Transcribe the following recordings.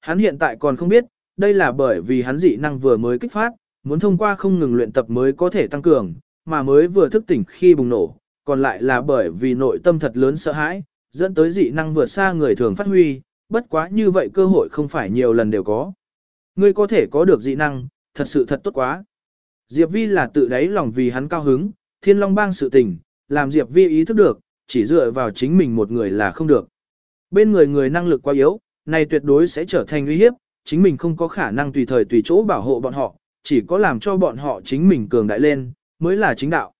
Hắn hiện tại còn không biết, đây là bởi vì hắn dị năng vừa mới kích phát, muốn thông qua không ngừng luyện tập mới có thể tăng cường, mà mới vừa thức tỉnh khi bùng nổ, còn lại là bởi vì nội tâm thật lớn sợ hãi, dẫn tới dị năng vượt xa người thường phát huy, bất quá như vậy cơ hội không phải nhiều lần đều có. Ngươi có thể có được dị năng, thật sự thật tốt quá. Diệp Vi là tự đáy lòng vì hắn cao hứng, thiên long bang sự tình, làm Diệp Vi ý thức được, chỉ dựa vào chính mình một người là không được. Bên người người năng lực quá yếu, này tuyệt đối sẽ trở thành uy hiếp, chính mình không có khả năng tùy thời tùy chỗ bảo hộ bọn họ, chỉ có làm cho bọn họ chính mình cường đại lên, mới là chính đạo.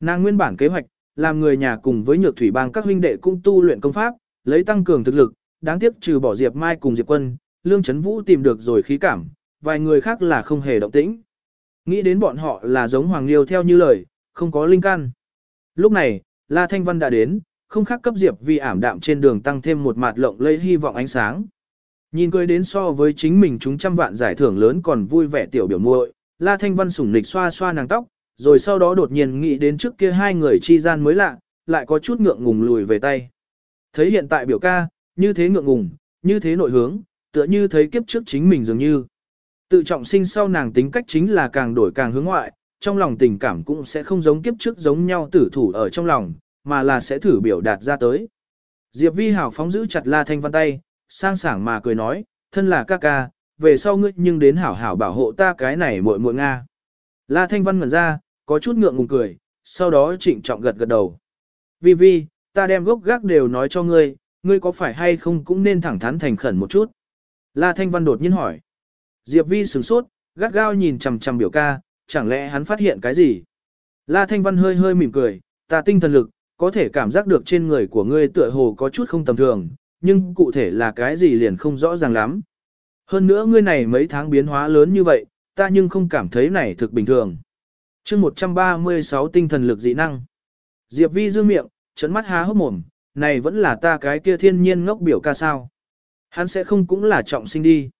Nàng nguyên bản kế hoạch, làm người nhà cùng với nhược thủy bang các huynh đệ cũng tu luyện công pháp, lấy tăng cường thực lực, đáng tiếc trừ bỏ Diệp Mai cùng Diệp Quân, Lương Chấn Vũ tìm được rồi khí cảm, vài người khác là không hề động tĩnh. Nghĩ đến bọn họ là giống Hoàng Liêu theo như lời, không có linh can. Lúc này, La Thanh Văn đã đến, không khác cấp Diệp vì ảm đạm trên đường tăng thêm một mạt lộng lây hy vọng ánh sáng. Nhìn cười đến so với chính mình chúng trăm vạn giải thưởng lớn còn vui vẻ tiểu biểu muội, La Thanh Văn sủng nịch xoa xoa nàng tóc, rồi sau đó đột nhiên nghĩ đến trước kia hai người chi gian mới lạ, lại có chút ngượng ngùng lùi về tay. Thấy hiện tại biểu ca, như thế ngượng ngùng, như thế nội hướng, tựa như thấy kiếp trước chính mình dường như. Tự trọng sinh sau nàng tính cách chính là càng đổi càng hướng ngoại, trong lòng tình cảm cũng sẽ không giống kiếp trước giống nhau tử thủ ở trong lòng, mà là sẽ thử biểu đạt ra tới. Diệp Vi hảo phóng giữ chặt La Thanh Văn tay, sang sảng mà cười nói, thân là ca ca, về sau ngươi nhưng đến hảo hảo bảo hộ ta cái này muội muội Nga. La Thanh Văn ngẩn ra, có chút ngượng ngùng cười, sau đó trịnh trọng gật gật đầu. Vi Vi, ta đem gốc gác đều nói cho ngươi, ngươi có phải hay không cũng nên thẳng thắn thành khẩn một chút. La Thanh Văn đột nhiên hỏi. Diệp Vi sửng sốt, gắt gao nhìn chằm chằm biểu ca, chẳng lẽ hắn phát hiện cái gì? La Thanh Văn hơi hơi mỉm cười, ta tinh thần lực, có thể cảm giác được trên người của ngươi tựa hồ có chút không tầm thường, nhưng cụ thể là cái gì liền không rõ ràng lắm. Hơn nữa ngươi này mấy tháng biến hóa lớn như vậy, ta nhưng không cảm thấy này thực bình thường. chương 136 tinh thần lực dị năng. Diệp Vi dương miệng, trấn mắt há hốc mồm, này vẫn là ta cái kia thiên nhiên ngốc biểu ca sao. Hắn sẽ không cũng là trọng sinh đi.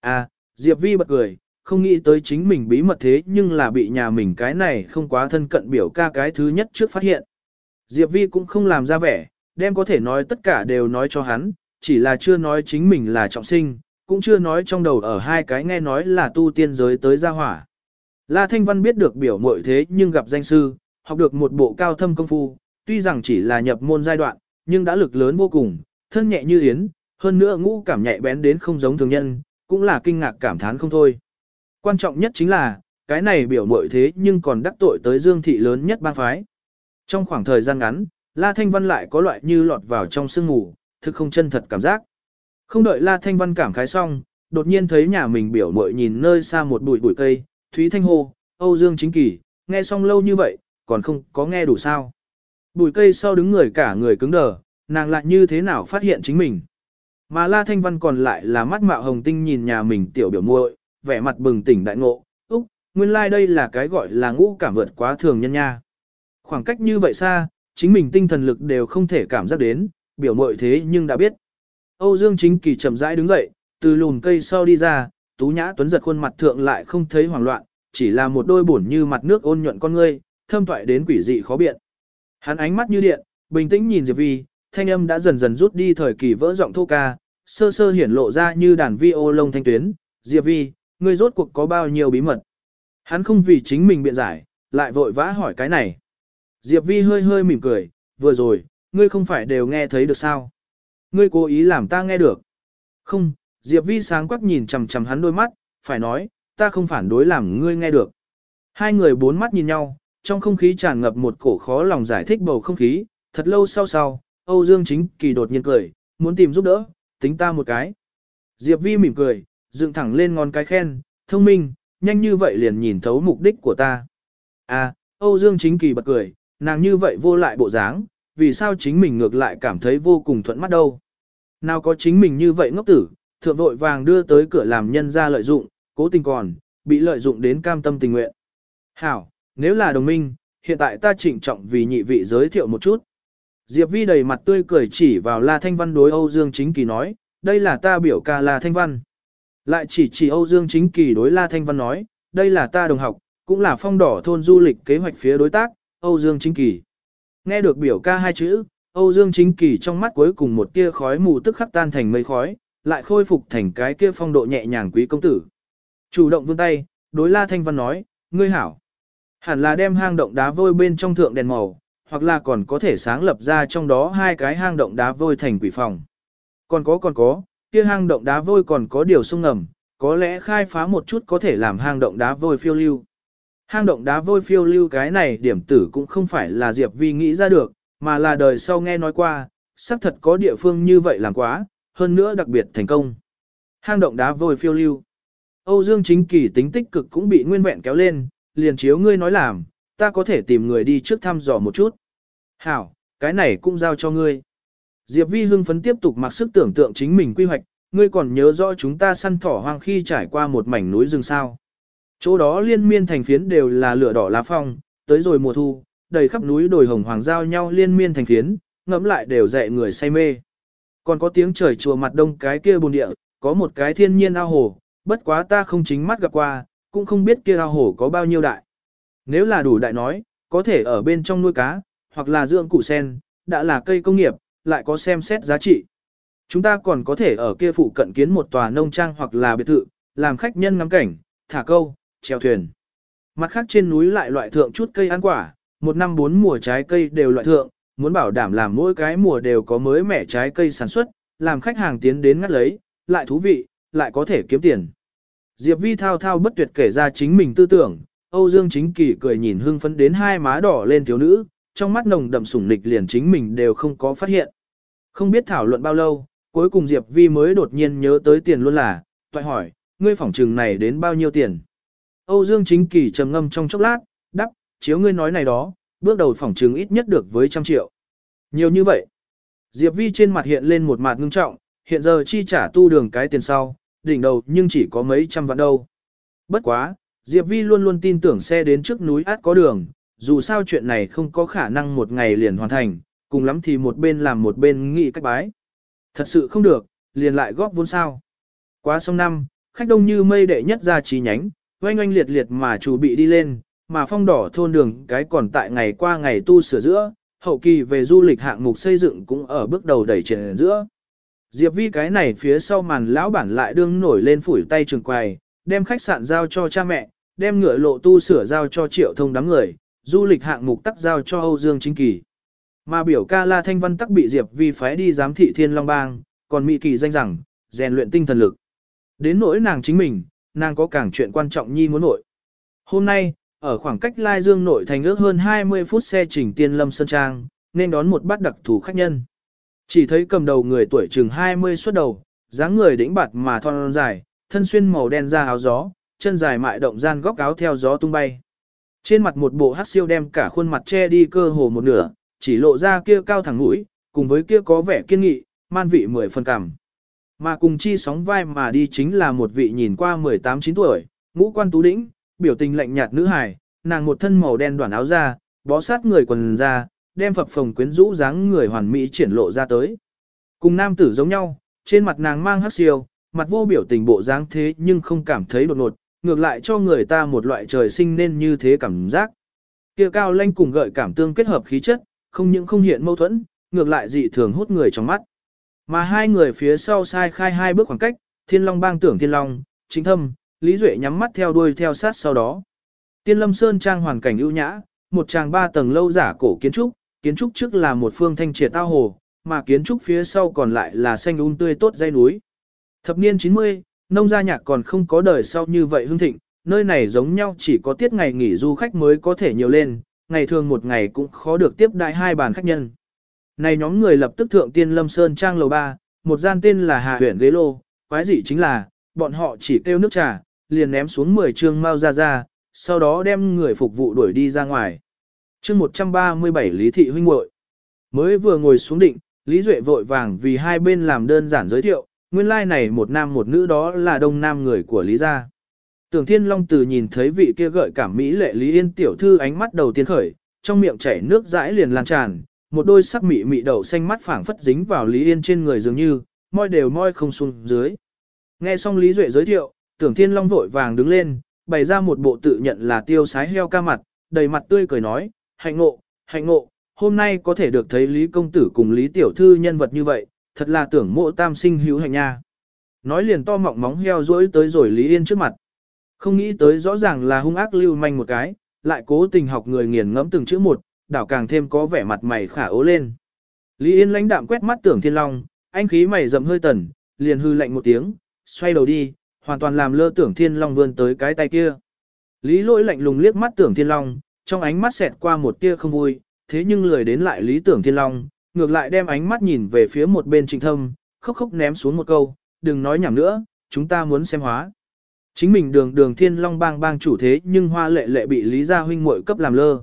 À, Diệp Vi bật cười, không nghĩ tới chính mình bí mật thế nhưng là bị nhà mình cái này không quá thân cận biểu ca cái thứ nhất trước phát hiện. Diệp Vi cũng không làm ra vẻ, đem có thể nói tất cả đều nói cho hắn, chỉ là chưa nói chính mình là trọng sinh, cũng chưa nói trong đầu ở hai cái nghe nói là tu tiên giới tới gia hỏa. La Thanh Văn biết được biểu mội thế nhưng gặp danh sư, học được một bộ cao thâm công phu, tuy rằng chỉ là nhập môn giai đoạn, nhưng đã lực lớn vô cùng, thân nhẹ như yến, hơn nữa ngũ cảm nhạy bén đến không giống thường nhân, cũng là kinh ngạc cảm thán không thôi. Quan trọng nhất chính là, cái này biểu mội thế nhưng còn đắc tội tới dương thị lớn nhất bang phái. Trong khoảng thời gian ngắn, La Thanh Văn lại có loại như lọt vào trong sương ngủ, thực không chân thật cảm giác. Không đợi La Thanh Văn cảm khái xong, đột nhiên thấy nhà mình biểu mội nhìn nơi xa một bụi bụi cây, Thúy Thanh hồ, Âu Dương Chính Kỳ, nghe xong lâu như vậy, còn không có nghe đủ sao. Bụi cây sau đứng người cả người cứng đờ, nàng lại như thế nào phát hiện chính mình. Mà La Thanh Văn còn lại là mắt mạo hồng tinh nhìn nhà mình tiểu biểu muội, vẻ mặt bừng tỉnh đại ngộ, úc, nguyên lai like đây là cái gọi là ngũ cảm vượt quá thường nhân nha. Khoảng cách như vậy xa, chính mình tinh thần lực đều không thể cảm giác đến, biểu mội thế nhưng đã biết. Âu Dương Chính Kỳ chậm rãi đứng dậy, từ lùn cây sau đi ra, tú nhã tuấn giật khuôn mặt thượng lại không thấy hoảng loạn, chỉ là một đôi bổn như mặt nước ôn nhuận con ngươi, thâm thoại đến quỷ dị khó biện. Hắn ánh mắt như điện, bình tĩnh nhìn Diệp Vi, thanh âm đã dần dần rút đi thời kỳ vỡ giọng thô ca, sơ sơ hiển lộ ra như đàn vi ô lông thanh tuyến, Diệp Vi, ngươi rốt cuộc có bao nhiêu bí mật. Hắn không vì chính mình biện giải, lại vội vã hỏi cái này. Diệp Vi hơi hơi mỉm cười, vừa rồi, ngươi không phải đều nghe thấy được sao? Ngươi cố ý làm ta nghe được. Không, Diệp Vi sáng quắc nhìn chằm chằm hắn đôi mắt, phải nói, ta không phản đối làm ngươi nghe được. Hai người bốn mắt nhìn nhau, trong không khí tràn ngập một cổ khó lòng giải thích bầu không khí, thật lâu sau sau, Âu Dương Chính Kỳ đột nhiên cười, muốn tìm giúp đỡ, tính ta một cái. Diệp Vi mỉm cười, dựng thẳng lên ngón cái khen, thông minh, nhanh như vậy liền nhìn thấu mục đích của ta. À, Âu Dương Chính Kỳ bật cười, nàng như vậy vô lại bộ dáng, vì sao chính mình ngược lại cảm thấy vô cùng thuận mắt đâu. Nào có chính mình như vậy ngốc tử, thượng vội vàng đưa tới cửa làm nhân ra lợi dụng, cố tình còn, bị lợi dụng đến cam tâm tình nguyện. Hảo, nếu là đồng minh, hiện tại ta trịnh trọng vì nhị vị giới thiệu một chút. Diệp Vi đầy mặt tươi cười chỉ vào La Thanh Văn đối Âu Dương Chính Kỳ nói, đây là ta biểu ca La Thanh Văn. Lại chỉ chỉ Âu Dương Chính Kỳ đối La Thanh Văn nói, đây là ta đồng học, cũng là phong đỏ thôn du lịch kế hoạch phía đối tác, Âu Dương Chính Kỳ. Nghe được biểu ca hai chữ, Âu Dương Chính Kỳ trong mắt cuối cùng một tia khói mù tức khắc tan thành mây khói, lại khôi phục thành cái kia phong độ nhẹ nhàng quý công tử. Chủ động vươn tay, đối La Thanh Văn nói, ngươi hảo. Hẳn là đem hang động đá vôi bên trong thượng đèn màu, hoặc là còn có thể sáng lập ra trong đó hai cái hang động đá vôi thành quỷ phòng. Còn có còn có, kia hang động đá vôi còn có điều sung ngầm, có lẽ khai phá một chút có thể làm hang động đá vôi phiêu lưu. Hang động đá vôi phiêu lưu cái này điểm tử cũng không phải là Diệp Vi nghĩ ra được, mà là đời sau nghe nói qua, xác thật có địa phương như vậy làm quá, hơn nữa đặc biệt thành công. Hang động đá vôi phiêu lưu. Âu Dương Chính Kỳ tính tích cực cũng bị nguyên vẹn kéo lên, liền chiếu ngươi nói làm, ta có thể tìm người đi trước thăm dò một chút. Hảo, cái này cũng giao cho ngươi. Diệp Vi hưng phấn tiếp tục mặc sức tưởng tượng chính mình quy hoạch, ngươi còn nhớ rõ chúng ta săn thỏ hoang khi trải qua một mảnh núi rừng sao. Chỗ đó liên miên thành phiến đều là lửa đỏ lá phong, tới rồi mùa thu, đầy khắp núi đồi hồng hoàng giao nhau liên miên thành phiến, ngẫm lại đều dạy người say mê. Còn có tiếng trời chùa mặt đông cái kia bồn địa, có một cái thiên nhiên ao hồ, bất quá ta không chính mắt gặp qua, cũng không biết kia ao hồ có bao nhiêu đại. Nếu là đủ đại nói, có thể ở bên trong nuôi cá, hoặc là dưỡng củ sen, đã là cây công nghiệp, lại có xem xét giá trị. Chúng ta còn có thể ở kia phụ cận kiến một tòa nông trang hoặc là biệt thự, làm khách nhân ngắm cảnh, thả câu, chèo thuyền. Mặt khác trên núi lại loại thượng chút cây ăn quả, một năm bốn mùa trái cây đều loại thượng, muốn bảo đảm làm mỗi cái mùa đều có mới mẻ trái cây sản xuất, làm khách hàng tiến đến ngắt lấy, lại thú vị, lại có thể kiếm tiền. Diệp Vi thao thao bất tuyệt kể ra chính mình tư tưởng, Âu Dương Chính Kỳ cười nhìn hưng phấn đến hai má đỏ lên thiếu nữ, trong mắt nồng đậm sủng nịch liền chính mình đều không có phát hiện. Không biết thảo luận bao lâu, cuối cùng Diệp Vi mới đột nhiên nhớ tới tiền luôn là, toại hỏi, ngươi phỏng trừng này đến bao nhiêu tiền? Âu Dương Chính Kỳ trầm ngâm trong chốc lát, đắp, chiếu ngươi nói này đó, bước đầu phỏng chứng ít nhất được với trăm triệu. Nhiều như vậy. Diệp Vi trên mặt hiện lên một mặt ngưng trọng, hiện giờ chi trả tu đường cái tiền sau, đỉnh đầu nhưng chỉ có mấy trăm vạn đâu. Bất quá, Diệp Vi luôn luôn tin tưởng xe đến trước núi át có đường, dù sao chuyện này không có khả năng một ngày liền hoàn thành, cùng lắm thì một bên làm một bên nghĩ cách bái. Thật sự không được, liền lại góp vốn sao. Quá sông năm, khách đông như mây đệ nhất ra trí nhánh, oanh oanh liệt liệt mà chủ bị đi lên, mà phong đỏ thôn đường cái còn tại ngày qua ngày tu sửa giữa, hậu kỳ về du lịch hạng mục xây dựng cũng ở bước đầu đẩy triển giữa. Diệp Vi cái này phía sau màn lão bản lại đương nổi lên phủi tay trường quầy, đem khách sạn giao cho cha mẹ, đem ngựa lộ tu sửa giao cho triệu thông đám người, du lịch hạng mục tắc giao cho Âu Dương Chính Kỳ. Mà biểu ca La Thanh Văn tắc bị Diệp Vi phái đi giám thị Thiên Long Bang, còn Mỹ Kỳ danh rằng, rèn luyện tinh thần lực. Đến nỗi nàng chính mình, nàng có càng chuyện quan trọng nhi muốn nội. Hôm nay, ở khoảng cách Lai Dương nội thành ước hơn 20 phút xe trình Tiên Lâm Sơn Trang, nên đón một bát đặc thù khách nhân. Chỉ thấy cầm đầu người tuổi chừng 20 xuất đầu, dáng người đĩnh bạt mà thon dài, thân xuyên màu đen da áo gió, chân dài mại động gian góc áo theo gió tung bay. Trên mặt một bộ hát siêu đem cả khuôn mặt che đi cơ hồ một nửa, chỉ lộ ra kia cao thẳng mũi, cùng với kia có vẻ kiên nghị, man vị mười phần cảm. Mà cùng chi sóng vai mà đi chính là một vị nhìn qua 18-9 tuổi, ngũ quan tú đĩnh, biểu tình lạnh nhạt nữ hài, nàng một thân màu đen đoàn áo da, bó sát người quần ra, đem phập phồng quyến rũ dáng người hoàn mỹ triển lộ ra tới. Cùng nam tử giống nhau, trên mặt nàng mang hắc siêu, mặt vô biểu tình bộ dáng thế nhưng không cảm thấy đột ngột, ngược lại cho người ta một loại trời sinh nên như thế cảm giác. Kia cao lanh cùng gợi cảm tương kết hợp khí chất, không những không hiện mâu thuẫn, ngược lại dị thường hút người trong mắt. Mà hai người phía sau sai khai hai bước khoảng cách, Thiên Long bang tưởng Thiên Long, chính thâm, Lý Duệ nhắm mắt theo đuôi theo sát sau đó. Tiên Lâm Sơn trang hoàn cảnh ưu nhã, một tràng ba tầng lâu giả cổ kiến trúc, kiến trúc trước là một phương thanh triệt tao hồ, mà kiến trúc phía sau còn lại là xanh um tươi tốt dây núi. Thập niên 90, nông gia nhạc còn không có đời sau như vậy hương thịnh, nơi này giống nhau chỉ có tiết ngày nghỉ du khách mới có thể nhiều lên, ngày thường một ngày cũng khó được tiếp đại hai bàn khách nhân. Này nhóm người lập tức thượng tiên lâm sơn trang lầu 3, một gian tên là Hà huyện ghế lô, quái dị chính là, bọn họ chỉ kêu nước trà, liền ném xuống 10 trương mau ra ra, sau đó đem người phục vụ đuổi đi ra ngoài. chương 137 Lý Thị Huynh muội Mới vừa ngồi xuống định, Lý Duệ vội vàng vì hai bên làm đơn giản giới thiệu, nguyên lai like này một nam một nữ đó là đông nam người của Lý gia. Tưởng Thiên Long từ nhìn thấy vị kia gợi cảm mỹ lệ Lý Yên tiểu thư ánh mắt đầu tiên khởi, trong miệng chảy nước dãi liền lan tràn, một đôi sắc mị mị đậu xanh mắt phảng phất dính vào Lý Yên trên người dường như, môi đều môi không xuống dưới. Nghe xong Lý Duệ giới thiệu, Tưởng Thiên Long vội vàng đứng lên, bày ra một bộ tự nhận là tiêu sái heo ca mặt, đầy mặt tươi cười nói, hạnh ngộ, hạnh ngộ, hôm nay có thể được thấy Lý Công Tử cùng Lý Tiểu Thư nhân vật như vậy, thật là tưởng mộ tam sinh hữu hạnh nha. nói liền to mọng móng heo rỗi tới rồi Lý Yên trước mặt. Không nghĩ tới rõ ràng là hung ác lưu manh một cái, lại cố tình học người nghiền ngẫm từng chữ một, đảo càng thêm có vẻ mặt mày khả ố lên. Lý Yên lãnh đạm quét mắt tưởng thiên long, anh khí mày rậm hơi tần, liền hư lạnh một tiếng, xoay đầu đi, hoàn toàn làm lơ tưởng thiên long vươn tới cái tay kia. Lý lỗi lạnh lùng liếc mắt tưởng thiên long, trong ánh mắt xẹt qua một tia không vui, thế nhưng lười đến lại lý tưởng thiên long, ngược lại đem ánh mắt nhìn về phía một bên trịnh thâm, khóc khóc ném xuống một câu, đừng nói nhảm nữa, chúng ta muốn xem hóa. Chính mình đường đường thiên long bang bang chủ thế nhưng hoa lệ lệ bị lý gia huynh muội cấp làm lơ.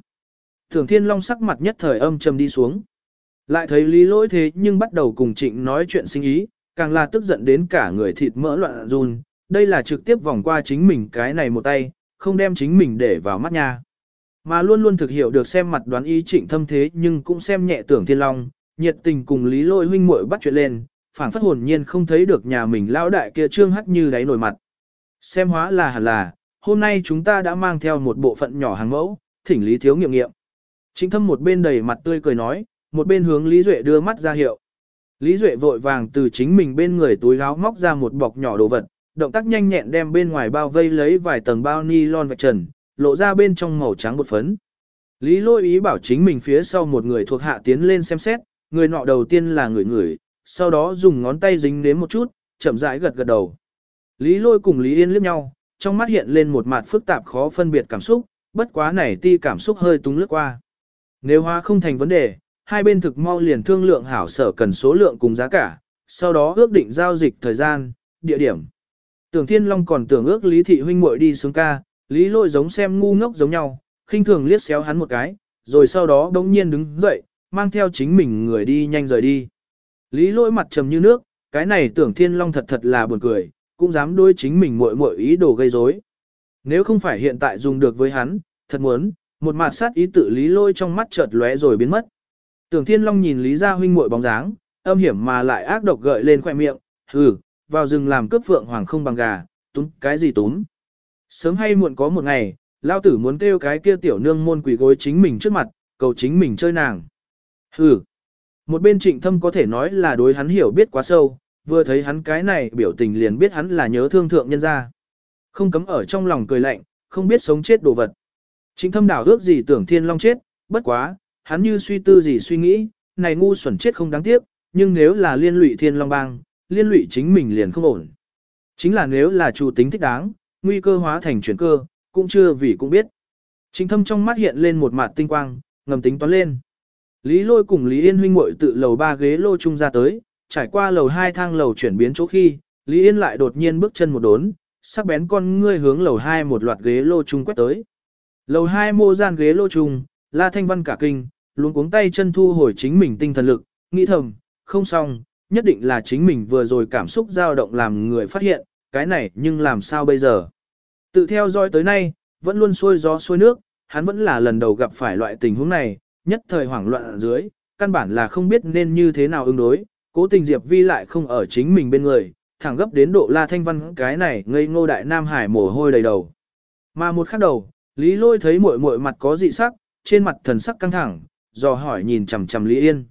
Tưởng thiên long sắc mặt nhất thời âm trầm đi xuống. Lại thấy lý lỗi thế nhưng bắt đầu cùng trịnh nói chuyện sinh ý, càng là tức giận đến cả người thịt mỡ loạn run, đây là trực tiếp vòng qua chính mình cái này một tay, không đem chính mình để vào mắt nha. Mà luôn luôn thực hiểu được xem mặt đoán ý trịnh thâm thế nhưng cũng xem nhẹ tưởng thiên long, nhiệt tình cùng lý Lỗi huynh muội bắt chuyện lên, phảng phất hồn nhiên không thấy được nhà mình lão đại kia trương hắt như đáy nổi mặt. Xem hóa là hẳn là, hôm nay chúng ta đã mang theo một bộ phận nhỏ hàng mẫu, thỉnh lý thiếu nghiệm nghiệm. Trịnh thâm một bên đầy mặt tươi cười nói, một bên hướng Lý Duệ đưa mắt ra hiệu. Lý Duệ vội vàng từ chính mình bên người túi gáo móc ra một bọc nhỏ đồ vật, động tác nhanh nhẹn đem bên ngoài bao vây lấy vài tầng bao ni lon vạch trần, lộ ra bên trong màu trắng bột phấn. Lý lôi ý bảo chính mình phía sau một người thuộc hạ tiến lên xem xét, người nọ đầu tiên là người người, sau đó dùng ngón tay dính đến một chút, chậm rãi gật gật đầu. Lý lôi cùng Lý Yên liếc nhau, trong mắt hiện lên một mặt phức tạp khó phân biệt cảm xúc, bất quá này ti cảm xúc hơi túng lướt qua. Nếu hóa không thành vấn đề, hai bên thực mau liền thương lượng hảo sở cần số lượng cùng giá cả, sau đó ước định giao dịch thời gian, địa điểm. Tưởng Thiên Long còn tưởng ước Lý Thị huynh muội đi xuống ca, Lý Lôi giống xem ngu ngốc giống nhau, khinh thường liếc xéo hắn một cái, rồi sau đó đống nhiên đứng dậy, mang theo chính mình người đi nhanh rời đi. Lý Lôi mặt trầm như nước, cái này tưởng Thiên Long thật thật là buồn cười, cũng dám đối chính mình muội muội ý đồ gây rối. Nếu không phải hiện tại dùng được với hắn, thật muốn, một mặt sát ý tự Lý Lôi trong mắt chợt lóe rồi biến mất. Tưởng Thiên Long nhìn Lý Gia huynh muội bóng dáng, âm hiểm mà lại ác độc gợi lên khóe miệng, hừ, vào rừng làm cướp phượng hoàng không bằng gà, túm cái gì túm. Sớm hay muộn có một ngày, lao tử muốn kêu cái kia tiểu nương môn quỷ gối chính mình trước mặt, cầu chính mình chơi nàng. Hừ. Một bên trịnh thâm có thể nói là đối hắn hiểu biết quá sâu, vừa thấy hắn cái này biểu tình liền biết hắn là nhớ thương thượng nhân gia. Không cấm ở trong lòng cười lạnh, không biết sống chết đồ vật. Trịnh thâm đảo ước gì tưởng thiên long chết, bất quá, hắn như suy tư gì suy nghĩ, này ngu xuẩn chết không đáng tiếc, nhưng nếu là liên lụy thiên long bang, liên lụy chính mình liền không ổn. Chính là nếu là chủ tính thích đáng, nguy cơ hóa thành chuyển cơ, cũng chưa vì cũng biết. Chính thâm trong mắt hiện lên một mặt tinh quang, ngầm tính toán lên. Lý lôi cùng Lý Yên huynh muội tự lầu ba ghế lô chung ra tới, trải qua lầu hai thang lầu chuyển biến chỗ khi, Lý Yên lại đột nhiên bước chân một đốn, sắc bén con ngươi hướng lầu hai một loạt ghế lô chung quét tới. Lầu hai mô gian ghế lô trùng La Thanh Văn cả kinh, luôn cuống tay chân thu hồi chính mình tinh thần lực, nghĩ thầm, không xong, nhất định là chính mình vừa rồi cảm xúc dao động làm người phát hiện, cái này nhưng làm sao bây giờ. Tự theo dõi tới nay, vẫn luôn xuôi gió xuôi nước, hắn vẫn là lần đầu gặp phải loại tình huống này, nhất thời hoảng loạn ở dưới, căn bản là không biết nên như thế nào ứng đối, cố tình Diệp Vi lại không ở chính mình bên người, thẳng gấp đến độ La Thanh Văn cái này ngây ngô đại nam hải mồ hôi đầy đầu. Mà một khắc đầu, Lý Lôi thấy muội muội mặt có dị sắc, trên mặt thần sắc căng thẳng, dò hỏi nhìn chằm chằm Lý Yên.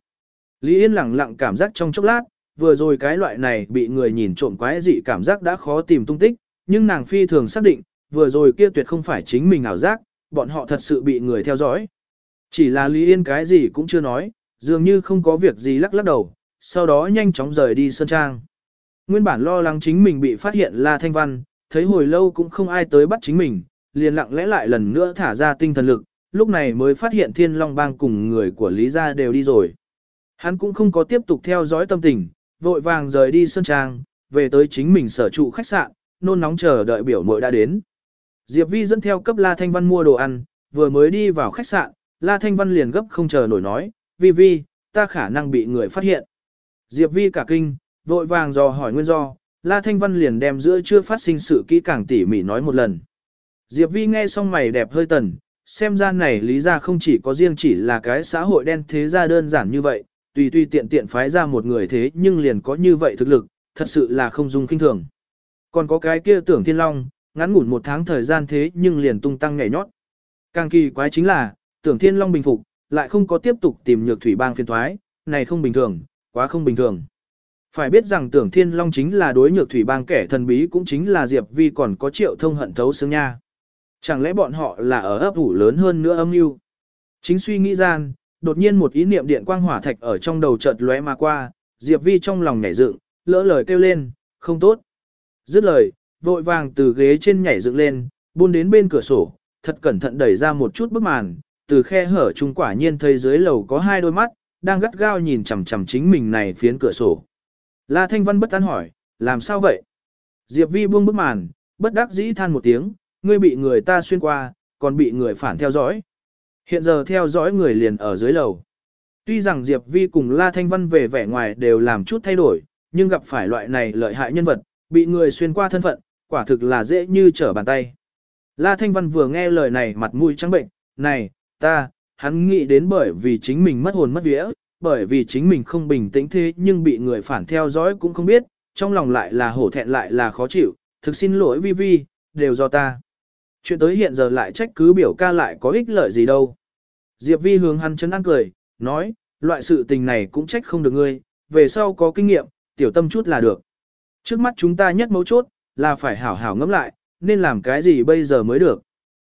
Lý Yên lặng lặng cảm giác trong chốc lát, vừa rồi cái loại này bị người nhìn trộm quái dị cảm giác đã khó tìm tung tích, nhưng nàng phi thường xác định, vừa rồi kia tuyệt không phải chính mình ảo giác, bọn họ thật sự bị người theo dõi. Chỉ là Lý Yên cái gì cũng chưa nói, dường như không có việc gì lắc lắc đầu, sau đó nhanh chóng rời đi sơn trang. Nguyên bản lo lắng chính mình bị phát hiện là thanh văn, thấy hồi lâu cũng không ai tới bắt chính mình, liền lặng lẽ lại lần nữa thả ra tinh thần lực, lúc này mới phát hiện thiên long bang cùng người của Lý gia đều đi rồi. Hắn cũng không có tiếp tục theo dõi tâm tình, vội vàng rời đi sơn trang, về tới chính mình sở trụ khách sạn, nôn nóng chờ đợi biểu muội đã đến. Diệp Vi dẫn theo cấp La Thanh Văn mua đồ ăn, vừa mới đi vào khách sạn, La Thanh Văn liền gấp không chờ nổi nói, Vi Vi, ta khả năng bị người phát hiện. Diệp Vi cả kinh, vội vàng dò hỏi nguyên do, La Thanh Văn liền đem giữa chưa phát sinh sự kỹ càng tỉ mỉ nói một lần. Diệp Vi nghe xong mày đẹp hơi tần, xem ra này lý ra không chỉ có riêng chỉ là cái xã hội đen thế ra đơn giản như vậy, tùy tùy tiện tiện phái ra một người thế nhưng liền có như vậy thực lực, thật sự là không dung kinh thường. Còn có cái kia tưởng thiên long, ngắn ngủn một tháng thời gian thế nhưng liền tung tăng nhảy nhót. Càng kỳ quái chính là, tưởng thiên long bình phục, lại không có tiếp tục tìm nhược thủy bang phiên thoái, này không bình thường, quá không bình thường. Phải biết rằng tưởng thiên long chính là đối nhược thủy bang kẻ thần bí cũng chính là Diệp Vi còn có triệu thông hận thấu xương nha. Chẳng lẽ bọn họ là ở ấp ủ lớn hơn nữa âm mưu? Chính suy nghĩ gian, đột nhiên một ý niệm điện quang hỏa thạch ở trong đầu chợt lóe mà qua, Diệp Vi trong lòng nhảy dựng, lỡ lời kêu lên, không tốt. Dứt lời, vội vàng từ ghế trên nhảy dựng lên, buôn đến bên cửa sổ, thật cẩn thận đẩy ra một chút bức màn, từ khe hở trung quả nhiên thấy dưới lầu có hai đôi mắt, đang gắt gao nhìn chằm chằm chính mình này phiến cửa sổ. La Thanh Văn bất an hỏi, làm sao vậy? Diệp Vi buông bức màn, bất đắc dĩ than một tiếng, ngươi bị người ta xuyên qua, còn bị người phản theo dõi. Hiện giờ theo dõi người liền ở dưới lầu. Tuy rằng Diệp Vi cùng La Thanh Văn về vẻ ngoài đều làm chút thay đổi, nhưng gặp phải loại này lợi hại nhân vật, bị người xuyên qua thân phận, quả thực là dễ như trở bàn tay. La Thanh Văn vừa nghe lời này mặt mũi trắng bệnh, này, ta, hắn nghĩ đến bởi vì chính mình mất hồn mất vía, bởi vì chính mình không bình tĩnh thế nhưng bị người phản theo dõi cũng không biết, trong lòng lại là hổ thẹn lại là khó chịu, thực xin lỗi Vi Vi, đều do ta. Chuyện tới hiện giờ lại trách cứ biểu ca lại có ích lợi gì đâu. Diệp Vi hướng hắn chấn an cười, nói, loại sự tình này cũng trách không được ngươi, về sau có kinh nghiệm, tiểu tâm chút là được. Trước mắt chúng ta nhất mấu chốt, là phải hảo hảo ngẫm lại, nên làm cái gì bây giờ mới được.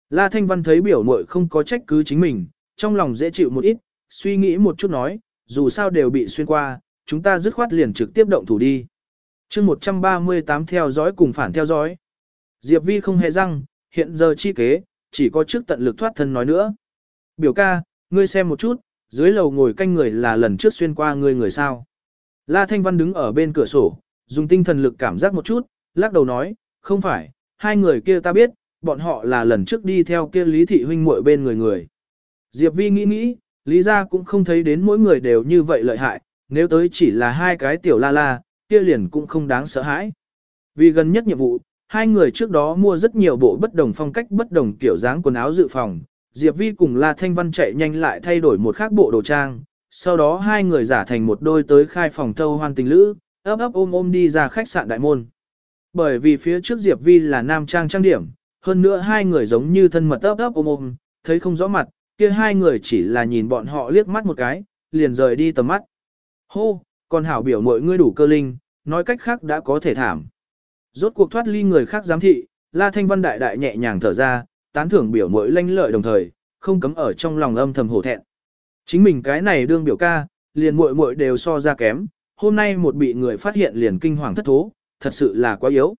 La Thanh Văn thấy biểu muội không có trách cứ chính mình, trong lòng dễ chịu một ít, suy nghĩ một chút nói, dù sao đều bị xuyên qua, chúng ta dứt khoát liền trực tiếp động thủ đi. chương 138 theo dõi cùng phản theo dõi. Diệp Vi không hề răng, hiện giờ chi kế, chỉ có trước tận lực thoát thân nói nữa. Biểu ca, ngươi xem một chút, dưới lầu ngồi canh người là lần trước xuyên qua ngươi người sao. La Thanh Văn đứng ở bên cửa sổ, dùng tinh thần lực cảm giác một chút, lắc đầu nói, không phải, hai người kia ta biết, bọn họ là lần trước đi theo kia Lý Thị Huynh muội bên người người. Diệp Vi nghĩ nghĩ, Lý ra cũng không thấy đến mỗi người đều như vậy lợi hại, nếu tới chỉ là hai cái tiểu la la, kia liền cũng không đáng sợ hãi. Vì gần nhất nhiệm vụ, hai người trước đó mua rất nhiều bộ bất đồng phong cách bất đồng kiểu dáng quần áo dự phòng, Diệp Vi cùng La Thanh Văn chạy nhanh lại thay đổi một khác bộ đồ trang, sau đó hai người giả thành một đôi tới khai phòng thâu hoan tình lữ, ấp ấp ôm ôm đi ra khách sạn đại môn. Bởi vì phía trước Diệp Vi là nam trang trang điểm, hơn nữa hai người giống như thân mật ấp ấp ôm ôm, thấy không rõ mặt, kia hai người chỉ là nhìn bọn họ liếc mắt một cái, liền rời đi tầm mắt. Hô, còn hảo biểu mọi ngươi đủ cơ linh, nói cách khác đã có thể thảm. Rốt cuộc thoát ly người khác giám thị, La Thanh Văn đại đại nhẹ nhàng thở ra, tán thưởng biểu mỗi lanh lợi đồng thời, không cấm ở trong lòng âm thầm hổ thẹn. Chính mình cái này đương biểu ca, liền muội muội đều so ra kém, hôm nay một bị người phát hiện liền kinh hoàng thất thố, thật sự là quá yếu.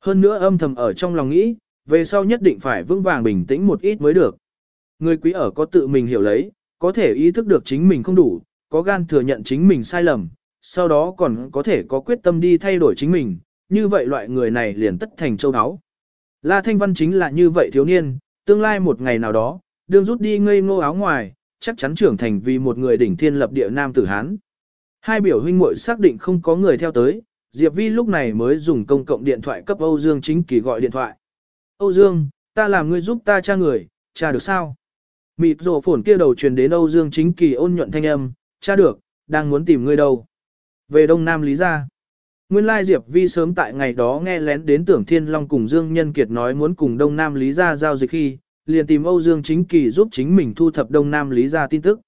Hơn nữa âm thầm ở trong lòng nghĩ, về sau nhất định phải vững vàng bình tĩnh một ít mới được. Người quý ở có tự mình hiểu lấy, có thể ý thức được chính mình không đủ, có gan thừa nhận chính mình sai lầm, sau đó còn có thể có quyết tâm đi thay đổi chính mình, như vậy loại người này liền tất thành châu áo. La Thanh Văn chính là như vậy thiếu niên, tương lai một ngày nào đó, đương rút đi ngây ngô áo ngoài, chắc chắn trưởng thành vì một người đỉnh thiên lập địa nam tử Hán. Hai biểu huynh muội xác định không có người theo tới, Diệp Vi lúc này mới dùng công cộng điện thoại cấp Âu Dương chính kỳ gọi điện thoại. Âu Dương, ta làm ngươi giúp ta tra người, tra được sao? Mịt rổ phổn kia đầu truyền đến Âu Dương chính kỳ ôn nhuận thanh âm, tra được, đang muốn tìm ngươi đâu. Về Đông Nam Lý gia. Nguyên lai Diệp Vi sớm tại ngày đó nghe lén đến tưởng Thiên Long cùng Dương Nhân Kiệt nói muốn cùng Đông Nam Lý gia giao dịch khi, liền tìm Âu Dương Chính Kỳ giúp chính mình thu thập Đông Nam Lý gia tin tức.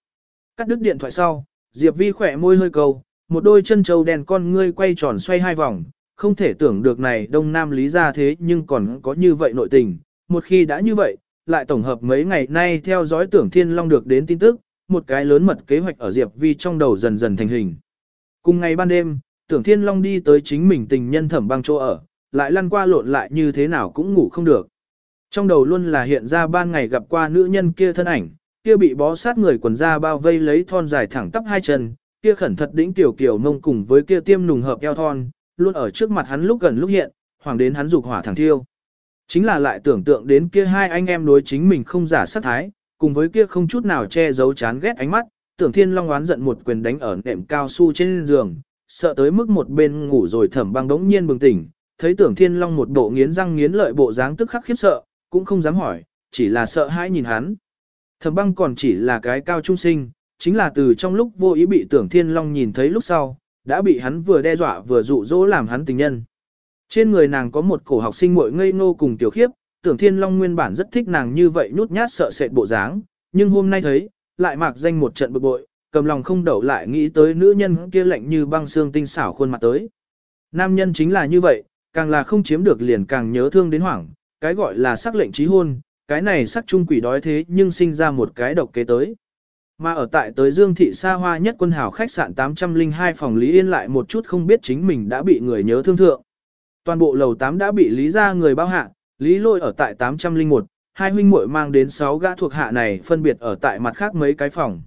Cắt đứt điện thoại sau, Diệp Vi khỏe môi hơi cầu, một đôi chân trâu đèn con ngươi quay tròn xoay hai vòng, không thể tưởng được này Đông Nam Lý gia thế nhưng còn có như vậy nội tình, một khi đã như vậy, lại tổng hợp mấy ngày nay theo dõi tưởng Thiên Long được đến tin tức, một cái lớn mật kế hoạch ở Diệp Vi trong đầu dần dần thành hình. Cùng ngày ban đêm, tưởng Thiên Long đi tới chính mình tình nhân thẩm băng chỗ ở, lại lăn qua lộn lại như thế nào cũng ngủ không được. Trong đầu luôn là hiện ra ban ngày gặp qua nữ nhân kia thân ảnh, kia bị bó sát người quần da bao vây lấy thon dài thẳng tắp hai chân, kia khẩn thật đĩnh tiểu kiểu mông cùng với kia tiêm nùng hợp eo thon, luôn ở trước mặt hắn lúc gần lúc hiện, hoàng đến hắn dục hỏa thẳng thiêu. Chính là lại tưởng tượng đến kia hai anh em đối chính mình không giả sát thái, cùng với kia không chút nào che giấu chán ghét ánh mắt, tưởng thiên long oán giận một quyền đánh ở nệm cao su trên giường, sợ tới mức một bên ngủ rồi thẩm băng đống nhiên bừng tỉnh, thấy tưởng thiên long một bộ nghiến răng nghiến lợi bộ dáng tức khắc khiếp sợ, cũng không dám hỏi, chỉ là sợ hãi nhìn hắn. Thẩm băng còn chỉ là cái cao trung sinh, chính là từ trong lúc vô ý bị tưởng thiên long nhìn thấy lúc sau, đã bị hắn vừa đe dọa vừa dụ dỗ làm hắn tình nhân. Trên người nàng có một cổ học sinh muội ngây ngô cùng tiểu khiếp, tưởng thiên long nguyên bản rất thích nàng như vậy nhút nhát sợ sệt bộ dáng, nhưng hôm nay thấy, lại mặc danh một trận bực bội, cầm lòng không đậu lại nghĩ tới nữ nhân kia lạnh như băng xương tinh xảo khuôn mặt tới. Nam nhân chính là như vậy, càng là không chiếm được liền càng nhớ thương đến hoảng, cái gọi là sắc lệnh trí hôn, cái này sắc trung quỷ đói thế nhưng sinh ra một cái độc kế tới. Mà ở tại tới Dương Thị xa hoa nhất quân hào khách sạn 802 phòng Lý Yên lại một chút không biết chính mình đã bị người nhớ thương thượng. Toàn bộ lầu 8 đã bị Lý ra người bao hạ, Lý lôi ở tại 801, hai huynh muội mang đến 6 gã thuộc hạ này phân biệt ở tại mặt khác mấy cái phòng.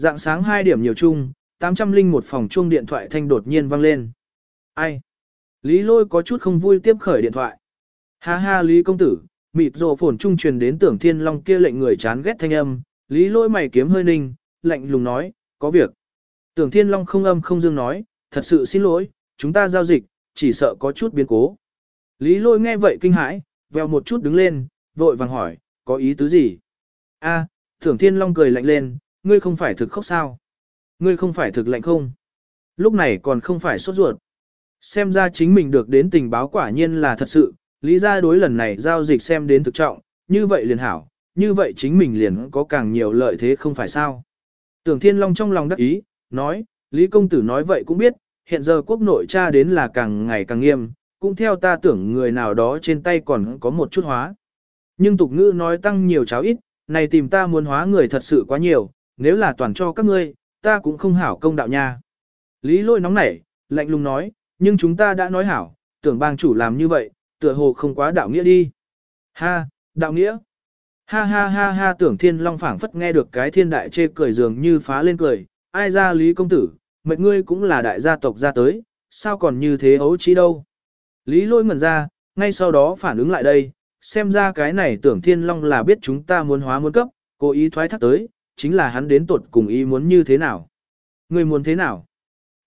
Dạng sáng 2 điểm nhiều chung, 801 phòng chuông điện thoại thanh đột nhiên vang lên. Ai? Lý lôi có chút không vui tiếp khởi điện thoại. Ha ha Lý công tử, mịt rồ phồn trung truyền đến tưởng thiên long kia lệnh người chán ghét thanh âm, Lý lôi mày kiếm hơi ninh, lạnh lùng nói, có việc. Tưởng thiên long không âm không dương nói, thật sự xin lỗi, chúng ta giao dịch, chỉ sợ có chút biến cố. Lý lôi nghe vậy kinh hãi, veo một chút đứng lên, vội vàng hỏi, có ý tứ gì? A, tưởng thiên long cười lạnh lên, ngươi không phải thực khóc sao? Ngươi không phải thực lạnh không? Lúc này còn không phải sốt ruột. Xem ra chính mình được đến tình báo quả nhiên là thật sự, lý ra đối lần này giao dịch xem đến thực trọng, như vậy liền hảo, như vậy chính mình liền có càng nhiều lợi thế không phải sao. Tưởng Thiên Long trong lòng đắc ý, nói, Lý Công Tử nói vậy cũng biết, hiện giờ quốc nội tra đến là càng ngày càng nghiêm, cũng theo ta tưởng người nào đó trên tay còn có một chút hóa. Nhưng tục ngữ nói tăng nhiều cháo ít, này tìm ta muốn hóa người thật sự quá nhiều, nếu là toàn cho các ngươi, ta cũng không hảo công đạo nha. Lý lôi nóng nảy, lạnh lùng nói, nhưng chúng ta đã nói hảo, tưởng bang chủ làm như vậy, tựa hồ không quá đạo nghĩa đi. Ha, đạo nghĩa. Ha ha ha ha tưởng thiên long phảng phất nghe được cái thiên đại chê cười dường như phá lên cười, ai ra lý công tử, mệnh ngươi cũng là đại gia tộc ra tới, sao còn như thế ấu trí đâu. Lý lôi ngẩn ra, ngay sau đó phản ứng lại đây, xem ra cái này tưởng thiên long là biết chúng ta muốn hóa muốn cấp, cố ý thoái thác tới, chính là hắn đến tột cùng ý muốn như thế nào. Người muốn thế nào?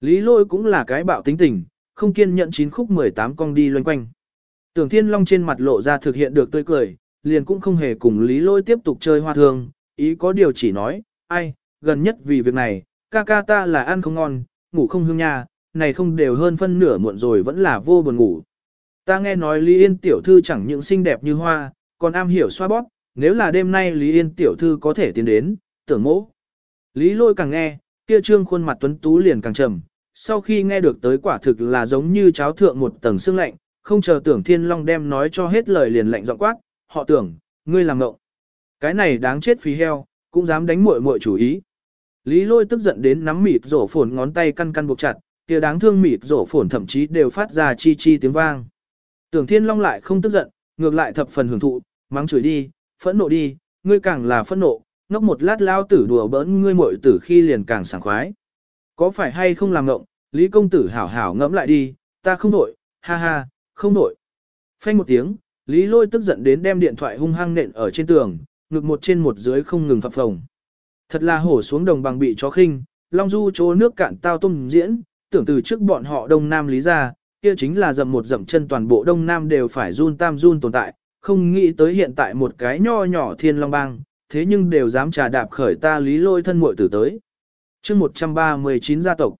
Lý lôi cũng là cái bạo tính tình, không kiên nhận chín khúc 18 con đi loanh quanh. Tưởng thiên long trên mặt lộ ra thực hiện được tươi cười, liền cũng không hề cùng lý lôi tiếp tục chơi hoa thương, ý có điều chỉ nói, ai, gần nhất vì việc này, ca ca ta là ăn không ngon, ngủ không hương nha, này không đều hơn phân nửa muộn rồi vẫn là vô buồn ngủ. Ta nghe nói Lý Yên tiểu thư chẳng những xinh đẹp như hoa, còn am hiểu xoa bóp, nếu là đêm nay Lý Yên tiểu thư có thể tiến đến, tưởng mỗ. Lý lôi càng nghe, kia trương khuôn mặt tuấn tú liền càng trầm, sau khi nghe được tới quả thực là giống như cháo thượng một tầng xương lạnh, không chờ tưởng thiên long đem nói cho hết lời liền lạnh giọng quát, họ tưởng, ngươi làm ngộng. Cái này đáng chết phí heo, cũng dám đánh muội muội chủ ý. Lý lôi tức giận đến nắm mịt rổ phồn ngón tay căn căn buộc chặt, kia đáng thương mịt rổ phồn thậm chí đều phát ra chi chi tiếng vang. Tưởng thiên long lại không tức giận, ngược lại thập phần hưởng thụ, mắng chửi đi, phẫn nộ đi, ngươi càng là phẫn nộ, ngốc một lát lao tử đùa bỡn ngươi muội tử khi liền càng sảng khoái. Có phải hay không làm ngộng, Lý công tử hảo hảo ngẫm lại đi, ta không nổi, ha ha, không nổi. Phanh một tiếng, Lý lôi tức giận đến đem điện thoại hung hăng nện ở trên tường, ngực một trên một dưới không ngừng phập phồng. Thật là hổ xuống đồng bằng bị chó khinh, long du chỗ nước cạn tao tôm diễn, tưởng từ trước bọn họ đông nam lý ra, kia chính là dầm một dậm chân toàn bộ đông nam đều phải run tam run tồn tại, không nghĩ tới hiện tại một cái nho nhỏ thiên long bang, thế nhưng đều dám trà đạp khởi ta lý lôi thân muội tử tới. chương 139 gia tộc.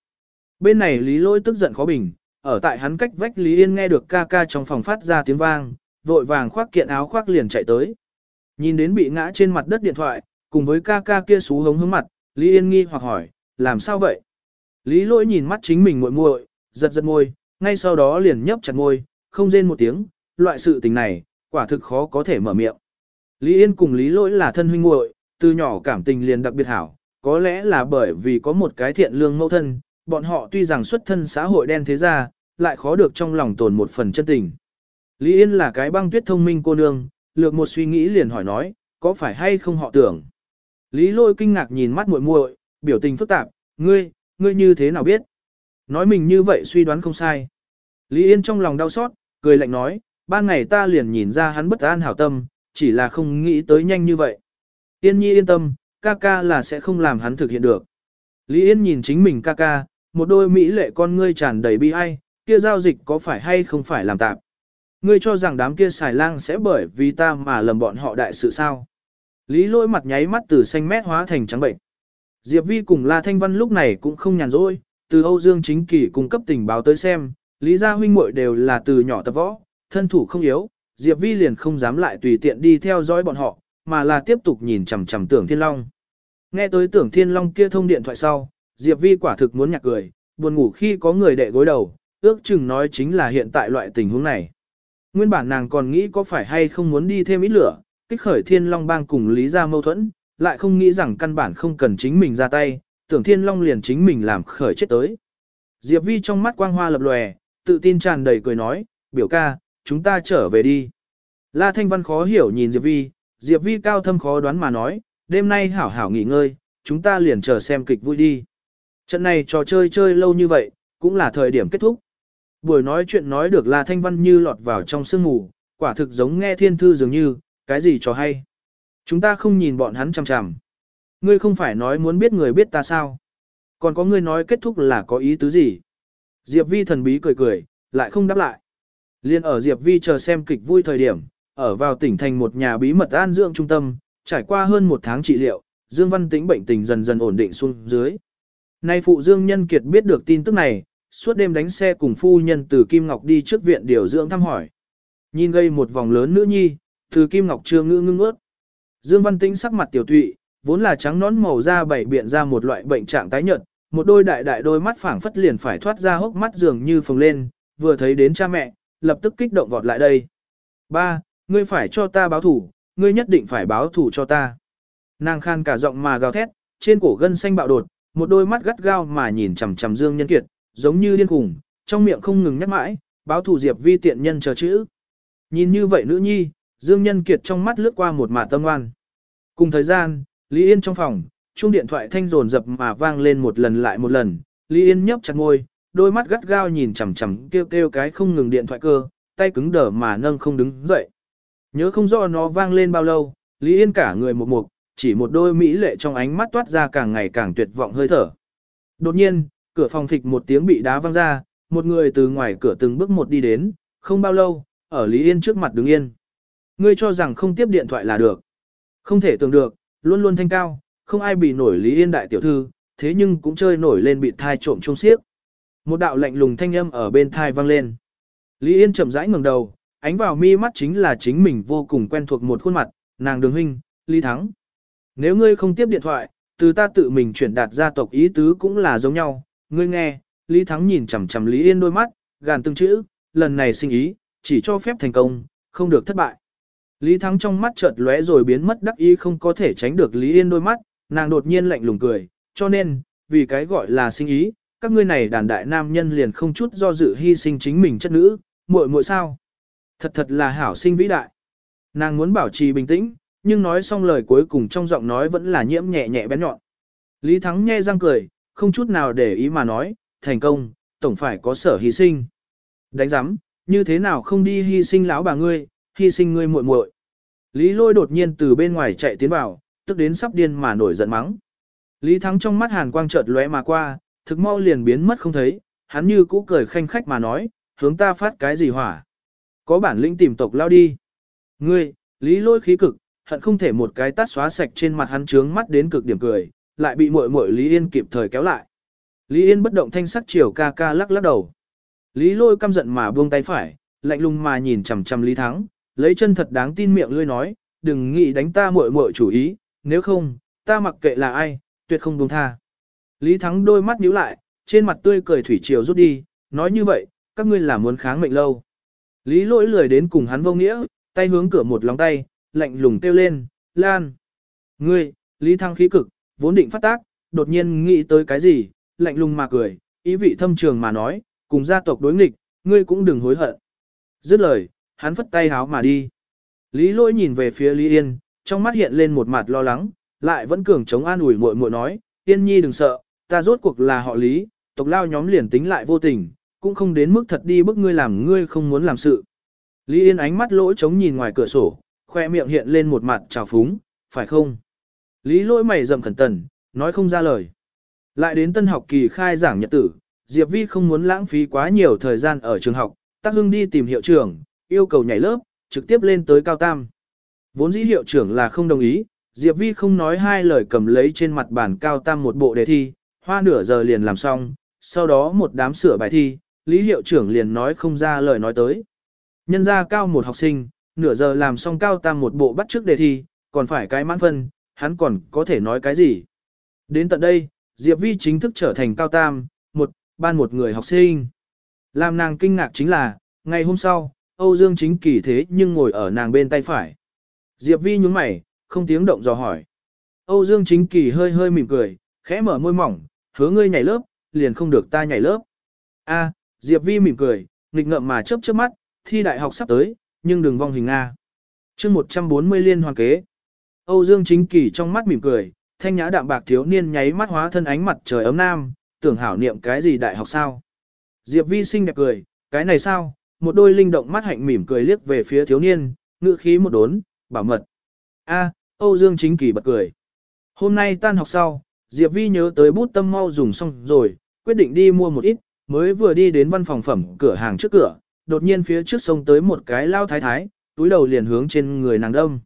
Bên này lý lôi tức giận khó bình, ở tại hắn cách vách Lý Yên nghe được ca ca trong phòng phát ra tiếng vang, vội vàng khoác kiện áo khoác liền chạy tới. Nhìn đến bị ngã trên mặt đất điện thoại, cùng với ca ca kia xú hống hướng mặt, Lý Yên nghi hoặc hỏi, làm sao vậy? Lý lôi nhìn mắt chính mình muội muội, giật giật môi, ngay sau đó liền nhấp chặt môi, không rên một tiếng, loại sự tình này, quả thực khó có thể mở miệng. Lý Yên cùng Lý lỗi là thân huynh muội, từ nhỏ cảm tình liền đặc biệt hảo, có lẽ là bởi vì có một cái thiện lương mẫu thân, bọn họ tuy rằng xuất thân xã hội đen thế ra, lại khó được trong lòng tồn một phần chân tình. Lý Yên là cái băng tuyết thông minh cô nương, lược một suy nghĩ liền hỏi nói, có phải hay không họ tưởng. Lý lôi kinh ngạc nhìn mắt muội muội, biểu tình phức tạp, ngươi, ngươi như thế nào biết? Nói mình như vậy suy đoán không sai. Lý Yên trong lòng đau xót, cười lạnh nói, ban ngày ta liền nhìn ra hắn bất an hảo tâm, chỉ là không nghĩ tới nhanh như vậy. Yên nhi yên tâm, ca ca là sẽ không làm hắn thực hiện được. Lý Yên nhìn chính mình ca ca, một đôi mỹ lệ con ngươi tràn đầy bi ai, kia giao dịch có phải hay không phải làm tạp. Ngươi cho rằng đám kia xài lang sẽ bởi vì ta mà lầm bọn họ đại sự sao. Lý lỗi mặt nháy mắt từ xanh mét hóa thành trắng bệnh. Diệp Vi cùng La Thanh Văn lúc này cũng không nhàn rỗi, từ Âu Dương Chính Kỳ cung cấp tình báo tới xem, Lý gia huynh muội đều là từ nhỏ tập võ, thân thủ không yếu, Diệp Vi liền không dám lại tùy tiện đi theo dõi bọn họ, mà là tiếp tục nhìn chằm chằm Tưởng Thiên Long. Nghe tới tưởng thiên long kia thông điện thoại sau, Diệp Vi quả thực muốn nhạc cười, buồn ngủ khi có người đệ gối đầu, ước chừng nói chính là hiện tại loại tình huống này. Nguyên bản nàng còn nghĩ có phải hay không muốn đi thêm ít lửa, kích khởi thiên long bang cùng lý ra mâu thuẫn, lại không nghĩ rằng căn bản không cần chính mình ra tay, tưởng thiên long liền chính mình làm khởi chết tới. Diệp Vi trong mắt quang hoa lập lòe, tự tin tràn đầy cười nói, biểu ca, chúng ta trở về đi. La Thanh Văn khó hiểu nhìn Diệp Vi, Diệp Vi cao thâm khó đoán mà nói, đêm nay hảo hảo nghỉ ngơi, chúng ta liền chờ xem kịch vui đi. Trận này trò chơi chơi lâu như vậy, cũng là thời điểm kết thúc. Buổi nói chuyện nói được La Thanh Văn như lọt vào trong sương mù, quả thực giống nghe thiên thư dường như, cái gì cho hay. Chúng ta không nhìn bọn hắn chằm chằm. Ngươi không phải nói muốn biết người biết ta sao. Còn có ngươi nói kết thúc là có ý tứ gì. Diệp Vi thần bí cười cười, lại không đáp lại. Liên ở Diệp Vi chờ xem kịch vui thời điểm, ở vào tỉnh thành một nhà bí mật an dưỡng trung tâm, trải qua hơn một tháng trị liệu, Dương Văn Tĩnh bệnh tình dần dần ổn định xuống dưới. Nay phụ Dương Nhân Kiệt biết được tin tức này, suốt đêm đánh xe cùng phu nhân từ Kim Ngọc đi trước viện điều dưỡng thăm hỏi. Nhìn gây một vòng lớn nữ nhi, từ Kim Ngọc chưa ngư ngưng ướt. Dương Văn Tĩnh sắc mặt tiểu tụy, vốn là trắng nón màu da bảy biện ra một loại bệnh trạng tái nhợt, một đôi đại đại đôi mắt phảng phất liền phải thoát ra hốc mắt dường như phồng lên, vừa thấy đến cha mẹ, lập tức kích động vọt lại đây. Ba, ngươi phải cho ta báo thủ, ngươi nhất định phải báo thủ cho ta. Nàng khan cả giọng mà gào thét, trên cổ gân xanh bạo đột, một đôi mắt gắt gao mà nhìn chằm chằm Dương Nhân Kiệt, giống như điên khùng trong miệng không ngừng nhắc mãi, báo thủ Diệp Vi tiện nhân chờ chữ. Nhìn như vậy nữ nhi, Dương Nhân Kiệt trong mắt lướt qua một mả tâm oan. Cùng thời gian, Lý Yên trong phòng, chuông điện thoại thanh rồn dập mà vang lên một lần lại một lần, Lý Yên nhấp chặt ngôi, đôi mắt gắt gao nhìn chằm chằm kêu kêu cái không ngừng điện thoại cơ, tay cứng đờ mà nâng không đứng dậy. Nhớ không rõ nó vang lên bao lâu, Lý Yên cả người một mục, chỉ một đôi mỹ lệ trong ánh mắt toát ra càng ngày càng tuyệt vọng hơi thở. Đột nhiên, cửa phòng phịch một tiếng bị đá văng ra, một người từ ngoài cửa từng bước một đi đến, không bao lâu, ở Lý Yên trước mặt đứng yên. Ngươi cho rằng không tiếp điện thoại là được. Không thể tưởng được, luôn luôn thanh cao, không ai bị nổi Lý Yên đại tiểu thư, thế nhưng cũng chơi nổi lên bị thai trộm trung xiếc. Một đạo lạnh lùng thanh âm ở bên thai vang lên. Lý Yên chậm rãi ngẩng đầu, ánh vào mi mắt chính là chính mình vô cùng quen thuộc một khuôn mặt, nàng đường huynh, Lý Thắng. Nếu ngươi không tiếp điện thoại, từ ta tự mình chuyển đạt gia tộc ý tứ cũng là giống nhau, ngươi nghe, Lý Thắng nhìn chằm chằm Lý Yên đôi mắt, gàn từng chữ, lần này sinh ý, chỉ cho phép thành công, không được thất bại. Lý Thắng trong mắt chợt lóe rồi biến mất đắc ý không có thể tránh được Lý Yên đôi mắt, nàng đột nhiên lạnh lùng cười, cho nên, vì cái gọi là sinh ý, các ngươi này đàn đại nam nhân liền không chút do dự hy sinh chính mình chất nữ, muội muội sao? Thật thật là hảo sinh vĩ đại. Nàng muốn bảo trì bình tĩnh, nhưng nói xong lời cuối cùng trong giọng nói vẫn là nhiễm nhẹ nhẹ bén nhọn. Lý Thắng nhe răng cười, không chút nào để ý mà nói, thành công, tổng phải có sở hy sinh. Đánh giám, như thế nào không đi hy sinh lão bà ngươi, hy sinh ngươi muội muội. Lý Lôi đột nhiên từ bên ngoài chạy tiến vào, tức đến sắp điên mà nổi giận mắng. Lý Thắng trong mắt hàn quang chợt lóe mà qua, thực mau liền biến mất không thấy, hắn như cũ cười khanh khách mà nói, hướng ta phát cái gì hỏa. Có bản lĩnh tìm tộc lao đi. Ngươi, Lý Lôi khí cực, hận không thể một cái tát xóa sạch trên mặt hắn trướng mắt đến cực điểm cười, lại bị muội muội Lý Yên kịp thời kéo lại. Lý Yên bất động thanh sắc chiều ca ca lắc lắc đầu. Lý Lôi căm giận mà buông tay phải, lạnh lùng mà nhìn chằm chằm Lý Thắng, lấy chân thật đáng tin miệng lươi nói, đừng nghĩ đánh ta muội muội chủ ý, nếu không, ta mặc kệ là ai, tuyệt không buông tha. Lý Thắng đôi mắt nhíu lại, trên mặt tươi cười thủy triều rút đi, nói như vậy, các ngươi là muốn kháng mệnh lâu. Lý lỗi lười đến cùng hắn vô nghĩa, tay hướng cửa một lòng tay, lạnh lùng kêu lên, Lan. Ngươi, Lý Thăng khí cực, vốn định phát tác, đột nhiên nghĩ tới cái gì, lạnh lùng mà cười, ý vị thâm trường mà nói, cùng gia tộc đối nghịch, ngươi cũng đừng hối hận. Dứt lời, hắn phất tay háo mà đi. Lý lỗi nhìn về phía Lý Yên, trong mắt hiện lên một mặt lo lắng, lại vẫn cường chống an ủi muội muội nói, Yên nhi đừng sợ, ta rốt cuộc là họ Lý, tộc lao nhóm liền tính lại vô tình, cũng không đến mức thật đi bức ngươi làm ngươi không muốn làm sự. Lý Yên ánh mắt lỗ trống nhìn ngoài cửa sổ, khoe miệng hiện lên một mặt trào phúng, phải không? Lý lỗi mày rầm khẩn tần, nói không ra lời. Lại đến tân học kỳ khai giảng nhật tử, Diệp Vi không muốn lãng phí quá nhiều thời gian ở trường học, Tác Hưng đi tìm hiệu trưởng, yêu cầu nhảy lớp, trực tiếp lên tới cao tam. Vốn dĩ hiệu trưởng là không đồng ý, Diệp Vi không nói hai lời cầm lấy trên mặt bàn cao tam một bộ đề thi, hoa nửa giờ liền làm xong, sau đó một đám sửa bài thi, Lý hiệu trưởng liền nói không ra lời nói tới. Nhân ra cao một học sinh, nửa giờ làm xong cao tam một bộ bắt trước đề thi, còn phải cái mãn phân, hắn còn có thể nói cái gì. Đến tận đây, Diệp Vi chính thức trở thành cao tam, một, ban một người học sinh. Làm nàng kinh ngạc chính là, ngày hôm sau, Âu Dương chính kỳ thế nhưng ngồi ở nàng bên tay phải. Diệp Vi nhúng mày, không tiếng động dò hỏi. Âu Dương chính kỳ hơi hơi mỉm cười, khẽ mở môi mỏng, hứa ngươi nhảy lớp, liền không được ta nhảy lớp. A, Diệp Vi mỉm cười, nghịch ngợm mà chớp chớp mắt, thi đại học sắp tới, nhưng đừng vong hình A. chương 140 liên hoàn kế. Âu Dương chính kỳ trong mắt mỉm cười, thanh nhã đạm bạc thiếu niên nháy mắt hóa thân ánh mặt trời ấm nam, tưởng hảo niệm cái gì đại học sao. Diệp Vi xinh đẹp cười, cái này sao, một đôi linh động mắt hạnh mỉm cười liếc về phía thiếu niên, ngữ khí một đốn, bảo mật. A, Âu Dương chính kỳ bật cười. Hôm nay tan học sau, Diệp Vi nhớ tới bút tâm mau dùng xong rồi, quyết định đi mua một ít, mới vừa đi đến văn phòng phẩm cửa hàng trước cửa, đột nhiên phía trước sông tới một cái lao thái thái, túi đầu liền hướng trên người nàng đông.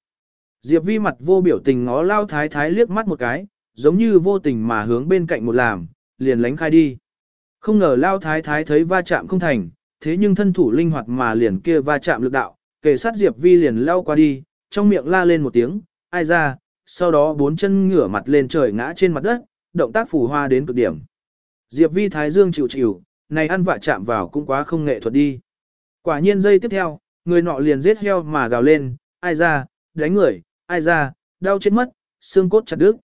Diệp Vi mặt vô biểu tình ngó lao thái thái liếc mắt một cái, giống như vô tình mà hướng bên cạnh một làm, liền lánh khai đi. Không ngờ lao thái thái thấy va chạm không thành, thế nhưng thân thủ linh hoạt mà liền kia va chạm lực đạo, kề sát Diệp Vi liền lao qua đi, trong miệng la lên một tiếng, ai ra, sau đó bốn chân ngửa mặt lên trời ngã trên mặt đất, động tác phù hoa đến cực điểm. Diệp Vi thái dương chịu chịu, này ăn vạ chạm vào cũng quá không nghệ thuật đi. Quả nhiên giây tiếp theo, người nọ liền giết heo mà gào lên, ai ra, đánh người, ai ra, đau chết mất, xương cốt chặt đứt.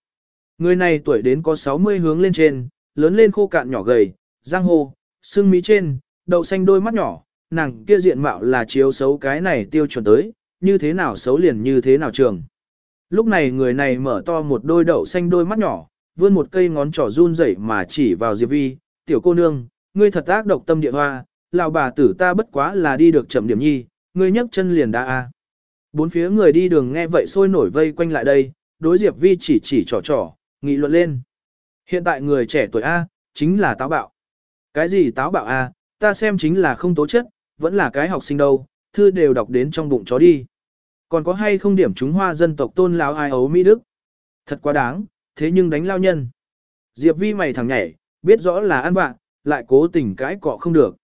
Người này tuổi đến có 60 hướng lên trên, lớn lên khô cạn nhỏ gầy, giang hồ, xương mí trên, đậu xanh đôi mắt nhỏ, nàng kia diện mạo là chiếu xấu cái này tiêu chuẩn tới, như thế nào xấu liền như thế nào trường. Lúc này người này mở to một đôi đậu xanh đôi mắt nhỏ, vươn một cây ngón trỏ run rẩy mà chỉ vào Diệp Vi, tiểu cô nương, ngươi thật ác độc tâm địa hoa, lão bà tử ta bất quá là đi được chậm điểm nhi, ngươi nhấc chân liền đã a. Bốn phía người đi đường nghe vậy sôi nổi vây quanh lại đây, đối Diệp Vi chỉ chỉ trò trò, nghị luận lên. Hiện tại người trẻ tuổi A, chính là táo bạo. Cái gì táo bạo A, ta xem chính là không tố chất, vẫn là cái học sinh đâu, thư đều đọc đến trong bụng chó đi. Còn có hay không điểm chúng hoa dân tộc tôn lão ai ấu Mỹ Đức? Thật quá đáng, thế nhưng đánh lao nhân. Diệp Vi mày thẳng nhảy, biết rõ là ăn vạ, lại cố tình cãi cọ không được.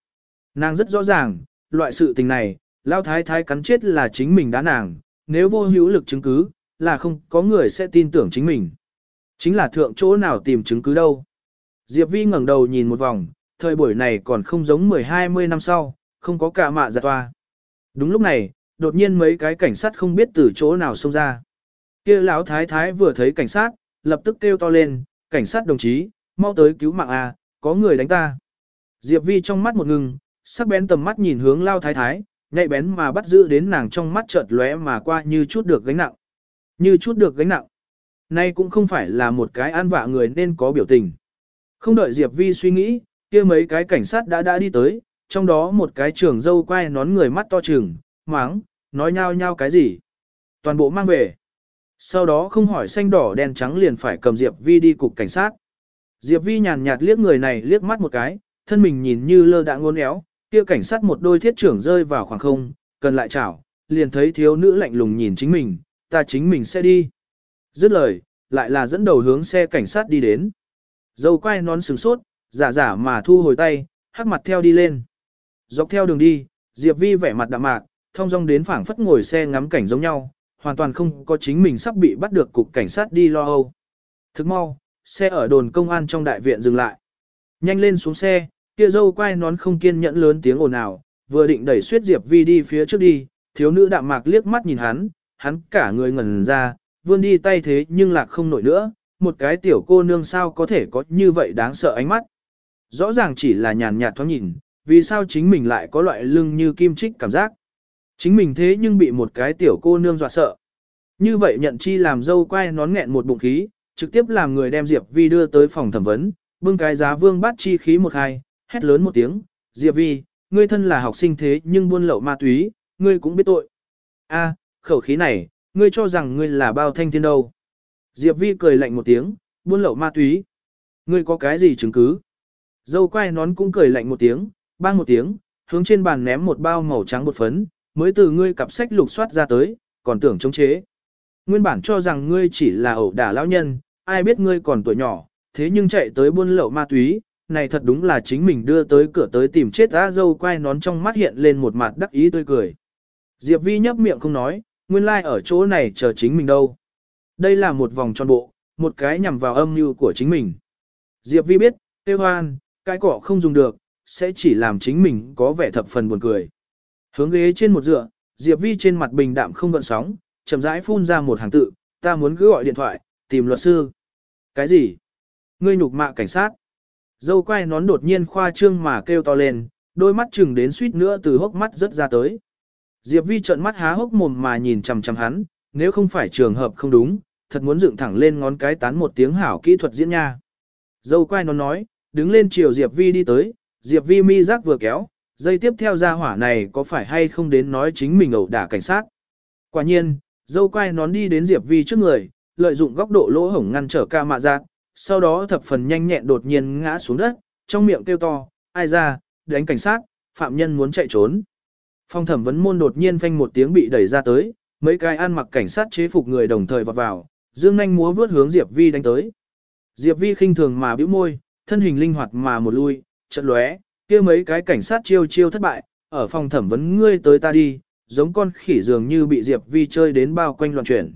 Nàng rất rõ ràng, loại sự tình này, lao thái thái cắn chết là chính mình đã nàng, nếu vô hữu lực chứng cứ, là không có người sẽ tin tưởng chính mình. Chính là thượng chỗ nào tìm chứng cứ đâu. Diệp Vi ngẩng đầu nhìn một vòng, thời buổi này còn không giống 10-20 năm sau, không có cả mạ giặt toa. Đúng lúc này, đột nhiên mấy cái cảnh sát không biết từ chỗ nào xông ra. Kia lão thái thái vừa thấy cảnh sát, lập tức kêu to lên, cảnh sát đồng chí, mau tới cứu mạng a, có người đánh ta. Diệp Vi trong mắt một ngừng, sắc bén tầm mắt nhìn hướng lao thái thái, nhạy bén mà bắt giữ đến nàng trong mắt chợt lóe mà qua như chút được gánh nặng. Như chút được gánh nặng. Nay cũng không phải là một cái an vạ người nên có biểu tình. Không đợi Diệp Vi suy nghĩ, kia mấy cái cảnh sát đã đã đi tới, trong đó một cái trưởng dâu quay nón người mắt to trừng, máng, nói nhau nhau cái gì. Toàn bộ mang về. Sau đó không hỏi xanh đỏ đen trắng liền phải cầm Diệp Vi đi cục cảnh sát. Diệp Vi nhàn nhạt liếc người này liếc mắt một cái, thân mình nhìn như lơ đãng ngôn éo, kia cảnh sát một đôi thiết trưởng rơi vào khoảng không, cần lại chảo, liền thấy thiếu nữ lạnh lùng nhìn chính mình, ta chính mình sẽ đi. Dứt lời, lại là dẫn đầu hướng xe cảnh sát đi đến. Dâu quay nón sừng sốt, giả giả mà thu hồi tay, hắc mặt theo đi lên. Dọc theo đường đi, Diệp Vi vẻ mặt đạm mạc, thông dong đến phảng phất ngồi xe ngắm cảnh giống nhau, hoàn toàn không có chính mình sắp bị bắt được cục cảnh sát đi lo âu. Thức mau, xe ở đồn công an trong đại viện dừng lại. Nhanh lên xuống xe, kia dâu quay nón không kiên nhẫn lớn tiếng ồn ào, vừa định đẩy suyết Diệp Vi đi phía trước đi, thiếu nữ đạm mạc liếc mắt nhìn hắn, hắn cả người ngẩn ra, vươn đi tay thế nhưng lạc không nổi nữa, một cái tiểu cô nương sao có thể có như vậy đáng sợ ánh mắt. Rõ ràng chỉ là nhàn nhạt thoáng nhìn, vì sao chính mình lại có loại lưng như kim trích cảm giác. Chính mình thế nhưng bị một cái tiểu cô nương dọa sợ. Như vậy nhận chi làm dâu quay nón nghẹn một bụng khí, trực tiếp làm người đem Diệp Vi đưa tới phòng thẩm vấn, bưng cái giá vương bát chi khí một hai, hét lớn một tiếng, Diệp Vi, ngươi thân là học sinh thế nhưng buôn lậu ma túy, ngươi cũng biết tội. A, khẩu khí này, ngươi cho rằng ngươi là bao thanh thiên đâu. Diệp Vi cười lạnh một tiếng, buôn lậu ma túy. Ngươi có cái gì chứng cứ? Dâu quay nón cũng cười lạnh một tiếng, bang một tiếng, hướng trên bàn ném một bao màu trắng bột phấn, mới từ ngươi cặp sách lục soát ra tới, còn tưởng chống chế. Nguyên bản cho rằng ngươi chỉ là ẩu đả lão nhân, ai biết ngươi còn tuổi nhỏ, thế nhưng chạy tới buôn lậu ma túy, này thật đúng là chính mình đưa tới cửa tới tìm chết á dâu quay nón trong mắt hiện lên một mặt đắc ý tươi cười. Diệp Vi nhấp miệng không nói, nguyên lai like ở chỗ này chờ chính mình đâu. Đây là một vòng tròn bộ, một cái nhằm vào âm mưu của chính mình. Diệp Vi biết, tiêu hoan, cái cỏ không dùng được, sẽ chỉ làm chính mình có vẻ thập phần buồn cười. Hướng ghế trên một dựa, Diệp Vi trên mặt bình đạm không gợn sóng, chậm rãi phun ra một hàng tự, ta muốn cứ gọi điện thoại, tìm luật sư. Cái gì? Ngươi nhục mạ cảnh sát. Dâu quay nón đột nhiên khoa trương mà kêu to lên, đôi mắt chừng đến suýt nữa từ hốc mắt rất ra tới. Diệp Vi trợn mắt há hốc mồm mà nhìn chằm chằm hắn, nếu không phải trường hợp không đúng, thật muốn dựng thẳng lên ngón cái tán một tiếng hảo kỹ thuật diễn nha. Dâu quay nón nói, đứng lên chiều Diệp Vi đi tới, Diệp Vi mi giác vừa kéo, dây tiếp theo ra hỏa này có phải hay không đến nói chính mình ẩu đả cảnh sát. Quả nhiên, dâu quay nón đi đến Diệp Vi trước người, lợi dụng góc độ lỗ hổng ngăn trở ca mạ giác, sau đó thập phần nhanh nhẹn đột nhiên ngã xuống đất, trong miệng kêu to, ai ra, đánh cảnh sát, phạm nhân muốn chạy trốn. Phong thẩm vấn môn đột nhiên phanh một tiếng bị đẩy ra tới, mấy cái ăn mặc cảnh sát chế phục người đồng thời vọt vào, dương nhanh múa vướt hướng Diệp Vi đánh tới. Diệp Vi khinh thường mà bĩu môi, thân hình linh hoạt mà một lui, chợt lóe, kia mấy cái cảnh sát chiêu chiêu thất bại, ở phòng thẩm vấn ngươi tới ta đi, giống con khỉ dường như bị Diệp Vi chơi đến bao quanh loạn chuyển.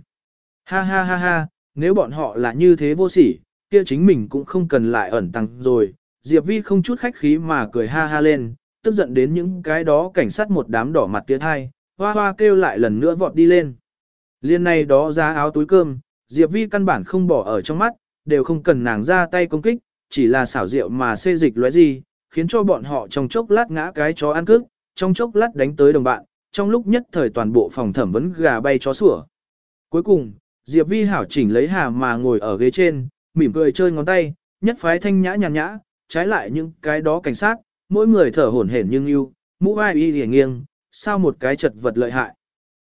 Ha ha ha ha, nếu bọn họ là như thế vô sỉ, kia chính mình cũng không cần lại ẩn tăng rồi. Diệp Vi không chút khách khí mà cười ha ha lên, tức giận đến những cái đó cảnh sát một đám đỏ mặt tiếng hai, hoa hoa kêu lại lần nữa vọt đi lên. Liên này đó ra áo túi cơm, Diệp Vi căn bản không bỏ ở trong mắt, đều không cần nàng ra tay công kích, chỉ là xảo diệu mà xê dịch lóe gì, khiến cho bọn họ trong chốc lát ngã cái chó ăn cước, trong chốc lát đánh tới đồng bạn, trong lúc nhất thời toàn bộ phòng thẩm vấn gà bay chó sủa. Cuối cùng, Diệp Vi hảo chỉnh lấy hà mà ngồi ở ghế trên, mỉm cười chơi ngón tay, nhất phái thanh nhã nhàn nhã, trái lại những cái đó cảnh sát, mỗi người thở hổn hển nhưng yêu, mũ vai y lìa nghiêng, sao một cái chật vật lợi hại.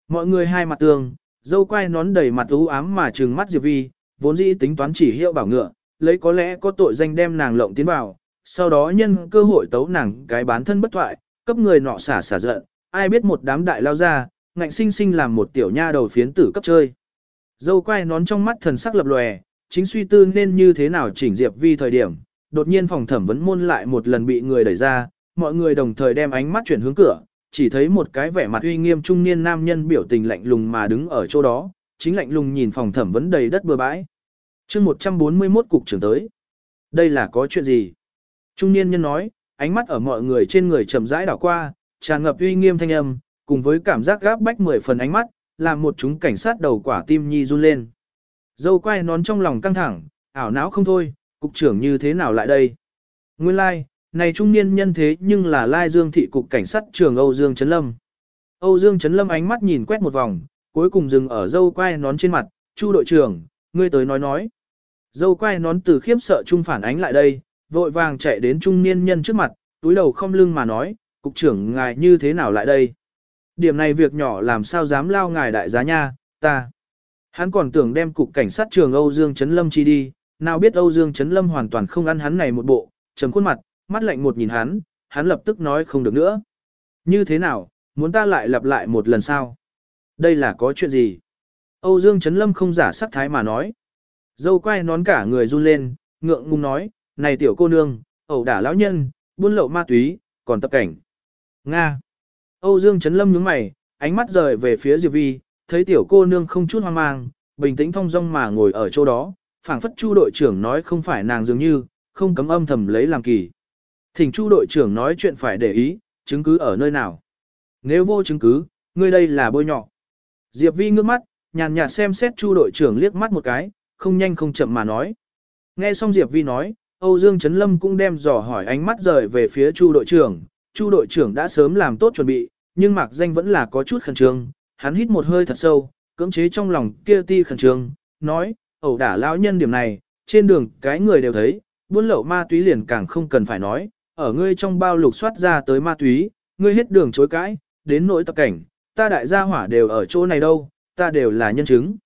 Mọi người hai mặt tường, dâu quay nón đầy mặt u ám mà trừng mắt Diệp Vi, vốn dĩ tính toán chỉ hiệu bảo ngựa, lấy có lẽ có tội danh đem nàng lộng tiến vào, sau đó nhân cơ hội tấu nàng cái bán thân bất thoại, cấp người nọ xả xả giận, ai biết một đám đại lao ra, ngạnh sinh sinh làm một tiểu nha đầu phiến tử cấp chơi. Dâu quay nón trong mắt thần sắc lập lòe, chính suy tư nên như thế nào chỉnh Diệp Vi thời điểm, đột nhiên phòng thẩm vấn môn lại một lần bị người đẩy ra, mọi người đồng thời đem ánh mắt chuyển hướng cửa, chỉ thấy một cái vẻ mặt uy nghiêm trung niên nam nhân biểu tình lạnh lùng mà đứng ở chỗ đó, chính lạnh lùng nhìn phòng thẩm vấn đầy đất bừa bãi. chương 141 cục trưởng tới. Đây là có chuyện gì? Trung niên nhân nói, ánh mắt ở mọi người trên người chậm rãi đảo qua, tràn ngập uy nghiêm thanh âm, cùng với cảm giác gáp bách mười phần ánh mắt, làm một chúng cảnh sát đầu quả tim nhi run lên. Dâu quay nón trong lòng căng thẳng, ảo não không thôi, cục trưởng như thế nào lại đây? Nguyên lai, like, này trung niên nhân thế nhưng là Lai Dương thị cục cảnh sát trường Âu Dương Trấn Lâm. Âu Dương Trấn Lâm ánh mắt nhìn quét một vòng, cuối cùng dừng ở dâu quay nón trên mặt, Chu đội trưởng, ngươi tới nói nói. Dâu quay nón từ khiếp sợ trung phản ánh lại đây, vội vàng chạy đến trung niên nhân trước mặt, túi đầu không lưng mà nói, cục trưởng ngài như thế nào lại đây? Điểm này việc nhỏ làm sao dám lao ngài đại giá nha, ta. Hắn còn tưởng đem cục cảnh sát trường Âu Dương Trấn Lâm chi đi, nào biết Âu Dương Trấn Lâm hoàn toàn không ăn hắn này một bộ, trầm khuôn mặt, mắt lạnh một nhìn hắn, hắn lập tức nói không được nữa. Như thế nào, muốn ta lại lặp lại một lần sao? Đây là có chuyện gì? Âu Dương Trấn Lâm không giả sắc thái mà nói. Dâu quay nón cả người run lên, ngượng ngùng nói, này tiểu cô nương, ẩu đả lão nhân, buôn lậu ma túy, còn tập cảnh. Nga. Âu Dương Trấn Lâm nhướng mày, ánh mắt rời về phía Diệp Vi, thấy tiểu cô nương không chút hoang mang, bình tĩnh thong dong mà ngồi ở chỗ đó, phảng phất Chu đội trưởng nói không phải nàng dường như, không cấm âm thầm lấy làm kỳ. Thỉnh Chu đội trưởng nói chuyện phải để ý, chứng cứ ở nơi nào. Nếu vô chứng cứ, ngươi đây là bôi nhọ. Diệp Vi ngước mắt, nhàn nhạt xem xét Chu đội trưởng liếc mắt một cái, không nhanh không chậm mà nói. Nghe xong Diệp Vi nói, Âu Dương Trấn Lâm cũng đem dò hỏi ánh mắt rời về phía Chu đội trưởng. Chu đội trưởng đã sớm làm tốt chuẩn bị, nhưng mạc danh vẫn là có chút khẩn trương. Hắn hít một hơi thật sâu, cưỡng chế trong lòng kia ti khẩn trương, nói, ẩu đả lão nhân điểm này, trên đường cái người đều thấy, buôn lậu ma túy liền càng không cần phải nói, ở ngươi trong bao lục soát ra tới ma túy, ngươi hết đường chối cãi, đến nỗi tập cảnh, ta đại gia hỏa đều ở chỗ này đâu, ta đều là nhân chứng.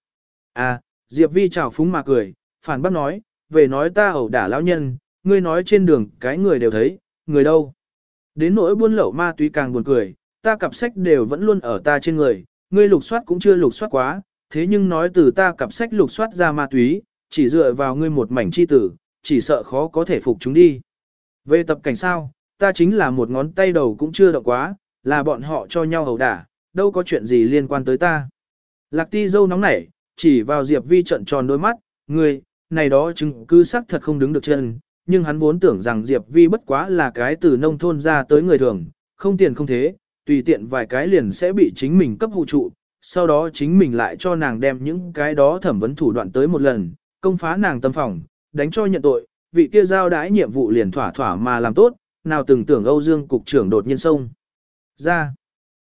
À, Diệp Vi chào phúng mà cười, phản bác nói, về nói ta ẩu đả lão nhân, ngươi nói trên đường cái người đều thấy, người đâu. Đến nỗi buôn lậu ma túy càng buồn cười, ta cặp sách đều vẫn luôn ở ta trên người, ngươi lục soát cũng chưa lục soát quá, thế nhưng nói từ ta cặp sách lục soát ra ma túy, chỉ dựa vào ngươi một mảnh chi tử, chỉ sợ khó có thể phục chúng đi. Về tập cảnh sao, ta chính là một ngón tay đầu cũng chưa động quá, là bọn họ cho nhau hầu đả, đâu có chuyện gì liên quan tới ta. Lạc ti dâu nóng nảy, chỉ vào Diệp Vi trận tròn đôi mắt, ngươi, này đó chứng cứ xác thật không đứng được chân, nhưng hắn vốn tưởng rằng Diệp Vi bất quá là cái từ nông thôn ra tới người thường, không tiền không thế, tùy tiện vài cái liền sẽ bị chính mình cấp hụ trụ, sau đó chính mình lại cho nàng đem những cái đó thẩm vấn thủ đoạn tới một lần, công phá nàng tâm phòng, đánh cho nhận tội, vị kia giao đái nhiệm vụ liền thỏa thỏa mà làm tốt, nào từng tưởng Âu Dương cục trưởng đột nhiên xông ra.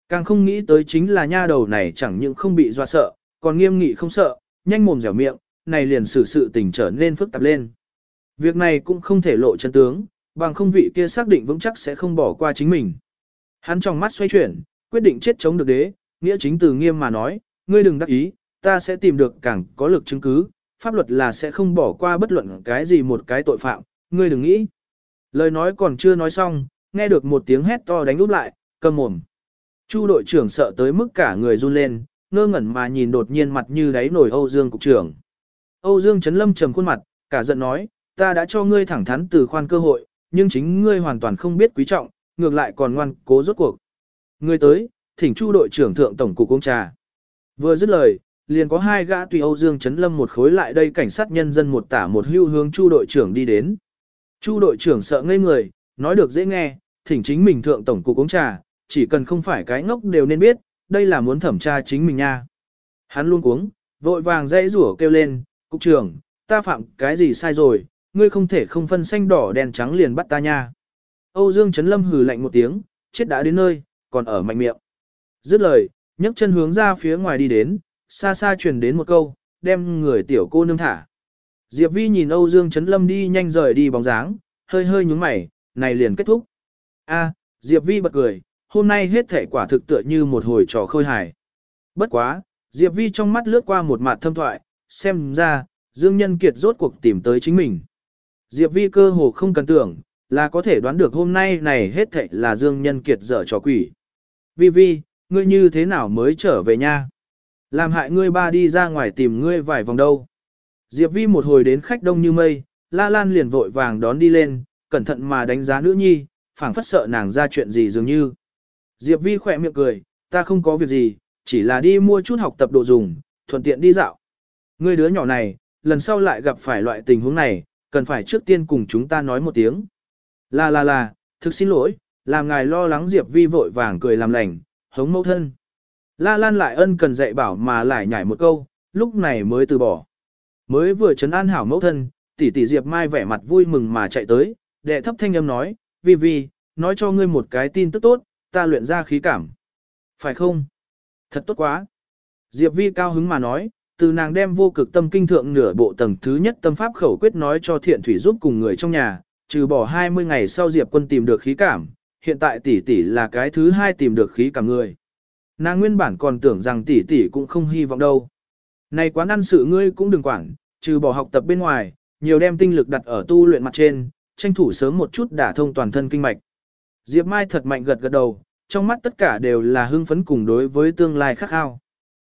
Càng không nghĩ tới chính là nha đầu này chẳng những không bị dọa sợ, còn nghiêm nghị không sợ, nhanh mồm dẻo miệng, này liền xử sự tình trở nên phức tạp lên. Việc này cũng không thể lộ chân tướng, bằng không vị kia xác định vững chắc sẽ không bỏ qua chính mình. Hắn trong mắt xoay chuyển, quyết định chết chống được đế, nghĩa chính từ nghiêm mà nói, ngươi đừng đắc ý, ta sẽ tìm được càng có lực chứng cứ, pháp luật là sẽ không bỏ qua bất luận cái gì một cái tội phạm, ngươi đừng nghĩ. Lời nói còn chưa nói xong, nghe được một tiếng hét to đánh úp lại, cầm mồm. Chu đội trưởng sợ tới mức cả người run lên, ngơ ngẩn mà nhìn đột nhiên mặt như đáy nổi Âu Dương cục trưởng. Âu Dương chấn lâm trầm khuôn mặt, cả giận nói, ta đã cho ngươi thẳng thắn từ khoan cơ hội, nhưng chính ngươi hoàn toàn không biết quý trọng, ngược lại còn ngoan cố rốt cuộc. Ngươi tới, thỉnh Chu đội trưởng thượng tổng cục uống trà. Vừa dứt lời, liền có hai gã tùy Âu Dương chấn lâm một khối lại đây cảnh sát nhân dân một tả một hưu hướng Chu đội trưởng đi đến. Chu đội trưởng sợ ngây người, nói được dễ nghe, thỉnh chính mình thượng tổng cục uống trà, chỉ cần không phải cái ngốc đều nên biết, đây là muốn thẩm tra chính mình nha. Hắn luôn cuống, vội vàng dây rủa kêu lên, cục trưởng, ta phạm cái gì sai rồi, ngươi không thể không phân xanh đỏ đèn trắng liền bắt ta nha. Âu Dương Trấn Lâm hừ lạnh một tiếng, chết đã đến nơi, còn ở mạnh miệng. Dứt lời, nhấc chân hướng ra phía ngoài đi đến, xa xa truyền đến một câu, đem người tiểu cô nương thả. Diệp Vi nhìn Âu Dương Trấn Lâm đi nhanh rời đi bóng dáng, hơi hơi nhúng mày, này liền kết thúc. A, Diệp Vi bật cười, hôm nay hết thể quả thực tựa như một hồi trò khơi hài. Bất quá, Diệp Vi trong mắt lướt qua một mặt thâm thoại, xem ra, Dương Nhân Kiệt rốt cuộc tìm tới chính mình. Diệp Vi cơ hồ không cần tưởng, là có thể đoán được hôm nay này hết thệ là Dương Nhân Kiệt dở trò quỷ. Vi Vi, ngươi như thế nào mới trở về nha? Làm hại ngươi ba đi ra ngoài tìm ngươi vài vòng đâu. Diệp Vi một hồi đến khách đông như mây, La Lan liền vội vàng đón đi lên, cẩn thận mà đánh giá nữ nhi, phảng phất sợ nàng ra chuyện gì dường như. Diệp Vi khỏe miệng cười, ta không có việc gì, chỉ là đi mua chút học tập đồ dùng, thuận tiện đi dạo. Ngươi đứa nhỏ này, lần sau lại gặp phải loại tình huống này, cần phải trước tiên cùng chúng ta nói một tiếng. Là là là, thực xin lỗi, làm ngài lo lắng Diệp Vi vội vàng cười làm lành, hống mẫu thân. La Lan lại ân cần dạy bảo mà lại nhảy một câu, lúc này mới từ bỏ. Mới vừa chấn an hảo mẫu thân, tỷ tỷ Diệp Mai vẻ mặt vui mừng mà chạy tới, đệ thấp thanh âm nói, Vi Vi, nói cho ngươi một cái tin tức tốt, ta luyện ra khí cảm. Phải không? Thật tốt quá. Diệp Vi cao hứng mà nói, từ nàng đem vô cực tâm kinh thượng nửa bộ tầng thứ nhất tâm pháp khẩu quyết nói cho thiện thủy giúp cùng người trong nhà, trừ bỏ 20 ngày sau Diệp quân tìm được khí cảm, hiện tại tỷ tỷ là cái thứ hai tìm được khí cảm người. Nàng nguyên bản còn tưởng rằng tỷ tỷ cũng không hy vọng đâu. Này quán ăn sự ngươi cũng đừng quản, trừ bỏ học tập bên ngoài, nhiều đem tinh lực đặt ở tu luyện mặt trên, tranh thủ sớm một chút đả thông toàn thân kinh mạch. Diệp Mai thật mạnh gật gật đầu, trong mắt tất cả đều là hưng phấn cùng đối với tương lai khắc khao.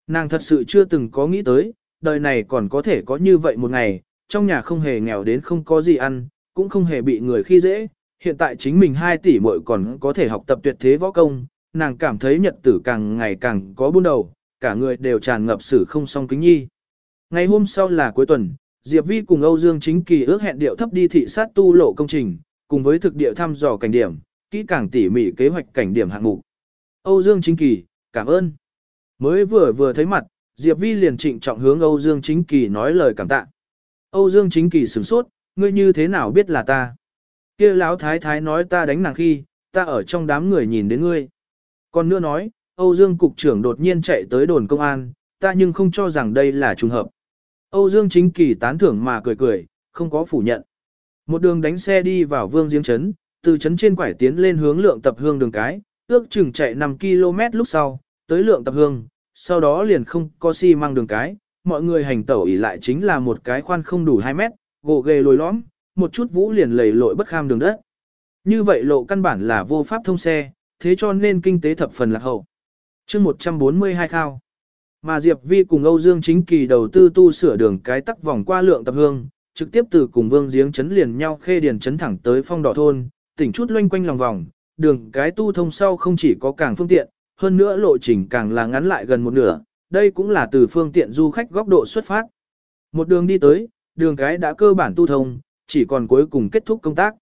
Nàng thật sự chưa từng có nghĩ tới, đời này còn có thể có như vậy một ngày, trong nhà không hề nghèo đến không có gì ăn, cũng không hề bị người khi dễ, hiện tại chính mình 2 tỷ muội còn có thể học tập tuyệt thế võ công, nàng cảm thấy nhật tử càng ngày càng có buôn đầu, cả người đều tràn ngập sự không song kính nhi. Ngày hôm sau là cuối tuần, Diệp Vi cùng Âu Dương Chính Kỳ ước hẹn điệu thấp đi thị sát tu lộ công trình, cùng với thực địa thăm dò cảnh điểm, kỹ càng tỉ mỉ kế hoạch cảnh điểm hạng mục. Âu Dương Chính Kỳ, cảm ơn. Mới vừa vừa thấy mặt, Diệp Vi liền trịnh trọng hướng Âu Dương Chính Kỳ nói lời cảm tạ. Âu Dương Chính Kỳ sửng sốt, ngươi như thế nào biết là ta? Kia lão thái thái nói ta đánh nàng khi, ta ở trong đám người nhìn đến ngươi. Còn nữa nói, Âu Dương cục trưởng đột nhiên chạy tới đồn công an, ta nhưng không cho rằng đây là trùng hợp. Âu Dương Chính Kỳ tán thưởng mà cười cười, không có phủ nhận. Một đường đánh xe đi vào Vương Giếng Trấn, từ trấn trên quải tiến lên hướng lượng tập hương đường cái, ước chừng chạy 5 km lúc sau, tới lượng tập hương, sau đó liền không có xi si măng đường cái, mọi người hành tẩu ỉ lại chính là một cái khoan không đủ 2 mét, gỗ ghề lồi lõm, một chút vũ liền lầy lội bất kham đường đất. Như vậy lộ căn bản là vô pháp thông xe, thế cho nên kinh tế thập phần lạc hậu. chương 142 khao. Mà Diệp Vi cùng Âu Dương chính kỳ đầu tư tu sửa đường cái tắc vòng qua lượng tập hương, trực tiếp từ cùng vương giếng chấn liền nhau khê điền chấn thẳng tới phong đỏ thôn, tỉnh chút loanh quanh lòng vòng, đường cái tu thông sau không chỉ có càng phương tiện, hơn nữa lộ trình càng là ngắn lại gần một nửa, đây cũng là từ phương tiện du khách góc độ xuất phát. Một đường đi tới, đường cái đã cơ bản tu thông, chỉ còn cuối cùng kết thúc công tác.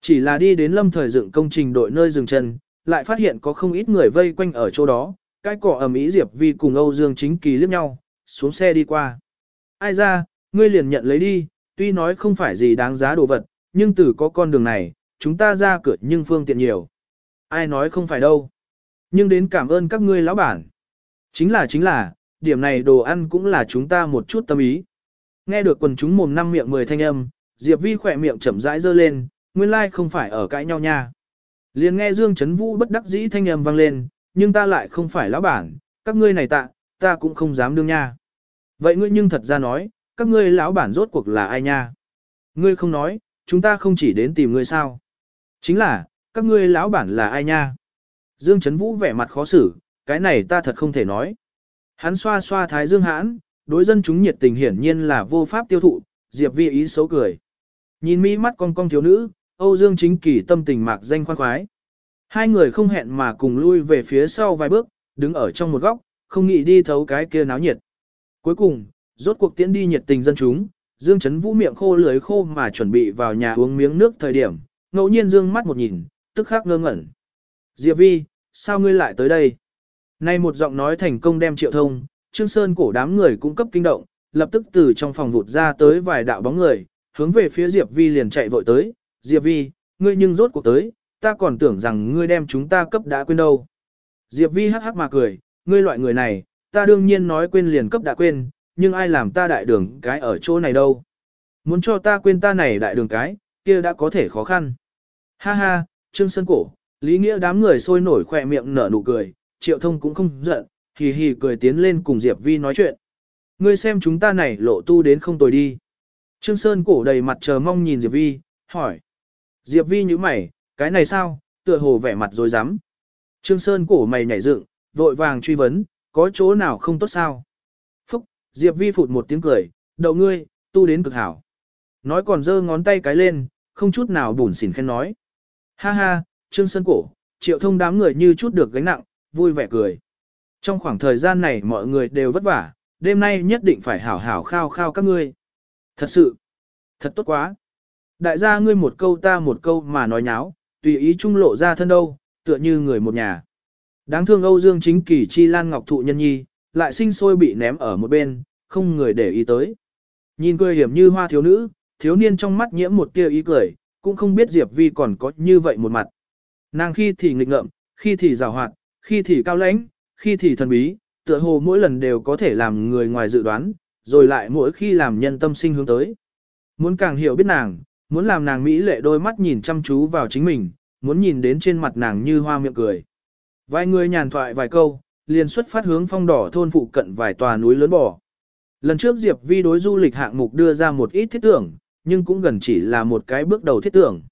Chỉ là đi đến lâm thời dựng công trình đội nơi dừng chân, lại phát hiện có không ít người vây quanh ở chỗ đó, cái cỏ ẩm ý Diệp Vi cùng Âu Dương Chính Kỳ liếc nhau, xuống xe đi qua. Ai ra, ngươi liền nhận lấy đi, tuy nói không phải gì đáng giá đồ vật, nhưng từ có con đường này, chúng ta ra cửa nhưng phương tiện nhiều. Ai nói không phải đâu. Nhưng đến cảm ơn các ngươi lão bản. Chính là chính là, điểm này đồ ăn cũng là chúng ta một chút tâm ý. Nghe được quần chúng mồm năm miệng mười thanh âm, Diệp Vi khỏe miệng chậm rãi dơ lên, nguyên lai like không phải ở cãi nhau nha. Liền nghe Dương Chấn Vũ bất đắc dĩ thanh âm vang lên, nhưng ta lại không phải lão bản, các ngươi này tạ, ta cũng không dám đương nha. Vậy ngươi nhưng thật ra nói, các ngươi lão bản rốt cuộc là ai nha? Ngươi không nói, chúng ta không chỉ đến tìm ngươi sao? Chính là, các ngươi lão bản là ai nha? Dương Chấn Vũ vẻ mặt khó xử, cái này ta thật không thể nói. Hắn xoa xoa thái dương hãn, đối dân chúng nhiệt tình hiển nhiên là vô pháp tiêu thụ, Diệp Vi ý xấu cười. Nhìn mỹ mắt con cong thiếu nữ, Âu Dương Chính Kỳ tâm tình mạc danh khoan khoái. Hai người không hẹn mà cùng lui về phía sau vài bước, đứng ở trong một góc, không nghĩ đi thấu cái kia náo nhiệt. Cuối cùng, rốt cuộc tiễn đi nhiệt tình dân chúng, Dương Chấn Vũ miệng khô lưới khô mà chuẩn bị vào nhà uống miếng nước thời điểm, ngẫu nhiên dương mắt một nhìn, tức khắc ngơ ngẩn. Diệp Vi, sao ngươi lại tới đây? Nay một giọng nói thành công đem triệu thông, Trương Sơn cổ đám người cung cấp kinh động, lập tức từ trong phòng vụt ra tới vài đạo bóng người, hướng về phía Diệp Vi liền chạy vội tới. Diệp Vi, ngươi nhưng rốt cuộc tới, ta còn tưởng rằng ngươi đem chúng ta cấp đã quên đâu. Diệp Vi hắc hắc mà cười, ngươi loại người này, ta đương nhiên nói quên liền cấp đã quên, nhưng ai làm ta đại đường cái ở chỗ này đâu. Muốn cho ta quên ta này đại đường cái, kia đã có thể khó khăn. Ha ha, Trương Sơn cổ, Lý Nghĩa đám người sôi nổi khỏe miệng nở nụ cười, Triệu Thông cũng không giận, hì hì cười tiến lên cùng Diệp Vi nói chuyện. Ngươi xem chúng ta này lộ tu đến không tồi đi. Trương Sơn cổ đầy mặt chờ mong nhìn Diệp Vi, hỏi. Diệp Vi như mày, cái này sao, tựa hồ vẻ mặt rồi dám. Trương Sơn cổ mày nhảy dựng, vội vàng truy vấn, có chỗ nào không tốt sao? Phúc, Diệp Vi phụt một tiếng cười, đậu ngươi, tu đến cực hảo. Nói còn giơ ngón tay cái lên, không chút nào bùn xỉn khen nói. Ha ha, Trương Sơn cổ, triệu thông đám người như chút được gánh nặng, vui vẻ cười. Trong khoảng thời gian này mọi người đều vất vả, đêm nay nhất định phải hảo hảo khao khao các ngươi. Thật sự, thật tốt quá. Đại gia ngươi một câu ta một câu mà nói nháo, tùy ý trung lộ ra thân đâu, tựa như người một nhà. Đáng thương Âu Dương chính kỳ chi lan ngọc thụ nhân nhi, lại sinh sôi bị ném ở một bên, không người để ý tới. Nhìn cười hiểm như hoa thiếu nữ, thiếu niên trong mắt nhiễm một tia ý cười, cũng không biết Diệp Vi còn có như vậy một mặt. Nàng khi thì nghịch ngợm, khi thì rào hoạt, khi thì cao lãnh, khi thì thần bí, tựa hồ mỗi lần đều có thể làm người ngoài dự đoán, rồi lại mỗi khi làm nhân tâm sinh hướng tới. Muốn càng hiểu biết nàng, muốn làm nàng mỹ lệ đôi mắt nhìn chăm chú vào chính mình, muốn nhìn đến trên mặt nàng như hoa miệng cười. Vài người nhàn thoại vài câu, liền xuất phát hướng phong đỏ thôn phụ cận vài tòa núi lớn bò. Lần trước Diệp Vi đối du lịch hạng mục đưa ra một ít thiết tưởng, nhưng cũng gần chỉ là một cái bước đầu thiết tưởng.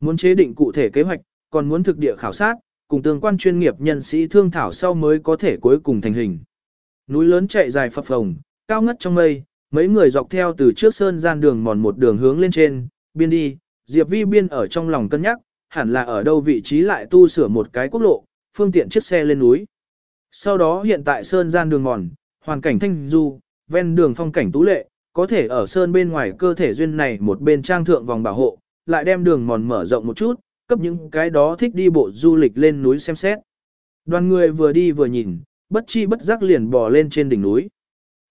Muốn chế định cụ thể kế hoạch, còn muốn thực địa khảo sát, cùng tương quan chuyên nghiệp nhân sĩ thương thảo sau mới có thể cuối cùng thành hình. Núi lớn chạy dài phập phồng, cao ngất trong mây, mấy người dọc theo từ trước sơn gian đường mòn một đường hướng lên trên, biên đi, Diệp Vi biên ở trong lòng cân nhắc, hẳn là ở đâu vị trí lại tu sửa một cái quốc lộ, phương tiện chiếc xe lên núi. Sau đó hiện tại sơn gian đường mòn, hoàn cảnh thanh du, ven đường phong cảnh tú lệ, có thể ở sơn bên ngoài cơ thể duyên này một bên trang thượng vòng bảo hộ, lại đem đường mòn mở rộng một chút, cấp những cái đó thích đi bộ du lịch lên núi xem xét. Đoàn người vừa đi vừa nhìn, bất chi bất giác liền bò lên trên đỉnh núi.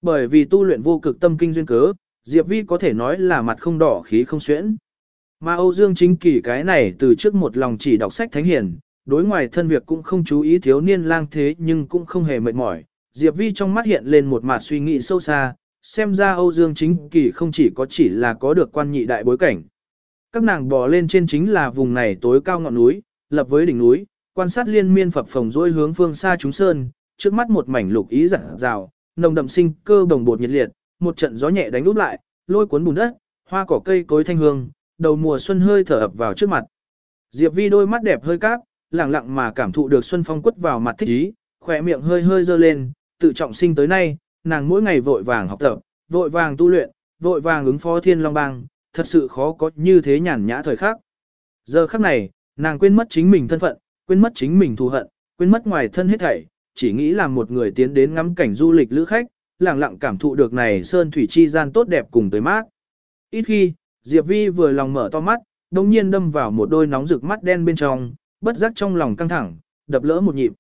Bởi vì tu luyện vô cực tâm kinh duyên cớ, Diệp Vi có thể nói là mặt không đỏ khí không xuyễn. Mà Âu Dương chính kỳ cái này từ trước một lòng chỉ đọc sách thánh hiền, đối ngoài thân việc cũng không chú ý thiếu niên lang thế nhưng cũng không hề mệt mỏi. Diệp Vi trong mắt hiện lên một mặt suy nghĩ sâu xa, xem ra Âu Dương chính kỳ không chỉ có chỉ là có được quan nhị đại bối cảnh. Các nàng bò lên trên chính là vùng này tối cao ngọn núi, lập với đỉnh núi, quan sát liên miên phập phồng dôi hướng phương xa chúng sơn, trước mắt một mảnh lục ý rạng rào, nồng đậm sinh cơ đồng bột nhiệt liệt, một trận gió nhẹ đánh úp lại, lôi cuốn bùn đất, hoa cỏ cây cối thanh hương, đầu mùa xuân hơi thở ập vào trước mặt. Diệp Vi đôi mắt đẹp hơi cáp, lặng lặng mà cảm thụ được xuân phong quất vào mặt thích ý, khỏe miệng hơi hơi dơ lên, tự trọng sinh tới nay, nàng mỗi ngày vội vàng học tập, vội vàng tu luyện, vội vàng ứng phó thiên long bang, thật sự khó có như thế nhàn nhã thời khắc. Giờ khắc này, nàng quên mất chính mình thân phận, quên mất chính mình thù hận, quên mất ngoài thân hết thảy, chỉ nghĩ là một người tiến đến ngắm cảnh du lịch lữ khách, lặng lặng cảm thụ được này sơn thủy chi gian tốt đẹp cùng tới mát. Ít khi, Diệp Vi vừa lòng mở to mắt, đồng nhiên đâm vào một đôi nóng rực mắt đen bên trong, bất giác trong lòng căng thẳng, đập lỡ một nhịp.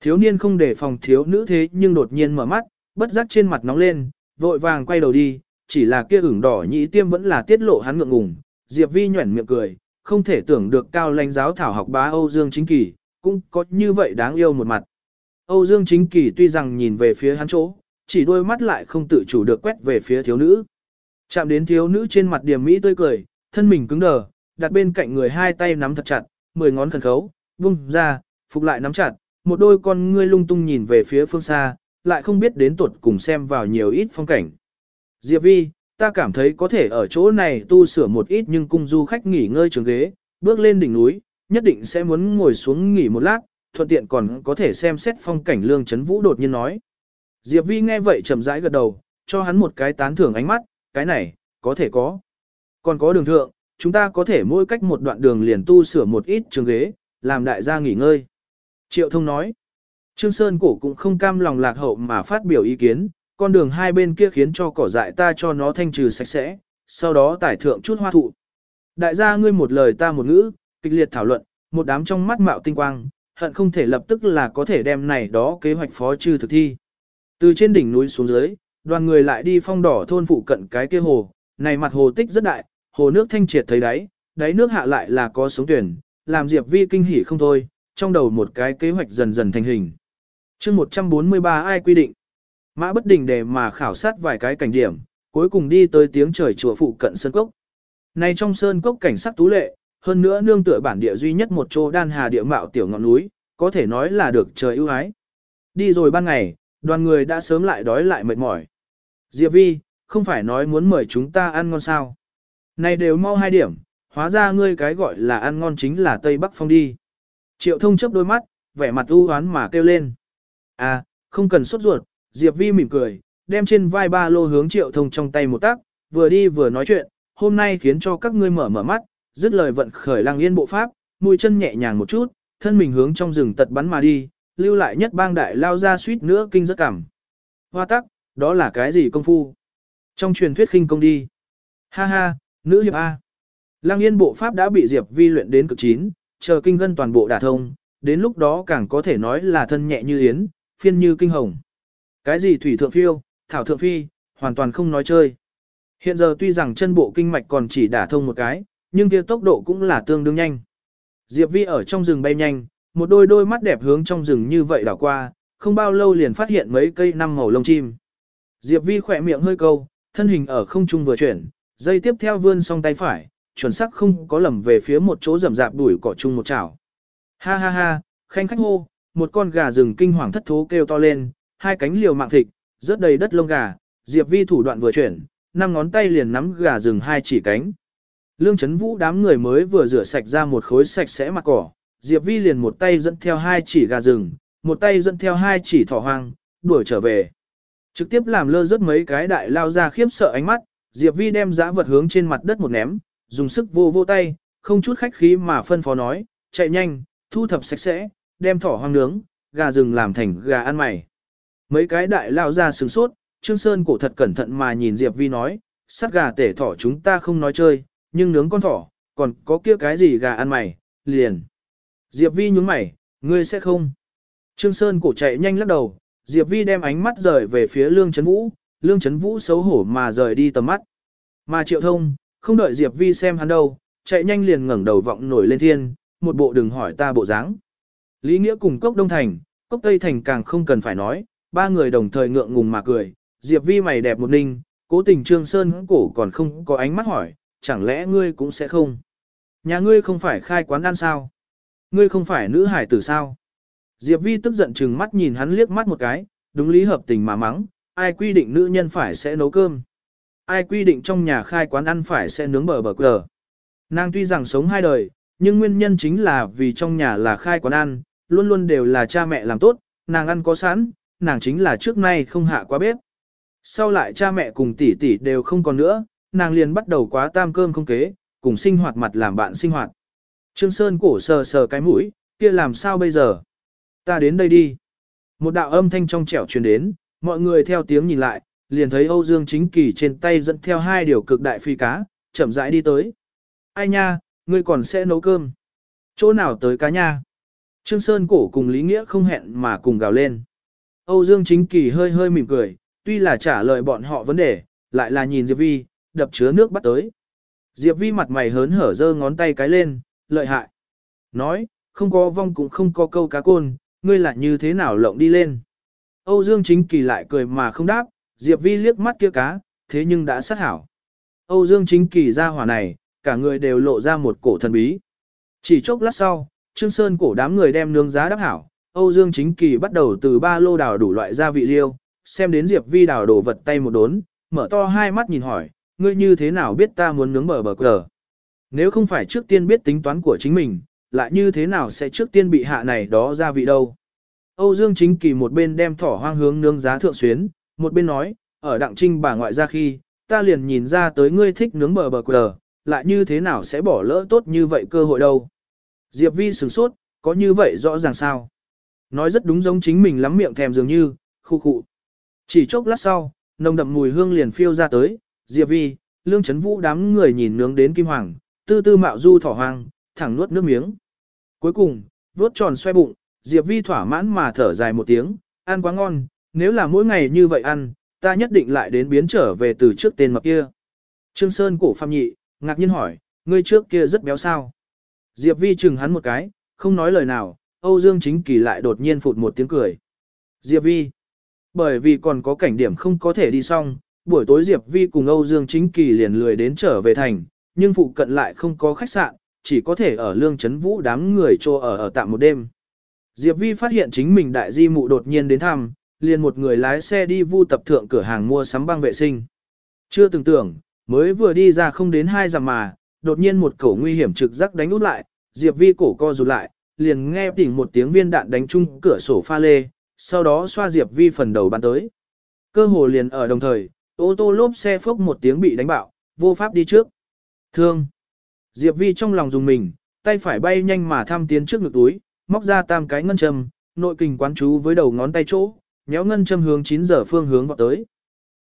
Thiếu niên không để phòng thiếu nữ thế nhưng đột nhiên mở mắt, bất giác trên mặt nóng lên, vội vàng quay đầu đi, chỉ là kia ửng đỏ nhĩ tiêm vẫn là tiết lộ hắn ngượng ngùng. Diệp Vi nhuẩn miệng cười, không thể tưởng được cao lãnh giáo thảo học bá Âu Dương Chính Kỳ, cũng có như vậy đáng yêu một mặt. Âu Dương Chính Kỳ tuy rằng nhìn về phía hắn chỗ, chỉ đôi mắt lại không tự chủ được quét về phía thiếu nữ. Chạm đến thiếu nữ trên mặt điểm mỹ tươi cười, thân mình cứng đờ, đặt bên cạnh người hai tay nắm thật chặt, mười ngón khẩn khấu, vung ra, phục lại nắm chặt, một đôi con ngươi lung tung nhìn về phía phương xa, lại không biết đến tuột cùng xem vào nhiều ít phong cảnh. Diệp Vi, ta cảm thấy có thể ở chỗ này tu sửa một ít nhưng cung du khách nghỉ ngơi trường ghế, bước lên đỉnh núi, nhất định sẽ muốn ngồi xuống nghỉ một lát, thuận tiện còn có thể xem xét phong cảnh lương chấn vũ đột nhiên nói. Diệp Vi nghe vậy chậm rãi gật đầu, cho hắn một cái tán thưởng ánh mắt, cái này, có thể có. Còn có đường thượng, chúng ta có thể mỗi cách một đoạn đường liền tu sửa một ít trường ghế, làm đại gia nghỉ ngơi. Triệu thông nói, Trương Sơn cổ cũng không cam lòng lạc hậu mà phát biểu ý kiến, con đường hai bên kia khiến cho cỏ dại ta cho nó thanh trừ sạch sẽ, sau đó tải thượng chút hoa thụ. Đại gia ngươi một lời ta một ngữ, kịch liệt thảo luận, một đám trong mắt mạo tinh quang, hận không thể lập tức là có thể đem này đó kế hoạch phó trừ thực thi. Từ trên đỉnh núi xuống dưới, đoàn người lại đi phong đỏ thôn phụ cận cái kia hồ, này mặt hồ tích rất đại, hồ nước thanh triệt thấy đáy, đáy nước hạ lại là có sống tuyển, làm Diệp Vi kinh hỉ không thôi, trong đầu một cái kế hoạch dần dần thành hình. chương 143 ai quy định? Mã bất đình để mà khảo sát vài cái cảnh điểm, cuối cùng đi tới tiếng trời chùa phụ cận Sơn Cốc. Này trong Sơn Cốc cảnh sắc tú lệ, hơn nữa nương tựa bản địa duy nhất một chỗ đan hà địa mạo tiểu ngọn núi, có thể nói là được trời ưu ái. Đi rồi ban ngày, đoàn người đã sớm lại đói lại mệt mỏi. Diệp Vi, không phải nói muốn mời chúng ta ăn ngon sao. Này đều mau hai điểm, hóa ra ngươi cái gọi là ăn ngon chính là Tây Bắc Phong đi. Triệu thông chấp đôi mắt, vẻ mặt u hoán mà kêu lên. À, không cần sốt ruột, Diệp Vi mỉm cười, đem trên vai ba lô hướng triệu thông trong tay một tác, vừa đi vừa nói chuyện, hôm nay khiến cho các ngươi mở mở mắt, dứt lời vận khởi lang yên bộ pháp, mũi chân nhẹ nhàng một chút, thân mình hướng trong rừng tật bắn mà đi, lưu lại nhất bang đại lao ra suýt nữa kinh rất cảm. Hoa tắc, đó là cái gì công phu? Trong truyền thuyết khinh công đi. Ha ha, nữ hiệp A. Lang yên bộ pháp đã bị Diệp Vi luyện đến cực chín, chờ kinh gân toàn bộ đả thông, đến lúc đó càng có thể nói là thân nhẹ như yến, phiên như kinh hồng. Cái gì thủy thượng phiêu, thảo thượng phi, hoàn toàn không nói chơi. Hiện giờ tuy rằng chân bộ kinh mạch còn chỉ đả thông một cái, nhưng kia tốc độ cũng là tương đương nhanh. Diệp Vi ở trong rừng bay nhanh, một đôi đôi mắt đẹp hướng trong rừng như vậy đảo qua, không bao lâu liền phát hiện mấy cây năm màu lông chim. Diệp Vi khỏe miệng hơi câu, thân hình ở không trung vừa chuyển, dây tiếp theo vươn song tay phải, chuẩn xác không có lầm về phía một chỗ rậm rạp đuổi cỏ chung một chảo. Ha ha ha, khanh khách hô, một con gà rừng kinh hoàng thất thố kêu to lên, hai cánh liều mạng thịt, rớt đầy đất lông gà, Diệp Vi thủ đoạn vừa chuyển, năm ngón tay liền nắm gà rừng hai chỉ cánh. Lương Chấn Vũ đám người mới vừa rửa sạch ra một khối sạch sẽ mặt cỏ, Diệp Vi liền một tay dẫn theo hai chỉ gà rừng, một tay dẫn theo hai chỉ thỏ hoang, đuổi trở về. Trực tiếp làm lơ rớt mấy cái đại lao ra khiếp sợ ánh mắt, Diệp Vi đem dã vật hướng trên mặt đất một ném, dùng sức vô vô tay, không chút khách khí mà phân phó nói, chạy nhanh, thu thập sạch sẽ, đem thỏ hoang nướng, gà rừng làm thành gà ăn mày. Mấy cái đại lao ra sừng sốt, Trương Sơn cổ thật cẩn thận mà nhìn Diệp Vi nói, sắt gà tể thỏ chúng ta không nói chơi, nhưng nướng con thỏ, còn có kia cái gì gà ăn mày, liền. Diệp Vi nhướng mày, ngươi sẽ không. Trương Sơn cổ chạy nhanh lắc đầu, Diệp Vi đem ánh mắt rời về phía Lương Trấn Vũ, Lương Trấn Vũ xấu hổ mà rời đi tầm mắt. Mà Triệu Thông, không đợi Diệp Vi xem hắn đâu, chạy nhanh liền ngẩng đầu vọng nổi lên thiên, một bộ đừng hỏi ta bộ dáng. Lý Nghĩa cùng Cốc Đông Thành, Cốc Tây Thành càng không cần phải nói, ba người đồng thời ngượng ngùng mà cười, Diệp Vi mày đẹp một ninh, cố tình Trương Sơn cổ còn không có ánh mắt hỏi, chẳng lẽ ngươi cũng sẽ không? Nhà ngươi không phải khai quán ăn sao? Ngươi không phải nữ hải tử sao? Diệp Vi tức giận chừng mắt nhìn hắn liếc mắt một cái, đúng lý hợp tình mà mắng, ai quy định nữ nhân phải sẽ nấu cơm? Ai quy định trong nhà khai quán ăn phải sẽ nướng bờ bờ cờ? Nàng tuy rằng sống hai đời, nhưng nguyên nhân chính là vì trong nhà là khai quán ăn, luôn luôn đều là cha mẹ làm tốt, nàng ăn có sẵn, nàng chính là trước nay không hạ quá bếp. Sau lại cha mẹ cùng tỷ tỷ đều không còn nữa, nàng liền bắt đầu quá tam cơm không kế, cùng sinh hoạt mặt làm bạn sinh hoạt. Trương Sơn cổ sờ sờ cái mũi, kia làm sao bây giờ? Ta đến đây đi. Một đạo âm thanh trong trẻo truyền đến, mọi người theo tiếng nhìn lại, liền thấy Âu Dương Chính Kỳ trên tay dẫn theo hai điều cực đại phi cá, chậm rãi đi tới. Ai nha, ngươi còn sẽ nấu cơm. Chỗ nào tới cá nha? Trương Sơn cổ cùng Lý Nghĩa không hẹn mà cùng gào lên. Âu Dương Chính Kỳ hơi hơi mỉm cười, tuy là trả lời bọn họ vấn đề, lại là nhìn Diệp Vi, đập chứa nước bắt tới. Diệp Vi mặt mày hớn hở giơ ngón tay cái lên, lợi hại. Nói, không có vong cũng không có câu cá côn, ngươi lại như thế nào lộng đi lên. Âu Dương Chính Kỳ lại cười mà không đáp, Diệp Vi liếc mắt kia cá, thế nhưng đã sát hảo. Âu Dương Chính Kỳ ra hỏa này, cả người đều lộ ra một cổ thần bí. Chỉ chốc lát sau, Trương Sơn cổ đám người đem nướng giá đắp hảo, Âu Dương Chính Kỳ bắt đầu từ ba lô đào đủ loại gia vị liêu, xem đến Diệp Vi đào đổ vật tay một đốn, mở to hai mắt nhìn hỏi, ngươi như thế nào biết ta muốn nướng bờ bờ cờ? Nếu không phải trước tiên biết tính toán của chính mình, lại như thế nào sẽ trước tiên bị hạ này đó gia vị đâu? Âu Dương Chính Kỳ một bên đem thỏ hoang hướng nướng giá thượng xuyến, một bên nói, ở đặng trinh bà ngoại ra khi, ta liền nhìn ra tới ngươi thích nướng bờ bờ cờ, lại như thế nào sẽ bỏ lỡ tốt như vậy cơ hội đâu. Diệp Vi sửng sốt, có như vậy rõ ràng sao? Nói rất đúng giống chính mình lắm miệng thèm dường như, khu khụ. Chỉ chốc lát sau, nồng đậm mùi hương liền phiêu ra tới, Diệp Vi, Lương Chấn Vũ đám người nhìn nướng đến kim hoàng, tư tư mạo du thỏ hoang, thẳng nuốt nước miếng. Cuối cùng, vốt tròn xoay bụng, Diệp Vi thỏa mãn mà thở dài một tiếng, ăn quá ngon, nếu là mỗi ngày như vậy ăn, ta nhất định lại đến biến trở về từ trước tên mập kia. Trương Sơn cổ phạm nhị, ngạc nhiên hỏi, ngươi trước kia rất béo sao? Diệp Vi chừng hắn một cái, không nói lời nào, Âu Dương Chính Kỳ lại đột nhiên phụt một tiếng cười. Diệp Vi, bởi vì còn có cảnh điểm không có thể đi xong, buổi tối Diệp Vi cùng Âu Dương Chính Kỳ liền lười đến trở về thành, nhưng phụ cận lại không có khách sạn, chỉ có thể ở lương Trấn vũ đám người trô ở ở tạm một đêm. Diệp Vi phát hiện chính mình đại di mụ đột nhiên đến thăm, liền một người lái xe đi vu tập thượng cửa hàng mua sắm băng vệ sinh. Chưa từng tưởng, mới vừa đi ra không đến hai dặm mà, đột nhiên một cổ nguy hiểm trực giác đánh út lại, Diệp Vi cổ co rụt lại, liền nghe tỉnh một tiếng viên đạn đánh trúng cửa sổ pha lê, sau đó xoa Diệp Vi phần đầu bắn tới. Cơ hồ liền ở đồng thời, ô tô lốp xe phốc một tiếng bị đánh bạo, vô pháp đi trước. Thương. Diệp Vi trong lòng dùng mình, tay phải bay nhanh mà thăm tiến trước ngực túi, móc ra tam cái ngân châm, nội kình quán chú với đầu ngón tay chỗ, nhéo ngân châm hướng 9 giờ phương hướng vọt tới.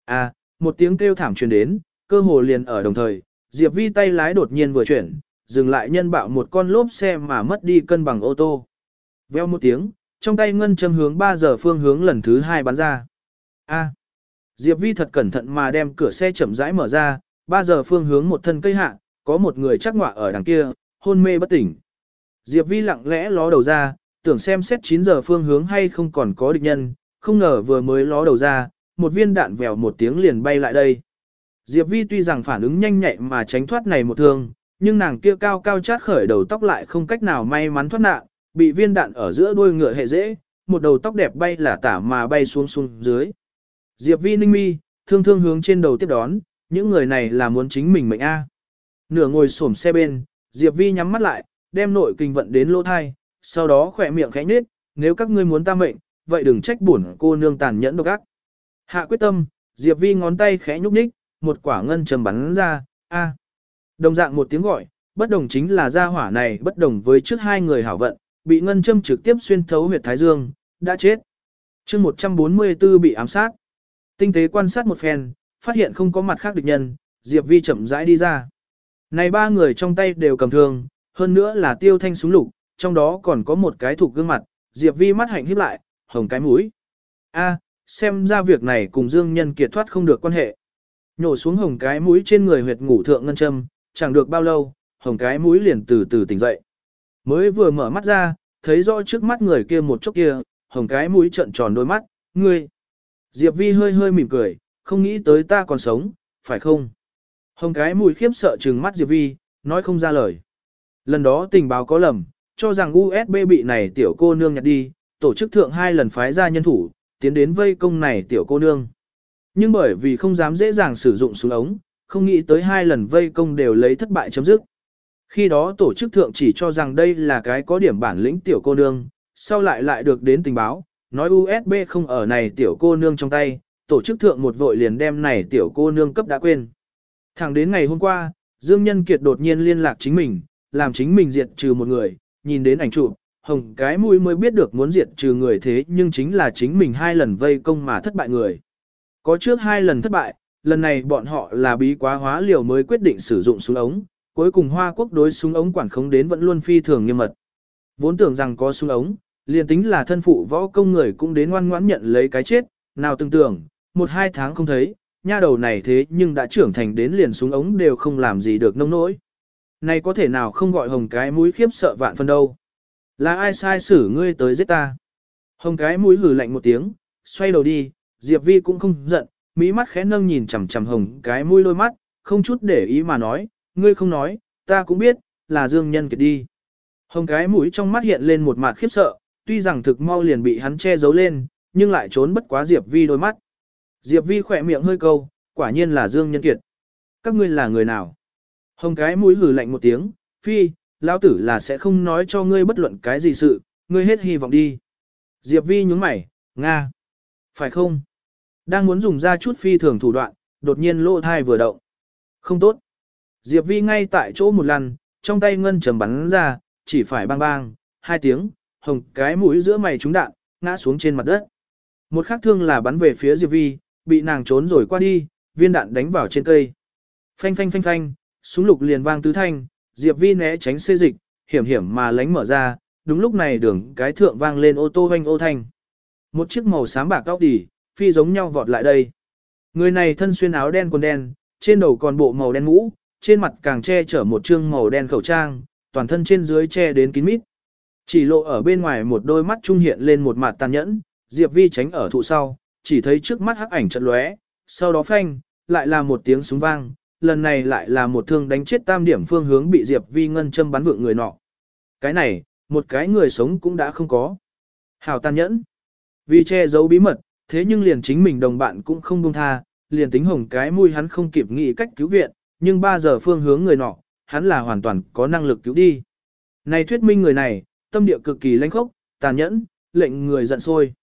À, một tiếng kêu thảm truyền đến, cơ hồ liền ở đồng thời, Diệp Vi tay lái đột nhiên vừa chuyển, dừng lại nhân bạo một con lốp xe mà mất đi cân bằng ô tô. Veo một tiếng, trong tay ngân châm hướng 3 giờ phương hướng lần thứ hai bắn ra. A. Diệp Vi thật cẩn thận mà đem cửa xe chậm rãi mở ra, 3 giờ phương hướng một thân cây hạ, có một người chắc ngọa ở đằng kia, hôn mê bất tỉnh. Diệp Vi lặng lẽ ló đầu ra, tưởng xem xét 9 giờ phương hướng hay không còn có địch nhân, không ngờ vừa mới ló đầu ra, một viên đạn vèo một tiếng liền bay lại đây. Diệp Vi tuy rằng phản ứng nhanh nhạy mà tránh thoát này một thương, nhưng nàng kia cao cao chát khởi đầu tóc lại không cách nào may mắn thoát nạn, bị viên đạn ở giữa đuôi ngựa hệ dễ, một đầu tóc đẹp bay là tả mà bay xuống xuống dưới. Diệp Vi ninh mi, thương thương hướng trên đầu tiếp đón, những người này là muốn chính mình mệnh A. Nửa ngồi xổm xe bên, Diệp Vi nhắm mắt lại, đem nội kinh vận đến lỗ thai, sau đó khỏe miệng khẽ nhếch, nếu các ngươi muốn ta mệnh, vậy đừng trách bổn cô nương tàn nhẫn độc ác. Hạ quyết tâm, Diệp Vi ngón tay khẽ nhúc nhích, một quả ngân trầm bắn ra, a. Đồng dạng một tiếng gọi, bất đồng chính là gia hỏa này bất đồng với trước hai người hảo vận, bị ngân châm trực tiếp xuyên thấu huyệt thái dương, đã chết. chương 144 bị ám sát. Tinh tế quan sát một phen, phát hiện không có mặt khác địch nhân, Diệp Vi chậm rãi đi ra. Này ba người trong tay đều cầm thương, hơn nữa là tiêu thanh súng lục, trong đó còn có một cái thuộc gương mặt, Diệp Vi mắt hạnh híp lại, hồng cái mũi. A, xem ra việc này cùng Dương Nhân Kiệt thoát không được quan hệ. Nhổ xuống hồng cái mũi trên người huyệt ngủ thượng ngân châm, chẳng được bao lâu, hồng cái mũi liền từ từ tỉnh dậy. Mới vừa mở mắt ra, thấy rõ trước mắt người kia một chốc kia, hồng cái mũi trợn tròn đôi mắt, ngươi. Diệp Vi hơi hơi mỉm cười, không nghĩ tới ta còn sống, phải không? Hồng cái mũi khiếp sợ trừng mắt Diệp Vi, nói không ra lời. Lần đó tình báo có lầm, cho rằng USB bị này tiểu cô nương nhặt đi, tổ chức thượng hai lần phái ra nhân thủ, tiến đến vây công này tiểu cô nương. Nhưng bởi vì không dám dễ dàng sử dụng súng ống, không nghĩ tới hai lần vây công đều lấy thất bại chấm dứt. Khi đó tổ chức thượng chỉ cho rằng đây là cái có điểm bản lĩnh tiểu cô nương, sau lại lại được đến tình báo, nói USB không ở này tiểu cô nương trong tay, tổ chức thượng một vội liền đem này tiểu cô nương cấp đã quên. Thẳng đến ngày hôm qua, Dương Nhân Kiệt đột nhiên liên lạc chính mình, làm chính mình diệt trừ một người, nhìn đến ảnh chụp, hồng cái mũi mới biết được muốn diệt trừ người thế nhưng chính là chính mình hai lần vây công mà thất bại người. Có trước hai lần thất bại, lần này bọn họ là bí quá hóa liều mới quyết định sử dụng súng ống, cuối cùng Hoa Quốc đối súng ống quản khống đến vẫn luôn phi thường nghiêm mật. Vốn tưởng rằng có súng ống, liền tính là thân phụ võ công người cũng đến ngoan ngoãn nhận lấy cái chết, nào từng tưởng, một hai tháng không thấy, nha đầu này thế nhưng đã trưởng thành đến liền súng ống đều không làm gì được nông nỗi. Này có thể nào không gọi hồng cái mũi khiếp sợ vạn phân đâu. Là ai sai xử ngươi tới giết ta? Hồng cái mũi hử lạnh một tiếng, xoay đầu đi, Diệp Vi cũng không giận, mí mắt khẽ nâng nhìn chằm chằm hồng cái mũi lôi mắt, không chút để ý mà nói, ngươi không nói, ta cũng biết, là Dương Nhân Kiệt đi. Hồng cái mũi trong mắt hiện lên một mặt khiếp sợ, tuy rằng thực mau liền bị hắn che giấu lên, nhưng lại trốn bất quá Diệp Vi đôi mắt. Diệp Vi khỏe miệng hơi câu, quả nhiên là Dương Nhân Kiệt. Các ngươi là người nào? Hồng cái mũi hử lạnh một tiếng, Phi, lão tử là sẽ không nói cho ngươi bất luận cái gì sự, ngươi hết hy vọng đi. Diệp Vi nhướng mày, Nga. Phải không? Đang muốn dùng ra chút phi thường thủ đoạn, đột nhiên lỗ thai vừa động. Không tốt. Diệp Vi ngay tại chỗ một lần, trong tay ngân trầm bắn ra, chỉ phải bang bang, hai tiếng, hồng cái mũi giữa mày trúng đạn, ngã xuống trên mặt đất. Một khắc thương là bắn về phía Diệp Vi, bị nàng trốn rồi qua đi, viên đạn đánh vào trên cây. Phanh phanh phanh phanh, súng lục liền vang tứ thanh, Diệp Vi né tránh xê dịch, hiểm hiểm mà lánh mở ra, đúng lúc này đường cái thượng vang lên ô tô hoanh ô thanh. Một chiếc màu xám bạc cao đỉ, phi giống nhau vọt lại đây. Người này thân xuyên áo đen quần đen, trên đầu còn bộ màu đen mũ, trên mặt càng che chở một trương màu đen khẩu trang, toàn thân trên dưới che đến kín mít. Chỉ lộ ở bên ngoài một đôi mắt trung hiện lên một mặt tàn nhẫn, Diệp Vi tránh ở thụ sau, chỉ thấy trước mắt hắc ảnh chợt lóe, sau đó phanh, lại là một tiếng súng vang, lần này lại là một thương đánh chết tam điểm phương hướng bị Diệp Vi ngân châm bắn vượng người nọ. Cái này, một cái người sống cũng đã không có. Hảo tàn nhẫn. Vì che giấu bí mật, thế nhưng liền chính mình đồng bạn cũng không buông tha, liền tính hồng cái mũi hắn không kịp nghĩ cách cứu viện, nhưng ba giờ phương hướng người nọ, hắn là hoàn toàn có năng lực cứu đi. Này thuyết minh người này, tâm địa cực kỳ lãnh khốc, tàn nhẫn, lệnh người giận sôi.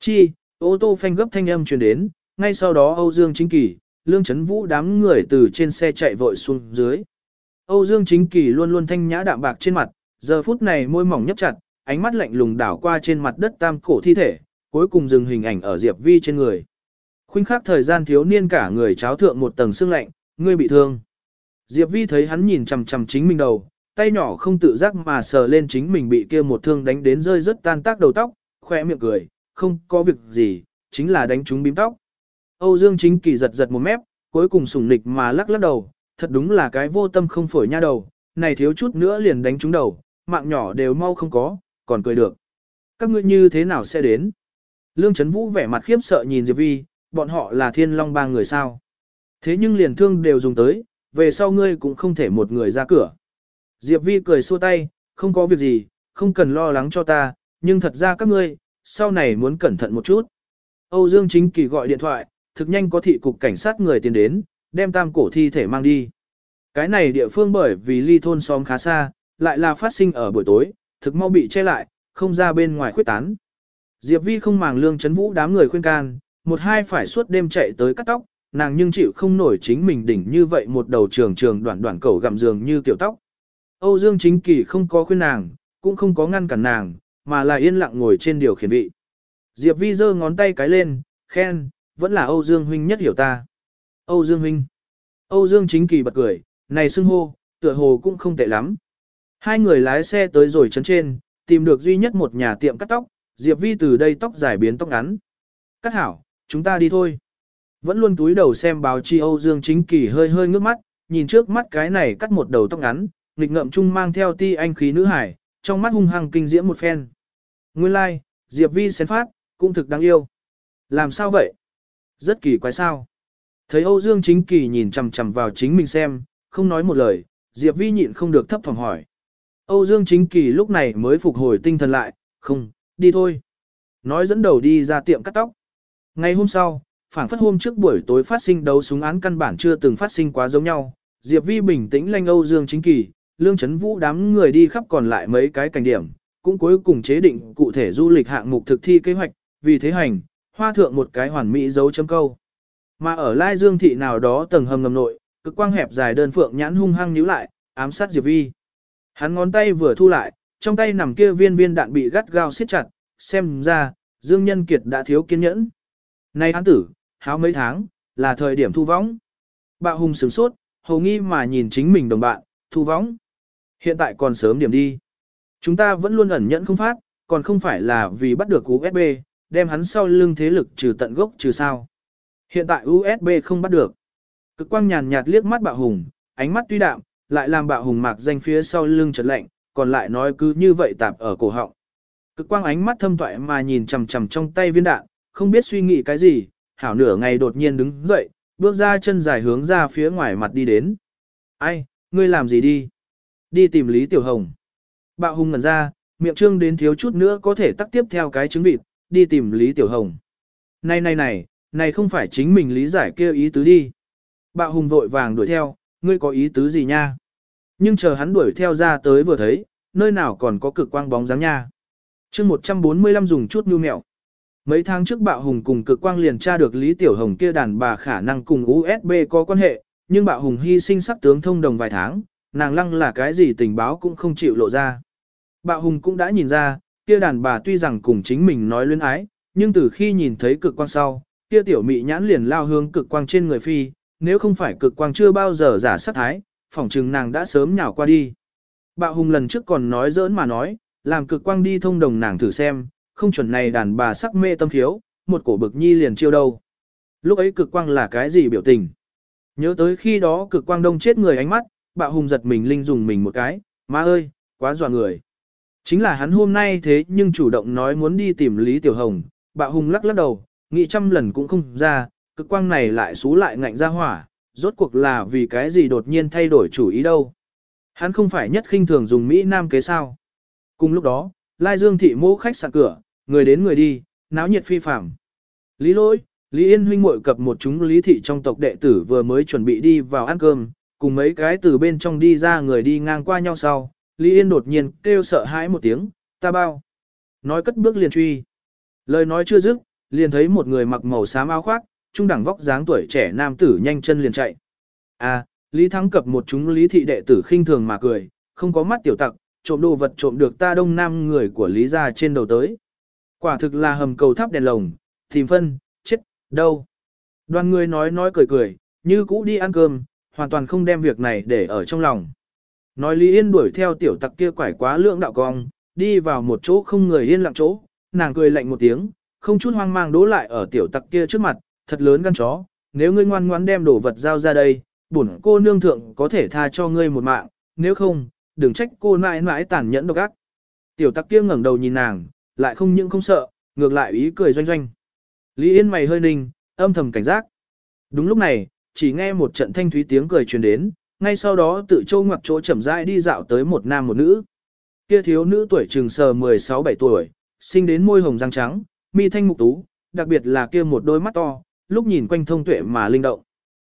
Chi, ô tô phanh gấp thanh âm truyền đến, ngay sau đó Âu Dương Chính Kỳ, Lương Chấn Vũ đám người từ trên xe chạy vội xuống dưới. Âu Dương Chính Kỳ luôn luôn thanh nhã đạm bạc trên mặt, giờ phút này môi mỏng nhấp chặt, ánh mắt lạnh lùng đảo qua trên mặt đất tam cổ thi thể, cuối cùng dừng hình ảnh ở Diệp Vi trên người. Khuynh khắc thời gian thiếu niên cả người cháo thượng một tầng xương lạnh, ngươi bị thương. Diệp Vi thấy hắn nhìn chằm chằm chính mình đầu, tay nhỏ không tự giác mà sờ lên chính mình bị kia một thương đánh đến rơi rất tan tác đầu tóc, khỏe miệng cười, không có việc gì, chính là đánh trúng bím tóc. Âu Dương chính kỳ giật giật một mép, cuối cùng sủng nịch mà lắc lắc đầu, thật đúng là cái vô tâm không phổi nha đầu, này thiếu chút nữa liền đánh trúng đầu, mạng nhỏ đều mau không có, còn cười được. Các ngươi như thế nào sẽ đến? Lương Trấn Vũ vẻ mặt khiếp sợ nhìn Diệp Vi, bọn họ là thiên long ba người sao. Thế nhưng liền thương đều dùng tới, về sau ngươi cũng không thể một người ra cửa. Diệp Vi cười xua tay, không có việc gì, không cần lo lắng cho ta, nhưng thật ra các ngươi, sau này muốn cẩn thận một chút. Âu Dương Chính Kỳ gọi điện thoại, thực nhanh có thị cục cảnh sát người tiến đến, đem tam cổ thi thể mang đi. Cái này địa phương bởi vì ly thôn xóm khá xa, lại là phát sinh ở buổi tối, thực mau bị che lại, không ra bên ngoài khuyết tán. Diệp Vi không màng lương chấn vũ đám người khuyên can, một hai phải suốt đêm chạy tới cắt tóc, nàng nhưng chịu không nổi chính mình đỉnh như vậy một đầu trường trường đoạn đoạn cầu gặm giường như kiểu tóc. Âu Dương Chính Kỳ không có khuyên nàng, cũng không có ngăn cản nàng, mà là yên lặng ngồi trên điều khiển vị. Diệp Vi giơ ngón tay cái lên, khen, vẫn là Âu Dương Huynh nhất hiểu ta. Âu Dương Huynh. Âu Dương Chính Kỳ bật cười, này xưng hô, tựa hồ cũng không tệ lắm. Hai người lái xe tới rồi chấn trên, tìm được duy nhất một nhà tiệm cắt tóc, Diệp Vi từ đây tóc dài biến tóc ngắn. Cắt hảo, chúng ta đi thôi. Vẫn luôn túi đầu xem báo chi Âu Dương Chính Kỳ hơi hơi ngước mắt, nhìn trước mắt cái này cắt một đầu tóc ngắn, nghịch ngậm chung mang theo ti anh khí nữ hải, trong mắt hung hăng kinh diễm một phen. Nguyên lai, like, Diệp Vi xén phát, cũng thực đáng yêu. Làm sao vậy? Rất kỳ quái sao? Thấy Âu Dương Chính Kỳ nhìn chằm chằm vào chính mình xem, không nói một lời, Diệp Vi nhịn không được thấp phòng hỏi. Âu Dương Chính Kỳ lúc này mới phục hồi tinh thần lại, không, đi thôi. Nói dẫn đầu đi ra tiệm cắt tóc. Ngày hôm sau, phảng phất hôm trước buổi tối phát sinh đấu súng án căn bản chưa từng phát sinh quá giống nhau. Diệp Vi bình tĩnh lanh Âu Dương Chính Kỳ, Lương Chấn Vũ đám người đi khắp còn lại mấy cái cảnh điểm, cũng cuối cùng chế định cụ thể du lịch hạng mục thực thi kế hoạch, vì thế hành, hoa thượng một cái hoàn mỹ dấu chấm câu. Mà ở Lai Dương thị nào đó tầng hầm ngầm nội, cực quang hẹp dài đơn phượng nhãn hung hăng nhíu lại, ám sát Diệp Vi. Hắn ngón tay vừa thu lại, trong tay nằm kia viên viên đạn bị gắt gao siết chặt, xem ra, Dương Nhân Kiệt đã thiếu kiên nhẫn. nay án tử, háo mấy tháng, là thời điểm thu võng. Bạo hùng sửng sốt, hầu nghi mà nhìn chính mình đồng bạn, thu võng. Hiện tại còn sớm điểm đi. Chúng ta vẫn luôn ẩn nhẫn không phát, còn không phải là vì bắt được USB, đem hắn sau lưng thế lực trừ tận gốc trừ sao. Hiện tại USB không bắt được. Cực quang nhàn nhạt liếc mắt bạo hùng, ánh mắt tuy đạm, lại làm bạo hùng mạc danh phía sau lưng chợt lạnh, còn lại nói cứ như vậy tạp ở cổ họng. Cực quang ánh mắt thâm toại mà nhìn chằm chằm trong tay viên đạn, không biết suy nghĩ cái gì, hảo nửa ngày đột nhiên đứng dậy, bước ra chân dài hướng ra phía ngoài mặt đi đến. Ai, ngươi làm gì đi? Đi tìm Lý Tiểu Hồng. Bạo hùng ngẩn ra, miệng trương đến thiếu chút nữa có thể tắt tiếp theo cái trứng vịt, đi tìm Lý Tiểu Hồng. Này này này, này không phải chính mình lý giải kêu ý tứ đi. Bạo hùng vội vàng đuổi theo, ngươi có ý tứ gì nha? Nhưng chờ hắn đuổi theo ra tới vừa thấy, nơi nào còn có cực quang bóng dáng nha. chương 145 dùng chút nhu mẹo. Mấy tháng trước bạo hùng cùng cực quang liền tra được Lý Tiểu Hồng kia đàn bà khả năng cùng USB có quan hệ, nhưng bạo hùng hy sinh sắc tướng thông đồng vài tháng, nàng lăng là cái gì tình báo cũng không chịu lộ ra. Bạo hùng cũng đã nhìn ra, kia đàn bà tuy rằng cùng chính mình nói luyến ái, nhưng từ khi nhìn thấy cực quang sau, kia tiểu mị nhãn liền lao hướng cực quang trên người phi, nếu không phải cực quang chưa bao giờ giả sát thái, phỏng chừng nàng đã sớm nhào qua đi. Bạo hùng lần trước còn nói giỡn mà nói, làm cực quang đi thông đồng nàng thử xem, không chuẩn này đàn bà sắc mê tâm thiếu, một cổ bực nhi liền chiêu đâu. Lúc ấy cực quang là cái gì biểu tình? Nhớ tới khi đó cực quang đông chết người ánh mắt, bạo hùng giật mình linh dùng mình một cái, má ơi, quá dọa người. Chính là hắn hôm nay thế nhưng chủ động nói muốn đi tìm Lý Tiểu Hồng, bạo hùng lắc lắc đầu, nghĩ trăm lần cũng không ra, cực quang này lại xú lại ngạnh ra hỏa, rốt cuộc là vì cái gì đột nhiên thay đổi chủ ý đâu. Hắn không phải nhất khinh thường dùng Mỹ Nam kế sao. Cùng lúc đó, Lai Dương thị mô khách sạn cửa, người đến người đi, náo nhiệt phi phạm. Lý lỗi, Lý Yên huynh muội cập một chúng lý thị trong tộc đệ tử vừa mới chuẩn bị đi vào ăn cơm, cùng mấy cái từ bên trong đi ra người đi ngang qua nhau sau, Lý Yên đột nhiên kêu sợ hãi một tiếng, ta bao. Nói cất bước liền truy. Lời nói chưa dứt, liền thấy một người mặc màu xám áo khoác, trung đẳng vóc dáng tuổi trẻ nam tử nhanh chân liền chạy. À, Lý Thắng cập một chúng lý thị đệ tử khinh thường mà cười, không có mắt tiểu tặc, trộm đồ vật trộm được ta đông nam người của Lý gia trên đầu tới. Quả thực là hầm cầu tháp đèn lồng, tìm phân, chết, đâu. Đoàn người nói nói cười cười, như cũ đi ăn cơm, hoàn toàn không đem việc này để ở trong lòng. Nói Lý Yên đuổi theo tiểu tặc kia quải quá lượng đạo cong, đi vào một chỗ không người yên lặng chỗ, nàng cười lạnh một tiếng, không chút hoang mang đố lại ở tiểu tặc kia trước mặt, thật lớn gan chó, nếu ngươi ngoan ngoãn đem đồ vật giao ra đây, bổn cô nương thượng có thể tha cho ngươi một mạng, nếu không, đừng trách cô mãi mãi tàn nhẫn độc ác. Tiểu tắc kia ngẩng đầu nhìn nàng, lại không những không sợ, ngược lại ý cười doanh doanh. Lý Yên mày hơi ninh, âm thầm cảnh giác. Đúng lúc này, chỉ nghe một trận thanh thúy tiếng cười truyền đến, ngay sau đó tự châu ngoặc chỗ chậm rãi đi dạo tới một nam một nữ. Kia thiếu nữ tuổi trừng sờ 16-17 tuổi, sinh đến môi hồng răng trắng, mi thanh mục tú, đặc biệt là kia một đôi mắt to, lúc nhìn quanh thông tuệ mà linh động.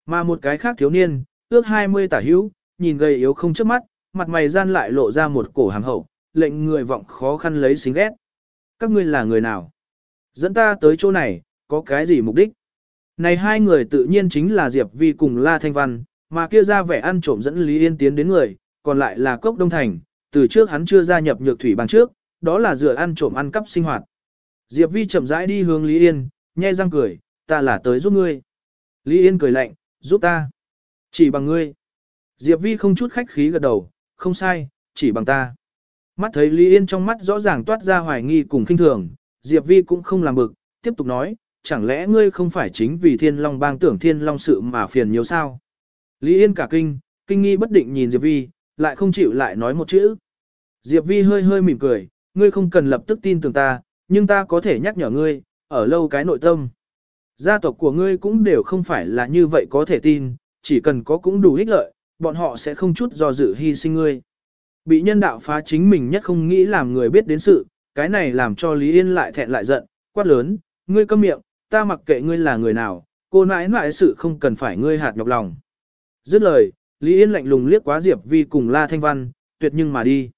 Mà một cái khác thiếu niên, ước 20 tả hữu, nhìn gầy yếu không trước mắt, mặt mày gian lại lộ ra một cổ hàm hậu, lệnh người vọng khó khăn lấy xính ghét. Các ngươi là người nào? Dẫn ta tới chỗ này, có cái gì mục đích? Này hai người tự nhiên chính là Diệp Vi cùng La Thanh Văn, mà kia ra vẻ ăn trộm dẫn Lý Yên tiến đến người, còn lại là Cốc Đông Thành, từ trước hắn chưa gia nhập nhược thủy bằng trước, đó là dựa ăn trộm ăn cắp sinh hoạt. Diệp Vi chậm rãi đi hướng Lý Yên, nhe răng cười, ta là tới giúp ngươi. Lý Yên cười lạnh, giúp ta. Chỉ bằng ngươi. Diệp Vi không chút khách khí gật đầu, không sai, chỉ bằng ta. Mắt thấy Lý Yên trong mắt rõ ràng toát ra hoài nghi cùng kinh thường, Diệp Vi cũng không làm bực, tiếp tục nói, chẳng lẽ ngươi không phải chính vì thiên long bang tưởng thiên long sự mà phiền nhiều sao? Lý Yên cả kinh, kinh nghi bất định nhìn Diệp Vi, lại không chịu lại nói một chữ. Diệp Vi hơi hơi mỉm cười, ngươi không cần lập tức tin tưởng ta, nhưng ta có thể nhắc nhở ngươi, ở lâu cái nội tâm. Gia tộc của ngươi cũng đều không phải là như vậy có thể tin, chỉ cần có cũng đủ ích lợi, bọn họ sẽ không chút do dự hy sinh ngươi. Bị nhân đạo phá chính mình nhất không nghĩ làm người biết đến sự, cái này làm cho Lý Yên lại thẹn lại giận, quát lớn, ngươi câm miệng, ta mặc kệ ngươi là người nào, cô nãi nãi sự không cần phải ngươi hạt nhọc lòng. Dứt lời, Lý Yên lạnh lùng liếc quá Diệp Vi cùng La Thanh Văn, tuyệt nhưng mà đi.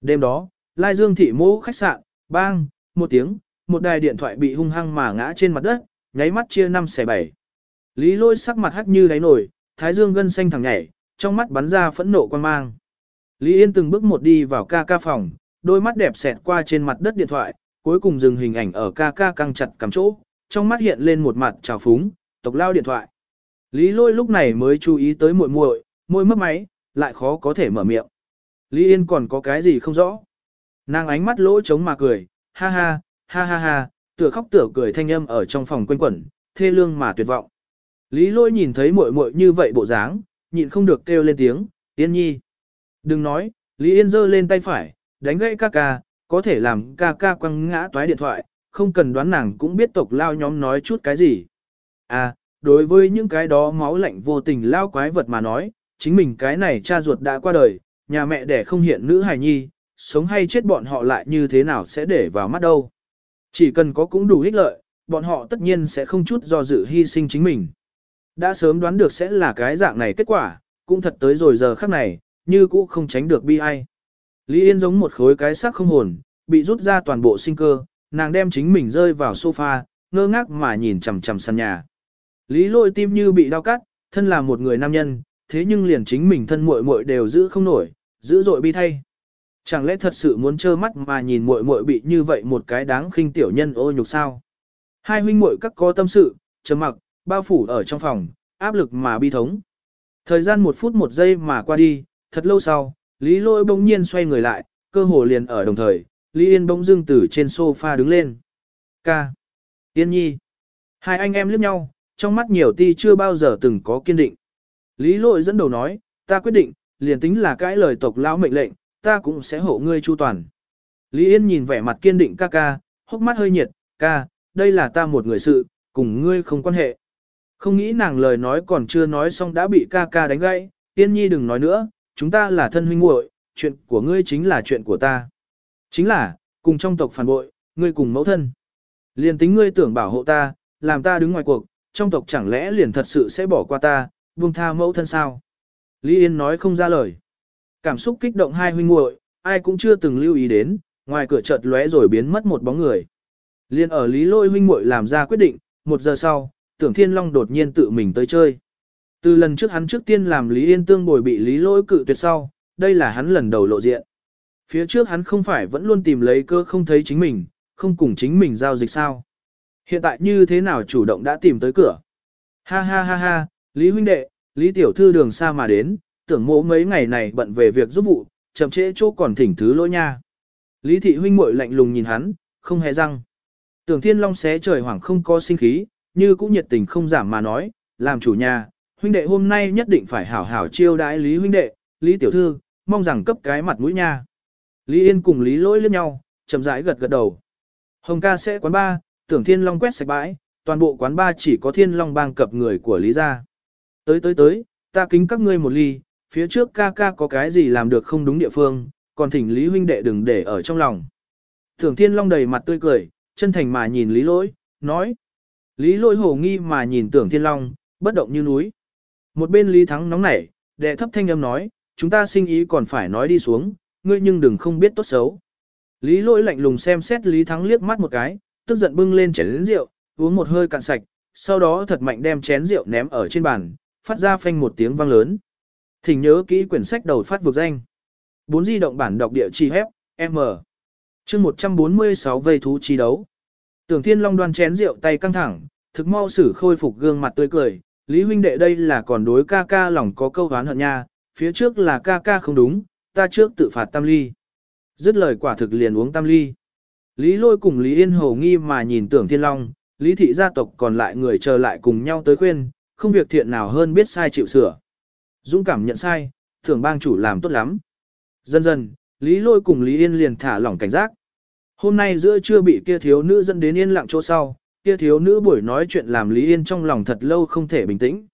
Đêm đó, Lai Dương thị mô khách sạn, bang, một tiếng, một đài điện thoại bị hung hăng mà ngã trên mặt đất, nháy mắt chia năm xẻ bảy. Lý lôi sắc mặt hắc như đáy nổi, thái dương gân xanh thẳng nhảy, trong mắt bắn ra phẫn nộ quan mang. Lý Yên từng bước một đi vào ca ca phòng, đôi mắt đẹp xẹt qua trên mặt đất điện thoại, cuối cùng dừng hình ảnh ở ca ca căng chặt cắm chỗ, trong mắt hiện lên một mặt trào phúng, tộc lao điện thoại. Lý lôi lúc này mới chú ý tới muội muội, môi mất máy, lại khó có thể mở miệng. Lý Yên còn có cái gì không rõ. Nàng ánh mắt lỗ trống mà cười, ha ha, ha ha ha, tựa khóc tựa cười thanh âm ở trong phòng quanh quẩn, thê lương mà tuyệt vọng. Lý lôi nhìn thấy muội muội như vậy bộ dáng, nhịn không được kêu lên tiếng, Yên nhi. Đừng nói, Lý Yên giơ lên tay phải, đánh gãy ca ca, có thể làm ca ca quăng ngã toái điện thoại, không cần đoán nàng cũng biết tộc lao nhóm nói chút cái gì. À, đối với những cái đó máu lạnh vô tình lao quái vật mà nói, chính mình cái này cha ruột đã qua đời, nhà mẹ đẻ không hiện nữ hài nhi, sống hay chết bọn họ lại như thế nào sẽ để vào mắt đâu. Chỉ cần có cũng đủ ích lợi, bọn họ tất nhiên sẽ không chút do dự hy sinh chính mình. Đã sớm đoán được sẽ là cái dạng này kết quả, cũng thật tới rồi giờ khắc này, như cũ không tránh được bi ai. Lý Yên giống một khối cái xác không hồn, bị rút ra toàn bộ sinh cơ, nàng đem chính mình rơi vào sofa, ngơ ngác mà nhìn chằm chằm sàn nhà. Lý lôi tim như bị đau cắt, thân là một người nam nhân, thế nhưng liền chính mình thân muội muội đều giữ không nổi, giữ dội bi thay. Chẳng lẽ thật sự muốn trơ mắt mà nhìn muội muội bị như vậy một cái đáng khinh tiểu nhân ô nhục sao? Hai huynh muội các có tâm sự, trầm mặc, bao phủ ở trong phòng, áp lực mà bi thống. Thời gian một phút một giây mà qua đi, thật lâu sau, Lý Lôi bỗng nhiên xoay người lại, cơ hồ liền ở đồng thời, Lý Yên bỗng dưng từ trên sofa đứng lên. Ca. Yên nhi. Hai anh em liếc nhau, trong mắt nhiều ti chưa bao giờ từng có kiên định. Lý Lôi dẫn đầu nói, ta quyết định, liền tính là cái lời tộc lão mệnh lệnh, ta cũng sẽ hộ ngươi chu toàn. Lý Yên nhìn vẻ mặt kiên định ca ca, hốc mắt hơi nhiệt, ca, đây là ta một người sự, cùng ngươi không quan hệ. Không nghĩ nàng lời nói còn chưa nói xong đã bị ca ca đánh gãy, Yên Nhi đừng nói nữa, chúng ta là thân huynh muội, chuyện của ngươi chính là chuyện của ta. Chính là, cùng trong tộc phản bội, ngươi cùng mẫu thân. Liền tính ngươi tưởng bảo hộ ta, làm ta đứng ngoài cuộc, trong tộc chẳng lẽ liền thật sự sẽ bỏ qua ta, buông tha mẫu thân sao? Lý Yên nói không ra lời. Cảm xúc kích động hai huynh muội, ai cũng chưa từng lưu ý đến, ngoài cửa chợt lóe rồi biến mất một bóng người. Liên ở Lý Lôi huynh muội làm ra quyết định, một giờ sau, Tưởng Thiên Long đột nhiên tự mình tới chơi. Từ lần trước hắn trước tiên làm Lý Yên Tương bồi bị Lý Lôi cự tuyệt sau, đây là hắn lần đầu lộ diện. Phía trước hắn không phải vẫn luôn tìm lấy cơ không thấy chính mình, không cùng chính mình giao dịch sao. Hiện tại như thế nào chủ động đã tìm tới cửa. Ha ha ha ha, Lý huynh đệ, Lý tiểu thư đường xa mà đến, tưởng mỗ mấy ngày này bận về việc giúp vụ, chậm trễ chỗ còn thỉnh thứ lỗi nha. Lý thị huynh muội lạnh lùng nhìn hắn, không hề răng. Tưởng thiên long xé trời hoảng không có sinh khí, như cũng nhiệt tình không giảm mà nói, làm chủ nhà, huynh đệ hôm nay nhất định phải hảo hảo chiêu đãi Lý huynh đệ, Lý tiểu thư, mong rằng cấp cái mặt mũi nha. Lý Yên cùng Lý lỗi liếc nhau, chậm rãi gật gật đầu. Hồng ca sẽ quán ba, tưởng thiên long quét sạch bãi, toàn bộ quán ba chỉ có thiên long bang cập người của Lý gia. Tới tới tới, ta kính các ngươi một ly, phía trước ca ca có cái gì làm được không đúng địa phương, còn thỉnh Lý huynh đệ đừng để ở trong lòng. Thường Thiên Long đầy mặt tươi cười, chân thành mà nhìn Lý Lỗi, nói. Lý Lỗi hồ nghi mà nhìn Tưởng Thiên Long, bất động như núi. Một bên Lý Thắng nóng nảy, đệ thấp thanh âm nói, chúng ta sinh ý còn phải nói đi xuống, ngươi nhưng đừng không biết tốt xấu. Lý Lỗi lạnh lùng xem xét Lý Thắng liếc mắt một cái, tức giận bưng lên chén rượu, uống một hơi cạn sạch, sau đó thật mạnh đem chén rượu ném ở trên bàn, phát ra phanh một tiếng vang lớn. Thỉnh nhớ kỹ quyển sách đầu phát vực danh. 4 di động bản đọc địa chỉ hép, M. chương 146 vây thú chi đấu. Tưởng Thiên Long đoan chén rượu tay căng thẳng, thực mau xử khôi phục gương mặt tươi cười. Lý huynh đệ đây là còn đối ca ca lòng có câu hán hận nha, phía trước là ca ca không đúng, ta trước tự phạt tam ly. Dứt lời quả thực liền uống tam ly. Lý lôi cùng Lý Yên Hồ nghi mà nhìn tưởng Thiên Long, Lý thị gia tộc còn lại người chờ lại cùng nhau tới khuyên, không việc thiện nào hơn biết sai chịu sửa. Dũng cảm nhận sai, thường bang chủ làm tốt lắm. Dần dần, Lý Lôi cùng Lý Yên liền thả lỏng cảnh giác. Hôm nay giữa trưa bị kia thiếu nữ dẫn đến yên lặng chỗ sau, kia thiếu nữ buổi nói chuyện làm Lý Yên trong lòng thật lâu không thể bình tĩnh.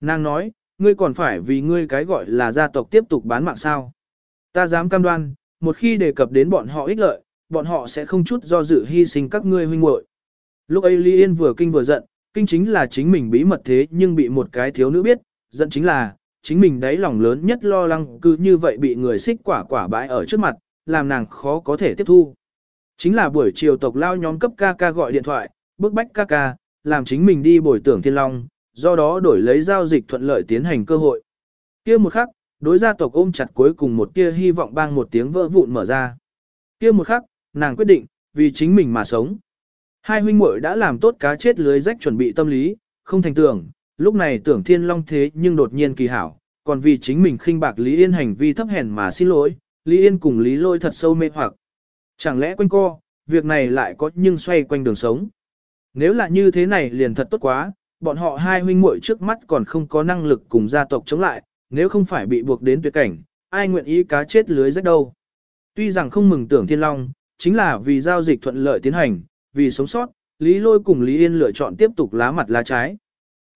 Nàng nói, ngươi còn phải vì ngươi cái gọi là gia tộc tiếp tục bán mạng sao. Ta dám cam đoan, một khi đề cập đến bọn họ ích lợi, bọn họ sẽ không chút do dự hy sinh các ngươi huynh muội. Lúc ấy Lý Yên vừa kinh vừa giận, kinh chính là chính mình bí mật thế nhưng bị một cái thiếu nữ biết, giận chính là, chính mình đáy lòng lớn nhất lo lắng cứ như vậy bị người xích quả quả bãi ở trước mặt, làm nàng khó có thể tiếp thu. Chính là buổi chiều tộc lao nhóm cấp ca ca gọi điện thoại, bức bách ca ca, làm chính mình đi bồi tưởng thiên long, do đó đổi lấy giao dịch thuận lợi tiến hành cơ hội. kia một khắc, đối gia tộc ôm chặt cuối cùng một tia hy vọng bang một tiếng vỡ vụn mở ra. kia một khắc, nàng quyết định, vì chính mình mà sống. Hai huynh muội đã làm tốt cá chết lưới rách chuẩn bị tâm lý, không thành tưởng, lúc này tưởng thiên long thế nhưng đột nhiên kỳ hảo, còn vì chính mình khinh bạc Lý Yên hành vi thấp hèn mà xin lỗi, Lý Yên cùng Lý lôi thật sâu mê hoặc. Chẳng lẽ quanh co, việc này lại có nhưng xoay quanh đường sống. Nếu là như thế này liền thật tốt quá, bọn họ hai huynh muội trước mắt còn không có năng lực cùng gia tộc chống lại, nếu không phải bị buộc đến tuyệt cảnh, ai nguyện ý cá chết lưới rách đâu. Tuy rằng không mừng tưởng thiên long, chính là vì giao dịch thuận lợi tiến hành, vì sống sót, Lý Lôi cùng Lý Yên lựa chọn tiếp tục lá mặt lá trái.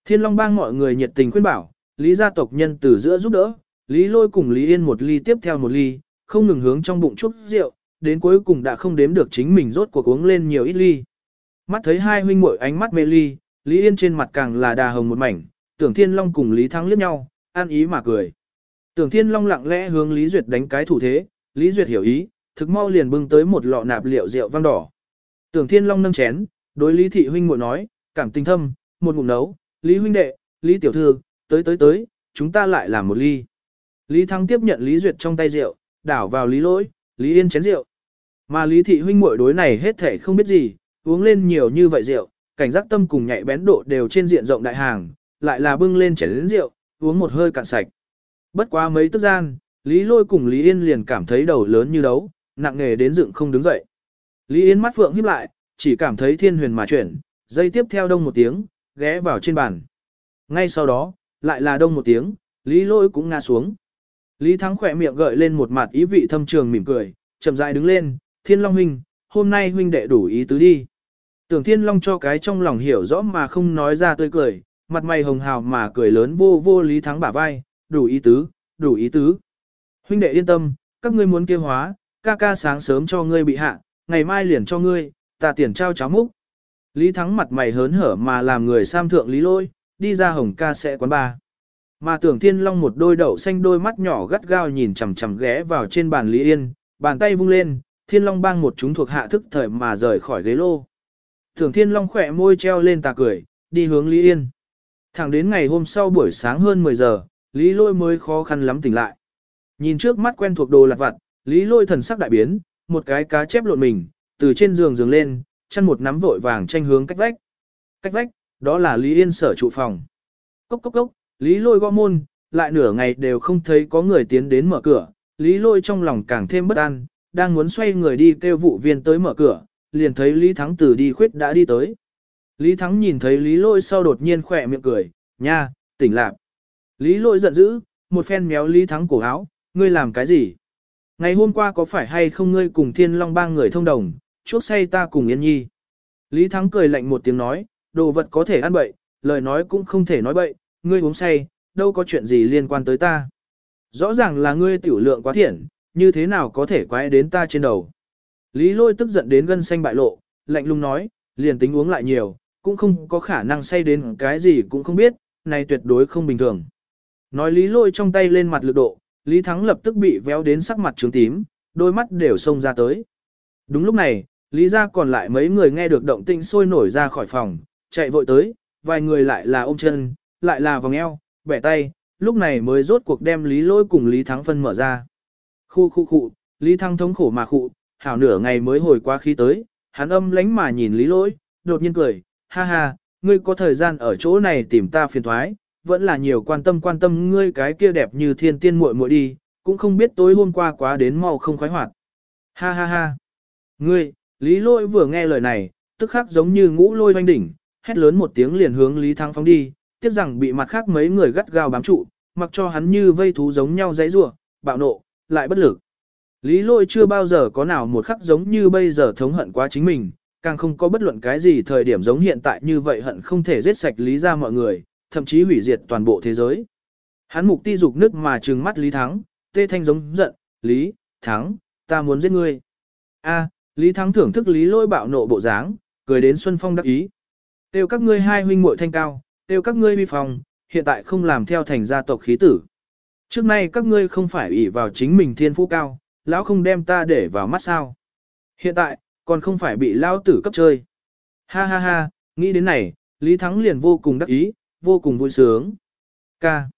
Thiên Long bang mọi người nhiệt tình khuyên bảo, Lý gia tộc nhân từ giữa giúp đỡ, Lý Lôi cùng Lý Yên một ly tiếp theo một ly, không ngừng hướng trong bụng chút rượu, đến cuối cùng đã không đếm được chính mình rốt cuộc uống lên nhiều ít ly. Mắt thấy hai huynh muội ánh mắt mê ly, Lý Yên trên mặt càng là đà hồng một mảnh, Tưởng Thiên Long cùng Lý Thắng liếc nhau, an ý mà cười. Tưởng Thiên Long lặng lẽ hướng Lý Duyệt đánh cái thủ thế, Lý Duyệt hiểu ý, thực mau liền bưng tới một lọ nạp liệu rượu vang đỏ. Tưởng Thiên Long nâng chén, đối Lý Thị huynh muội nói, cảm tình thâm, một ngụm nấu, Lý huynh đệ, Lý tiểu thư, tới tới tới, chúng ta lại làm một ly. Lý Thắng tiếp nhận Lý Duyệt trong tay rượu, đảo vào Lý Lỗi, Lý Yên chén rượu. Mà Lý Thị huynh muội đối này hết thể không biết gì, uống lên nhiều như vậy rượu, cảnh giác tâm cùng nhạy bén độ đều trên diện rộng đại hàng, lại là bưng lên chén rượu, uống một hơi cạn sạch. Bất quá mấy tức gian, Lý Lôi cùng Lý Yên liền cảm thấy đầu lớn như đấu, nặng nghề đến dựng không đứng dậy. Lý Yên mắt phượng híp lại, chỉ cảm thấy thiên huyền mà chuyển, dây tiếp theo đông một tiếng, ghé vào trên bàn. Ngay sau đó, lại là đông một tiếng, Lý Lỗi cũng ngã xuống. Lý Thắng khỏe miệng gợi lên một mặt ý vị thâm trường mỉm cười, chậm rãi đứng lên, Thiên Long huynh, hôm nay huynh đệ đủ ý tứ đi. Tưởng Thiên Long cho cái trong lòng hiểu rõ mà không nói ra tươi cười, mặt mày hồng hào mà cười lớn vô vô Lý Thắng bả vai, đủ ý tứ, đủ ý tứ. Huynh đệ yên tâm, các ngươi muốn kêu hóa, ca ca sáng sớm cho ngươi bị hạ, ngày mai liền cho ngươi, ta tiền trao cháo múc. Lý Thắng mặt mày hớn hở mà làm người sam thượng Lý Lôi, đi ra hồng ca sẽ quán ba. Mà tưởng Thiên Long một đôi đậu xanh đôi mắt nhỏ gắt gao nhìn chằm chằm ghé vào trên bàn Lý Yên, bàn tay vung lên, Thiên Long bang một chúng thuộc hạ thức thời mà rời khỏi ghế lô. Tưởng Thiên Long khỏe môi treo lên tà cười, đi hướng Lý Yên. Thẳng đến ngày hôm sau buổi sáng hơn 10 giờ, Lý Lôi mới khó khăn lắm tỉnh lại. Nhìn trước mắt quen thuộc đồ lặt vặt, Lý Lôi thần sắc đại biến, một cái cá chép lộn mình, từ trên giường giường lên, chăn một nắm vội vàng tranh hướng cách vách. Cách vách, đó là Lý Yên sở trụ phòng. Cốc cốc cốc, Lý Lôi gõ môn, lại nửa ngày đều không thấy có người tiến đến mở cửa, Lý Lôi trong lòng càng thêm bất an, đang muốn xoay người đi kêu vụ viên tới mở cửa, liền thấy Lý Thắng từ đi khuyết đã đi tới. Lý Thắng nhìn thấy Lý Lôi sau đột nhiên khỏe miệng cười, nha, tỉnh lạc. Lý Lôi giận dữ, một phen méo Lý Thắng cổ áo, ngươi làm cái gì? Ngày hôm qua có phải hay không ngươi cùng thiên long bang người thông đồng, chuốc say ta cùng Yên Nhi? Lý Thắng cười lạnh một tiếng nói, đồ vật có thể ăn bậy, lời nói cũng không thể nói bậy, ngươi uống say, đâu có chuyện gì liên quan tới ta. Rõ ràng là ngươi tiểu lượng quá thiện, như thế nào có thể quái đến ta trên đầu. Lý lôi tức giận đến gân xanh bại lộ, lạnh lùng nói, liền tính uống lại nhiều, cũng không có khả năng say đến cái gì cũng không biết, này tuyệt đối không bình thường. Nói lý lôi trong tay lên mặt lực độ, Lý Thắng lập tức bị véo đến sắc mặt trướng tím, đôi mắt đều xông ra tới. Đúng lúc này, Lý ra còn lại mấy người nghe được động tĩnh sôi nổi ra khỏi phòng, chạy vội tới, vài người lại là ôm chân, lại là vòng eo, bẻ tay, lúc này mới rốt cuộc đem Lý lôi cùng Lý Thắng phân mở ra. Khu khu khu, Lý Thắng thống khổ mà khụ, hảo nửa ngày mới hồi qua khí tới, hắn âm lánh mà nhìn Lý lỗi, đột nhiên cười, ha ha, ngươi có thời gian ở chỗ này tìm ta phiền thoái, vẫn là nhiều quan tâm quan tâm ngươi cái kia đẹp như thiên tiên muội muội đi, cũng không biết tối hôm qua quá đến mau không khoái hoạt. Ha ha ha. Ngươi, Lý lỗi vừa nghe lời này, tức khắc giống như ngũ lôi hoanh đỉnh, hét lớn một tiếng liền hướng Lý Thắng phóng đi, tiếc rằng bị mặt khác mấy người gắt gao bám trụ, mặc cho hắn như vây thú giống nhau dãy rủa, bạo nộ, lại bất lực. Lý lôi chưa bao giờ có nào một khắc giống như bây giờ thống hận quá chính mình, càng không có bất luận cái gì thời điểm giống hiện tại như vậy hận không thể giết sạch lý ra mọi người, thậm chí hủy diệt toàn bộ thế giới. Hắn mục ti dục nước mà trừng mắt Lý Thắng, tê thanh giống giận, Lý, Thắng, ta muốn giết ngươi. A, Lý Thắng thưởng thức Lý lôi bạo nộ bộ dáng, cười đến Xuân Phong đắc ý. Tiêu các ngươi hai huynh muội thanh cao, tiêu các ngươi vi phòng, hiện tại không làm theo thành gia tộc khí tử. Trước nay các ngươi không phải ỷ vào chính mình thiên phú cao, lão không đem ta để vào mắt sao. Hiện tại, còn không phải bị lão tử cấp chơi. Ha ha ha, nghĩ đến này, Lý Thắng liền vô cùng đắc ý, vô cùng vui sướng. Ca.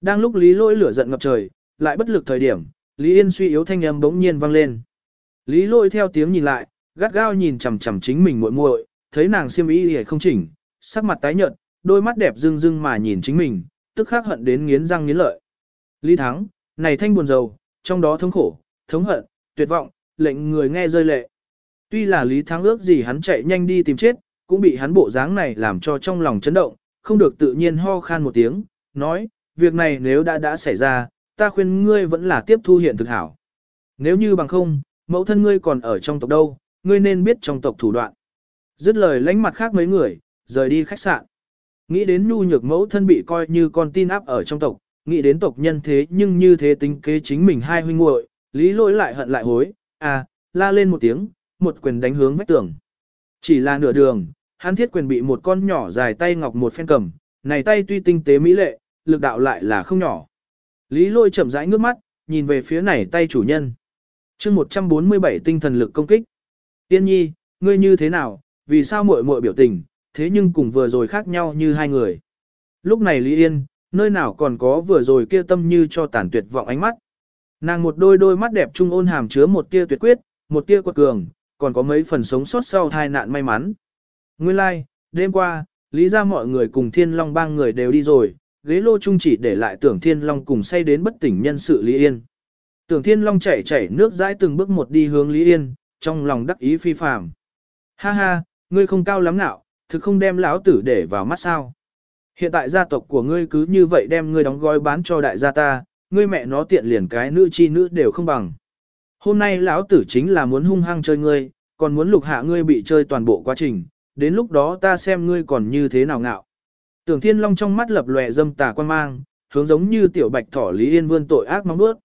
Đang lúc Lý lỗi lửa giận ngập trời, lại bất lực thời điểm, Lý Yên suy yếu thanh âm bỗng nhiên vang lên. Lý Lôi theo tiếng nhìn lại, gắt gao nhìn chằm chằm chính mình muội muội, thấy nàng xiêm y hề không chỉnh, sắc mặt tái nhợt, đôi mắt đẹp rưng rưng mà nhìn chính mình, tức khắc hận đến nghiến răng nghiến lợi. Lý Thắng, này thanh buồn rầu, trong đó thống khổ, thống hận, tuyệt vọng, lệnh người nghe rơi lệ. Tuy là Lý Thắng ước gì hắn chạy nhanh đi tìm chết, cũng bị hắn bộ dáng này làm cho trong lòng chấn động, không được tự nhiên ho khan một tiếng, nói, việc này nếu đã đã xảy ra, ta khuyên ngươi vẫn là tiếp thu hiện thực hảo. Nếu như bằng không, mẫu thân ngươi còn ở trong tộc đâu, ngươi nên biết trong tộc thủ đoạn. Dứt lời lánh mặt khác mấy người, rời đi khách sạn. Nghĩ đến nhu nhược mẫu thân bị coi như con tin áp ở trong tộc, nghĩ đến tộc nhân thế nhưng như thế tính kế chính mình hai huynh muội, lý lỗi lại hận lại hối, à, la lên một tiếng, một quyền đánh hướng vách tường. Chỉ là nửa đường, hắn thiết quyền bị một con nhỏ dài tay ngọc một phen cầm, này tay tuy tinh tế mỹ lệ, lực đạo lại là không nhỏ. Lý lôi chậm rãi ngước mắt, nhìn về phía này tay chủ nhân chương 147 tinh thần lực công kích. Tiên nhi, ngươi như thế nào, vì sao muội muội biểu tình, thế nhưng cùng vừa rồi khác nhau như hai người. Lúc này Lý Yên, nơi nào còn có vừa rồi kia tâm như cho tàn tuyệt vọng ánh mắt. Nàng một đôi đôi mắt đẹp trung ôn hàm chứa một tia tuyệt quyết, một tia quật cường, còn có mấy phần sống sót sau tai nạn may mắn. Nguyên lai, like, đêm qua, lý ra mọi người cùng thiên long bang người đều đi rồi, ghế lô chung chỉ để lại tưởng thiên long cùng say đến bất tỉnh nhân sự Lý Yên. Tưởng thiên long chảy chảy nước dãi từng bước một đi hướng Lý Yên, trong lòng đắc ý phi phàm. Ha ha, ngươi không cao lắm nào, thực không đem lão tử để vào mắt sao. Hiện tại gia tộc của ngươi cứ như vậy đem ngươi đóng gói bán cho đại gia ta, ngươi mẹ nó tiện liền cái nữ chi nữ đều không bằng. Hôm nay lão tử chính là muốn hung hăng chơi ngươi, còn muốn lục hạ ngươi bị chơi toàn bộ quá trình, đến lúc đó ta xem ngươi còn như thế nào ngạo. Tưởng Thiên Long trong mắt lập lòe dâm tà quan mang, hướng giống như tiểu bạch thỏ Lý Yên vươn tội ác mong bước.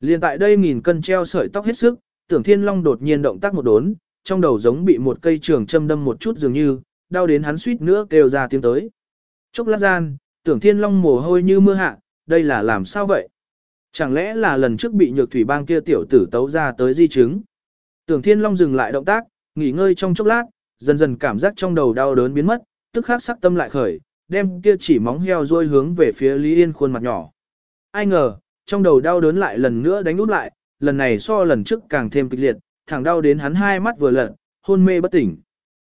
Liên tại đây nghìn cân treo sợi tóc hết sức, Tưởng Thiên Long đột nhiên động tác một đốn, trong đầu giống bị một cây trường châm đâm một chút dường như, đau đến hắn suýt nữa kêu ra tiếng tới. Chốc lát gian, Tưởng Thiên Long mồ hôi như mưa hạ, đây là làm sao vậy? Chẳng lẽ là lần trước bị nhược thủy bang kia tiểu tử tấu ra tới di chứng? Tưởng Thiên Long dừng lại động tác, nghỉ ngơi trong chốc lát, dần dần cảm giác trong đầu đau đớn biến mất, tức khắc sắc tâm lại khởi, đem kia chỉ móng heo rôi hướng về phía Lý Yên khuôn mặt nhỏ. Ai ngờ, trong đầu đau đớn lại lần nữa đánh út lại, lần này so lần trước càng thêm kịch liệt, thẳng đau đến hắn hai mắt vừa lật, hôn mê bất tỉnh.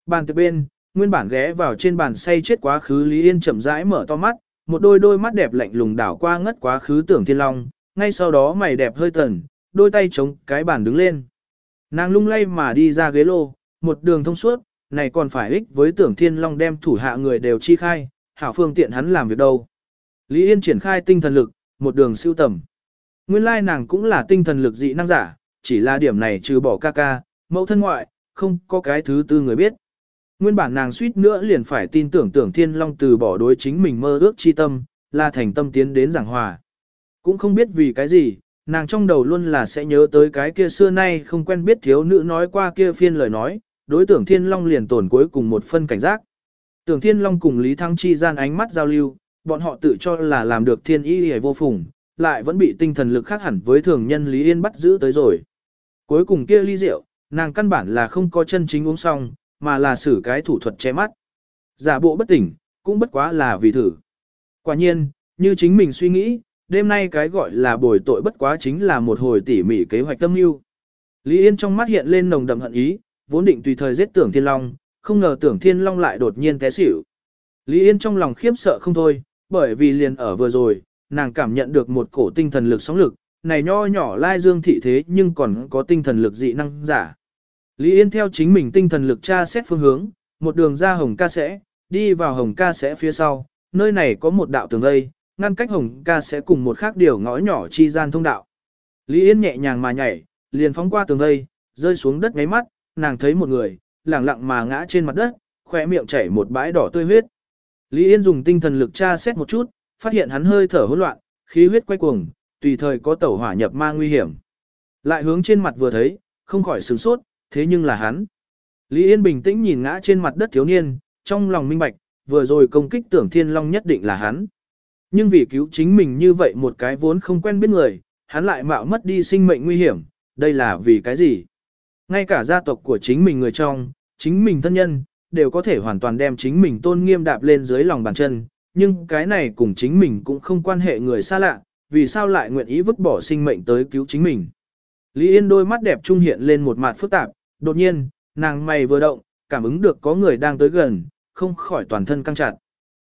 Bàn từ bên, nguyên bản ghé vào trên bàn say chết quá khứ Lý Yên chậm rãi mở to mắt, một đôi đôi mắt đẹp lạnh lùng đảo qua ngất quá khứ tưởng thiên long, ngay sau đó mày đẹp hơi tần, đôi tay chống cái bàn đứng lên. Nàng lung lay mà đi ra ghế lô, một đường thông suốt, này còn phải ích với tưởng thiên long đem thủ hạ người đều chi khai, hảo phương tiện hắn làm việc đâu. Lý Yên triển khai tinh thần lực, một đường siêu tầm. Nguyên lai nàng cũng là tinh thần lực dị năng giả, chỉ là điểm này trừ bỏ ca ca, mẫu thân ngoại, không có cái thứ tư người biết. Nguyên bản nàng suýt nữa liền phải tin tưởng tưởng thiên long từ bỏ đối chính mình mơ ước chi tâm, là thành tâm tiến đến giảng hòa. Cũng không biết vì cái gì, nàng trong đầu luôn là sẽ nhớ tới cái kia xưa nay không quen biết thiếu nữ nói qua kia phiên lời nói, đối tưởng thiên long liền tổn cuối cùng một phân cảnh giác. Tưởng thiên long cùng Lý Thăng Chi gian ánh mắt giao lưu, bọn họ tự cho là làm được thiên y hề vô phùng, lại vẫn bị tinh thần lực khác hẳn với thường nhân Lý Yên bắt giữ tới rồi. Cuối cùng kia ly rượu, nàng căn bản là không có chân chính uống xong, mà là xử cái thủ thuật che mắt. Giả bộ bất tỉnh, cũng bất quá là vì thử. Quả nhiên, như chính mình suy nghĩ, đêm nay cái gọi là bồi tội bất quá chính là một hồi tỉ mỉ kế hoạch tâm mưu. Lý Yên trong mắt hiện lên nồng đậm hận ý, vốn định tùy thời giết tưởng Thiên Long, không ngờ tưởng Thiên Long lại đột nhiên té xỉu. Lý Yên trong lòng khiếp sợ không thôi, bởi vì liền ở vừa rồi, nàng cảm nhận được một cổ tinh thần lực sóng lực, này nho nhỏ lai dương thị thế nhưng còn có tinh thần lực dị năng giả. Lý Yên theo chính mình tinh thần lực tra xét phương hướng, một đường ra hồng ca sẽ, đi vào hồng ca sẽ phía sau, nơi này có một đạo tường vây, ngăn cách hồng ca sẽ cùng một khác điều ngõ nhỏ chi gian thông đạo. Lý Yên nhẹ nhàng mà nhảy, liền phóng qua tường vây, rơi xuống đất ngáy mắt, nàng thấy một người, lẳng lặng mà ngã trên mặt đất, khỏe miệng chảy một bãi đỏ tươi huyết. Lý Yên dùng tinh thần lực tra xét một chút, phát hiện hắn hơi thở hỗn loạn, khí huyết quay cuồng, tùy thời có tẩu hỏa nhập ma nguy hiểm. Lại hướng trên mặt vừa thấy, không khỏi sửng sốt, thế nhưng là hắn. Lý Yên bình tĩnh nhìn ngã trên mặt đất thiếu niên, trong lòng minh bạch, vừa rồi công kích tưởng thiên long nhất định là hắn. Nhưng vì cứu chính mình như vậy một cái vốn không quen biết người, hắn lại mạo mất đi sinh mệnh nguy hiểm, đây là vì cái gì? Ngay cả gia tộc của chính mình người trong, chính mình thân nhân, đều có thể hoàn toàn đem chính mình tôn nghiêm đạp lên dưới lòng bàn chân, nhưng cái này cùng chính mình cũng không quan hệ người xa lạ, vì sao lại nguyện ý vứt bỏ sinh mệnh tới cứu chính mình. Lý Yên đôi mắt đẹp trung hiện lên một mặt phức tạp, đột nhiên, nàng mày vừa động, cảm ứng được có người đang tới gần, không khỏi toàn thân căng chặt.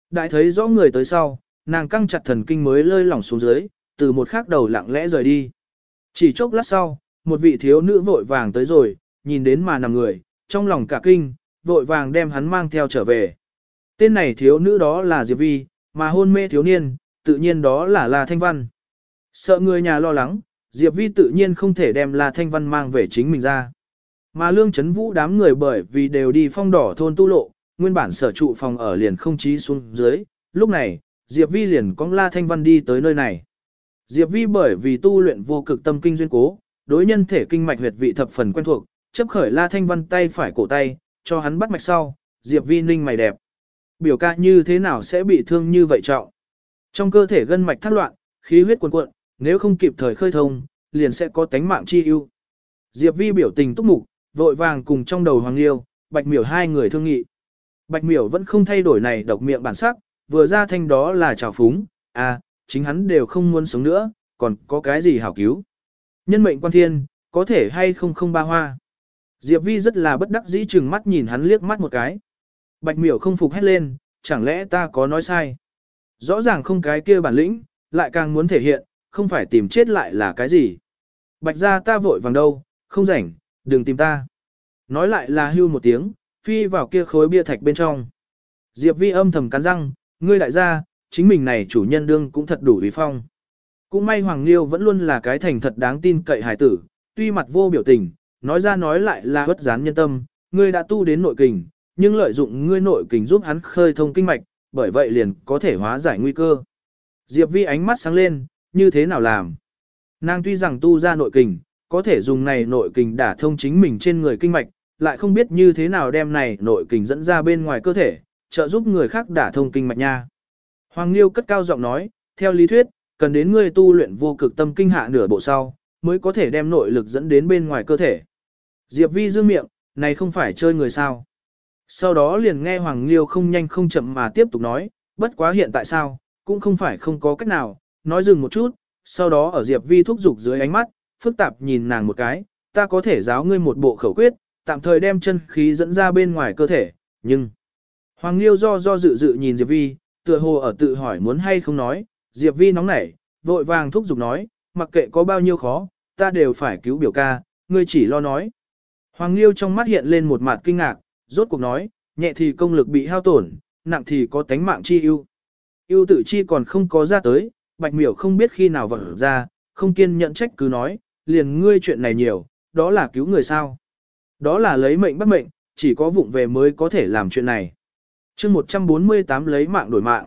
Đại thấy rõ người tới sau, nàng căng chặt thần kinh mới lơi lỏng xuống dưới, từ một khắc đầu lặng lẽ rời đi. Chỉ chốc lát sau, một vị thiếu nữ vội vàng tới rồi, nhìn đến mà nằm người, trong lòng cả kinh, vội vàng đem hắn mang theo trở về. Tên này thiếu nữ đó là Diệp Vi, mà hôn mê thiếu niên, tự nhiên đó là La Thanh Văn. Sợ người nhà lo lắng, Diệp Vi tự nhiên không thể đem La Thanh Văn mang về chính mình ra. Mà lương chấn vũ đám người bởi vì đều đi phong đỏ thôn tu lộ, nguyên bản sở trụ phòng ở liền không chí xuống dưới, lúc này, Diệp Vi liền có La Thanh Văn đi tới nơi này. Diệp Vi bởi vì tu luyện vô cực tâm kinh duyên cố, đối nhân thể kinh mạch huyệt vị thập phần quen thuộc, chấp khởi La Thanh Văn tay phải cổ tay, cho hắn bắt mạch sau, Diệp Vi ninh mày đẹp. Biểu ca như thế nào sẽ bị thương như vậy trọng? Trong cơ thể gân mạch thắt loạn, khí huyết cuồn cuộn, nếu không kịp thời khơi thông, liền sẽ có tánh mạng chi ưu. Diệp Vi biểu tình túc mục, vội vàng cùng trong đầu Hoàng Liêu, Bạch Miểu hai người thương nghị. Bạch Miểu vẫn không thay đổi này độc miệng bản sắc, vừa ra thanh đó là trào phúng, à, chính hắn đều không muốn sống nữa, còn có cái gì hảo cứu. Nhân mệnh quan thiên, có thể hay không không ba hoa. Diệp Vi rất là bất đắc dĩ chừng mắt nhìn hắn liếc mắt một cái. Bạch miểu không phục hét lên, chẳng lẽ ta có nói sai. Rõ ràng không cái kia bản lĩnh, lại càng muốn thể hiện, không phải tìm chết lại là cái gì. Bạch ra ta vội vàng đâu, không rảnh, đừng tìm ta. Nói lại là hưu một tiếng, phi vào kia khối bia thạch bên trong. Diệp Vi âm thầm cắn răng, ngươi đại gia, chính mình này chủ nhân đương cũng thật đủ uy phong. Cũng may Hoàng Liêu vẫn luôn là cái thành thật đáng tin cậy hải tử, tuy mặt vô biểu tình, nói ra nói lại là bất gián nhân tâm, ngươi đã tu đến nội kình, nhưng lợi dụng ngươi nội kình giúp hắn khơi thông kinh mạch, bởi vậy liền có thể hóa giải nguy cơ. Diệp Vi ánh mắt sáng lên, như thế nào làm? Nàng tuy rằng tu ra nội kình, có thể dùng này nội kình đả thông chính mình trên người kinh mạch, lại không biết như thế nào đem này nội kình dẫn ra bên ngoài cơ thể, trợ giúp người khác đả thông kinh mạch nha. Hoàng Liêu cất cao giọng nói, theo lý thuyết, cần đến ngươi tu luyện vô cực tâm kinh hạ nửa bộ sau, mới có thể đem nội lực dẫn đến bên ngoài cơ thể. Diệp Vi dương miệng, này không phải chơi người sao. Sau đó liền nghe Hoàng Liêu không nhanh không chậm mà tiếp tục nói, bất quá hiện tại sao, cũng không phải không có cách nào, nói dừng một chút, sau đó ở Diệp Vi thúc giục dưới ánh mắt, phức tạp nhìn nàng một cái, ta có thể giáo ngươi một bộ khẩu quyết, tạm thời đem chân khí dẫn ra bên ngoài cơ thể, nhưng... Hoàng Liêu do do dự dự nhìn Diệp Vi, tựa hồ ở tự hỏi muốn hay không nói, Diệp Vi nóng nảy, vội vàng thúc giục nói, mặc kệ có bao nhiêu khó, ta đều phải cứu biểu ca, ngươi chỉ lo nói. Hoàng Liêu trong mắt hiện lên một mặt kinh ngạc, rốt cuộc nói, nhẹ thì công lực bị hao tổn, nặng thì có tánh mạng chi ưu. Ưu tự chi còn không có ra tới, bạch miểu không biết khi nào vỡ ra, không kiên nhận trách cứ nói, liền ngươi chuyện này nhiều, đó là cứu người sao. Đó là lấy mệnh bắt mệnh, chỉ có vụng về mới có thể làm chuyện này. chương 148 lấy mạng đổi mạng.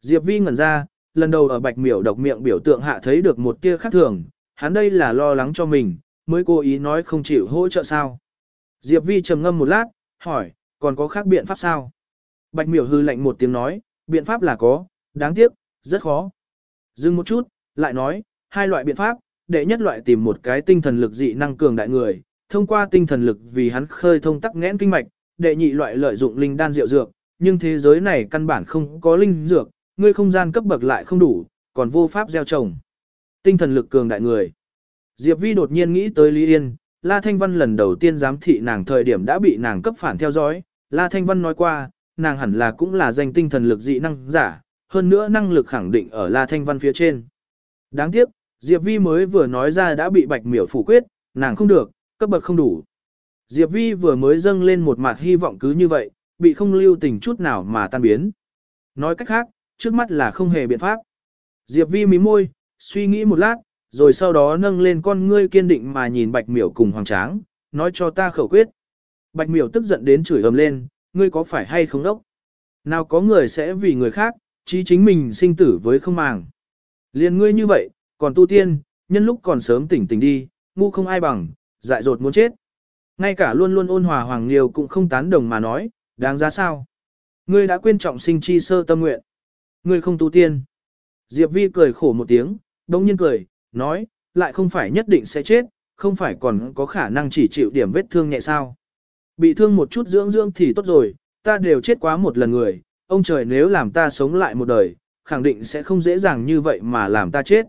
Diệp Vi ngẩn ra, lần đầu ở bạch miểu độc miệng biểu tượng hạ thấy được một tia khác thường, hắn đây là lo lắng cho mình, mới cố ý nói không chịu hỗ trợ sao. Diệp Vi trầm ngâm một lát, hỏi, còn có khác biện pháp sao? Bạch miểu hư lạnh một tiếng nói, biện pháp là có, đáng tiếc, rất khó. Dừng một chút, lại nói, hai loại biện pháp, đệ nhất loại tìm một cái tinh thần lực dị năng cường đại người, thông qua tinh thần lực vì hắn khơi thông tắc nghẽn kinh mạch, đệ nhị loại lợi dụng linh đan rượu dược, nhưng thế giới này căn bản không có linh dược, ngươi không gian cấp bậc lại không đủ, còn vô pháp gieo trồng. Tinh thần lực cường đại người. Diệp Vi đột nhiên nghĩ tới Lý Yên, La Thanh Văn lần đầu tiên giám thị nàng thời điểm đã bị nàng cấp phản theo dõi, La Thanh Văn nói qua, nàng hẳn là cũng là danh tinh thần lực dị năng giả, hơn nữa năng lực khẳng định ở La Thanh Văn phía trên. Đáng tiếc, Diệp Vi mới vừa nói ra đã bị Bạch Miểu phủ quyết, nàng không được, cấp bậc không đủ. Diệp Vi vừa mới dâng lên một mặt hy vọng cứ như vậy, bị không lưu tình chút nào mà tan biến. Nói cách khác, trước mắt là không hề biện pháp. Diệp Vi mím môi, suy nghĩ một lát, rồi sau đó nâng lên con ngươi kiên định mà nhìn Bạch Miểu cùng Hoàng Tráng, nói cho ta khẩu quyết. Bạch Miểu tức giận đến chửi ầm lên, ngươi có phải hay không đốc? Nào có người sẽ vì người khác, chí chính mình sinh tử với không màng. Liên ngươi như vậy, còn tu tiên, nhân lúc còn sớm tỉnh tỉnh đi, ngu không ai bằng, dại dột muốn chết. Ngay cả luôn luôn ôn hòa Hoàng Liêu cũng không tán đồng mà nói, đáng giá sao? Ngươi đã quên trọng sinh chi sơ tâm nguyện. Ngươi không tu tiên. Diệp Vi cười khổ một tiếng, đông nhiên cười, nói, lại không phải nhất định sẽ chết, không phải còn có khả năng chỉ chịu điểm vết thương nhẹ sao. Bị thương một chút dưỡng dưỡng thì tốt rồi, ta đều chết quá một lần người, ông trời nếu làm ta sống lại một đời, khẳng định sẽ không dễ dàng như vậy mà làm ta chết.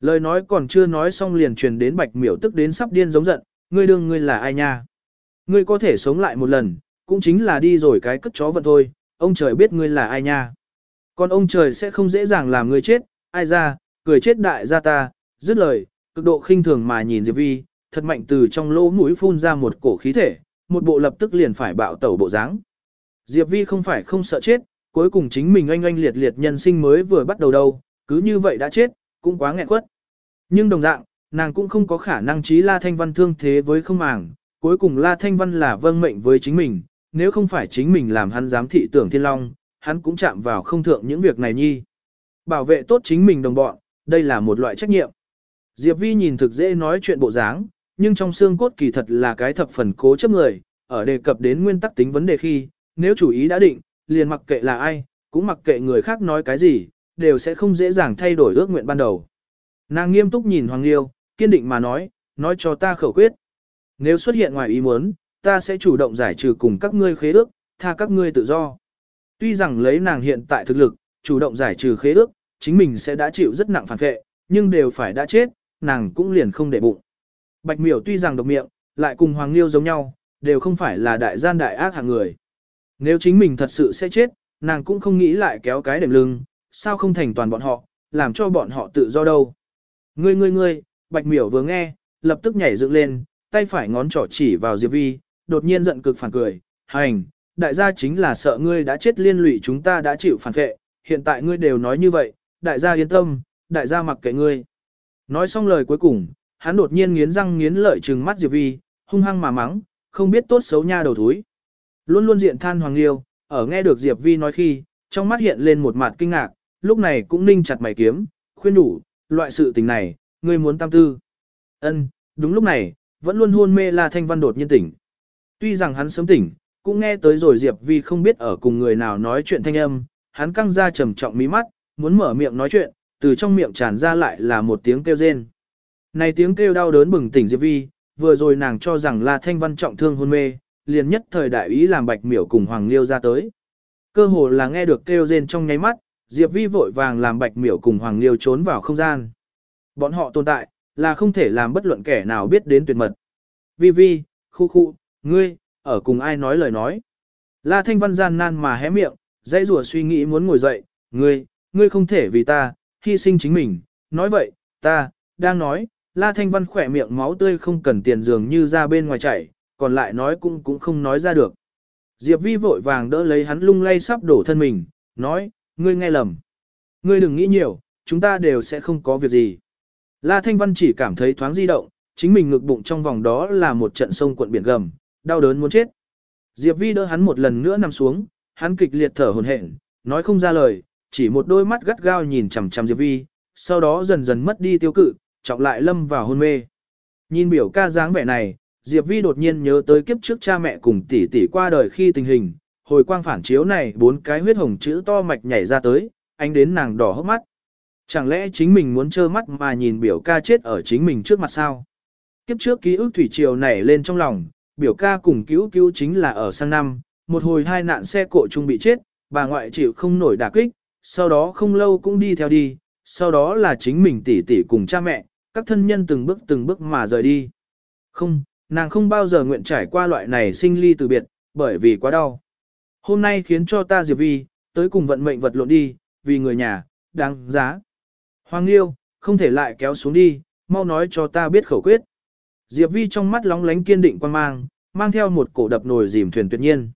Lời nói còn chưa nói xong liền truyền đến bạch miểu tức đến sắp điên giống giận, ngươi đương ngươi là ai nha. Ngươi có thể sống lại một lần, cũng chính là đi rồi cái cất chó vận thôi, ông trời biết ngươi là ai nha. Còn ông trời sẽ không dễ dàng làm ngươi chết, ai ra, cười chết đại gia ta, dứt lời, cực độ khinh thường mà nhìn Diệp Vi, thật mạnh từ trong lỗ mũi phun ra một cổ khí thể, một bộ lập tức liền phải bạo tẩu bộ dáng. Diệp Vi không phải không sợ chết, cuối cùng chính mình oanh oanh liệt liệt nhân sinh mới vừa bắt đầu đâu, cứ như vậy đã chết, cũng quá nghẹn quất. Nhưng đồng dạng, nàng cũng không có khả năng trí La Thanh Văn thương thế với không màng, cuối cùng La Thanh Văn là vâng mệnh với chính mình, nếu không phải chính mình làm hắn giám thị tưởng thiên long, hắn cũng chạm vào không thượng những việc này nhi. Bảo vệ tốt chính mình đồng bọn, đây là một loại trách nhiệm. Diệp Vi nhìn thực dễ nói chuyện bộ dáng, nhưng trong xương cốt kỳ thật là cái thập phần cố chấp người, ở đề cập đến nguyên tắc tính vấn đề khi, nếu chủ ý đã định, liền mặc kệ là ai, cũng mặc kệ người khác nói cái gì, đều sẽ không dễ dàng thay đổi ước nguyện ban đầu. Nàng nghiêm túc nhìn Hoàng Liêu, kiên định mà nói, nói cho ta khẩu quyết. Nếu xuất hiện ngoài ý muốn, ta sẽ chủ động giải trừ cùng các ngươi khế ước, tha các ngươi tự do. Tuy rằng lấy nàng hiện tại thực lực, chủ động giải trừ khế ước, chính mình sẽ đã chịu rất nặng phản vệ, nhưng đều phải đã chết, nàng cũng liền không để bụng. Bạch miểu tuy rằng độc miệng, lại cùng Hoàng Liêu giống nhau, đều không phải là đại gian đại ác hạng người. Nếu chính mình thật sự sẽ chết, nàng cũng không nghĩ lại kéo cái đệm lưng, sao không thành toàn bọn họ, làm cho bọn họ tự do đâu. Ngươi ngươi ngươi, bạch miểu vừa nghe, lập tức nhảy dựng lên, tay phải ngón trỏ chỉ vào Diệp Vi, đột nhiên giận cực phản cười, hành, đại gia chính là sợ ngươi đã chết liên lụy chúng ta đã chịu phản vệ, hiện tại ngươi đều nói như vậy, đại gia yên tâm, đại gia mặc kệ ngươi. Nói xong lời cuối cùng, hắn đột nhiên nghiến răng nghiến lợi trừng mắt Diệp Vi, hung hăng mà mắng, không biết tốt xấu nha đầu thúi. Luôn luôn diện than Hoàng Liêu, ở nghe được Diệp Vi nói khi, trong mắt hiện lên một mặt kinh ngạc, lúc này cũng ninh chặt mày kiếm, khuyên đủ, loại sự tình này, ngươi muốn tam tư. Ân, đúng lúc này, vẫn luôn hôn mê La Thanh Văn đột nhiên tỉnh. Tuy rằng hắn sớm tỉnh, cũng nghe tới rồi Diệp Vi không biết ở cùng người nào nói chuyện thanh âm, hắn căng ra trầm trọng mí mắt, muốn mở miệng nói chuyện, từ trong miệng tràn ra lại là một tiếng kêu rên. Này tiếng kêu đau đớn bừng tỉnh Diệp Vi, vừa rồi nàng cho rằng là Thanh Văn trọng thương hôn mê, liền nhất thời đại ý làm Bạch Miểu cùng Hoàng Liêu ra tới. Cơ hồ là nghe được kêu rên trong nháy mắt, Diệp Vi vội vàng làm Bạch Miểu cùng Hoàng Liêu trốn vào không gian. Bọn họ tồn tại, là không thể làm bất luận kẻ nào biết đến tuyệt mật. Vi Vi, khu khu, ngươi, ở cùng ai nói lời nói. La Thanh Văn gian nan mà hé miệng, dãy rùa suy nghĩ muốn ngồi dậy, ngươi, ngươi không thể vì ta, hy sinh chính mình, nói vậy, ta, đang nói, La Thanh Văn khỏe miệng máu tươi không cần tiền dường như ra bên ngoài chảy, còn lại nói cũng cũng không nói ra được. Diệp Vi vội vàng đỡ lấy hắn lung lay sắp đổ thân mình, nói, ngươi nghe lầm. Ngươi đừng nghĩ nhiều, chúng ta đều sẽ không có việc gì. La Thanh Văn chỉ cảm thấy thoáng di động, chính mình ngực bụng trong vòng đó là một trận sông cuộn biển gầm, đau đớn muốn chết. Diệp Vi đỡ hắn một lần nữa nằm xuống, hắn kịch liệt thở hổn hển, nói không ra lời, chỉ một đôi mắt gắt gao nhìn chằm chằm Diệp Vi, sau đó dần dần mất đi tiêu cự, trọng lại lâm vào hôn mê. Nhìn biểu ca dáng vẻ này, Diệp Vi đột nhiên nhớ tới kiếp trước cha mẹ cùng tỷ tỷ qua đời khi tình hình, hồi quang phản chiếu này bốn cái huyết hồng chữ to mạch nhảy ra tới, anh đến nàng đỏ hốc mắt. Chẳng lẽ chính mình muốn trơ mắt mà nhìn biểu ca chết ở chính mình trước mặt sao? Kiếp trước ký ức thủy triều nảy lên trong lòng, biểu ca cùng cứu cứu chính là ở sang năm, một hồi hai nạn xe cộ chung bị chết, bà ngoại chịu không nổi đả kích, sau đó không lâu cũng đi theo đi, sau đó là chính mình tỷ tỷ cùng cha mẹ, các thân nhân từng bước từng bước mà rời đi. Không, nàng không bao giờ nguyện trải qua loại này sinh ly từ biệt, bởi vì quá đau. Hôm nay khiến cho ta Diệp Vi, tới cùng vận mệnh vật lộn đi, vì người nhà, đáng giá. Hoàng Liêu, không thể lại kéo xuống đi, mau nói cho ta biết khẩu quyết. Diệp Vi trong mắt lóng lánh kiên định quan mang, mang theo một cổ đập nồi dìm thuyền tuyệt nhiên.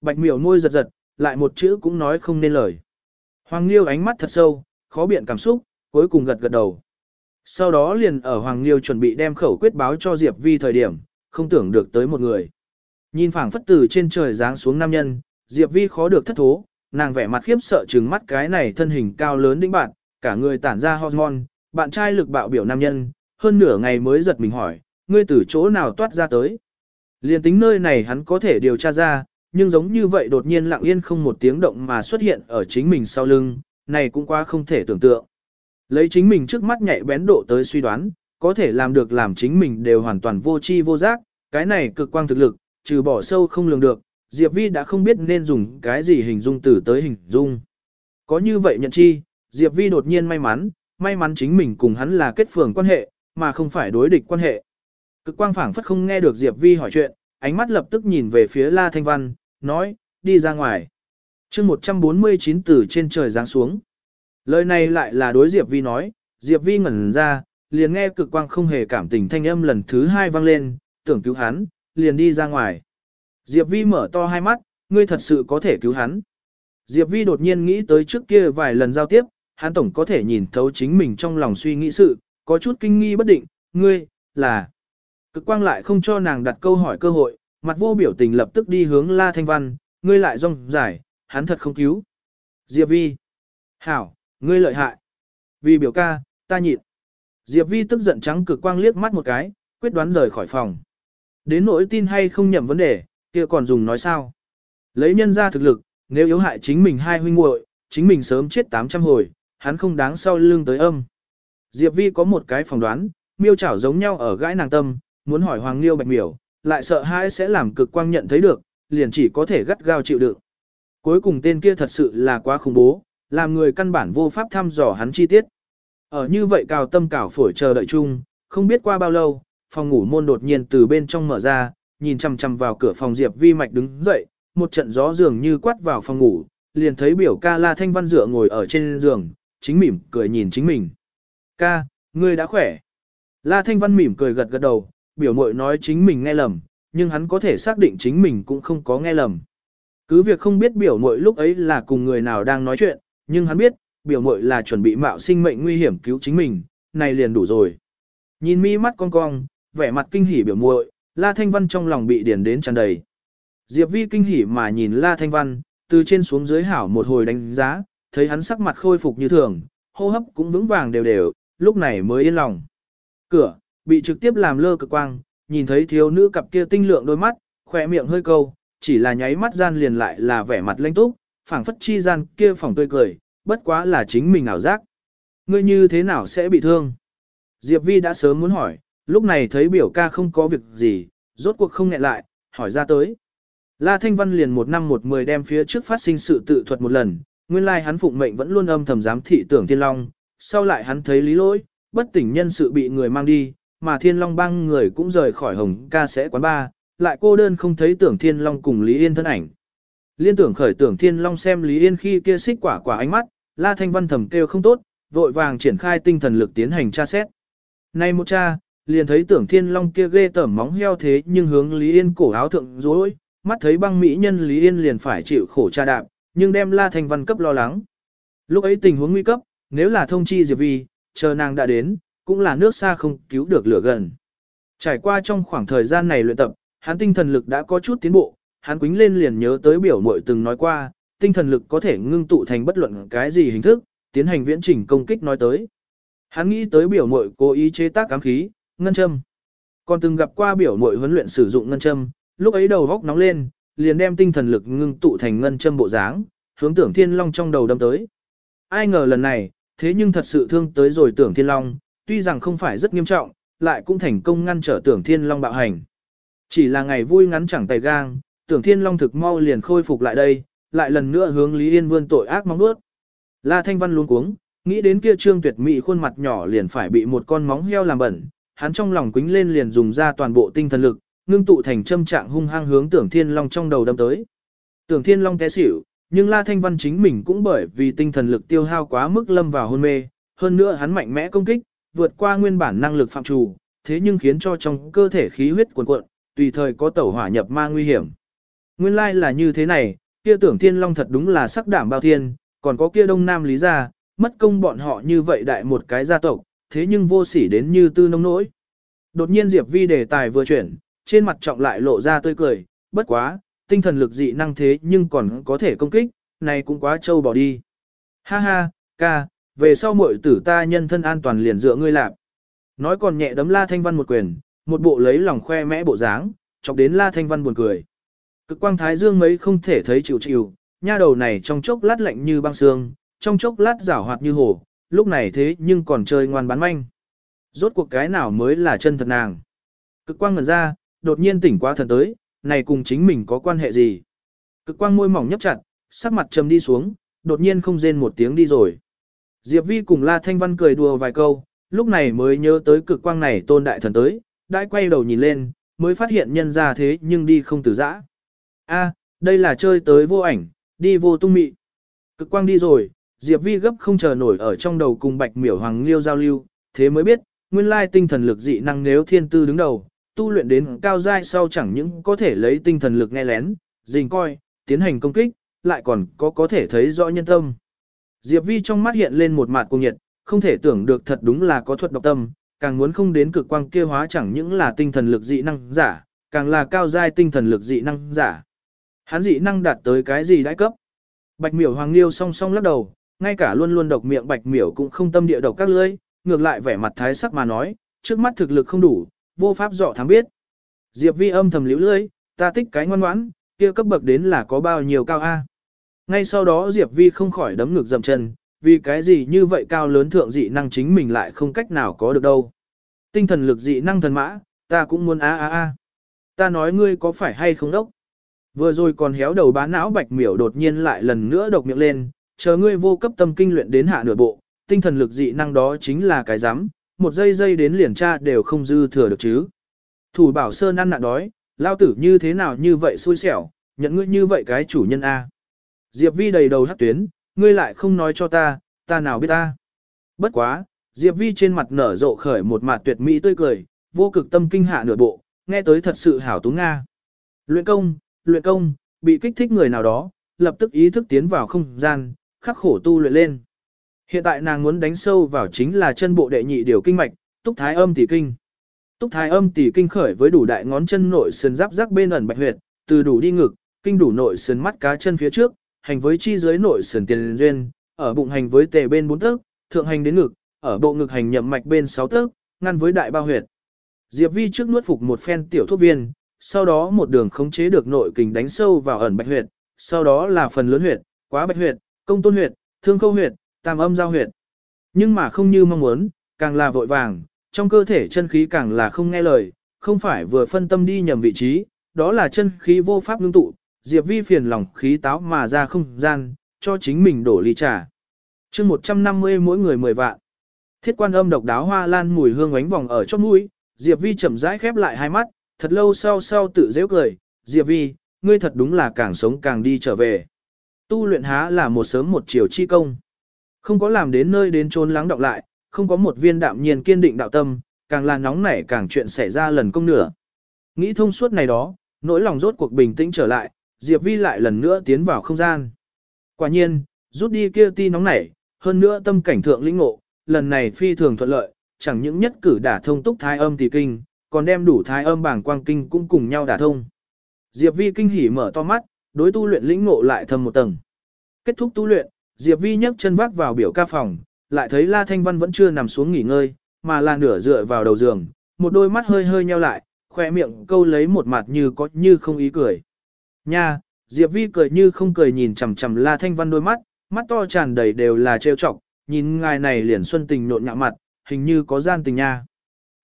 Bạch miểu môi giật giật, lại một chữ cũng nói không nên lời. Hoàng Liêu ánh mắt thật sâu, khó biện cảm xúc, cuối cùng gật gật đầu. Sau đó liền ở Hoàng Liêu chuẩn bị đem khẩu quyết báo cho Diệp Vi thời điểm, không tưởng được tới một người. Nhìn phảng phất từ trên trời giáng xuống nam nhân, Diệp Vi khó được thất thố, nàng vẻ mặt khiếp sợ trừng mắt cái này thân hình cao lớn đĩnh bạn, cả người tản ra hormone, bạn trai lực bạo biểu nam nhân, hơn nửa ngày mới giật mình hỏi, ngươi từ chỗ nào toát ra tới. Liên tính nơi này hắn có thể điều tra ra, nhưng giống như vậy đột nhiên lặng yên không một tiếng động mà xuất hiện ở chính mình sau lưng, này cũng quá không thể tưởng tượng. Lấy chính mình trước mắt nhạy bén độ tới suy đoán, có thể làm được làm chính mình đều hoàn toàn vô chi vô giác, cái này cực quang thực lực, trừ bỏ sâu không lường được, Diệp Vi đã không biết nên dùng cái gì hình dung từ tới hình dung. Có như vậy nhận chi, Diệp Vi đột nhiên may mắn, may mắn chính mình cùng hắn là kết phường quan hệ, mà không phải đối địch quan hệ. Cực quang phảng phất không nghe được Diệp Vi hỏi chuyện, ánh mắt lập tức nhìn về phía La Thanh Văn, nói, đi ra ngoài. chương 149 từ trên trời giáng xuống. Lời này lại là đối Diệp Vi nói, Diệp Vi ngẩn ra, liền nghe cực quang không hề cảm tình thanh âm lần thứ hai vang lên, tưởng cứu hắn, liền đi ra ngoài. Diệp Vi mở to hai mắt, ngươi thật sự có thể cứu hắn. Diệp Vi đột nhiên nghĩ tới trước kia vài lần giao tiếp, hắn tổng có thể nhìn thấu chính mình trong lòng suy nghĩ sự, có chút kinh nghi bất định, ngươi, là. Cực quang lại không cho nàng đặt câu hỏi cơ hội, mặt vô biểu tình lập tức đi hướng La Thanh Văn, ngươi lại rong giải, hắn thật không cứu. Diệp Vi. Hảo, ngươi lợi hại. Vì biểu ca, ta nhịn. Diệp Vi tức giận trắng cực quang liếc mắt một cái, quyết đoán rời khỏi phòng. Đến nỗi tin hay không nhầm vấn đề, kia còn dùng nói sao. Lấy nhân ra thực lực, nếu yếu hại chính mình hai huynh muội, chính mình sớm chết 800 hồi, hắn không đáng sau lưng tới âm. Diệp Vi có một cái phỏng đoán, miêu chảo giống nhau ở gãi nàng tâm, muốn hỏi Hoàng Liêu Bạch Miểu, lại sợ hãi sẽ làm cực quang nhận thấy được, liền chỉ có thể gắt gao chịu đựng. Cuối cùng tên kia thật sự là quá khủng bố, làm người căn bản vô pháp thăm dò hắn chi tiết. Ở như vậy cào tâm cào phổi chờ đợi chung, không biết qua bao lâu, phòng ngủ môn đột nhiên từ bên trong mở ra, nhìn chằm chằm vào cửa phòng Diệp Vi Mạch đứng dậy, một trận gió dường như quát vào phòng ngủ, liền thấy biểu ca La Thanh Văn dựa ngồi ở trên giường, chính mỉm cười nhìn chính mình. Ca, ngươi đã khỏe. La Thanh Văn mỉm cười gật gật đầu, biểu mội nói chính mình nghe lầm, nhưng hắn có thể xác định chính mình cũng không có nghe lầm. Cứ việc không biết biểu mội lúc ấy là cùng người nào đang nói chuyện, nhưng hắn biết, biểu mội là chuẩn bị mạo sinh mệnh nguy hiểm cứu chính mình, này liền đủ rồi. Nhìn mi mắt cong cong, vẻ mặt kinh hỉ biểu muội, La Thanh Văn trong lòng bị điển đến tràn đầy. Diệp Vi kinh hỉ mà nhìn La Thanh Văn, từ trên xuống dưới hảo một hồi đánh giá, thấy hắn sắc mặt khôi phục như thường, hô hấp cũng vững vàng đều đều, lúc này mới yên lòng. Cửa, bị trực tiếp làm lơ cực quang, nhìn thấy thiếu nữ cặp kia tinh lượng đôi mắt, khỏe miệng hơi câu, chỉ là nháy mắt gian liền lại là vẻ mặt lanh túc, phảng phất chi gian kia phòng tươi cười, bất quá là chính mình ảo giác. Ngươi như thế nào sẽ bị thương? Diệp Vi đã sớm muốn hỏi, lúc này thấy biểu ca không có việc gì, rốt cuộc không nghẹn lại, hỏi ra tới. La Thanh Văn liền một năm một mười đem phía trước phát sinh sự tự thuật một lần, nguyên lai hắn phụng mệnh vẫn luôn âm thầm giám thị tưởng Thiên Long, sau lại hắn thấy lý lỗi, bất tỉnh nhân sự bị người mang đi, mà Thiên Long băng người cũng rời khỏi hồng ca sẽ quán ba, lại cô đơn không thấy tưởng Thiên Long cùng Lý Yên thân ảnh. Liên tưởng khởi tưởng Thiên Long xem Lý Yên khi kia xích quả quả ánh mắt, La Thanh Văn thầm kêu không tốt, vội vàng triển khai tinh thần lực tiến hành tra xét. Nay một cha, liền thấy tưởng Thiên Long kia ghê tởm móng heo thế nhưng hướng Lý Yên cổ áo thượng rối, mắt thấy băng mỹ nhân Lý Yên liền phải chịu khổ tra đạp, nhưng đem La Thanh Văn cấp lo lắng. Lúc ấy tình huống nguy cấp, nếu là thông chi Diệp Vi, chờ nàng đã đến, cũng là nước xa không cứu được lửa gần. Trải qua trong khoảng thời gian này luyện tập, hắn tinh thần lực đã có chút tiến bộ, hắn quính lên liền nhớ tới biểu muội từng nói qua, tinh thần lực có thể ngưng tụ thành bất luận cái gì hình thức, tiến hành viễn trình công kích nói tới. Hắn nghĩ tới biểu muội cố ý chế tác ám khí, ngân châm. Còn từng gặp qua biểu muội huấn luyện sử dụng ngân châm, lúc ấy đầu góc nóng lên, liền đem tinh thần lực ngưng tụ thành ngân châm bộ dáng, hướng tưởng thiên long trong đầu đâm tới. Ai ngờ lần này, thế nhưng thật sự thương tới rồi tưởng thiên long, tuy rằng không phải rất nghiêm trọng, lại cũng thành công ngăn trở tưởng thiên long bạo hành. Chỉ là ngày vui ngắn chẳng tay gang, tưởng thiên long thực mau liền khôi phục lại đây, lại lần nữa hướng Lý Yên vươn tội ác mong nuốt. La Thanh Văn luống cuống, nghĩ đến kia trương tuyệt mỹ khuôn mặt nhỏ liền phải bị một con móng heo làm bẩn, hắn trong lòng quính lên liền dùng ra toàn bộ tinh thần lực, ngưng tụ thành châm trạng hung hăng hướng Tưởng Thiên Long trong đầu đâm tới. Tưởng Thiên Long té xỉu, nhưng La Thanh Văn chính mình cũng bởi vì tinh thần lực tiêu hao quá mức lâm vào hôn mê, hơn nữa hắn mạnh mẽ công kích, vượt qua nguyên bản năng lực phạm trù, thế nhưng khiến cho trong cơ thể khí huyết cuồn cuộn, tùy thời có tẩu hỏa nhập ma nguy hiểm. Nguyên lai là như thế này, kia tưởng thiên long thật đúng là sắc đảm bao thiên, còn có kia đông nam lý gia, mất công bọn họ như vậy đại một cái gia tộc, thế nhưng vô sỉ đến như tư nông nỗi. Đột nhiên Diệp Vi đề tài vừa chuyển, trên mặt trọng lại lộ ra tươi cười, bất quá, tinh thần lực dị năng thế nhưng còn có thể công kích, này cũng quá trâu bỏ đi. Ha ha, ca, về sau muội tử ta nhân thân an toàn liền dựa ngươi lạp. Nói còn nhẹ đấm La Thanh Văn một quyền, một bộ lấy lòng khoe mẽ bộ dáng, chọc đến La Thanh Văn buồn cười. Cực quang thái dương mấy không thể thấy chịu chịu, nha đầu này trong chốc lát lạnh như băng xương, trong chốc lát rảo hoạt như hổ, lúc này thế nhưng còn chơi ngoan bán manh. Rốt cuộc cái nào mới là chân thật nàng. Cực quang ngẩn ra, đột nhiên tỉnh qua thần tới, này cùng chính mình có quan hệ gì. Cực quang môi mỏng nhấp chặt, sắc mặt trầm đi xuống, đột nhiên không rên một tiếng đi rồi. Diệp Vi cùng La Thanh Văn cười đùa vài câu, lúc này mới nhớ tới cực quang này tôn đại thần tới, đã quay đầu nhìn lên, mới phát hiện nhân ra thế nhưng đi không từ giã. A, đây là chơi tới vô ảnh, Đi vô tung mị. Cực quang đi rồi, Diệp Vi gấp không chờ nổi ở trong đầu cùng Bạch Miểu Hoàng Liêu giao lưu, thế mới biết, nguyên lai tinh thần lực dị năng nếu thiên tư đứng đầu, tu luyện đến cao giai sau chẳng những có thể lấy tinh thần lực nghe lén, dình coi, tiến hành công kích, lại còn có có thể thấy rõ nhân tâm. Diệp Vi trong mắt hiện lên một mạt cuồng nhiệt, không thể tưởng được thật đúng là có thuật độc tâm, càng muốn không đến cực quang kia hóa chẳng những là tinh thần lực dị năng giả, càng là cao giai tinh thần lực dị năng giả. Hắn dị năng đạt tới cái gì đại cấp? Bạch Miểu Hoàng Liêu song song lắc đầu, ngay cả luôn luôn độc miệng Bạch Miểu cũng không tâm địa độc các lưỡi, ngược lại vẻ mặt thái sắc mà nói, trước mắt thực lực không đủ, vô pháp dọ thám biết. Diệp Vi âm thầm liễu lưỡi, ta thích cái ngoan ngoãn, kia cấp bậc đến là có bao nhiêu cao a? Ngay sau đó Diệp Vi không khỏi đấm ngực dậm chân, vì cái gì như vậy cao lớn thượng dị năng chính mình lại không cách nào có được đâu. Tinh thần lực dị năng thần mã, ta cũng muốn a a a. Ta nói ngươi có phải hay không đốc? Vừa rồi còn héo đầu bán não bạch miểu đột nhiên lại lần nữa độc miệng lên, chờ ngươi vô cấp tâm kinh luyện đến hạ nửa bộ, tinh thần lực dị năng đó chính là cái giám, một giây giây đến liền tra đều không dư thừa được chứ. Thủ bảo sơn ăn nạn đói, lao tử như thế nào như vậy xui xẻo, nhận ngươi như vậy cái chủ nhân A. Diệp Vi đầy đầu hắc tuyến, ngươi lại không nói cho ta, ta nào biết ta. Bất quá, Diệp Vi trên mặt nở rộ khởi một mặt tuyệt mỹ tươi cười, vô cực tâm kinh hạ nửa bộ, nghe tới thật sự hảo tú Nga. Luyện công, luyện công, bị kích thích người nào đó, lập tức ý thức tiến vào không gian, khắc khổ tu luyện lên. Hiện tại nàng muốn đánh sâu vào chính là chân bộ đệ nhị điều kinh mạch, túc thái âm tỷ kinh. Túc thái âm tỷ kinh khởi với đủ đại ngón chân nội sườn giáp rắc bên ẩn bạch huyệt, từ đủ đi ngực, kinh đủ nội sườn mắt cá chân phía trước, hành với chi dưới nội sườn tiền duyên, ở bụng hành với tề bên bốn tấc, thượng hành đến ngực, ở bộ ngực hành nhậm mạch bên sáu tấc, ngăn với đại bao huyệt. Diệp Vi trước nuốt phục một phen tiểu thuốc viên, sau đó một đường khống chế được nội kình đánh sâu vào ẩn bạch huyệt, sau đó là phần lớn huyệt, quá bạch huyệt, công tôn huyệt, thương khâu huyệt, tam âm giao huyệt. Nhưng mà không như mong muốn, càng là vội vàng, trong cơ thể chân khí càng là không nghe lời, không phải vừa phân tâm đi nhầm vị trí, đó là chân khí vô pháp ngưng tụ, Diệp Vi phiền lòng khí táo mà ra không gian, cho chính mình đổ ly trà. chương 150 mỗi người 10 vạn. Thiết quan âm độc đáo hoa lan mùi hương ánh vòng ở chót mũi, Diệp Vi chậm rãi khép lại hai mắt, thật lâu sau sau tự dễ cười, Diệp Vi, ngươi thật đúng là càng sống càng đi trở về. Tu luyện há là một sớm một chiều chi công. Không có làm đến nơi đến trốn lắng đọng lại, không có một viên đạm nhiên kiên định đạo tâm, càng là nóng nảy càng chuyện xảy ra lần công nửa. Nghĩ thông suốt này đó, nỗi lòng rốt cuộc bình tĩnh trở lại, Diệp Vi lại lần nữa tiến vào không gian. Quả nhiên, rút đi kia ti nóng nảy, hơn nữa tâm cảnh thượng lĩnh ngộ, lần này phi thường thuận lợi, chẳng những nhất cử đả thông túc thái âm tỷ kinh, còn đem đủ thái âm bảng quang kinh cũng cùng nhau đả thông. Diệp Vi kinh hỉ mở to mắt, đối tu luyện lĩnh ngộ lại thâm một tầng. Kết thúc tu luyện, Diệp Vi nhấc chân vác vào biểu ca phòng, lại thấy La Thanh Văn vẫn chưa nằm xuống nghỉ ngơi, mà là nửa dựa vào đầu giường, một đôi mắt hơi hơi nheo lại, khoe miệng câu lấy một mặt như có như không ý cười. Nha, Diệp Vi cười như không cười nhìn chằm chằm La Thanh Văn đôi mắt, mắt to tràn đầy đều là trêu chọc, nhìn ngài này liền xuân tình nộn nhạ mặt, hình như có gian tình nha.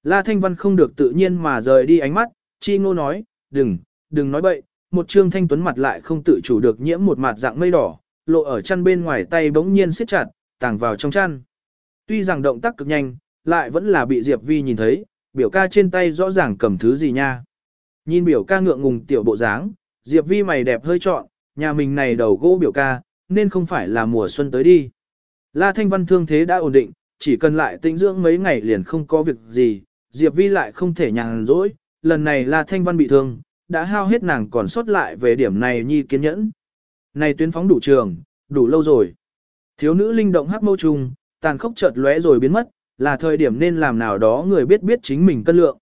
La Thanh Văn không được tự nhiên mà rời đi ánh mắt, chi ngô nói, đừng, đừng nói bậy, một trương thanh tuấn mặt lại không tự chủ được nhiễm một mặt dạng mây đỏ, lộ ở chăn bên ngoài tay bỗng nhiên siết chặt, tàng vào trong chăn. Tuy rằng động tác cực nhanh, lại vẫn là bị Diệp Vi nhìn thấy, biểu ca trên tay rõ ràng cầm thứ gì nha. Nhìn biểu ca ngượng ngùng tiểu bộ dáng, Diệp Vi mày đẹp hơi trọn, nhà mình này đầu gỗ biểu ca, nên không phải là mùa xuân tới đi. La Thanh Văn thương thế đã ổn định, chỉ cần lại tĩnh dưỡng mấy ngày liền không có việc gì, Diệp Vi lại không thể nhàn rỗi, lần này La Thanh Văn bị thương, đã hao hết nàng còn sót lại về điểm này nhi kiên nhẫn. Này tuyến phóng đủ trường, đủ lâu rồi. Thiếu nữ linh động hắc mâu trùng, tàn khốc chợt lóe rồi biến mất, là thời điểm nên làm nào đó người biết biết chính mình cân lượng.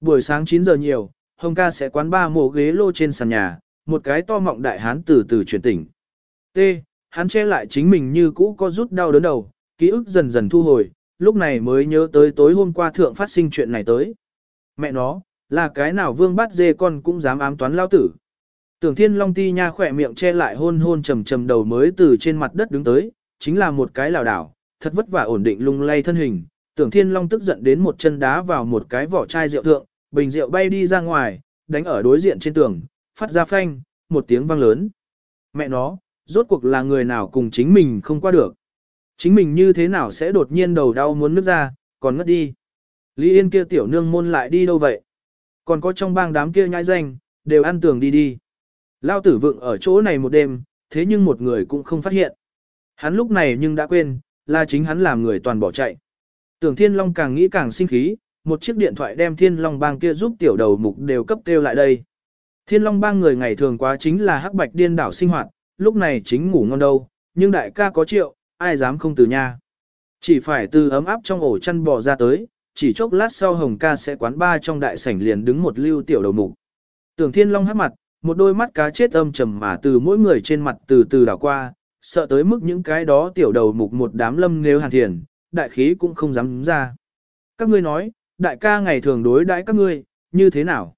Buổi sáng 9 giờ nhiều, Hồng ca sẽ quán ba mổ ghế lô trên sàn nhà, một cái to mọng đại hán từ từ chuyển tỉnh. T. Hắn che lại chính mình như cũ có rút đau đớn đầu, ký ức dần dần thu hồi, lúc này mới nhớ tới tối hôm qua thượng phát sinh chuyện này tới. Mẹ nó, là cái nào vương bắt dê con cũng dám ám toán lao tử. Tưởng thiên long ti nha khỏe miệng che lại hôn hôn trầm trầm đầu mới từ trên mặt đất đứng tới, chính là một cái lảo đảo, thật vất vả ổn định lung lay thân hình. Tưởng thiên long tức giận đến một chân đá vào một cái vỏ chai rượu thượng, bình rượu bay đi ra ngoài, đánh ở đối diện trên tường, phát ra phanh, một tiếng vang lớn. Mẹ nó, rốt cuộc là người nào cùng chính mình không qua được. Chính mình như thế nào sẽ đột nhiên đầu đau muốn nước ra, còn ngất đi. Lý Yên kia tiểu nương môn lại đi đâu vậy? Còn có trong bang đám kia nhãi danh, đều ăn tường đi đi. Lao tử vượng ở chỗ này một đêm, thế nhưng một người cũng không phát hiện. Hắn lúc này nhưng đã quên, là chính hắn làm người toàn bỏ chạy. Tưởng Thiên Long càng nghĩ càng sinh khí, một chiếc điện thoại đem Thiên Long bang kia giúp tiểu đầu mục đều cấp kêu lại đây. Thiên Long bang người ngày thường quá chính là hắc bạch điên đảo sinh hoạt, lúc này chính ngủ ngon đâu, nhưng đại ca có triệu, ai dám không từ nha. Chỉ phải từ ấm áp trong ổ chăn bò ra tới, chỉ chốc lát sau Hồng ca sẽ quán ba trong đại sảnh liền đứng một lưu tiểu đầu mục. Tưởng Thiên Long hát mặt, một đôi mắt cá chết âm trầm mà từ mỗi người trên mặt từ từ đảo qua, sợ tới mức những cái đó tiểu đầu mục một đám lâm nếu hàn thiền, đại khí cũng không dám ra. Các ngươi nói, đại ca ngày thường đối đãi các ngươi, như thế nào?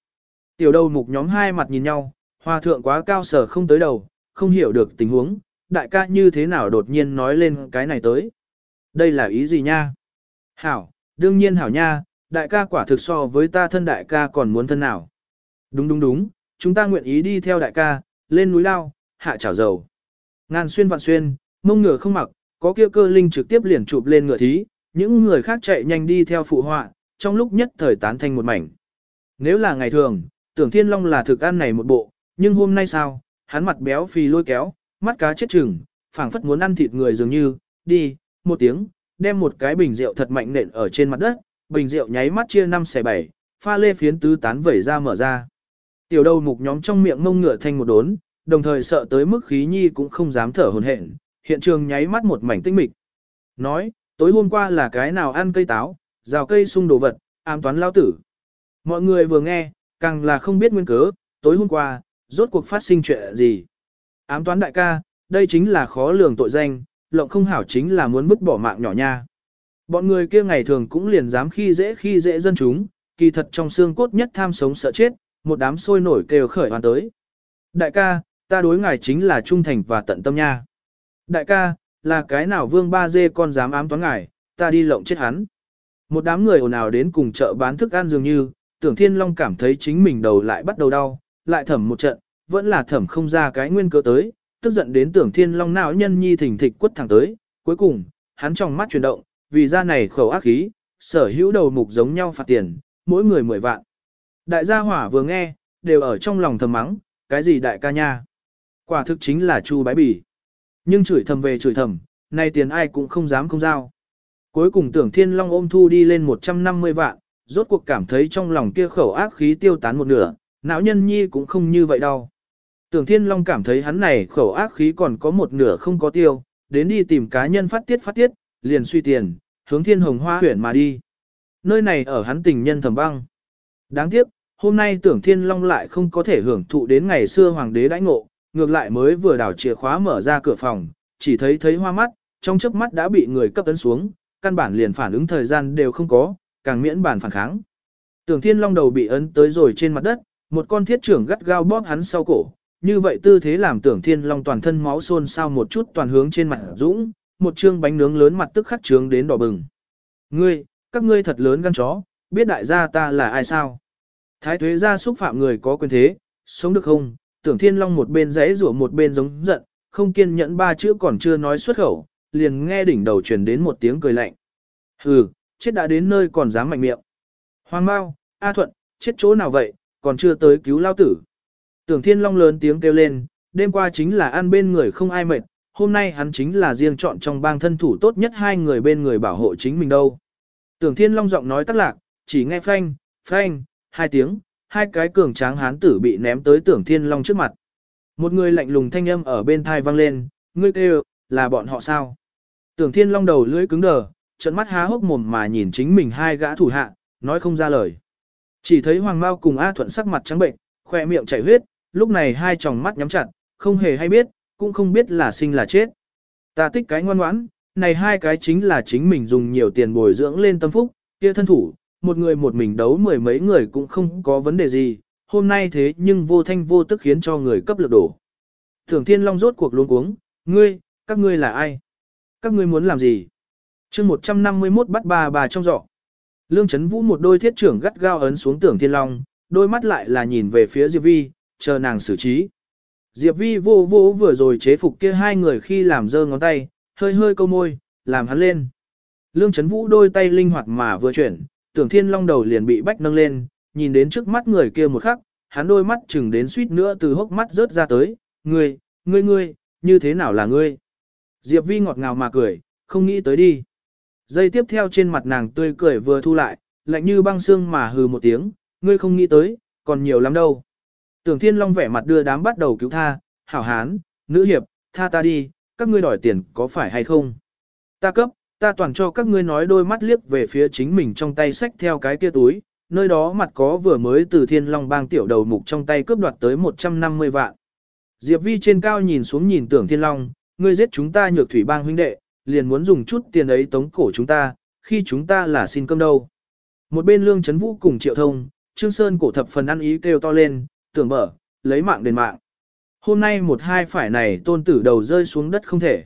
Tiểu đầu mục nhóm hai mặt nhìn nhau, hòa thượng quá cao sở không tới đầu, không hiểu được tình huống, đại ca như thế nào đột nhiên nói lên cái này tới. Đây là ý gì nha? Hảo, đương nhiên hảo nha, đại ca quả thực so với ta thân đại ca còn muốn thân nào. Đúng đúng đúng, chúng ta nguyện ý đi theo đại ca, lên núi lao, hạ chảo dầu. Ngàn xuyên vạn xuyên, mông ngựa không mặc, có kia cơ linh trực tiếp liền chụp lên ngựa thí, những người khác chạy nhanh đi theo phụ họa, trong lúc nhất thời tán thành một mảnh. Nếu là ngày thường, tưởng thiên long là thực ăn này một bộ, nhưng hôm nay sao, hắn mặt béo phì lôi kéo, mắt cá chết chừng, phảng phất muốn ăn thịt người dường như, đi, một tiếng, đem một cái bình rượu thật mạnh nện ở trên mặt đất, bình rượu nháy mắt chia năm xẻ bảy, pha lê phiến tứ tán vẩy ra mở ra. Tiểu đầu mục nhóm trong miệng mông ngựa thành một đốn, đồng thời sợ tới mức khí nhi cũng không dám thở hồn hển, hiện trường nháy mắt một mảnh tinh mịch. Nói, tối hôm qua là cái nào ăn cây táo, rào cây sung đồ vật, ám toán lao tử. Mọi người vừa nghe, càng là không biết nguyên cớ, tối hôm qua, rốt cuộc phát sinh chuyện gì. Ám toán đại ca, đây chính là khó lường tội danh, lộng không hảo chính là muốn vứt bỏ mạng nhỏ nha. Bọn người kia ngày thường cũng liền dám khi dễ khi dễ dân chúng, kỳ thật trong xương cốt nhất tham sống sợ chết, một đám sôi nổi kêu khởi hoàn tới. Đại ca, ta đối ngài chính là trung thành và tận tâm nha. Đại ca, là cái nào vương ba dê con dám ám toán ngài, ta đi lộng chết hắn. Một đám người ồn ào đến cùng chợ bán thức ăn dường như, tưởng thiên long cảm thấy chính mình đầu lại bắt đầu đau, lại thẩm một trận, vẫn là thẩm không ra cái nguyên cớ tới, tức giận đến tưởng thiên long não nhân nhi thỉnh thịch quất thẳng tới, cuối cùng, hắn trong mắt chuyển động, vì ra này khẩu ác khí, sở hữu đầu mục giống nhau phạt tiền, mỗi người mười vạn. Đại gia hỏa vừa nghe, đều ở trong lòng thầm mắng, cái gì đại ca nha. Quả thực chính là chu bái bỉ. Nhưng chửi thầm về chửi thầm, nay tiền ai cũng không dám không giao. Cuối cùng tưởng thiên long ôm thu đi lên 150 vạn, rốt cuộc cảm thấy trong lòng kia khẩu ác khí tiêu tán một nửa, não nhân nhi cũng không như vậy đâu. Tưởng thiên long cảm thấy hắn này khẩu ác khí còn có một nửa không có tiêu, đến đi tìm cá nhân phát tiết phát tiết, liền suy tiền, hướng thiên hồng hoa huyển mà đi. Nơi này ở hắn tình nhân thầm băng. Đáng tiếc, hôm nay tưởng thiên long lại không có thể hưởng thụ đến ngày xưa hoàng đế đãi ngộ, ngược lại mới vừa đảo chìa khóa mở ra cửa phòng, chỉ thấy thấy hoa mắt, trong chớp mắt đã bị người cấp tấn xuống, căn bản liền phản ứng thời gian đều không có, càng miễn bản phản kháng. Tưởng thiên long đầu bị ấn tới rồi trên mặt đất, một con thiết trưởng gắt gao bóp hắn sau cổ, như vậy tư thế làm tưởng thiên long toàn thân máu xôn xao một chút toàn hướng trên mặt dũng, một chương bánh nướng lớn mặt tức khắc trướng đến đỏ bừng. Ngươi, các ngươi thật lớn gan chó, biết đại gia ta là ai sao? Thái thuế gia xúc phạm người có quyền thế, sống được không? Tưởng thiên long một bên rẽ rủa một bên giống giận, không kiên nhẫn ba chữ còn chưa nói xuất khẩu, liền nghe đỉnh đầu truyền đến một tiếng cười lạnh. Hừ, chết đã đến nơi còn dám mạnh miệng. Hoàng Mao, A Thuận, chết chỗ nào vậy, còn chưa tới cứu lao tử. Tưởng thiên long lớn tiếng kêu lên, đêm qua chính là ăn bên người không ai mệt, hôm nay hắn chính là riêng chọn trong bang thân thủ tốt nhất hai người bên người bảo hộ chính mình đâu. Tưởng thiên long giọng nói tắc lạc, chỉ nghe phanh, phanh, hai tiếng, hai cái cường tráng hán tử bị ném tới tưởng thiên long trước mặt. Một người lạnh lùng thanh âm ở bên thai vang lên, ngươi kêu, là bọn họ sao? Tưởng thiên long đầu lưỡi cứng đờ, trận mắt há hốc mồm mà nhìn chính mình hai gã thủ hạ, nói không ra lời. Chỉ thấy Hoàng Mao cùng A Thuận sắc mặt trắng bệnh, khoe miệng chảy huyết, lúc này hai tròng mắt nhắm chặt, không hề hay biết, cũng không biết là sinh là chết. Ta tích cái ngoan ngoãn, này hai cái chính là chính mình dùng nhiều tiền bồi dưỡng lên tâm phúc, kia thân thủ, một người một mình đấu mười mấy người cũng không có vấn đề gì, hôm nay thế nhưng vô thanh vô tức khiến cho người cấp lực đổ. Thường Thiên Long rốt cuộc luống cuống, ngươi, các ngươi là ai? Các ngươi muốn làm gì? chương 151 bắt bà bà trong giỏ. Lương Trấn Vũ một đôi thiết trưởng gắt gao ấn xuống tưởng Thiên Long, đôi mắt lại là nhìn về phía Diệp Vi, chờ nàng xử trí. Diệp Vi vô vô vừa rồi chế phục kia hai người khi làm dơ ngón tay, hơi hơi câu môi, làm hắn lên. Lương Trấn Vũ đôi tay linh hoạt mà vừa chuyển, tưởng thiên long đầu liền bị bách nâng lên, nhìn đến trước mắt người kia một khắc, hắn đôi mắt chừng đến suýt nữa từ hốc mắt rớt ra tới, ngươi, ngươi ngươi, như thế nào là ngươi? Diệp Vi ngọt ngào mà cười, không nghĩ tới đi. Giây tiếp theo trên mặt nàng tươi cười vừa thu lại, lạnh như băng xương mà hừ một tiếng, ngươi không nghĩ tới, còn nhiều lắm đâu. Tưởng Thiên Long vẻ mặt đưa đám bắt đầu cứu tha, hảo hán, nữ hiệp, tha ta đi, các ngươi đòi tiền có phải hay không? Ta cấp, ta toàn cho các ngươi nói đôi mắt liếc về phía chính mình trong tay xách theo cái kia túi, nơi đó mặt có vừa mới từ Thiên Long bang tiểu đầu mục trong tay cướp đoạt tới 150 vạn. Diệp Vi trên cao nhìn xuống nhìn tưởng Thiên Long, ngươi giết chúng ta nhược thủy bang huynh đệ, liền muốn dùng chút tiền ấy tống cổ chúng ta, khi chúng ta là xin cơm đâu. Một bên lương chấn vũ cùng triệu thông, Trương Sơn cổ thập phần ăn ý kêu to lên, tưởng mở, lấy mạng đền mạng. Hôm nay một hai phải này tôn tử đầu rơi xuống đất không thể.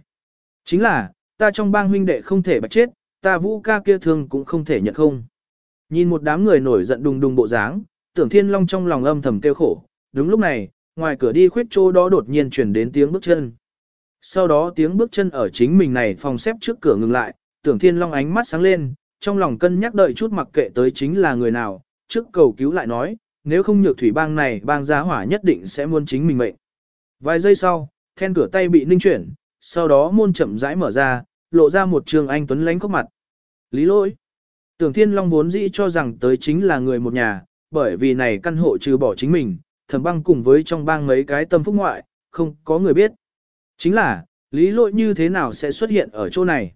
Chính là, ta trong bang huynh đệ không thể bạch chết, ta vũ ca kia thương cũng không thể nhận không. Nhìn một đám người nổi giận đùng đùng bộ dáng, tưởng thiên long trong lòng âm thầm kêu khổ. Đúng lúc này, ngoài cửa đi khuyết chỗ đó đột nhiên truyền đến tiếng bước chân. Sau đó tiếng bước chân ở chính mình này phòng xếp trước cửa ngừng lại, tưởng thiên long ánh mắt sáng lên, trong lòng cân nhắc đợi chút mặc kệ tới chính là người nào, trước cầu cứu lại nói, nếu không nhược thủy bang này bang giá hỏa nhất định sẽ muôn chính mình mệnh. Vài giây sau, then cửa tay bị ninh chuyển, sau đó môn chậm rãi mở ra, lộ ra một trường anh tuấn lánh khóc mặt. Lý lỗi. Tưởng Thiên Long vốn dĩ cho rằng tới chính là người một nhà, bởi vì này căn hộ trừ bỏ chính mình, thẩm băng cùng với trong bang mấy cái tâm phúc ngoại, không có người biết. Chính là, lý lội như thế nào sẽ xuất hiện ở chỗ này?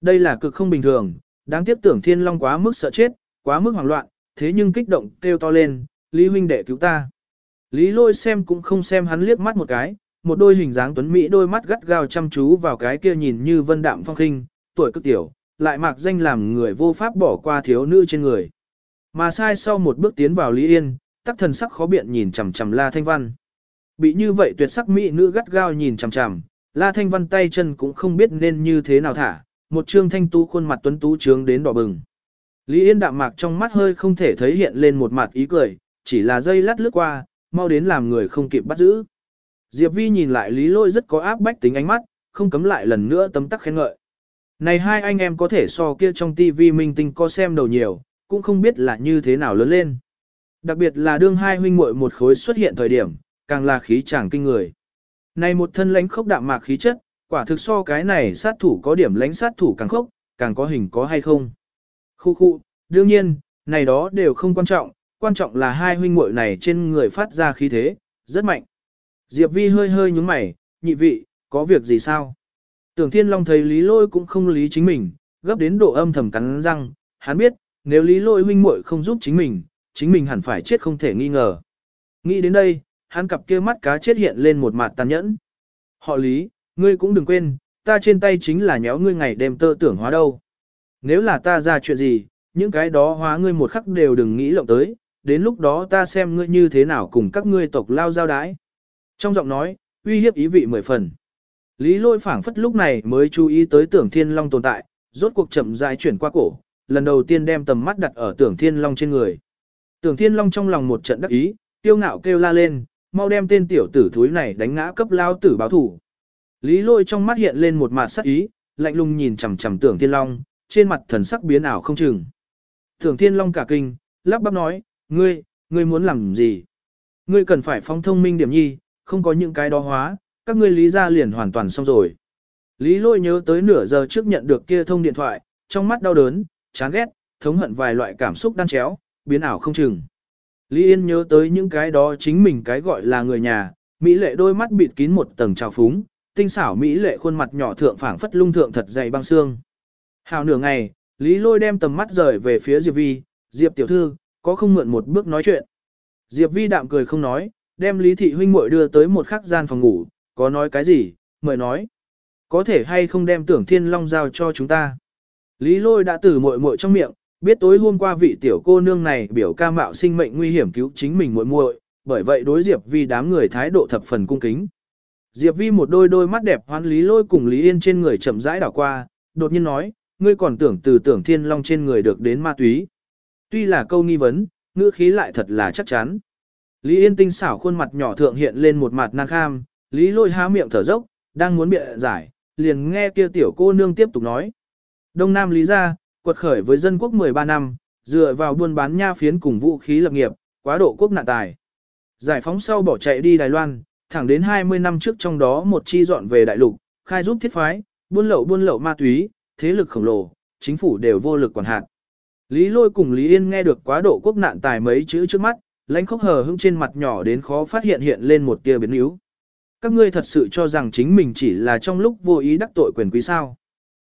Đây là cực không bình thường, đáng tiếc tưởng Thiên Long quá mức sợ chết, quá mức hoảng loạn, thế nhưng kích động kêu to lên, Lý huynh đệ cứu ta. Lý lôi xem cũng không xem hắn liếc mắt một cái, một đôi hình dáng tuấn Mỹ đôi mắt gắt gao chăm chú vào cái kia nhìn như vân đạm phong khinh, tuổi cực tiểu, lại mạc danh làm người vô pháp bỏ qua thiếu nữ trên người. Mà sai sau một bước tiến vào Lý Yên, tắc thần sắc khó biện nhìn chằm chằm La Thanh Văn. Bị như vậy tuyệt sắc mỹ nữ gắt gao nhìn chằm chằm, La Thanh Văn tay chân cũng không biết nên như thế nào thả, một trương thanh tú khuôn mặt tuấn tú trướng đến đỏ bừng. Lý Yên đạm mạc trong mắt hơi không thể thấy hiện lên một mặt ý cười, chỉ là dây lát lướt qua, mau đến làm người không kịp bắt giữ. Diệp Vi nhìn lại Lý Lôi rất có áp bách tính ánh mắt, không cấm lại lần nữa tấm tắc khen ngợi. Này hai anh em có thể so kia trong TV minh tinh có xem đầu nhiều, cũng không biết là như thế nào lớn lên. Đặc biệt là đương hai huynh muội một khối xuất hiện thời điểm, càng là khí chàng kinh người. Này một thân lãnh khốc đạm mạc khí chất, quả thực so cái này sát thủ có điểm lãnh sát thủ càng khốc, càng có hình có hay không. Khu khu, đương nhiên, này đó đều không quan trọng, quan trọng là hai huynh muội này trên người phát ra khí thế, rất mạnh. Diệp Vi hơi hơi nhúng mày, nhị vị, có việc gì sao? Tưởng Thiên Long thấy Lý Lôi cũng không lý chính mình, gấp đến độ âm thầm cắn răng, hắn biết, nếu Lý Lôi huynh muội không giúp chính mình, chính mình hẳn phải chết không thể nghi ngờ. Nghĩ đến đây, hắn cặp kia mắt cá chết hiện lên một mặt tàn nhẫn. Họ Lý, ngươi cũng đừng quên, ta trên tay chính là nhéo ngươi ngày đêm tơ tưởng hóa đâu. Nếu là ta ra chuyện gì, những cái đó hóa ngươi một khắc đều đừng nghĩ lộng tới, đến lúc đó ta xem ngươi như thế nào cùng các ngươi tộc lao giao đái. Trong giọng nói, uy hiếp ý vị mười phần. Lý lôi phảng phất lúc này mới chú ý tới tưởng thiên long tồn tại, rốt cuộc chậm rãi chuyển qua cổ, lần đầu tiên đem tầm mắt đặt ở tưởng thiên long trên người. Tưởng thiên long trong lòng một trận đắc ý, tiêu ngạo kêu la lên, mau đem tên tiểu tử thúi này đánh ngã cấp lao tử báo thủ. Lý lôi trong mắt hiện lên một mặt sắc ý, lạnh lùng nhìn chằm chằm tưởng thiên long, trên mặt thần sắc biến ảo không chừng. Tưởng thiên long cả kinh, lắp bắp nói, ngươi, ngươi muốn làm gì? Ngươi cần phải phóng thông minh điểm nhi, không có những cái đó hóa, các ngươi lý ra liền hoàn toàn xong rồi. Lý lôi nhớ tới nửa giờ trước nhận được kia thông điện thoại, trong mắt đau đớn, chán ghét, thống hận vài loại cảm xúc đan chéo, biến ảo không chừng. Lý Yên nhớ tới những cái đó chính mình cái gọi là người nhà, Mỹ lệ đôi mắt bịt kín một tầng trào phúng, tinh xảo Mỹ lệ khuôn mặt nhỏ thượng phảng phất lung thượng thật dày băng xương. Hào nửa ngày, Lý lôi đem tầm mắt rời về phía Diệp Vi, Diệp tiểu thư, có không mượn một bước nói chuyện. Diệp Vi đạm cười không nói, đem Lý Thị huynh muội đưa tới một khắc gian phòng ngủ, có nói cái gì, mời nói. Có thể hay không đem tưởng thiên long giao cho chúng ta. Lý lôi đã từ muội muội trong miệng, biết tối hôm qua vị tiểu cô nương này biểu ca mạo sinh mệnh nguy hiểm cứu chính mình muội muội, bởi vậy đối Diệp Vi đám người thái độ thập phần cung kính. Diệp Vi một đôi đôi mắt đẹp hoán Lý lôi cùng Lý Yên trên người chậm rãi đảo qua, đột nhiên nói, ngươi còn tưởng từ tưởng thiên long trên người được đến ma túy. Tuy là câu nghi vấn, ngữ khí lại thật là chắc chắn. Lý Yên tinh xảo khuôn mặt nhỏ thượng hiện lên một mặt nan kham, Lý lôi há miệng thở dốc, đang muốn bịa giải, liền nghe kia tiểu cô nương tiếp tục nói. Đông Nam Lý gia, quật khởi với dân quốc 13 năm, dựa vào buôn bán nha phiến cùng vũ khí lập nghiệp, quá độ quốc nạn tài. Giải phóng sau bỏ chạy đi Đài Loan, thẳng đến 20 năm trước trong đó một chi dọn về đại lục, khai giúp thiết phái, buôn lậu buôn lậu ma túy, thế lực khổng lồ, chính phủ đều vô lực quản hạt. Lý Lôi cùng Lý Yên nghe được quá độ quốc nạn tài mấy chữ trước mắt, lãnh khốc hờ hững trên mặt nhỏ đến khó phát hiện hiện lên một tia biến yếu. Các ngươi thật sự cho rằng chính mình chỉ là trong lúc vô ý đắc tội quyền quý sao.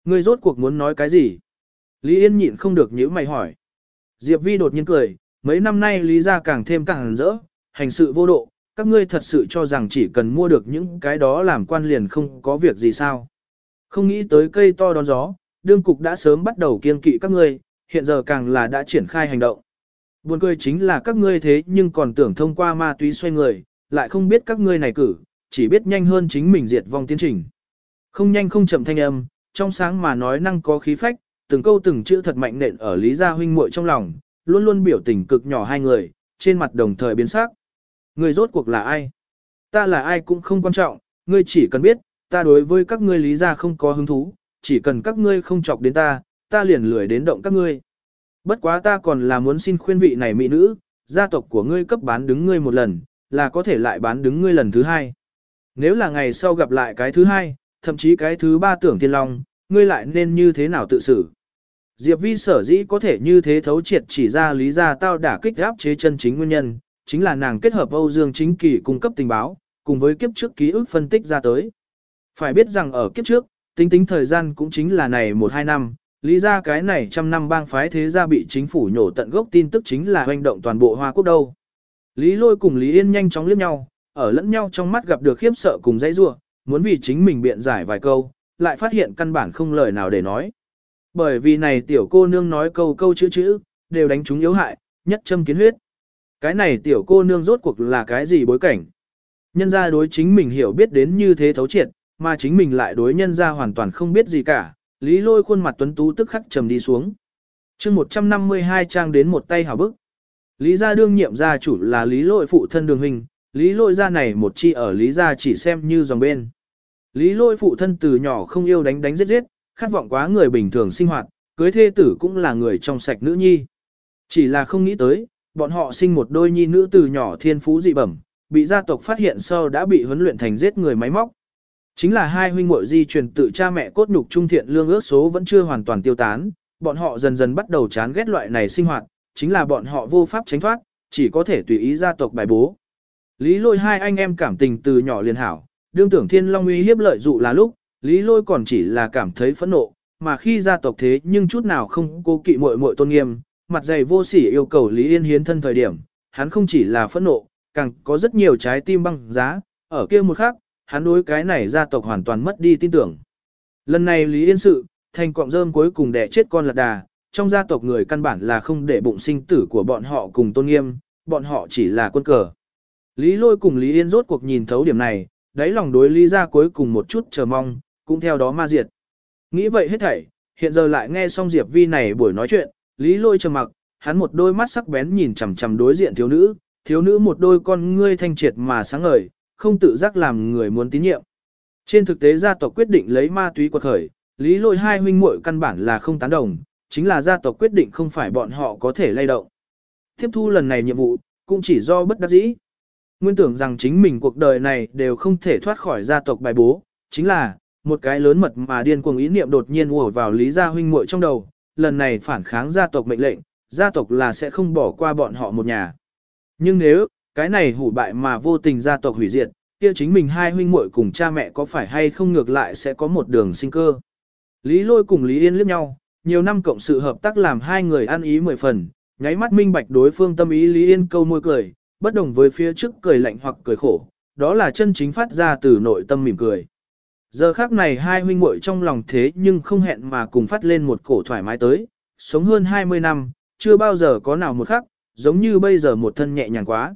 Ngươi rốt cuộc muốn nói cái gì? Lý Yên nhịn không được nhíu mày hỏi. Diệp Vi đột nhiên cười, mấy năm nay Lý gia càng thêm càng rỡ, hành sự vô độ, các ngươi thật sự cho rằng chỉ cần mua được những cái đó làm quan liền không có việc gì sao. Không nghĩ tới cây to đón gió, đương cục đã sớm bắt đầu kiên kỵ các ngươi, hiện giờ càng là đã triển khai hành động. Buồn cười chính là các ngươi thế nhưng còn tưởng thông qua ma túy xoay người, lại không biết các ngươi này cử, chỉ biết nhanh hơn chính mình diệt vong tiến trình. Không nhanh không chậm thanh âm, trong sáng mà nói năng có khí phách, từng câu từng chữ thật mạnh nện ở Lý Gia huynh muội trong lòng, luôn luôn biểu tình cực nhỏ hai người, trên mặt đồng thời biến sắc. Người rốt cuộc là ai? Ta là ai cũng không quan trọng, ngươi chỉ cần biết, ta đối với các ngươi Lý Gia không có hứng thú, chỉ cần các ngươi không chọc đến ta, ta liền lười đến động các ngươi. Bất quá ta còn là muốn xin khuyên vị này mỹ nữ, gia tộc của ngươi cấp bán đứng ngươi một lần, là có thể lại bán đứng ngươi lần thứ hai. Nếu là ngày sau gặp lại cái thứ hai, thậm chí cái thứ ba tưởng tiên long, ngươi lại nên như thế nào tự xử. Diệp Vi sở dĩ có thể như thế thấu triệt chỉ ra lý ra tao đả kích áp chế chân chính nguyên nhân, chính là nàng kết hợp Âu Dương Chính Kỳ cung cấp tình báo, cùng với kiếp trước ký ức phân tích ra tới. Phải biết rằng ở kiếp trước, tính tính thời gian cũng chính là này 1-2 năm, lý ra cái này trăm năm bang phái thế gia bị chính phủ nhổ tận gốc tin tức chính là hoành động toàn bộ Hoa Quốc đâu. Lý lôi cùng Lý Yên nhanh chóng liếc nhau, ở lẫn nhau trong mắt gặp được khiếp sợ cùng dãy rua, muốn vì chính mình biện giải vài câu, lại phát hiện căn bản không lời nào để nói. Bởi vì này tiểu cô nương nói câu câu chữ chữ, đều đánh chúng yếu hại, nhất châm kiến huyết. Cái này tiểu cô nương rốt cuộc là cái gì bối cảnh? Nhân gia đối chính mình hiểu biết đến như thế thấu triệt, mà chính mình lại đối nhân gia hoàn toàn không biết gì cả, lý lôi khuôn mặt tuấn tú tức khắc trầm đi xuống. chương 152 trang đến một tay hào bức. Lý gia đương nhiệm gia chủ là lý lôi phụ thân đường hình, lý lôi gia này một chi ở lý gia chỉ xem như dòng bên. Lý lôi phụ thân từ nhỏ không yêu đánh đánh giết giết, khát vọng quá người bình thường sinh hoạt, cưới thê tử cũng là người trong sạch nữ nhi. Chỉ là không nghĩ tới, bọn họ sinh một đôi nhi nữ từ nhỏ thiên phú dị bẩm, bị gia tộc phát hiện sau đã bị huấn luyện thành giết người máy móc. Chính là hai huynh muội di truyền tự cha mẹ cốt nhục trung thiện lương ước số vẫn chưa hoàn toàn tiêu tán, bọn họ dần dần bắt đầu chán ghét loại này sinh hoạt, chính là bọn họ vô pháp tránh thoát, chỉ có thể tùy ý gia tộc bài bố. Lý lôi hai anh em cảm tình từ nhỏ liền hảo, đương tưởng thiên long uy hiếp lợi dụ là lúc, Lý lôi còn chỉ là cảm thấy phẫn nộ, mà khi gia tộc thế nhưng chút nào không cố kỵ muội muội tôn nghiêm, mặt dày vô sỉ yêu cầu Lý Yên hiến thân thời điểm, hắn không chỉ là phẫn nộ, càng có rất nhiều trái tim băng giá, ở kia một khắc, hắn đối cái này gia tộc hoàn toàn mất đi tin tưởng. Lần này Lý Yên sự, thành cọng rơm cuối cùng đẻ chết con lạc đà, trong gia tộc người căn bản là không để bụng sinh tử của bọn họ cùng tôn nghiêm, bọn họ chỉ là quân cờ. Lý lôi cùng Lý Yên rốt cuộc nhìn thấu điểm này, đáy lòng đối Lý ra cuối cùng một chút chờ mong, cũng theo đó ma diệt. Nghĩ vậy hết thảy, hiện giờ lại nghe xong Diệp Vi này buổi nói chuyện, Lý lôi trầm mặc, hắn một đôi mắt sắc bén nhìn chằm chằm đối diện thiếu nữ, thiếu nữ một đôi con ngươi thanh triệt mà sáng ngời, không tự giác làm người muốn tín nhiệm. Trên thực tế gia tộc quyết định lấy ma túy quật khởi, Lý lôi hai huynh muội căn bản là không tán đồng, chính là gia tộc quyết định không phải bọn họ có thể lay động. Tiếp thu lần này nhiệm vụ, cũng chỉ do bất đắc dĩ. Nguyên tưởng rằng chính mình cuộc đời này đều không thể thoát khỏi gia tộc bài bố, chính là, một cái lớn mật mà điên cuồng ý niệm đột nhiên ùa vào Lý gia huynh muội trong đầu, lần này phản kháng gia tộc mệnh lệnh, gia tộc là sẽ không bỏ qua bọn họ một nhà. Nhưng nếu, cái này hủ bại mà vô tình gia tộc hủy diệt, kia chính mình hai huynh muội cùng cha mẹ có phải hay không ngược lại sẽ có một đường sinh cơ. Lý lôi cùng Lý Yên liếc nhau, nhiều năm cộng sự hợp tác làm hai người ăn ý mười phần, nháy mắt minh bạch đối phương tâm ý Lý Yên câu môi cười, bất đồng với phía trước cười lạnh hoặc cười khổ, đó là chân chính phát ra từ nội tâm mỉm cười. Giờ khác này hai huynh muội trong lòng thế nhưng không hẹn mà cùng phát lên một cổ thoải mái tới, sống hơn 20 năm, chưa bao giờ có nào một khắc, giống như bây giờ một thân nhẹ nhàng quá.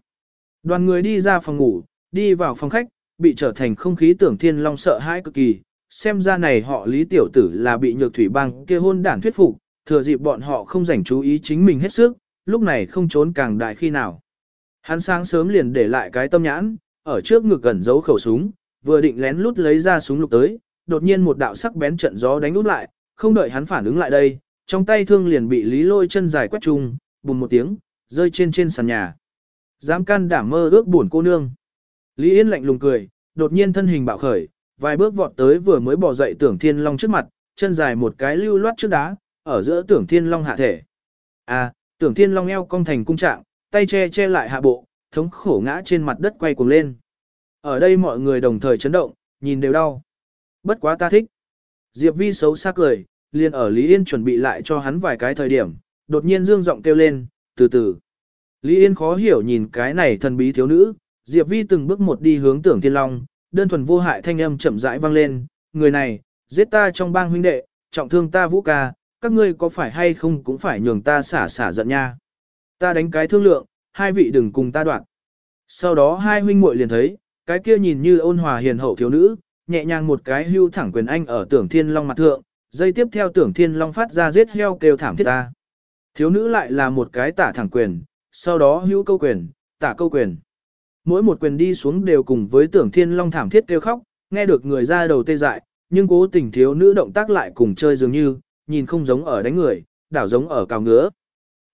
Đoàn người đi ra phòng ngủ, đi vào phòng khách, bị trở thành không khí tưởng thiên long sợ hãi cực kỳ, xem ra này họ lý tiểu tử là bị nhược thủy băng kia hôn đản thuyết phục, thừa dịp bọn họ không rảnh chú ý chính mình hết sức, lúc này không trốn càng đại khi nào. Hắn sáng sớm liền để lại cái tâm nhãn, ở trước ngực gần giấu khẩu súng, vừa định lén lút lấy ra súng lục tới, đột nhiên một đạo sắc bén trận gió đánh út lại, không đợi hắn phản ứng lại đây, trong tay thương liền bị lý lôi chân dài quét trùng, bùm một tiếng, rơi trên trên sàn nhà. Dám can đảm mơ ước buồn cô nương. Lý Yên lạnh lùng cười, đột nhiên thân hình bạo khởi, vài bước vọt tới vừa mới bỏ dậy tưởng thiên long trước mặt, chân dài một cái lưu loát trước đá, ở giữa tưởng thiên long hạ thể. À, tưởng thiên long eo cong thành cung trạng, tay che che lại hạ bộ, thống khổ ngã trên mặt đất quay cuồng lên. Ở đây mọi người đồng thời chấn động, nhìn đều đau. Bất quá ta thích. Diệp Vi xấu xa cười, liền ở Lý Yên chuẩn bị lại cho hắn vài cái thời điểm, đột nhiên dương giọng kêu lên, từ từ. Lý Yên khó hiểu nhìn cái này thần bí thiếu nữ, Diệp Vi từng bước một đi hướng tưởng thiên long, đơn thuần vô hại thanh âm chậm rãi vang lên, người này, giết ta trong bang huynh đệ, trọng thương ta vũ ca, các ngươi có phải hay không cũng phải nhường ta xả xả giận nha. Ta đánh cái thương lượng, hai vị đừng cùng ta đoạn. Sau đó hai huynh muội liền thấy, cái kia nhìn như ôn hòa hiền hậu thiếu nữ, nhẹ nhàng một cái hưu thẳng quyền anh ở tưởng thiên long mặt thượng, dây tiếp theo tưởng thiên long phát ra giết heo kêu thảm thiết ta. Thiếu nữ lại là một cái tả thẳng quyền, sau đó hưu câu quyền, tả câu quyền. Mỗi một quyền đi xuống đều cùng với tưởng thiên long thảm thiết kêu khóc, nghe được người ra đầu tê dại, nhưng cố tình thiếu nữ động tác lại cùng chơi dường như, nhìn không giống ở đánh người, đảo giống ở cào ngứa.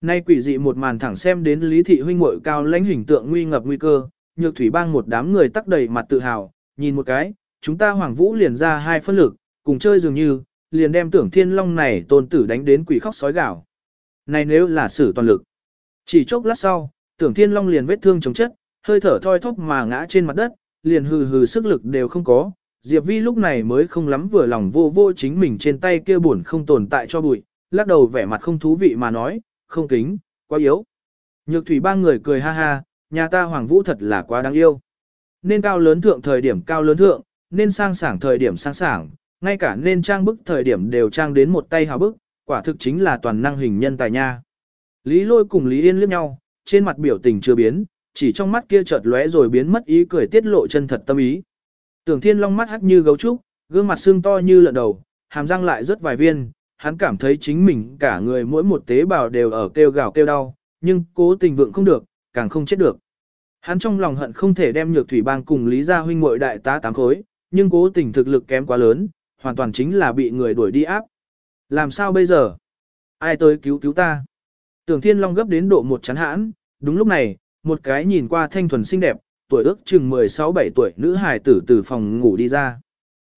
Nay quỷ dị một màn thẳng xem đến lý thị huynh muội cao lãnh hình tượng nguy ngập nguy cơ, nhược thủy bang một đám người tắc đầy mặt tự hào, nhìn một cái, chúng ta hoàng vũ liền ra hai phân lực, cùng chơi dường như, liền đem tưởng thiên long này tôn tử đánh đến quỷ khóc sói gạo. Này nếu là sử toàn lực. Chỉ chốc lát sau, tưởng thiên long liền vết thương chống chất, hơi thở thoi thóp mà ngã trên mặt đất, liền hừ hừ sức lực đều không có. Diệp Vi lúc này mới không lắm vừa lòng vô vô chính mình trên tay kia buồn không tồn tại cho bụi, lắc đầu vẻ mặt không thú vị mà nói, không kính, quá yếu. Nhược thủy ba người cười ha ha, nhà ta hoàng vũ thật là quá đáng yêu. Nên cao lớn thượng thời điểm cao lớn thượng, nên sang sảng thời điểm sang sảng, ngay cả nên trang bức thời điểm đều trang đến một tay hào bức, quả thực chính là toàn năng hình nhân tài nha. Lý lôi cùng Lý Yên liếc nhau, trên mặt biểu tình chưa biến, chỉ trong mắt kia chợt lóe rồi biến mất ý cười tiết lộ chân thật tâm ý. Tưởng Thiên Long mắt hắt như gấu trúc, gương mặt xương to như lợn đầu, hàm răng lại rất vài viên, hắn cảm thấy chính mình cả người mỗi một tế bào đều ở kêu gào kêu đau, nhưng cố tình vượng không được, càng không chết được. Hắn trong lòng hận không thể đem nhược thủy bang cùng Lý Gia huynh muội đại tá tám khối, nhưng cố tình thực lực kém quá lớn, hoàn toàn chính là bị người đuổi đi áp. Làm sao bây giờ? Ai tới cứu cứu ta? Tưởng Thiên Long gấp đến độ một chán hãn, đúng lúc này, một cái nhìn qua thanh thuần xinh đẹp, tuổi ước chừng 16-17 tuổi nữ hài tử từ phòng ngủ đi ra.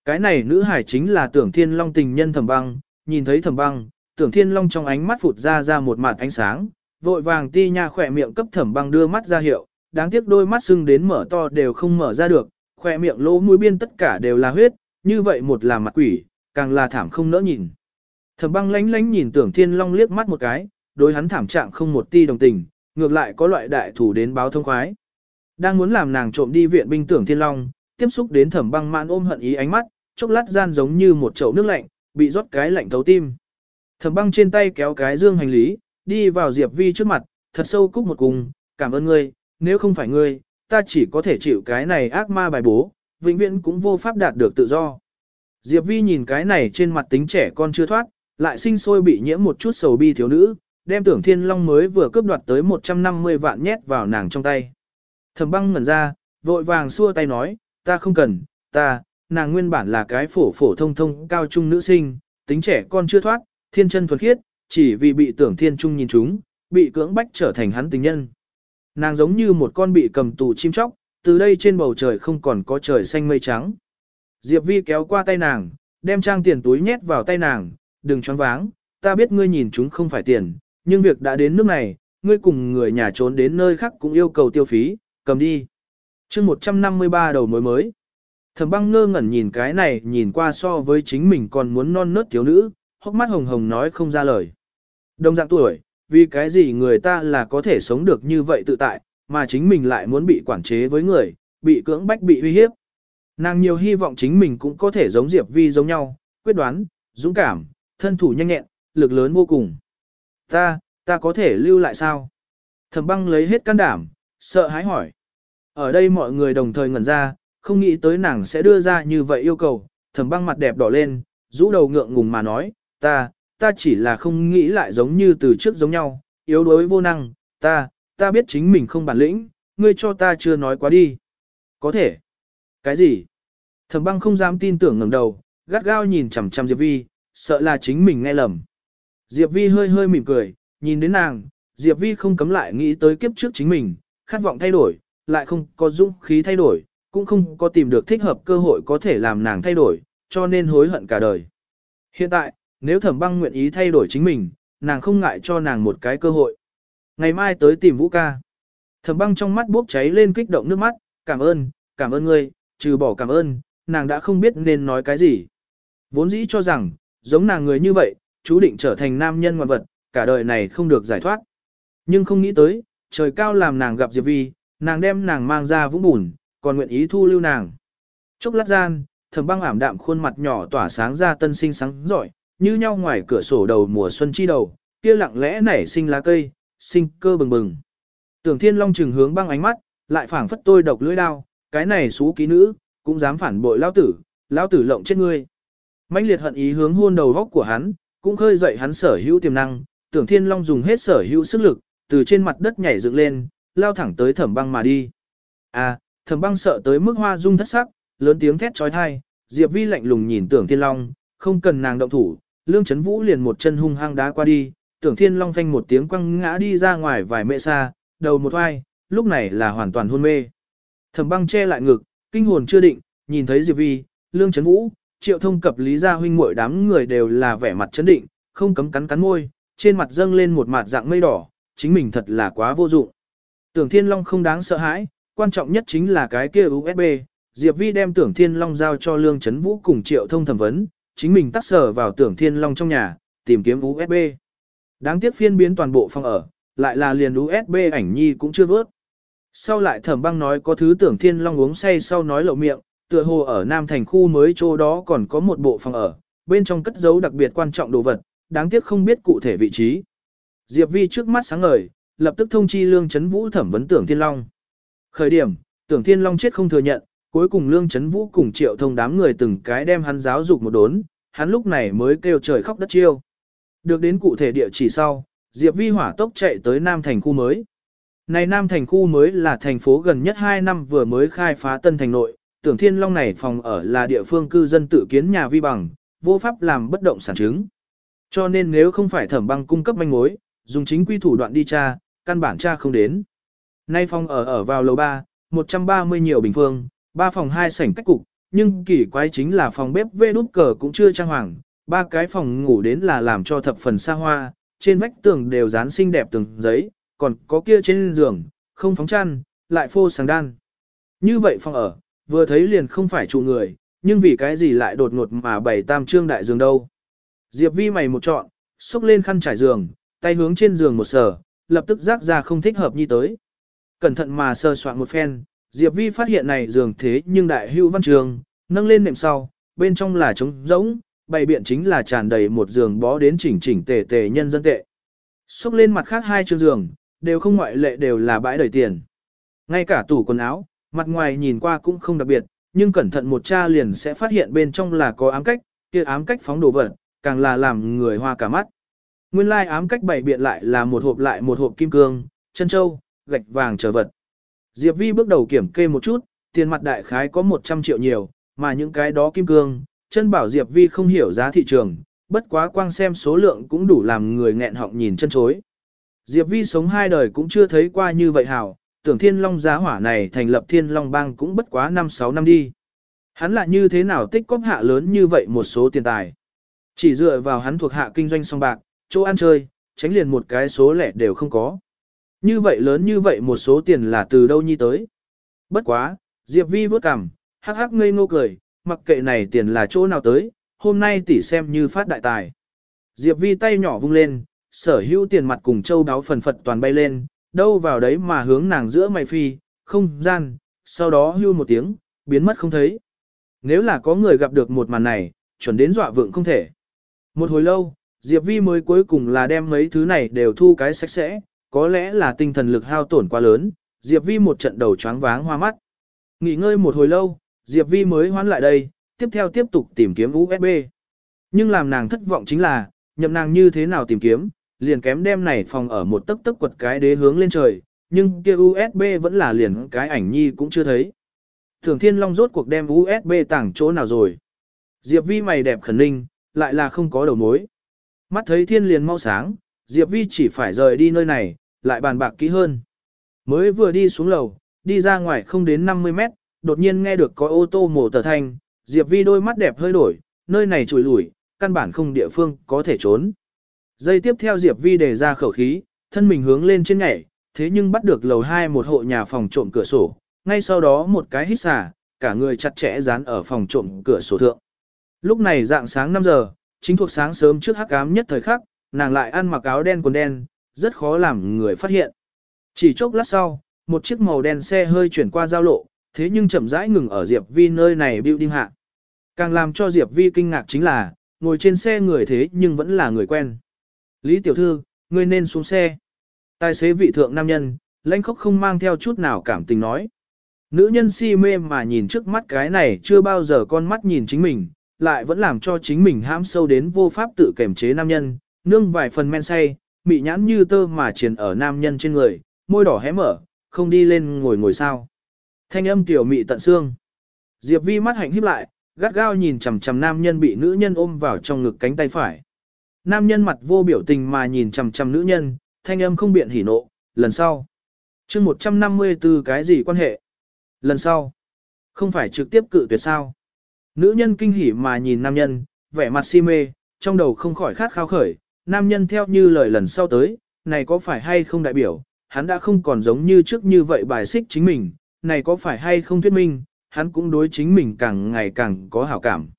Cái này nữ hài chính là tưởng thiên long tình nhân thẩm băng, nhìn thấy thẩm băng, tưởng thiên long trong ánh mắt phụt ra ra một mặt ánh sáng, vội vàng ti nha khỏe miệng cấp thẩm băng đưa mắt ra hiệu, đáng tiếc đôi mắt sưng đến mở to đều không mở ra được, khỏe miệng lỗ mũi biên tất cả đều là huyết, như vậy một là mặt quỷ, càng là thảm không nỡ nhìn. Thẩm băng lánh lánh nhìn tưởng thiên long liếc mắt một cái, đối hắn thảm trạng không một ti đồng tình, ngược lại có loại đại thủ đến báo thông khoái. Đang muốn làm nàng trộm đi viện binh tưởng thiên long, tiếp xúc đến thẩm băng mãn ôm hận ý ánh mắt, chốc lát gian giống như một chậu nước lạnh, bị rót cái lạnh thấu tim. Thẩm băng trên tay kéo cái dương hành lý, đi vào Diệp Vi trước mặt, thật sâu cúc một cùng, cảm ơn ngươi, nếu không phải ngươi, ta chỉ có thể chịu cái này ác ma bài bố, vĩnh viễn cũng vô pháp đạt được tự do. Diệp Vi nhìn cái này trên mặt tính trẻ con chưa thoát, lại sinh sôi bị nhiễm một chút sầu bi thiếu nữ, đem tưởng thiên long mới vừa cướp đoạt tới 150 vạn nhét vào nàng trong tay. Thẩm băng ngẩn ra, vội vàng xua tay nói, ta không cần, ta, nàng nguyên bản là cái phổ phổ thông thông cao trung nữ sinh, tính trẻ con chưa thoát, thiên chân thuần khiết, chỉ vì bị tưởng thiên trung nhìn chúng, bị cưỡng bách trở thành hắn tình nhân. Nàng giống như một con bị cầm tù chim chóc, từ đây trên bầu trời không còn có trời xanh mây trắng. Diệp Vi kéo qua tay nàng, đem trang tiền túi nhét vào tay nàng, đừng choáng váng, ta biết ngươi nhìn chúng không phải tiền, nhưng việc đã đến nước này, ngươi cùng người nhà trốn đến nơi khác cũng yêu cầu tiêu phí, cầm đi. chương 153 đầu mối mới. Thẩm băng ngơ ngẩn nhìn cái này nhìn qua so với chính mình còn muốn non nớt thiếu nữ, hốc mắt hồng hồng nói không ra lời. Đồng dạng tuổi, vì cái gì người ta là có thể sống được như vậy tự tại, mà chính mình lại muốn bị quản chế với người, bị cưỡng bách bị uy hiếp. Nàng nhiều hy vọng chính mình cũng có thể giống Diệp Vi giống nhau, quyết đoán, dũng cảm, thân thủ nhanh nhẹn, lực lớn vô cùng. Ta, ta có thể lưu lại sao? Thẩm băng lấy hết can đảm, sợ hãi hỏi. Ở đây mọi người đồng thời ngẩn ra, không nghĩ tới nàng sẽ đưa ra như vậy yêu cầu. Thẩm băng mặt đẹp đỏ lên, rũ đầu ngượng ngùng mà nói, ta, ta chỉ là không nghĩ lại giống như từ trước giống nhau, yếu đuối vô năng, ta, ta biết chính mình không bản lĩnh, ngươi cho ta chưa nói quá đi. Có thể. Cái gì? Thẩm băng không dám tin tưởng ngẩng đầu, gắt gao nhìn chằm chằm Diệp Vi, sợ là chính mình nghe lầm. Diệp Vi hơi hơi mỉm cười, nhìn đến nàng, Diệp Vi không cấm lại nghĩ tới kiếp trước chính mình, khát vọng thay đổi, lại không có dũng khí thay đổi, cũng không có tìm được thích hợp cơ hội có thể làm nàng thay đổi, cho nên hối hận cả đời. Hiện tại, nếu thẩm băng nguyện ý thay đổi chính mình, nàng không ngại cho nàng một cái cơ hội. Ngày mai tới tìm Vũ ca. Thẩm băng trong mắt bốc cháy lên kích động nước mắt, cảm ơn, cảm ơn ngươi, trừ bỏ cảm ơn, nàng đã không biết nên nói cái gì. Vốn dĩ cho rằng, giống nàng người như vậy, chú định trở thành nam nhân ngoan vật, cả đời này không được giải thoát. Nhưng không nghĩ tới, trời cao làm nàng gặp Diệp Vi, nàng đem nàng mang ra vũng bùn, còn nguyện ý thu lưu nàng. Chốc lát gian, thầm băng ảm đạm khuôn mặt nhỏ tỏa sáng ra tân sinh sáng giỏi, như nhau ngoài cửa sổ đầu mùa xuân chi đầu, kia lặng lẽ nảy sinh lá cây, sinh cơ bừng bừng. Tưởng Thiên Long trừng hướng băng ánh mắt, lại phảng phất tôi độc lưỡi đao, cái này xú ký nữ, cũng dám phản bội lão tử, lão tử lộng chết ngươi. mãnh liệt hận ý hướng hôn đầu góc của hắn, cũng khơi dậy hắn sở hữu tiềm năng, Tưởng Thiên Long dùng hết sở hữu sức lực, từ trên mặt đất nhảy dựng lên, lao thẳng tới Thẩm Băng mà đi. À, Thẩm Băng sợ tới mức hoa dung thất sắc, lớn tiếng thét chói tai, Diệp Vi lạnh lùng nhìn Tưởng Thiên Long, không cần nàng động thủ, Lương Chấn Vũ liền một chân hung hăng đá qua đi, Tưởng Thiên Long phanh một tiếng quăng ngã đi ra ngoài vài mẹ xa, đầu một oai, lúc này là hoàn toàn hôn mê. Thẩm Băng che lại ngực, kinh hồn chưa định, nhìn thấy Diệp Vi, Lương Chấn Vũ, Triệu Thông cập Lý Gia huynh muội đám người đều là vẻ mặt chấn định, không cấm cắn cắn môi, trên mặt dâng lên một mặt dạng mây đỏ, chính mình thật là quá vô dụng. Tưởng Thiên Long không đáng sợ hãi, quan trọng nhất chính là cái kia USB, Diệp Vi đem Tưởng Thiên Long giao cho Lương Chấn Vũ cùng Triệu Thông thẩm vấn, chính mình tắt sở vào Tưởng Thiên Long trong nhà, tìm kiếm USB. Đáng tiếc phiên biến toàn bộ phòng ở, lại là liền USB ảnh nhi cũng chưa vớt. Sau lại thẩm băng nói có thứ Tưởng Thiên Long uống say sau nói lộ miệng, tựa hồ ở Nam Thành khu mới chỗ đó còn có một bộ phòng ở, bên trong cất giấu đặc biệt quan trọng đồ vật, đáng tiếc không biết cụ thể vị trí. Diệp Vi trước mắt sáng ngời, lập tức thông chi Lương Chấn Vũ thẩm vấn Tưởng Thiên Long. Khởi điểm, Tưởng Thiên Long chết không thừa nhận, cuối cùng Lương Chấn Vũ cùng Triệu Thông đám người từng cái đem hắn giáo dục một đốn, hắn lúc này mới kêu trời khóc đất chiêu. Được đến cụ thể địa chỉ sau, Diệp Vi hỏa tốc chạy tới Nam Thành khu mới. Này Nam Thành khu mới là thành phố gần nhất 2 năm vừa mới khai phá tân thành nội, tưởng thiên long này phòng ở là địa phương cư dân tự kiến nhà vi bằng, vô pháp làm bất động sản chứng. Cho nên nếu không phải thẩm băng cung cấp manh mối, dùng chính quy thủ đoạn đi tra, căn bản tra không đến. Nay phòng ở ở vào lầu 3, 130 nhiều bình phương, 3 phòng 2 sảnh cách cục, nhưng kỳ quái chính là phòng bếp vê đút cờ cũng chưa trang hoàng, ba cái phòng ngủ đến là làm cho thập phần xa hoa, trên vách tường đều dán xinh đẹp từng giấy, còn có kia trên giường, không phóng chăn, lại phô sáng đan. Như vậy phòng ở, vừa thấy liền không phải trụ người, nhưng vì cái gì lại đột ngột mà bày tam trương đại giường đâu. Diệp vi mày một trọn, xúc lên khăn trải giường, tay hướng trên giường một sở, lập tức rác ra không thích hợp như tới. Cẩn thận mà sơ soạn một phen, Diệp vi phát hiện này giường thế nhưng đại hưu văn trường, nâng lên nệm sau, bên trong là trống rỗng, bày biện chính là tràn đầy một giường bó đến chỉnh chỉnh tề tề nhân dân tệ. Xúc lên mặt khác hai chương giường, đều không ngoại lệ đều là bãi đầy tiền. Ngay cả tủ quần áo, mặt ngoài nhìn qua cũng không đặc biệt, nhưng cẩn thận một cha liền sẽ phát hiện bên trong là có ám cách, kia ám cách phóng đồ vật, càng là làm người hoa cả mắt. Nguyên lai like ám cách bày biện lại là một hộp lại một hộp kim cương, chân châu, gạch vàng trở vật. Diệp Vi bước đầu kiểm kê một chút, tiền mặt đại khái có 100 triệu nhiều, mà những cái đó kim cương, chân bảo Diệp Vi không hiểu giá thị trường, bất quá quang xem số lượng cũng đủ làm người nghẹn họng nhìn chân chối. Diệp Vi sống hai đời cũng chưa thấy qua như vậy hảo, tưởng thiên long giá hỏa này thành lập thiên long bang cũng bất quá 5-6 năm đi. Hắn là như thế nào tích cóp hạ lớn như vậy một số tiền tài. Chỉ dựa vào hắn thuộc hạ kinh doanh song bạc, chỗ ăn chơi, tránh liền một cái số lẻ đều không có. Như vậy lớn như vậy một số tiền là từ đâu nhi tới. Bất quá, Diệp Vi vớt cằm, hắc hắc ngây ngô cười, mặc kệ này tiền là chỗ nào tới, hôm nay tỷ xem như phát đại tài. Diệp Vi tay nhỏ vung lên, sở hữu tiền mặt cùng châu đáo phần phật toàn bay lên, đâu vào đấy mà hướng nàng giữa mày phi, không gian, sau đó hưu một tiếng, biến mất không thấy. Nếu là có người gặp được một màn này, chuẩn đến dọa vượng không thể. Một hồi lâu, Diệp Vi mới cuối cùng là đem mấy thứ này đều thu cái sạch sẽ, có lẽ là tinh thần lực hao tổn quá lớn, Diệp Vi một trận đầu choáng váng hoa mắt. Nghỉ ngơi một hồi lâu, Diệp Vi mới hoán lại đây, tiếp theo tiếp tục tìm kiếm USB. Nhưng làm nàng thất vọng chính là, nhậm nàng như thế nào tìm kiếm, liền kém đem này phòng ở một tấc tấc quật cái đế hướng lên trời, nhưng kia USB vẫn là liền cái ảnh nhi cũng chưa thấy. Thường Thiên Long rốt cuộc đem USB tảng chỗ nào rồi. Diệp Vi mày đẹp khẩn ninh, lại là không có đầu mối. Mắt thấy thiên liền mau sáng, Diệp Vi chỉ phải rời đi nơi này, lại bàn bạc kỹ hơn. Mới vừa đi xuống lầu, đi ra ngoài không đến 50 mét, đột nhiên nghe được có ô tô mổ tờ thanh, Diệp Vi đôi mắt đẹp hơi đổi, nơi này trùi lủi, căn bản không địa phương có thể trốn. Giây tiếp theo Diệp Vi đề ra khẩu khí, thân mình hướng lên trên nhảy, thế nhưng bắt được lầu 2 một hộ nhà phòng trộm cửa sổ, ngay sau đó một cái hít xả, cả người chặt chẽ dán ở phòng trộm cửa sổ thượng. Lúc này dạng sáng 5 giờ, chính thuộc sáng sớm trước hắc ám nhất thời khắc, nàng lại ăn mặc áo đen quần đen, rất khó làm người phát hiện. Chỉ chốc lát sau, một chiếc màu đen xe hơi chuyển qua giao lộ, thế nhưng chậm rãi ngừng ở Diệp Vi nơi này building hạ. Càng làm cho Diệp Vi kinh ngạc chính là, ngồi trên xe người thế nhưng vẫn là người quen. Lý tiểu thư, ngươi nên xuống xe. Tài xế vị thượng nam nhân, lãnh khốc không mang theo chút nào cảm tình nói. Nữ nhân si mê mà nhìn trước mắt cái này chưa bao giờ con mắt nhìn chính mình, lại vẫn làm cho chính mình hãm sâu đến vô pháp tự kềm chế nam nhân, nương vài phần men say, mị nhãn như tơ mà triền ở nam nhân trên người, môi đỏ hé mở, không đi lên ngồi ngồi sao. Thanh âm tiểu mị tận xương. Diệp vi mắt hạnh híp lại, gắt gao nhìn chằm chằm nam nhân bị nữ nhân ôm vào trong ngực cánh tay phải. Nam nhân mặt vô biểu tình mà nhìn chằm chằm nữ nhân, thanh âm không biện hỉ nộ, lần sau. chương 154 cái gì quan hệ? Lần sau. Không phải trực tiếp cự tuyệt sao? Nữ nhân kinh hỉ mà nhìn nam nhân, vẻ mặt si mê, trong đầu không khỏi khát khao khởi, nam nhân theo như lời lần sau tới, này có phải hay không đại biểu, hắn đã không còn giống như trước như vậy bài xích chính mình, này có phải hay không thuyết minh, hắn cũng đối chính mình càng ngày càng có hảo cảm.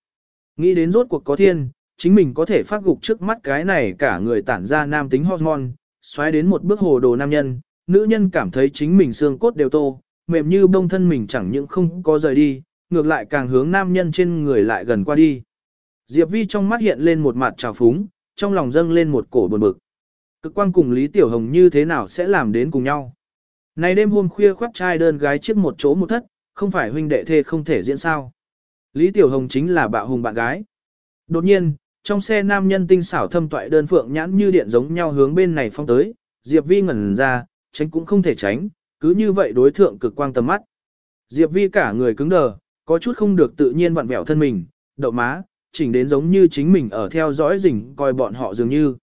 Nghĩ đến rốt cuộc có thiên, chính mình có thể phát gục trước mắt cái này cả người tản ra nam tính hormone, xoáy đến một bước hồ đồ nam nhân, nữ nhân cảm thấy chính mình xương cốt đều tô, mềm như bông thân mình chẳng những không có rời đi, ngược lại càng hướng nam nhân trên người lại gần qua đi. Diệp Vi trong mắt hiện lên một mặt trào phúng, trong lòng dâng lên một cổ buồn bực. Cực quang cùng Lý Tiểu Hồng như thế nào sẽ làm đến cùng nhau? Này đêm hôm khuya khoác trai đơn gái trước một chỗ một thất, không phải huynh đệ thê không thể diễn sao. Lý Tiểu Hồng chính là bạo hùng bạn gái. Đột nhiên, trong xe nam nhân tinh xảo thâm toại đơn phượng nhãn như điện giống nhau hướng bên này phong tới, Diệp Vi ngẩn ra, tránh cũng không thể tránh, cứ như vậy đối thượng cực quang tầm mắt. Diệp Vi cả người cứng đờ, có chút không được tự nhiên vặn vẹo thân mình, đậu má, chỉnh đến giống như chính mình ở theo dõi rình coi bọn họ dường như.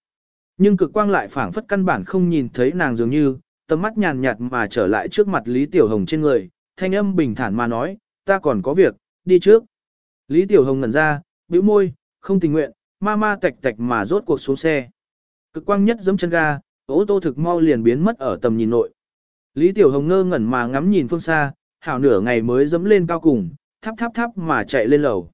Nhưng cực quang lại phảng phất căn bản không nhìn thấy nàng dường như, tầm mắt nhàn nhạt mà trở lại trước mặt Lý Tiểu Hồng trên người, thanh âm bình thản mà nói, ta còn có việc, đi trước. Lý Tiểu Hồng ngẩn ra, bĩu môi, không tình nguyện, ma ma tạch tạch mà rốt cuộc xuống xe. Cực quang nhất giẫm chân ga, ô tô thực mau liền biến mất ở tầm nhìn nội. Lý Tiểu Hồng ngơ ngẩn mà ngắm nhìn phương xa, hảo nửa ngày mới dẫm lên cao cùng, thắp thắp thắp mà chạy lên lầu.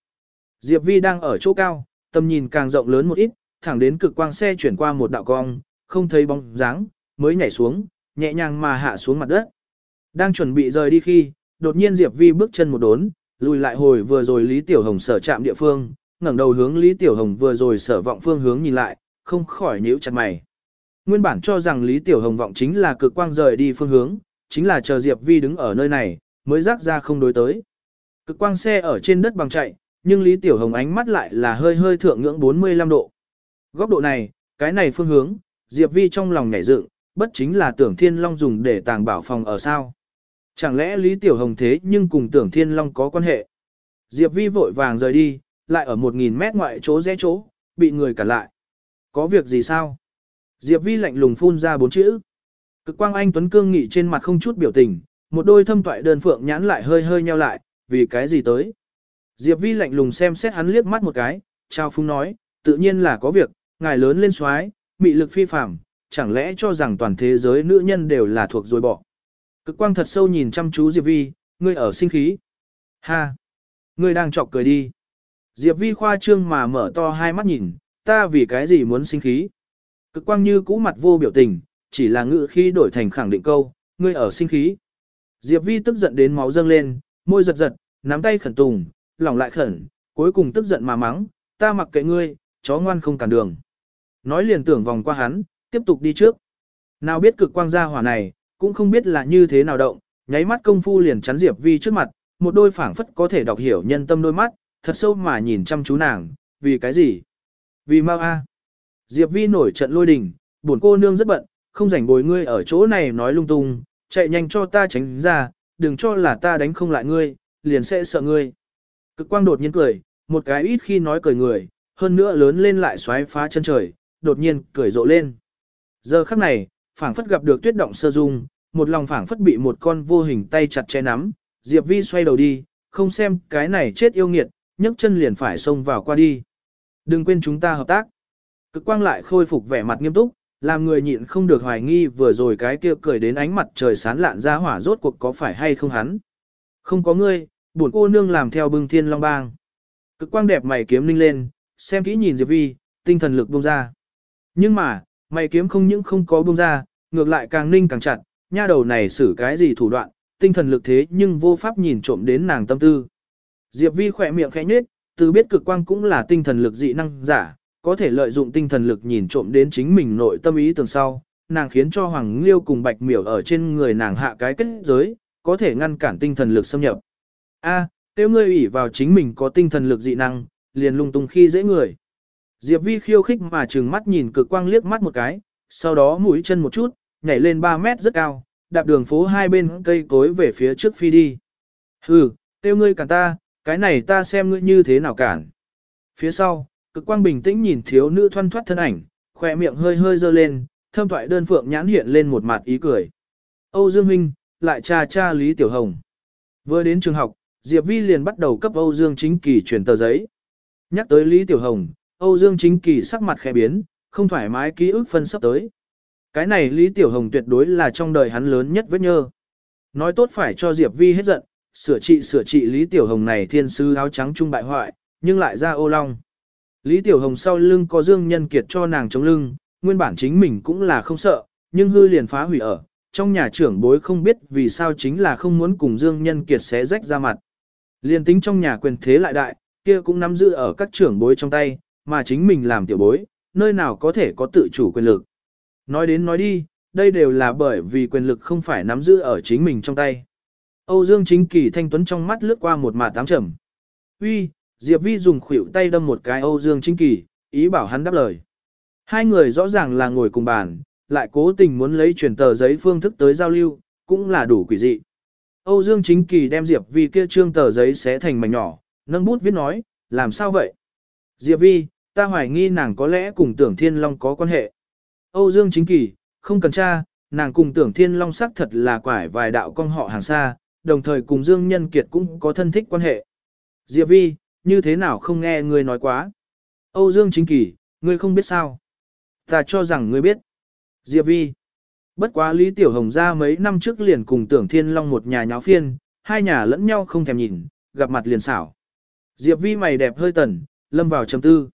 Diệp Vi đang ở chỗ cao, tầm nhìn càng rộng lớn một ít, thẳng đến cực quang xe chuyển qua một đạo cong, không thấy bóng dáng, mới nhảy xuống, nhẹ nhàng mà hạ xuống mặt đất. Đang chuẩn bị rời đi khi, đột nhiên Diệp Vi bước chân một đốn, lùi lại hồi vừa rồi Lý Tiểu Hồng sở chạm địa phương, ngẩng đầu hướng Lý Tiểu Hồng vừa rồi sở vọng phương hướng nhìn lại, không khỏi nhíu chặt mày. Nguyên bản cho rằng Lý Tiểu Hồng vọng chính là cực quang rời đi phương hướng, chính là chờ Diệp Vi đứng ở nơi này, mới rắc ra không đối tới. Cực quang xe ở trên đất bằng chạy, nhưng Lý Tiểu Hồng ánh mắt lại là hơi hơi thượng ngưỡng 45 độ. Góc độ này, cái này phương hướng, Diệp Vi trong lòng nhảy dựng, bất chính là tưởng Thiên Long dùng để tàng bảo phòng ở sao. Chẳng lẽ Lý Tiểu Hồng thế nhưng cùng tưởng Thiên Long có quan hệ? Diệp Vi vội vàng rời đi, lại ở 1.000 mét ngoại chỗ rẽ chỗ, bị người cản lại. Có việc gì sao? Diệp Vi lạnh lùng phun ra bốn chữ. Cực quang anh Tuấn Cương nghị trên mặt không chút biểu tình, một đôi thâm toại đơn phượng nhãn lại hơi hơi nheo lại, vì cái gì tới? Diệp Vi lạnh lùng xem xét hắn liếc mắt một cái, trao phúng nói, tự nhiên là có việc, ngài lớn lên xoái, mị lực phi phàm, chẳng lẽ cho rằng toàn thế giới nữ nhân đều là thuộc rồi bỏ. Cực quang thật sâu nhìn chăm chú Diệp Vi, ngươi ở sinh khí. Ha! Ngươi đang chọc cười đi. Diệp Vi khoa trương mà mở to hai mắt nhìn, ta vì cái gì muốn sinh khí. Cực quang như cũ mặt vô biểu tình, chỉ là ngữ khi đổi thành khẳng định câu, ngươi ở sinh khí. Diệp Vi tức giận đến máu dâng lên, môi giật giật, nắm tay khẩn tùng, lòng lại khẩn, cuối cùng tức giận mà mắng, ta mặc kệ ngươi, chó ngoan không cản đường. Nói liền tưởng vòng qua hắn, tiếp tục đi trước. Nào biết cực quang gia hỏa này, cũng không biết là như thế nào động, nháy mắt công phu liền chắn Diệp Vi trước mặt, một đôi phảng phất có thể đọc hiểu nhân tâm đôi mắt, thật sâu mà nhìn chăm chú nàng, vì cái gì? Vì mau a. Diệp Vi nổi trận lôi đình, buồn cô nương rất bận, không rảnh bồi ngươi ở chỗ này nói lung tung, chạy nhanh cho ta tránh ra, đừng cho là ta đánh không lại ngươi, liền sẽ sợ ngươi. Cực quang đột nhiên cười, một cái ít khi nói cười người, hơn nữa lớn lên lại xoáy phá chân trời, đột nhiên cười rộ lên. Giờ khắc này, phảng phất gặp được tuyết động sơ dung, một lòng phảng phất bị một con vô hình tay chặt che nắm, Diệp Vi xoay đầu đi, không xem cái này chết yêu nghiệt, nhấc chân liền phải xông vào qua đi. Đừng quên chúng ta hợp tác. Cực quang lại khôi phục vẻ mặt nghiêm túc, làm người nhịn không được hoài nghi vừa rồi cái kia cười đến ánh mặt trời sán lạn ra hỏa rốt cuộc có phải hay không hắn. Không có ngươi, buồn cô nương làm theo bưng thiên long bang. Cực quang đẹp mày kiếm linh lên, xem kỹ nhìn Diệp Vi, tinh thần lực buông ra. Nhưng mà, mày kiếm không những không có buông ra, ngược lại càng ninh càng chặt, nha đầu này xử cái gì thủ đoạn, tinh thần lực thế nhưng vô pháp nhìn trộm đến nàng tâm tư. Diệp Vi khỏe miệng khẽ nhếch, từ biết cực quang cũng là tinh thần lực dị năng giả, có thể lợi dụng tinh thần lực nhìn trộm đến chính mình nội tâm ý tưởng sau, nàng khiến cho Hoàng Liêu cùng Bạch Miểu ở trên người nàng hạ cái kết giới, có thể ngăn cản tinh thần lực xâm nhập. A, tiêu ngươi ủy vào chính mình có tinh thần lực dị năng, liền lung tung khi dễ người. Diệp Vi khiêu khích mà trừng mắt nhìn cực quang liếc mắt một cái, sau đó mũi chân một chút, nhảy lên 3 mét rất cao, đạp đường phố hai bên cây cối về phía trước phi đi. Hừ, tiêu ngươi cản ta, cái này ta xem ngươi như thế nào cản. Phía sau, cực quang bình tĩnh nhìn thiếu nữ thoăn thoát thân ảnh, khỏe miệng hơi hơi dơ lên, thâm thoại đơn phượng nhãn hiện lên một mặt ý cười. Âu Dương Minh, lại cha cha Lý Tiểu Hồng. Vừa đến trường học, Diệp Vi liền bắt đầu cấp Âu Dương Chính Kỳ truyền tờ giấy. Nhắc tới Lý Tiểu Hồng, Âu Dương Chính Kỳ sắc mặt khẽ biến, không thoải mái ký ức phân sắp tới. Cái này Lý Tiểu Hồng tuyệt đối là trong đời hắn lớn nhất vết nhơ. Nói tốt phải cho Diệp Vi hết giận, sửa trị sửa trị Lý Tiểu Hồng này thiên sư áo trắng trung bại hoại, nhưng lại ra ô long. Lý Tiểu Hồng sau lưng có Dương Nhân Kiệt cho nàng chống lưng, nguyên bản chính mình cũng là không sợ, nhưng hư liền phá hủy ở. Trong nhà trưởng bối không biết vì sao chính là không muốn cùng Dương Nhân Kiệt xé rách ra mặt. Liên tính trong nhà quyền thế lại đại, kia cũng nắm giữ ở các trưởng bối trong tay, mà chính mình làm tiểu bối, nơi nào có thể có tự chủ quyền lực. Nói đến nói đi, đây đều là bởi vì quyền lực không phải nắm giữ ở chính mình trong tay. Âu Dương Chính Kỳ thanh tuấn trong mắt lướt qua một mạt tám trầm. Uy, Diệp Vi dùng khuỷu tay đâm một cái Âu Dương Chính Kỳ, ý bảo hắn đáp lời. Hai người rõ ràng là ngồi cùng bàn, lại cố tình muốn lấy truyền tờ giấy phương thức tới giao lưu, cũng là đủ quỷ dị. Âu Dương Chính Kỳ đem Diệp Vi kia trương tờ giấy xé thành mảnh nhỏ, nâng bút viết nói, làm sao vậy? Diệp Vi, ta hoài nghi nàng có lẽ cùng tưởng Thiên Long có quan hệ. Âu Dương Chính Kỳ, không cần tra, nàng cùng tưởng Thiên Long xác thật là quải vài đạo con họ hàng xa, đồng thời cùng Dương Nhân Kiệt cũng có thân thích quan hệ. Diệp Vi, như thế nào không nghe ngươi nói quá? Âu Dương Chính Kỳ, ngươi không biết sao? Ta cho rằng ngươi biết. Diệp Vi. Bất quá Lý Tiểu Hồng ra mấy năm trước liền cùng tưởng Thiên Long một nhà nháo phiên, hai nhà lẫn nhau không thèm nhìn, gặp mặt liền xảo. Diệp Vi mày đẹp hơi tần, lâm vào trầm tư.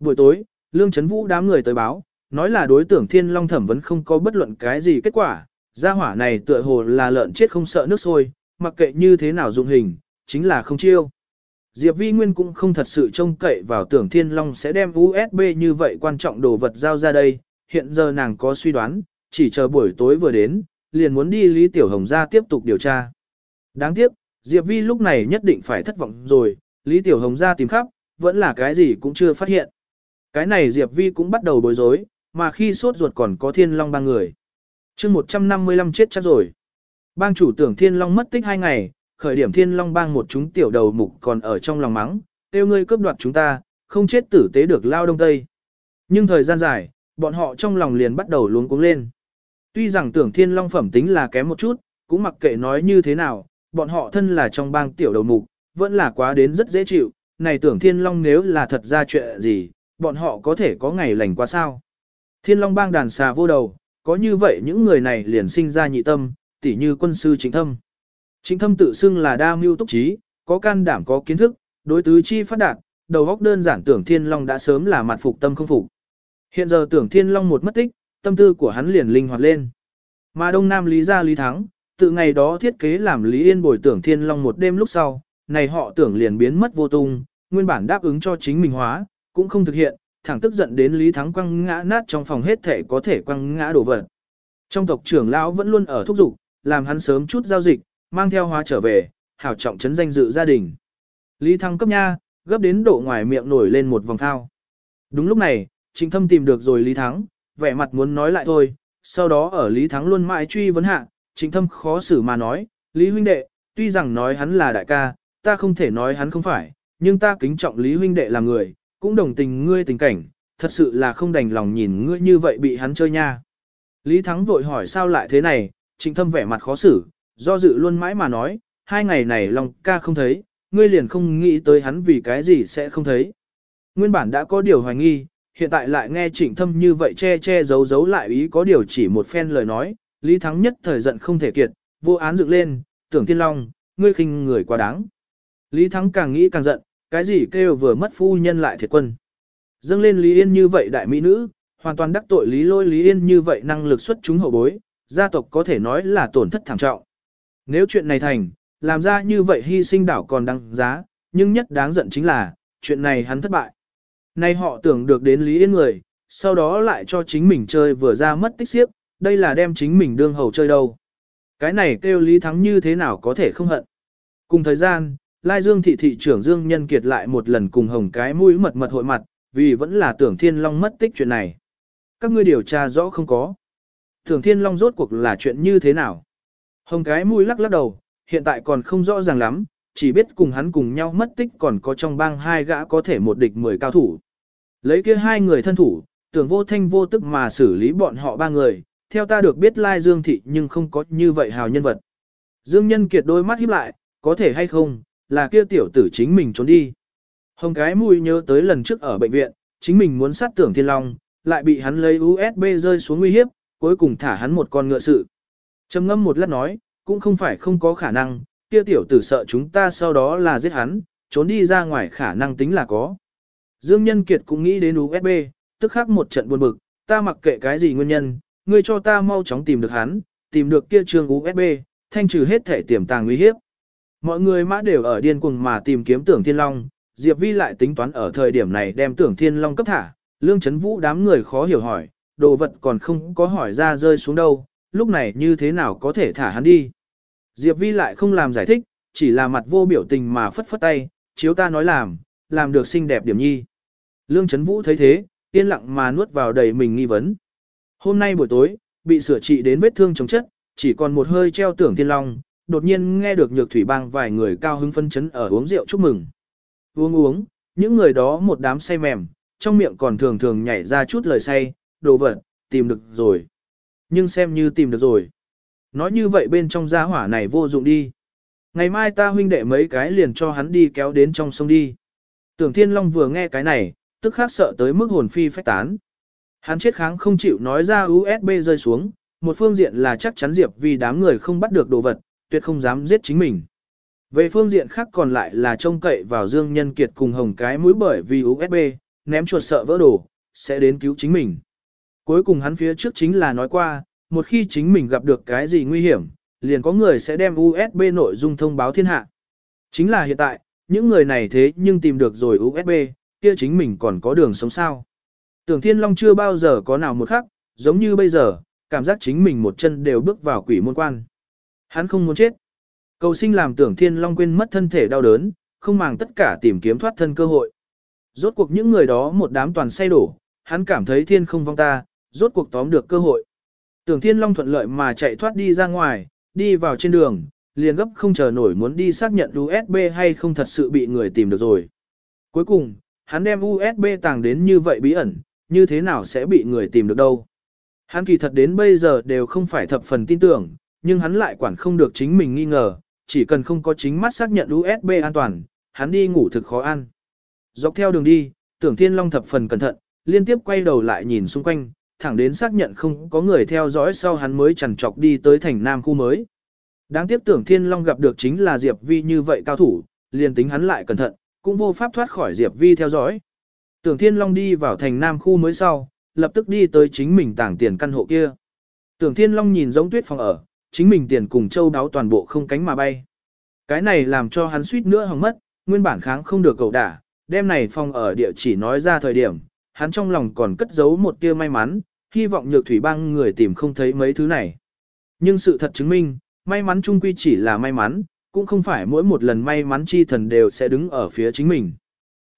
Buổi tối, Lương Trấn Vũ đám người tới báo, nói là đối tượng Thiên Long thẩm vấn không có bất luận cái gì kết quả, gia hỏa này tựa hồ là lợn chết không sợ nước sôi, mặc kệ như thế nào dụng hình, chính là không chiêu. Diệp Vi Nguyên cũng không thật sự trông cậy vào tưởng Thiên Long sẽ đem USB như vậy quan trọng đồ vật giao ra đây, hiện giờ nàng có suy đoán, chỉ chờ buổi tối vừa đến, liền muốn đi Lý Tiểu Hồng ra tiếp tục điều tra. Đáng tiếc, Diệp Vi lúc này nhất định phải thất vọng rồi, Lý Tiểu Hồng ra tìm khắp, vẫn là cái gì cũng chưa phát hiện. Cái này Diệp Vi cũng bắt đầu bối rối, mà khi sốt ruột còn có Thiên Long ba người. chương 155 chết chắc rồi. Bang chủ tưởng Thiên Long mất tích hai ngày, khởi điểm Thiên Long bang một chúng tiểu đầu mục còn ở trong lòng mắng, tiêu ngươi cướp đoạt chúng ta, không chết tử tế được lao đông tây. Nhưng thời gian dài, bọn họ trong lòng liền bắt đầu luống cuống lên. Tuy rằng tưởng Thiên Long phẩm tính là kém một chút, cũng mặc kệ nói như thế nào, bọn họ thân là trong bang tiểu đầu mục, vẫn là quá đến rất dễ chịu, này tưởng Thiên Long nếu là thật ra chuyện gì, bọn họ có thể có ngày lành quá sao. Thiên Long bang đàn xà vô đầu, có như vậy những người này liền sinh ra nhị tâm, tỉ như quân sư chính thâm. Chính thâm tự xưng là đa mưu túc trí, có can đảm có kiến thức, đối tứ chi phát đạt, đầu óc đơn giản tưởng Thiên Long đã sớm là mặt phục tâm không phục. Hiện giờ tưởng Thiên Long một mất tích, tâm tư của hắn liền linh hoạt lên. Mà Đông Nam Lý gia Lý Thắng, từ ngày đó thiết kế làm Lý Yên bồi tưởng Thiên Long một đêm lúc sau, này họ tưởng liền biến mất vô tung, nguyên bản đáp ứng cho chính mình hóa, cũng không thực hiện, thẳng tức giận đến Lý Thắng quăng ngã nát trong phòng hết thể có thể quăng ngã đổ vật. Trong tộc trưởng lão vẫn luôn ở thúc giục, làm hắn sớm chút giao dịch, mang theo hóa trở về, hảo trọng trấn danh dự gia đình. Lý Thắng cấp nha, gấp đến độ ngoài miệng nổi lên một vòng thao. Đúng lúc này, Trịnh Thâm tìm được rồi Lý Thắng, vẻ mặt muốn nói lại thôi, sau đó ở Lý Thắng luôn mãi truy vấn hạ, Trịnh Thâm khó xử mà nói, Lý huynh đệ, tuy rằng nói hắn là đại ca, ta không thể nói hắn không phải, nhưng ta kính trọng Lý huynh đệ là người, cũng đồng tình ngươi tình cảnh, thật sự là không đành lòng nhìn ngươi như vậy bị hắn chơi nha. Lý Thắng vội hỏi sao lại thế này, trịnh thâm vẻ mặt khó xử, do dự luôn mãi mà nói, hai ngày này Long ca không thấy, ngươi liền không nghĩ tới hắn vì cái gì sẽ không thấy. Nguyên bản đã có điều hoài nghi, hiện tại lại nghe trịnh thâm như vậy che che giấu giấu lại ý có điều chỉ một phen lời nói, Lý Thắng nhất thời giận không thể kiệt, vô án dựng lên, tưởng thiên long, ngươi khinh người quá đáng. Lý Thắng càng nghĩ càng giận, cái gì kêu vừa mất phu nhân lại thiệt quân. Dâng lên Lý Yên như vậy đại mỹ nữ, hoàn toàn đắc tội Lý lôi Lý Yên như vậy năng lực xuất chúng hậu bối, gia tộc có thể nói là tổn thất thảm trọng. Nếu chuyện này thành, làm ra như vậy hy sinh đảo còn đáng giá, nhưng nhất đáng giận chính là, chuyện này hắn thất bại. Nay họ tưởng được đến Lý Yên người, sau đó lại cho chính mình chơi vừa ra mất tích xiếp, đây là đem chính mình đương hầu chơi đâu. Cái này kêu Lý Thắng như thế nào có thể không hận. Cùng thời gian, Lai Dương thị thị trưởng Dương Nhân Kiệt lại một lần cùng hồng cái mũi mật mật hội mặt, vì vẫn là tưởng Thiên Long mất tích chuyện này. Các ngươi điều tra rõ không có. Tưởng Thiên Long rốt cuộc là chuyện như thế nào? Hồng cái mũi lắc lắc đầu, hiện tại còn không rõ ràng lắm, chỉ biết cùng hắn cùng nhau mất tích còn có trong bang hai gã có thể một địch mười cao thủ. Lấy kia hai người thân thủ, tưởng vô thanh vô tức mà xử lý bọn họ ba người, theo ta được biết Lai Dương Thị nhưng không có như vậy hào nhân vật. Dương Nhân Kiệt đôi mắt híp lại, có thể hay không, là kia tiểu tử chính mình trốn đi. Hồng cái mùi nhớ tới lần trước ở bệnh viện, chính mình muốn sát tưởng thiên long, lại bị hắn lấy USB rơi xuống nguy hiếp, cuối cùng thả hắn một con ngựa sự. Trầm ngâm một lát nói, cũng không phải không có khả năng, kia tiểu tử sợ chúng ta sau đó là giết hắn, trốn đi ra ngoài khả năng tính là có. Dương Nhân Kiệt cũng nghĩ đến USB, tức khắc một trận buồn bực, ta mặc kệ cái gì nguyên nhân, ngươi cho ta mau chóng tìm được hắn, tìm được kia trường USB, thanh trừ hết thể tiềm tàng nguy hiếp. Mọi người mã đều ở điên cuồng mà tìm kiếm tưởng thiên long, Diệp Vi lại tính toán ở thời điểm này đem tưởng thiên long cấp thả, lương chấn vũ đám người khó hiểu hỏi, đồ vật còn không có hỏi ra rơi xuống đâu, lúc này như thế nào có thể thả hắn đi. Diệp Vi lại không làm giải thích, chỉ là mặt vô biểu tình mà phất phất tay, chiếu ta nói làm, làm được xinh đẹp điểm nhi. Lương Trấn Vũ thấy thế, yên lặng mà nuốt vào đầy mình nghi vấn. Hôm nay buổi tối, bị sửa trị đến vết thương chống chất, chỉ còn một hơi treo tưởng thiên long, đột nhiên nghe được nhược thủy bang vài người cao hứng phân chấn ở uống rượu chúc mừng. Uống uống, những người đó một đám say mềm, trong miệng còn thường thường nhảy ra chút lời say, đồ vật, tìm được rồi. Nhưng xem như tìm được rồi. Nói như vậy bên trong gia hỏa này vô dụng đi. Ngày mai ta huynh đệ mấy cái liền cho hắn đi kéo đến trong sông đi. Tưởng Thiên Long vừa nghe cái này, tức khắc sợ tới mức hồn phi phách tán. Hắn chết kháng không chịu nói ra USB rơi xuống, một phương diện là chắc chắn Diệp vì đám người không bắt được đồ vật, tuyệt không dám giết chính mình. Về phương diện khác còn lại là trông cậy vào Dương Nhân Kiệt cùng hồng cái mũi bởi vì USB, ném chuột sợ vỡ đồ, sẽ đến cứu chính mình. Cuối cùng hắn phía trước chính là nói qua, một khi chính mình gặp được cái gì nguy hiểm, liền có người sẽ đem USB nội dung thông báo thiên hạ. Chính là hiện tại, những người này thế nhưng tìm được rồi USB, kia chính mình còn có đường sống sao. Tưởng Thiên Long chưa bao giờ có nào một khắc, giống như bây giờ, cảm giác chính mình một chân đều bước vào quỷ môn quan. Hắn không muốn chết. Cầu sinh làm tưởng Thiên Long quên mất thân thể đau đớn, không màng tất cả tìm kiếm thoát thân cơ hội. Rốt cuộc những người đó một đám toàn say đổ, hắn cảm thấy thiên không vong ta, rốt cuộc tóm được cơ hội. Tưởng Thiên Long thuận lợi mà chạy thoát đi ra ngoài, đi vào trên đường, liền gấp không chờ nổi muốn đi xác nhận USB hay không thật sự bị người tìm được rồi. Cuối cùng, hắn đem USB tàng đến như vậy bí ẩn, như thế nào sẽ bị người tìm được đâu. Hắn kỳ thật đến bây giờ đều không phải thập phần tin tưởng, nhưng hắn lại quản không được chính mình nghi ngờ, chỉ cần không có chính mắt xác nhận USB an toàn, hắn đi ngủ thực khó ăn. Dọc theo đường đi, tưởng thiên long thập phần cẩn thận, liên tiếp quay đầu lại nhìn xung quanh, thẳng đến xác nhận không có người theo dõi sau hắn mới chẳng chọc đi tới thành nam khu mới. Đáng tiếc tưởng Thiên Long gặp được chính là Diệp Vi như vậy cao thủ, liền tính hắn lại cẩn thận, cũng vô pháp thoát khỏi Diệp Vi theo dõi. Tưởng Thiên Long đi vào thành Nam khu mới sau, lập tức đi tới chính mình tảng tiền căn hộ kia. Tưởng Thiên Long nhìn giống tuyết phòng ở, chính mình tiền cùng châu đáo toàn bộ không cánh mà bay. Cái này làm cho hắn suýt nữa hỏng mất, nguyên bản kháng không được cầu đả, đêm này phòng ở địa chỉ nói ra thời điểm, hắn trong lòng còn cất giấu một tia may mắn, hy vọng nhược thủy băng người tìm không thấy mấy thứ này. Nhưng sự thật chứng minh, may mắn chung quy chỉ là may mắn, cũng không phải mỗi một lần may mắn chi thần đều sẽ đứng ở phía chính mình.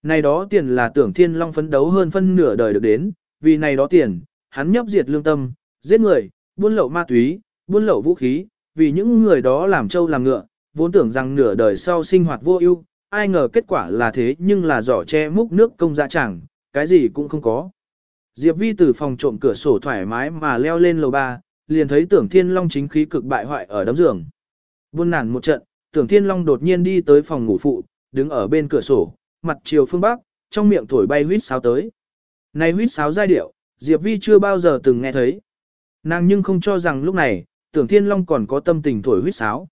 Này đó tiền là tưởng thiên long phấn đấu hơn phân nửa đời được đến, vì này đó tiền, hắn nhấp diệt lương tâm, giết người, buôn lậu ma túy, buôn lậu vũ khí, vì những người đó làm trâu làm ngựa, vốn tưởng rằng nửa đời sau sinh hoạt vô ưu, ai ngờ kết quả là thế nhưng là giỏ che múc nước công dạ chẳng, cái gì cũng không có. Diệp Vi từ phòng trộm cửa sổ thoải mái mà leo lên lầu ba, liền thấy tưởng thiên long chính khí cực bại hoại ở đấm giường. Buôn nản một trận, Tưởng Thiên Long đột nhiên đi tới phòng ngủ phụ, đứng ở bên cửa sổ, mặt chiều phương bắc, trong miệng thổi bay huýt sáo tới. Này huýt sáo giai điệu, Diệp Vi chưa bao giờ từng nghe thấy. Nàng nhưng không cho rằng lúc này, Tưởng Thiên Long còn có tâm tình thổi huýt sáo.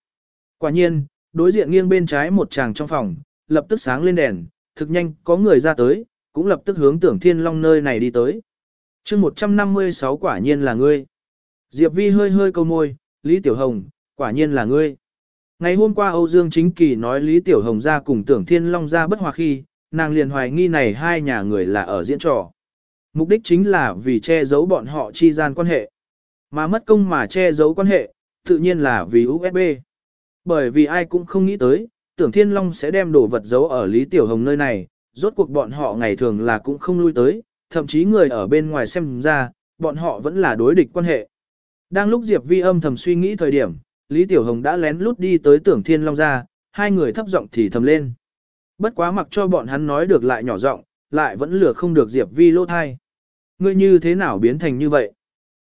Quả nhiên, đối diện nghiêng bên trái một chàng trong phòng, lập tức sáng lên đèn, thực nhanh có người ra tới, cũng lập tức hướng Tưởng Thiên Long nơi này đi tới. chương 156 quả nhiên là ngươi. Diệp Vi hơi hơi câu môi, Lý Tiểu Hồng, quả nhiên là ngươi. Ngày hôm qua Âu Dương Chính Kỳ nói Lý Tiểu Hồng ra cùng Tưởng Thiên Long ra bất hòa khi, nàng liền hoài nghi này hai nhà người là ở diễn trò. Mục đích chính là vì che giấu bọn họ chi gian quan hệ. Mà mất công mà che giấu quan hệ, tự nhiên là vì USB. Bởi vì ai cũng không nghĩ tới, tưởng Thiên Long sẽ đem đồ vật giấu ở Lý Tiểu Hồng nơi này, rốt cuộc bọn họ ngày thường là cũng không lui tới, thậm chí người ở bên ngoài xem ra, bọn họ vẫn là đối địch quan hệ. Đang lúc Diệp Vi âm thầm suy nghĩ thời điểm, Lý Tiểu Hồng đã lén lút đi tới tưởng Thiên Long ra, hai người thấp giọng thì thầm lên. Bất quá mặc cho bọn hắn nói được lại nhỏ giọng, lại vẫn lừa không được Diệp Vi lỗ thai. Ngươi như thế nào biến thành như vậy?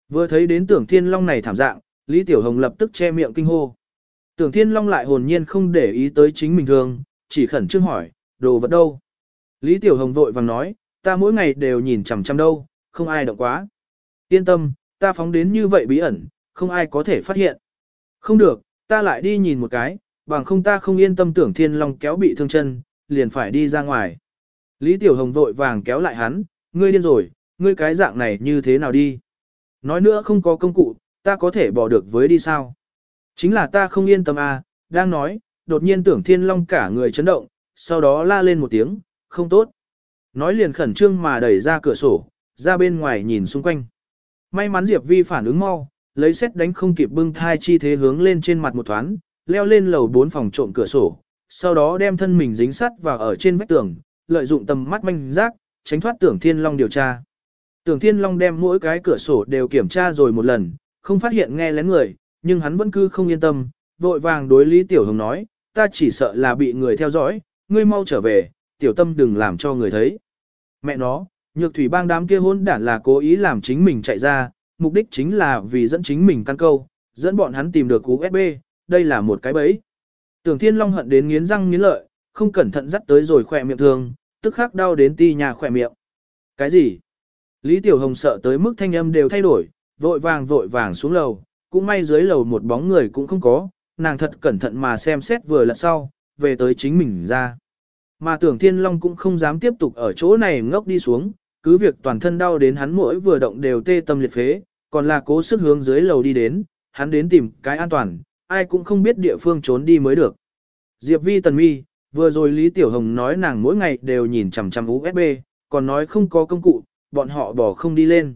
Vừa thấy đến tưởng Thiên Long này thảm dạng, Lý Tiểu Hồng lập tức che miệng kinh hô. Tưởng Thiên Long lại hồn nhiên không để ý tới chính mình thường, chỉ khẩn trương hỏi, đồ vật đâu? Lý Tiểu Hồng vội vàng nói, ta mỗi ngày đều nhìn chằm chằm đâu, không ai động quá. Yên tâm, ta phóng đến như vậy bí ẩn, không ai có thể phát hiện. Không được, ta lại đi nhìn một cái, bằng không ta không yên tâm tưởng Thiên Long kéo bị thương chân, liền phải đi ra ngoài. Lý Tiểu Hồng vội vàng kéo lại hắn, ngươi điên rồi, ngươi cái dạng này như thế nào đi? Nói nữa không có công cụ, ta có thể bỏ được với đi sao? Chính là ta không yên tâm à, đang nói, đột nhiên tưởng thiên long cả người chấn động, sau đó la lên một tiếng, không tốt. Nói liền khẩn trương mà đẩy ra cửa sổ, ra bên ngoài nhìn xung quanh. May mắn Diệp Vi phản ứng mau, lấy xét đánh không kịp bưng thai chi thế hướng lên trên mặt một thoáng, leo lên lầu bốn phòng trộm cửa sổ, sau đó đem thân mình dính sắt vào ở trên vách tường, lợi dụng tầm mắt manh giác, tránh thoát tưởng thiên long điều tra. Tưởng thiên long đem mỗi cái cửa sổ đều kiểm tra rồi một lần, không phát hiện nghe lén người, nhưng hắn vẫn cứ không yên tâm, vội vàng đối Lý Tiểu Hồng nói, ta chỉ sợ là bị người theo dõi, ngươi mau trở về, tiểu tâm đừng làm cho người thấy. Mẹ nó, nhược thủy bang đám kia hôn đản là cố ý làm chính mình chạy ra, mục đích chính là vì dẫn chính mình căn câu, dẫn bọn hắn tìm được USB, đây là một cái bẫy. Tưởng Thiên Long hận đến nghiến răng nghiến lợi, không cẩn thận dắt tới rồi khỏe miệng thương, tức khắc đau đến ti nhà khỏe miệng. Cái gì? Lý Tiểu Hồng sợ tới mức thanh âm đều thay đổi, vội vàng vội vàng xuống lầu, cũng may dưới lầu một bóng người cũng không có, nàng thật cẩn thận mà xem xét vừa lật sau, về tới chính mình ra. Mà tưởng Thiên Long cũng không dám tiếp tục ở chỗ này ngốc đi xuống, cứ việc toàn thân đau đến hắn mỗi vừa động đều tê tâm liệt phế, còn là cố sức hướng dưới lầu đi đến, hắn đến tìm cái an toàn, ai cũng không biết địa phương trốn đi mới được. Diệp Vi tần mi, vừa rồi Lý Tiểu Hồng nói nàng mỗi ngày đều nhìn chằm chằm USB, còn nói không có công cụ, bọn họ bỏ không đi lên.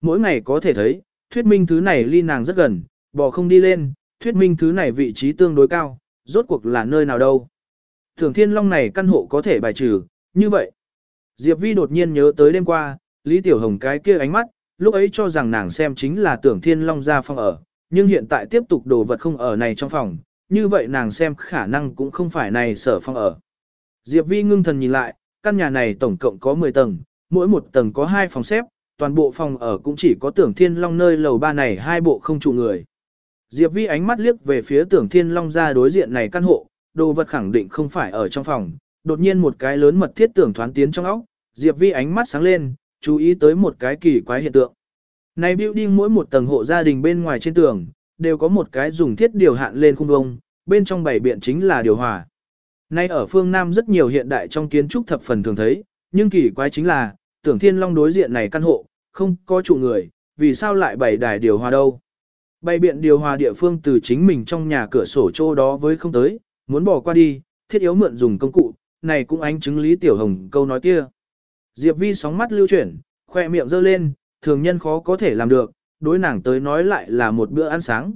Mỗi ngày có thể thấy, thuyết minh thứ này ly nàng rất gần, bỏ không đi lên, thuyết minh thứ này vị trí tương đối cao, rốt cuộc là nơi nào đâu. Thường thiên long này căn hộ có thể bài trừ, như vậy. Diệp Vi đột nhiên nhớ tới đêm qua, Lý Tiểu Hồng cái kia ánh mắt, lúc ấy cho rằng nàng xem chính là tưởng thiên long ra phòng ở, nhưng hiện tại tiếp tục đồ vật không ở này trong phòng, như vậy nàng xem khả năng cũng không phải này sở phòng ở. Diệp Vi ngưng thần nhìn lại, căn nhà này tổng cộng có 10 tầng, mỗi một tầng có hai phòng xếp, toàn bộ phòng ở cũng chỉ có tưởng thiên long nơi lầu ba này hai bộ không trụ người. Diệp Vi ánh mắt liếc về phía tưởng thiên long ra đối diện này căn hộ, đồ vật khẳng định không phải ở trong phòng, đột nhiên một cái lớn mật thiết tưởng thoáng tiến trong óc, Diệp Vi ánh mắt sáng lên, chú ý tới một cái kỳ quái hiện tượng. Này building mỗi một tầng hộ gia đình bên ngoài trên tường, đều có một cái dùng thiết điều hạn lên khung vông, bên trong bảy biện chính là điều hòa. Nay ở phương Nam rất nhiều hiện đại trong kiến trúc thập phần thường thấy, nhưng kỳ quái chính là, tưởng thiên long đối diện này căn hộ, không có chủ người, vì sao lại bày đài điều hòa đâu. Bày biện điều hòa địa phương từ chính mình trong nhà cửa sổ chỗ đó với không tới, muốn bỏ qua đi, thiết yếu mượn dùng công cụ, này cũng ánh chứng Lý Tiểu Hồng câu nói kia. Diệp Vi sóng mắt lưu chuyển, khoe miệng giơ lên, thường nhân khó có thể làm được, đối nàng tới nói lại là một bữa ăn sáng.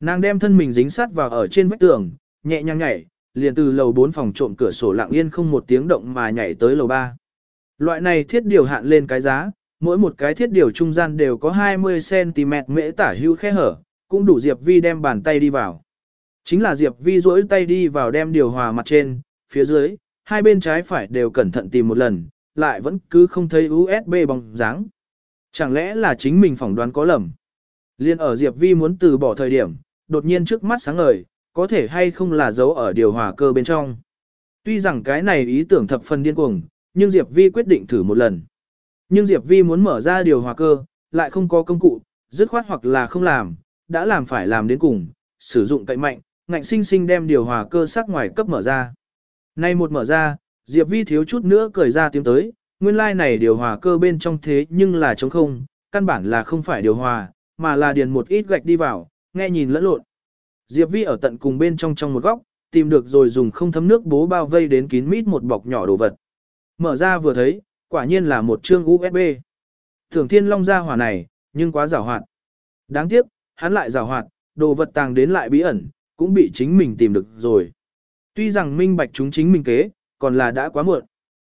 Nàng đem thân mình dính sát vào ở trên vách tường, nhẹ nhàng nhảy, liền từ lầu 4 phòng trộm cửa sổ lặng yên không một tiếng động mà nhảy tới lầu 3. Loại này thiết điều hạn lên cái giá, mỗi một cái thiết điều trung gian đều có 20cm mễ tả hữu khe hở, cũng đủ Diệp Vi đem bàn tay đi vào. Chính là Diệp Vi duỗi tay đi vào đem điều hòa mặt trên, phía dưới, hai bên trái phải đều cẩn thận tìm một lần, lại vẫn cứ không thấy USB bóng dáng. Chẳng lẽ là chính mình phỏng đoán có lầm? Liên ở Diệp Vi muốn từ bỏ thời điểm, đột nhiên trước mắt sáng ngời, có thể hay không là dấu ở điều hòa cơ bên trong. Tuy rằng cái này ý tưởng thập phần điên cuồng, nhưng Diệp Vi quyết định thử một lần. Nhưng Diệp Vi muốn mở ra điều hòa cơ, lại không có công cụ, dứt khoát hoặc là không làm, đã làm phải làm đến cùng, sử dụng cậy mạnh, ngạnh sinh sinh đem điều hòa cơ sắc ngoài cấp mở ra. Nay một mở ra, Diệp Vi thiếu chút nữa cười ra tiếng tới, nguyên lai like này điều hòa cơ bên trong thế nhưng là trống không, căn bản là không phải điều hòa, mà là điền một ít gạch đi vào, nghe nhìn lẫn lộn. Diệp Vi ở tận cùng bên trong trong một góc, tìm được rồi dùng không thấm nước bố bao vây đến kín mít một bọc nhỏ đồ vật. Mở ra vừa thấy, quả nhiên là một chương USB. Thường thiên long ra hỏa này, nhưng quá rào hoạt. Đáng tiếc, hắn lại rào hoạt, đồ vật tàng đến lại bí ẩn, cũng bị chính mình tìm được rồi. Tuy rằng minh bạch chúng chính mình kế, còn là đã quá muộn.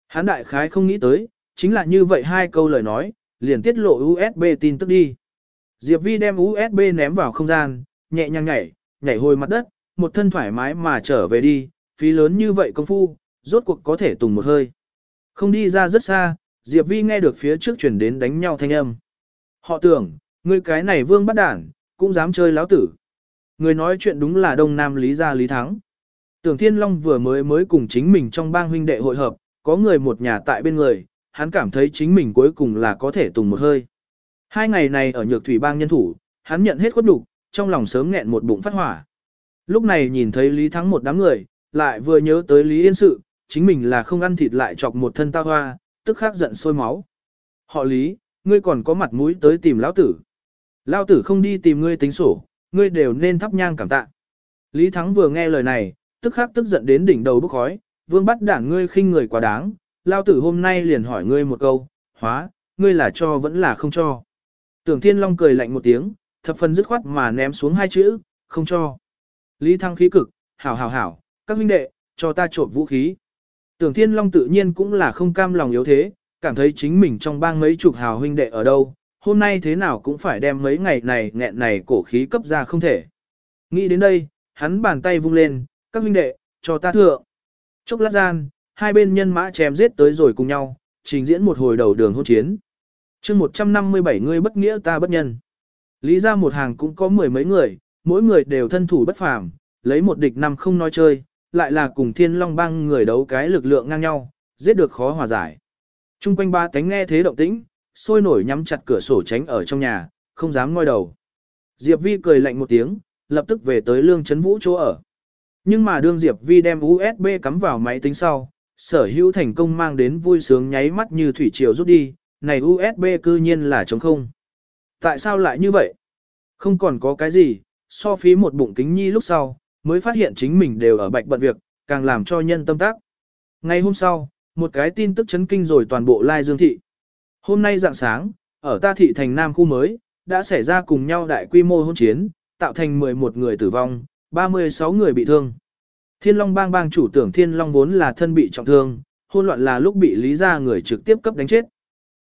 Hán đại khái không nghĩ tới, chính là như vậy hai câu lời nói, liền tiết lộ USB tin tức đi. Diệp Vi đem USB ném vào không gian, nhẹ nhàng nhảy, nhảy hồi mặt đất, một thân thoải mái mà trở về đi, phí lớn như vậy công phu, rốt cuộc có thể tùng một hơi. Không đi ra rất xa, Diệp Vi nghe được phía trước chuyển đến đánh nhau thanh âm. Họ tưởng, người cái này vương bắt đản, cũng dám chơi láo tử. Người nói chuyện đúng là Đông Nam Lý Gia Lý Thắng. Tưởng Thiên Long vừa mới mới cùng chính mình trong bang huynh đệ hội hợp, có người một nhà tại bên người, hắn cảm thấy chính mình cuối cùng là có thể tùng một hơi. Hai ngày này ở nhược thủy bang nhân thủ, hắn nhận hết khuất đục, trong lòng sớm nghẹn một bụng phát hỏa. Lúc này nhìn thấy Lý Thắng một đám người, lại vừa nhớ tới Lý Yên sự, chính mình là không ăn thịt lại chọc một thân tao hoa, tức khắc giận sôi máu. Họ Lý, ngươi còn có mặt mũi tới tìm lão tử. Lão tử không đi tìm ngươi tính sổ, ngươi đều nên thắp nhang cảm tạ. Lý Thắng vừa nghe lời này, tức khắc tức giận đến đỉnh đầu bốc khói, vương bắt đảng ngươi khinh người quá đáng, lao tử hôm nay liền hỏi ngươi một câu, hóa, ngươi là cho vẫn là không cho. Tưởng Thiên Long cười lạnh một tiếng, thập phần dứt khoát mà ném xuống hai chữ, không cho. Lý Thăng khí cực, hảo hảo hảo, các huynh đệ, cho ta trộm vũ khí. Tưởng Thiên Long tự nhiên cũng là không cam lòng yếu thế, cảm thấy chính mình trong bang mấy chục hào huynh đệ ở đâu, hôm nay thế nào cũng phải đem mấy ngày này nghẹn này cổ khí cấp ra không thể. Nghĩ đến đây, hắn bàn tay vung lên, các huynh đệ, cho ta thượng. Chốc lát gian, hai bên nhân mã chém giết tới rồi cùng nhau, trình diễn một hồi đầu đường hôn chiến. chương 157 người bất nghĩa ta bất nhân. Lý ra một hàng cũng có mười mấy người, mỗi người đều thân thủ bất phàm, lấy một địch năm không nói chơi, lại là cùng thiên long bang người đấu cái lực lượng ngang nhau, giết được khó hòa giải. Trung quanh ba tánh nghe thế động tĩnh, sôi nổi nhắm chặt cửa sổ tránh ở trong nhà, không dám ngoi đầu. Diệp Vi cười lạnh một tiếng, lập tức về tới lương chấn vũ chỗ ở. Nhưng mà đương Diệp Vi đem USB cắm vào máy tính sau, sở hữu thành công mang đến vui sướng nháy mắt như thủy triều rút đi, này USB cư nhiên là trống không. Tại sao lại như vậy? Không còn có cái gì, so phí một bụng kính nhi lúc sau, mới phát hiện chính mình đều ở bạch bận việc, càng làm cho nhân tâm tác. Ngày hôm sau, một cái tin tức chấn kinh rồi toàn bộ Lai Dương Thị. Hôm nay dạng sáng, ở ta thị thành Nam khu mới, đã xảy ra cùng nhau đại quy mô hôn chiến, tạo thành 11 người tử vong, 36 người bị thương. Thiên Long bang bang chủ tưởng Thiên Long vốn là thân bị trọng thương, hôn loạn là lúc bị Lý gia người trực tiếp cấp đánh chết.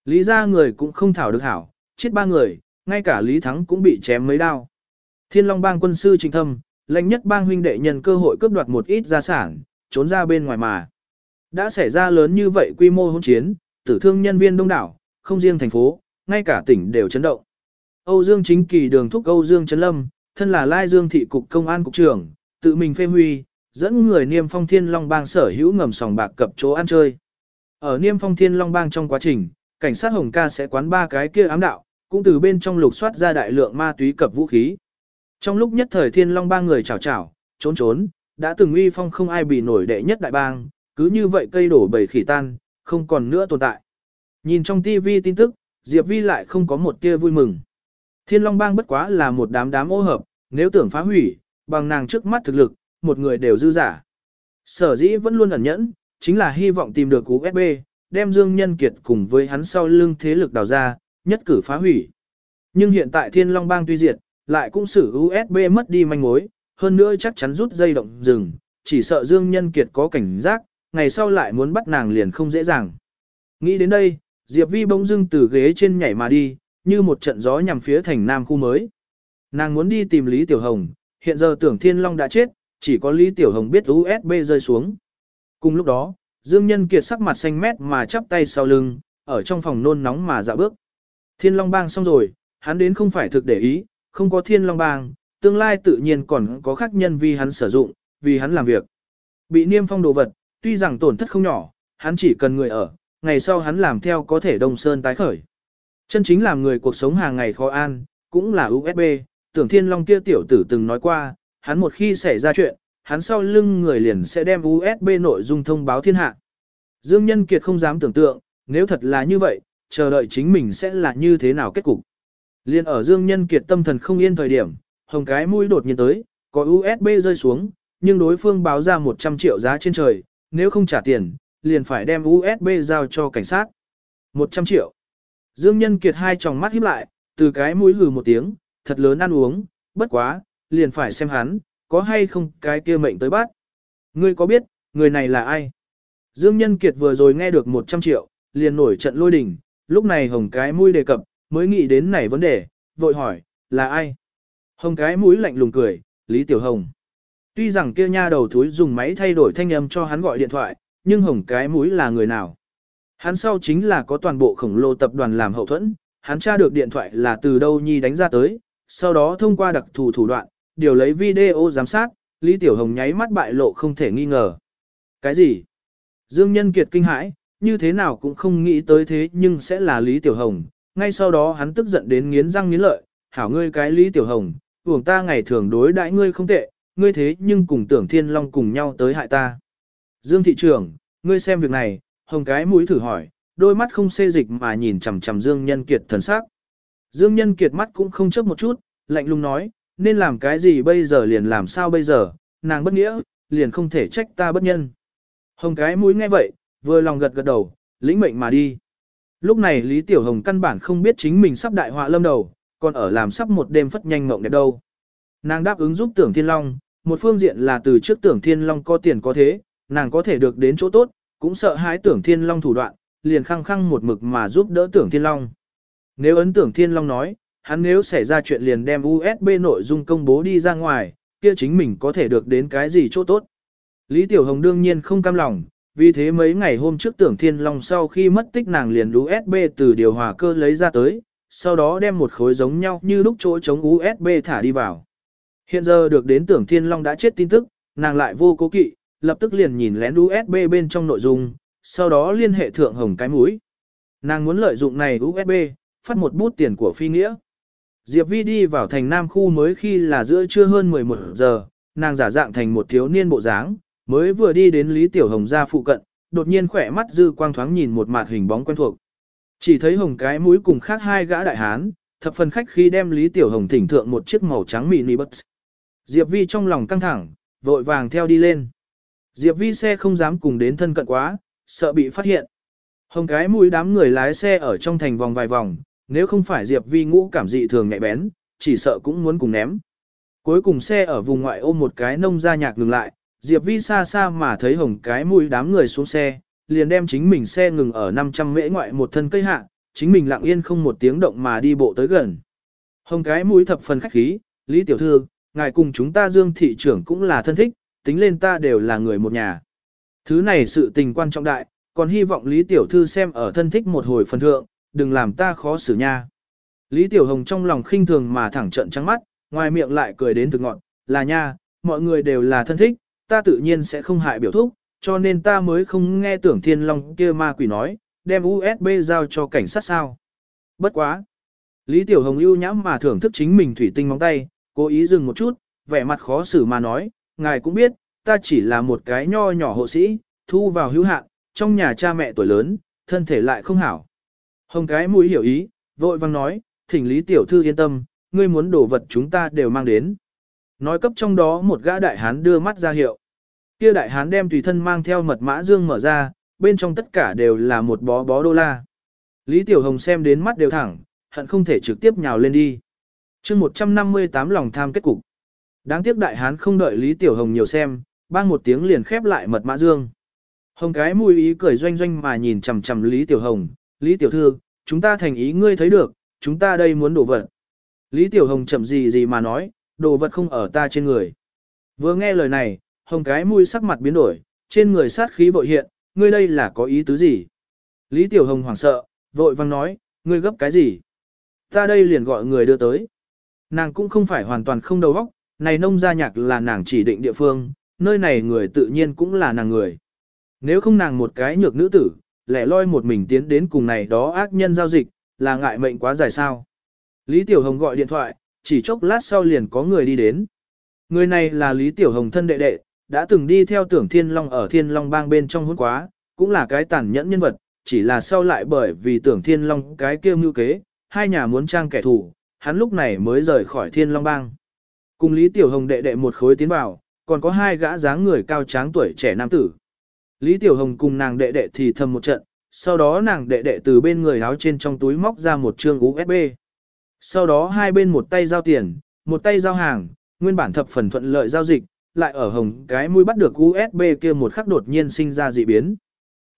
Lý gia người cũng không thảo được hảo, chết ba người, ngay cả Lý Thắng cũng bị chém mấy đao. Thiên Long bang quân sư Trình Thâm, lãnh nhất bang huynh đệ nhân cơ hội cướp đoạt một ít gia sản, trốn ra bên ngoài mà. Đã xảy ra lớn như vậy quy mô hỗn chiến, tử thương nhân viên đông đảo, không riêng thành phố, ngay cả tỉnh đều chấn động. Âu Dương chính kỳ đường thúc Âu Dương Trấn Lâm, thân là Lai Dương thị cục công an cục trưởng, tự mình phê huy, dẫn người niêm phong thiên long bang sở hữu ngầm sòng bạc cập chỗ ăn chơi. Ở niêm phong thiên long bang trong quá trình, cảnh sát Hồng Ca sẽ quán ba cái kia ám đạo, cũng từ bên trong lục soát ra đại lượng ma túy cập vũ khí. Trong lúc nhất thời thiên long bang người chảo chảo, trốn trốn, đã từng uy phong không ai bị nổi đệ nhất đại bang, cứ như vậy cây đổ bầy khỉ tan, không còn nữa tồn tại. Nhìn trong TV tin tức, Diệp Vi lại không có một tia vui mừng. Thiên Long Bang bất quá là một đám đám ô hợp, nếu tưởng phá hủy, bằng nàng trước mắt thực lực, một người đều dư giả. Sở dĩ vẫn luôn ẩn nhẫn, chính là hy vọng tìm được USB, đem Dương Nhân Kiệt cùng với hắn sau lưng thế lực đào ra, nhất cử phá hủy. Nhưng hiện tại Thiên Long Bang tuy diệt, lại cũng xử USB mất đi manh mối, hơn nữa chắc chắn rút dây động rừng, chỉ sợ Dương Nhân Kiệt có cảnh giác, ngày sau lại muốn bắt nàng liền không dễ dàng. Nghĩ đến đây, Diệp Vi bỗng dưng từ ghế trên nhảy mà đi, như một trận gió nhằm phía thành Nam khu mới. Nàng muốn đi tìm Lý Tiểu Hồng, hiện giờ tưởng Thiên Long đã chết, chỉ có Lý Tiểu Hồng biết USB rơi xuống. Cùng lúc đó, Dương Nhân Kiệt sắc mặt xanh mét mà chắp tay sau lưng, ở trong phòng nôn nóng mà dạo bước. Thiên Long bang xong rồi, hắn đến không phải thực để ý, không có Thiên Long bang, tương lai tự nhiên còn có khác nhân vì hắn sử dụng, vì hắn làm việc. Bị niêm phong đồ vật, tuy rằng tổn thất không nhỏ, hắn chỉ cần người ở, ngày sau hắn làm theo có thể đông sơn tái khởi. Chân chính làm người cuộc sống hàng ngày khó an, cũng là USB, tưởng thiên long kia tiểu tử từng nói qua, hắn một khi xảy ra chuyện, hắn sau lưng người liền sẽ đem USB nội dung thông báo thiên hạ. Dương Nhân Kiệt không dám tưởng tượng, nếu thật là như vậy, chờ đợi chính mình sẽ là như thế nào kết cục. Liên ở Dương Nhân Kiệt tâm thần không yên thời điểm, hồng cái mũi đột nhiên tới, có USB rơi xuống, nhưng đối phương báo ra 100 triệu giá trên trời, nếu không trả tiền, liền phải đem USB giao cho cảnh sát. 100 triệu. Dương Nhân Kiệt hai tròng mắt híp lại, từ cái mũi hừ một tiếng, thật lớn ăn uống, bất quá, liền phải xem hắn, có hay không cái kia mệnh tới bắt. Ngươi có biết, người này là ai? Dương Nhân Kiệt vừa rồi nghe được 100 triệu, liền nổi trận lôi đình, lúc này hồng cái mũi đề cập, mới nghĩ đến này vấn đề, vội hỏi, là ai? Hồng cái mũi lạnh lùng cười, Lý Tiểu Hồng. Tuy rằng kia nha đầu thúi dùng máy thay đổi thanh âm cho hắn gọi điện thoại, nhưng hồng cái mũi là người nào? Hắn sau chính là có toàn bộ khổng lồ tập đoàn làm hậu thuẫn, hắn tra được điện thoại là từ đâu nhi đánh ra tới, sau đó thông qua đặc thù thủ đoạn, điều lấy video giám sát, Lý Tiểu Hồng nháy mắt bại lộ không thể nghi ngờ. Cái gì? Dương Nhân Kiệt kinh hãi, như thế nào cũng không nghĩ tới thế nhưng sẽ là Lý Tiểu Hồng. Ngay sau đó hắn tức giận đến nghiến răng nghiến lợi, hảo ngươi cái Lý Tiểu Hồng, uổng ta ngày thường đối đãi ngươi không tệ, ngươi thế nhưng cùng tưởng thiên long cùng nhau tới hại ta. Dương thị trưởng, ngươi xem việc này, hồng cái mũi thử hỏi, đôi mắt không xê dịch mà nhìn chằm chằm Dương Nhân Kiệt thần sắc. Dương Nhân Kiệt mắt cũng không chớp một chút, lạnh lùng nói, nên làm cái gì bây giờ liền làm sao bây giờ, nàng bất nghĩa, liền không thể trách ta bất nhân. Hồng cái mũi nghe vậy, vừa lòng gật gật đầu, lĩnh mệnh mà đi. Lúc này Lý Tiểu Hồng căn bản không biết chính mình sắp đại họa lâm đầu, còn ở làm sắp một đêm phất nhanh mộng đẹp đâu. Nàng đáp ứng giúp tưởng thiên long, một phương diện là từ trước tưởng thiên long có tiền có thế, nàng có thể được đến chỗ tốt, cũng sợ hãi tưởng thiên long thủ đoạn, liền khăng khăng một mực mà giúp đỡ tưởng thiên long. Nếu ấn tưởng thiên long nói, hắn nếu xảy ra chuyện liền đem USB nội dung công bố đi ra ngoài, kia chính mình có thể được đến cái gì chỗ tốt. Lý Tiểu Hồng đương nhiên không cam lòng, vì thế mấy ngày hôm trước tưởng thiên long sau khi mất tích nàng liền USB từ điều hòa cơ lấy ra tới, sau đó đem một khối giống nhau như lúc chỗ chống USB thả đi vào. Hiện giờ được đến tưởng thiên long đã chết tin tức, nàng lại vô cố kỵ, lập tức liền nhìn lén USB bên trong nội dung, sau đó liên hệ thượng hồng cái mũi. Nàng muốn lợi dụng này USB, phát một bút tiền của phi nghĩa. Diệp Vi đi vào thành Nam khu mới khi là giữa trưa hơn 11 giờ, nàng giả dạng thành một thiếu niên bộ dáng, mới vừa đi đến Lý Tiểu Hồng ra phụ cận, đột nhiên khỏe mắt dư quang thoáng nhìn một mặt hình bóng quen thuộc. Chỉ thấy hồng cái mũi cùng khác hai gã đại hán, thập phần khách khi đem Lý Tiểu Hồng thỉnh thượng một chiếc màu trắng mini bus. Diệp Vi trong lòng căng thẳng, vội vàng theo đi lên. Diệp Vi xe không dám cùng đến thân cận quá, sợ bị phát hiện. Hồng cái mũi đám người lái xe ở trong thành vòng vài vòng, nếu không phải Diệp Vi ngũ cảm dị thường nhạy bén, chỉ sợ cũng muốn cùng ném. Cuối cùng xe ở vùng ngoại ô một cái nông gia nhạc ngừng lại, Diệp Vi xa xa mà thấy hồng cái mũi đám người xuống xe, liền đem chính mình xe ngừng ở 500 mễ ngoại một thân cây hạ, chính mình lặng yên không một tiếng động mà đi bộ tới gần. Hồng cái mũi thập phần khách khí, Lý Tiểu Thư, ngài cùng chúng ta Dương thị trưởng cũng là thân thích, tính lên ta đều là người một nhà. Thứ này sự tình quan trọng đại, còn hy vọng Lý Tiểu Thư xem ở thân thích một hồi phần thượng, đừng làm ta khó xử nha. Lý Tiểu Hồng trong lòng khinh thường mà thẳng trận trắng mắt, ngoài miệng lại cười đến từ ngọn, là nha, mọi người đều là thân thích, ta tự nhiên sẽ không hại biểu thúc, cho nên ta mới không nghe tưởng thiên long kia ma quỷ nói, đem USB giao cho cảnh sát sao. Bất quá. Lý Tiểu Hồng ưu nhãm mà thưởng thức chính mình thủy tinh móng tay, cố ý dừng một chút, vẻ mặt khó xử mà nói, ngài cũng biết, ta chỉ là một cái nho nhỏ hộ sĩ, thu vào hữu hạn, trong nhà cha mẹ tuổi lớn, thân thể lại không hảo. Hồng cái mũi hiểu ý, vội vang nói, thỉnh Lý Tiểu Thư yên tâm, ngươi muốn đồ vật chúng ta đều mang đến. Nói cấp trong đó một gã đại hán đưa mắt ra hiệu. Kia đại hán đem tùy thân mang theo mật mã dương mở ra, bên trong tất cả đều là một bó bó đô la. Lý Tiểu Hồng xem đến mắt đều thẳng, hận không thể trực tiếp nhào lên đi. chương 158 lòng tham kết cục. Đáng tiếc đại hán không đợi Lý Tiểu Hồng nhiều xem, bang một tiếng liền khép lại mật mã dương. Hồng cái mùi ý cười doanh doanh mà nhìn chằm chằm Lý Tiểu Hồng, Lý Tiểu Thư, chúng ta thành ý ngươi thấy được, chúng ta đây muốn đổ vật. Lý Tiểu Hồng chậm gì gì mà nói, đồ vật không ở ta trên người. Vừa nghe lời này, hồng cái mũi sắc mặt biến đổi, trên người sát khí vội hiện, ngươi đây là có ý tứ gì? Lý Tiểu Hồng hoảng sợ, vội vang nói, ngươi gấp cái gì? Ta đây liền gọi người đưa tới. Nàng cũng không phải hoàn toàn không đầu óc, này nông gia nhạc là nàng chỉ định địa phương, nơi này người tự nhiên cũng là nàng người. Nếu không nàng một cái nhược nữ tử, lẻ loi một mình tiến đến cùng này đó ác nhân giao dịch, là ngại mệnh quá dài sao. Lý Tiểu Hồng gọi điện thoại, chỉ chốc lát sau liền có người đi đến. Người này là Lý Tiểu Hồng thân đệ đệ, đã từng đi theo tưởng Thiên Long ở Thiên Long bang bên trong hôn quá, cũng là cái tàn nhẫn nhân vật, chỉ là sau lại bởi vì tưởng Thiên Long cái kêu mưu kế, hai nhà muốn trang kẻ thù, hắn lúc này mới rời khỏi Thiên Long bang. Cùng Lý Tiểu Hồng đệ đệ một khối tiến vào, còn có hai gã dáng người cao tráng tuổi trẻ nam tử. Lý Tiểu Hồng cùng nàng đệ đệ thì thầm một trận, sau đó nàng đệ đệ từ bên người áo trên trong túi móc ra một chương USB. Sau đó hai bên một tay giao tiền, một tay giao hàng, nguyên bản thập phần thuận lợi giao dịch, lại ở hồng cái mũi bắt được USB kia một khắc đột nhiên sinh ra dị biến.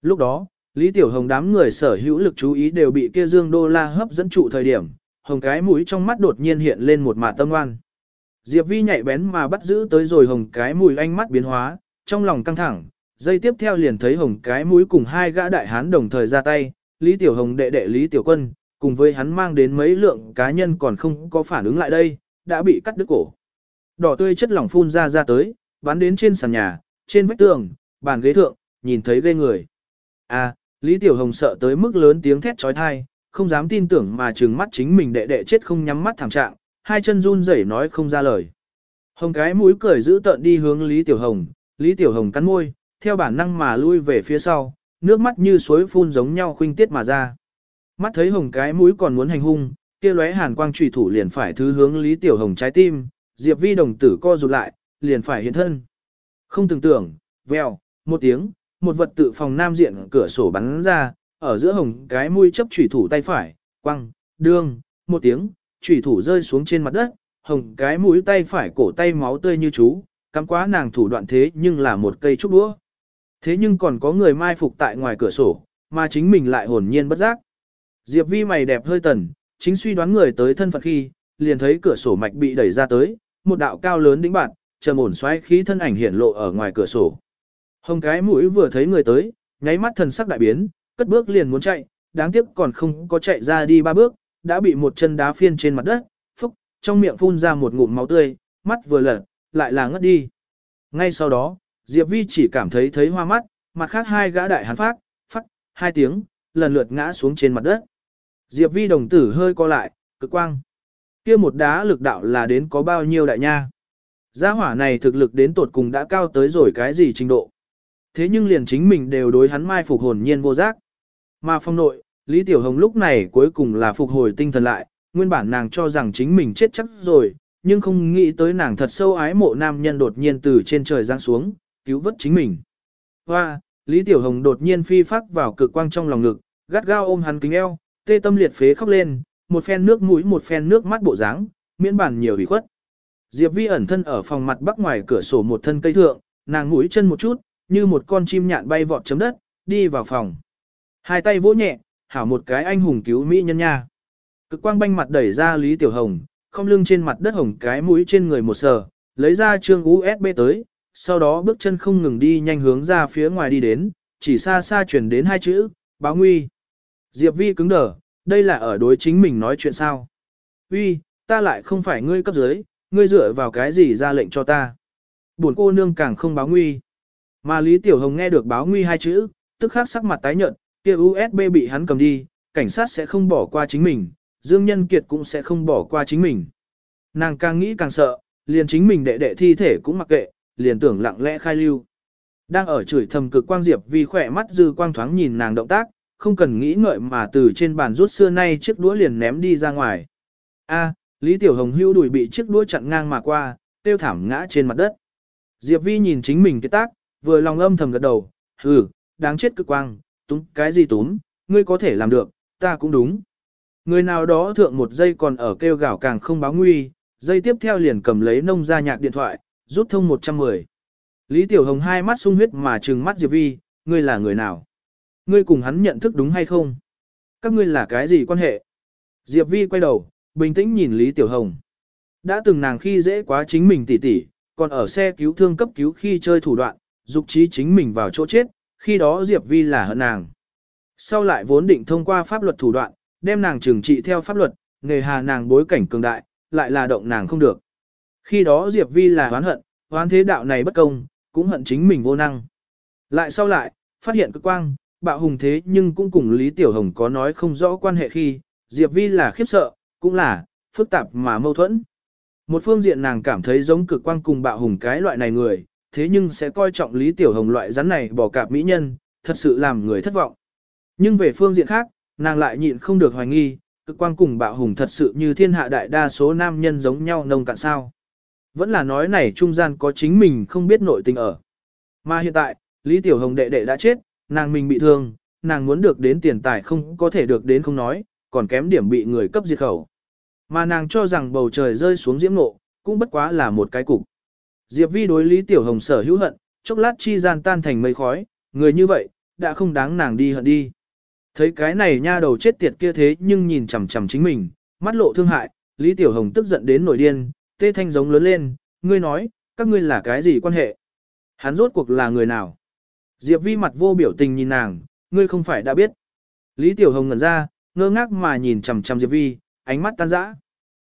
Lúc đó, Lý Tiểu Hồng đám người sở hữu lực chú ý đều bị kia dương đô la hấp dẫn trụ thời điểm, hồng cái mũi trong mắt đột nhiên hiện lên một mạt tâm oan. Diệp Vi nhạy bén mà bắt giữ tới rồi hồng cái mũi ánh mắt biến hóa, trong lòng căng thẳng, dây tiếp theo liền thấy hồng cái mũi cùng hai gã đại hán đồng thời ra tay, Lý Tiểu Hồng đệ đệ Lý Tiểu Quân, cùng với hắn mang đến mấy lượng cá nhân còn không có phản ứng lại đây, đã bị cắt đứt cổ. Đỏ tươi chất lỏng phun ra ra tới, bắn đến trên sàn nhà, trên vách tường, bàn ghế thượng, nhìn thấy ghê người. À, Lý Tiểu Hồng sợ tới mức lớn tiếng thét trói thai, không dám tin tưởng mà trừng mắt chính mình đệ đệ chết không nhắm mắt thảm trạng, hai chân run rẩy nói không ra lời. Hồng cái mũi cười giữ tợn đi hướng Lý Tiểu Hồng, Lý Tiểu Hồng cắn môi, theo bản năng mà lui về phía sau, nước mắt như suối phun giống nhau khuynh tiết mà ra. Mắt thấy hồng cái mũi còn muốn hành hung, kia lóe hàn quang trùy thủ liền phải thứ hướng Lý Tiểu Hồng trái tim, Diệp Vi đồng tử co rụt lại, liền phải hiện thân. Không tưởng tưởng, vèo, một tiếng, một vật tự phòng nam diện cửa sổ bắn ra, ở giữa hồng cái mũi chấp trùy thủ tay phải, quăng, đương, một tiếng, trùy thủ rơi xuống trên mặt đất, hồng cái mũi tay phải cổ tay máu tươi như chú, cắm quá nàng thủ đoạn thế nhưng là một cây trúc đũa. Thế nhưng còn có người mai phục tại ngoài cửa sổ, mà chính mình lại hồn nhiên bất giác. Diệp Vi mày đẹp hơi tần, chính suy đoán người tới thân phận khi, liền thấy cửa sổ mạch bị đẩy ra tới, một đạo cao lớn đĩnh bạn, trầm ổn xoáy khí thân ảnh hiển lộ ở ngoài cửa sổ. Hồng cái mũi vừa thấy người tới, nháy mắt thần sắc đại biến, cất bước liền muốn chạy, đáng tiếc còn không có chạy ra đi ba bước, đã bị một chân đá phiên trên mặt đất, phúc, trong miệng phun ra một ngụm máu tươi, mắt vừa lật, lại là ngất đi. Ngay sau đó, Diệp Vi chỉ cảm thấy thấy hoa mắt, mặt khác hai gã đại hán phát, phát, hai tiếng, lần lượt ngã xuống trên mặt đất. Diệp Vi đồng tử hơi co lại, cực quang. kia một đá lực đạo là đến có bao nhiêu đại nha. Gia hỏa này thực lực đến tột cùng đã cao tới rồi cái gì trình độ. Thế nhưng liền chính mình đều đối hắn mai phục hồn nhiên vô giác. Mà phong nội, Lý Tiểu Hồng lúc này cuối cùng là phục hồi tinh thần lại, nguyên bản nàng cho rằng chính mình chết chắc rồi, nhưng không nghĩ tới nàng thật sâu ái mộ nam nhân đột nhiên từ trên trời giáng xuống, cứu vớt chính mình. Hoa, Lý Tiểu Hồng đột nhiên phi phát vào cực quang trong lòng ngực, gắt gao ôm hắn kính eo, tê tâm liệt phế khóc lên, một phen nước mũi một phen nước mắt bộ dáng, miễn bản nhiều ủy khuất. Diệp Vi ẩn thân ở phòng mặt bắc ngoài cửa sổ một thân cây thượng, nàng mũi chân một chút, như một con chim nhạn bay vọt chấm đất, đi vào phòng. Hai tay vỗ nhẹ, hảo một cái anh hùng cứu mỹ nhân nha. Cực quang banh mặt đẩy ra Lý Tiểu Hồng, không lưng trên mặt đất hồng cái mũi trên người một sờ, lấy ra trương USB tới, sau đó bước chân không ngừng đi nhanh hướng ra phía ngoài đi đến, chỉ xa xa chuyển đến hai chữ, báo nguy. Diệp Vi cứng đờ, đây là ở đối chính mình nói chuyện sao? Uy, ta lại không phải ngươi cấp dưới, ngươi dựa vào cái gì ra lệnh cho ta? Buồn cô nương càng không báo nguy. Mà Lý Tiểu Hồng nghe được báo nguy hai chữ, tức khắc sắc mặt tái nhợt, kia USB bị hắn cầm đi, cảnh sát sẽ không bỏ qua chính mình, Dương Nhân Kiệt cũng sẽ không bỏ qua chính mình. Nàng càng nghĩ càng sợ, liền chính mình đệ đệ thi thể cũng mặc kệ, liền tưởng lặng lẽ khai lưu. Đang ở chửi thầm cực quang Diệp vì khỏe mắt dư quang thoáng nhìn nàng động tác, không cần nghĩ ngợi mà từ trên bàn rút xưa nay chiếc đũa liền ném đi ra ngoài. A, Lý Tiểu Hồng hưu đùi bị chiếc đũa chặn ngang mà qua, tiêu thảm ngã trên mặt đất. Diệp Vi nhìn chính mình cái tác, vừa lòng âm thầm gật đầu, hừ, đáng chết cực quang, túm cái gì túm, ngươi có thể làm được, ta cũng đúng. Người nào đó thượng một giây còn ở kêu gào càng không báo nguy, giây tiếp theo liền cầm lấy nông ra nhạc điện thoại, rút thông 110. Lý Tiểu Hồng hai mắt sung huyết mà trừng mắt Diệp Vi, ngươi là người nào? Ngươi cùng hắn nhận thức đúng hay không? Các ngươi là cái gì quan hệ? Diệp Vi quay đầu, bình tĩnh nhìn Lý Tiểu Hồng. Đã từng nàng khi dễ quá chính mình tỉ tỉ, còn ở xe cứu thương cấp cứu khi chơi thủ đoạn, dục trí chính mình vào chỗ chết, khi đó Diệp Vi là hận nàng. Sau lại vốn định thông qua pháp luật thủ đoạn, đem nàng trừng trị theo pháp luật, nghề hà nàng bối cảnh cường đại, lại là động nàng không được. Khi đó Diệp Vi là oán hận, oán thế đạo này bất công, cũng hận chính mình vô năng. Lại sau lại, phát hiện cực quang, bạo hùng thế nhưng cũng cùng Lý Tiểu Hồng có nói không rõ quan hệ khi, Diệp Vi là khiếp sợ, cũng là, phức tạp mà mâu thuẫn. Một phương diện nàng cảm thấy giống cực quang cùng bạo hùng cái loại này người, thế nhưng sẽ coi trọng Lý Tiểu Hồng loại rắn này bỏ cạp mỹ nhân, thật sự làm người thất vọng. Nhưng về phương diện khác, nàng lại nhịn không được hoài nghi, cực quang cùng bạo hùng thật sự như thiên hạ đại đa số nam nhân giống nhau nông cạn sao. Vẫn là nói này trung gian có chính mình không biết nội tình ở. Mà hiện tại, Lý Tiểu Hồng đệ đệ đã chết, nàng mình bị thương, nàng muốn được đến tiền tài không có thể được đến không nói, còn kém điểm bị người cấp diệt khẩu. Mà nàng cho rằng bầu trời rơi xuống diễm nộ, cũng bất quá là một cái cục. Diệp Vi đối Lý Tiểu Hồng sở hữu hận, chốc lát chi gian tan thành mây khói, người như vậy, đã không đáng nàng đi hận đi. Thấy cái này nha đầu chết tiệt kia thế nhưng nhìn chằm chằm chính mình, mắt lộ thương hại, Lý Tiểu Hồng tức giận đến nổi điên, tê thanh giống lớn lên, ngươi nói, các ngươi là cái gì quan hệ? Hắn rốt cuộc là người nào? Diệp Vi mặt vô biểu tình nhìn nàng, ngươi không phải đã biết. Lý Tiểu Hồng ngẩn ra, ngơ ngác mà nhìn chằm chằm Diệp Vi, ánh mắt tan rã.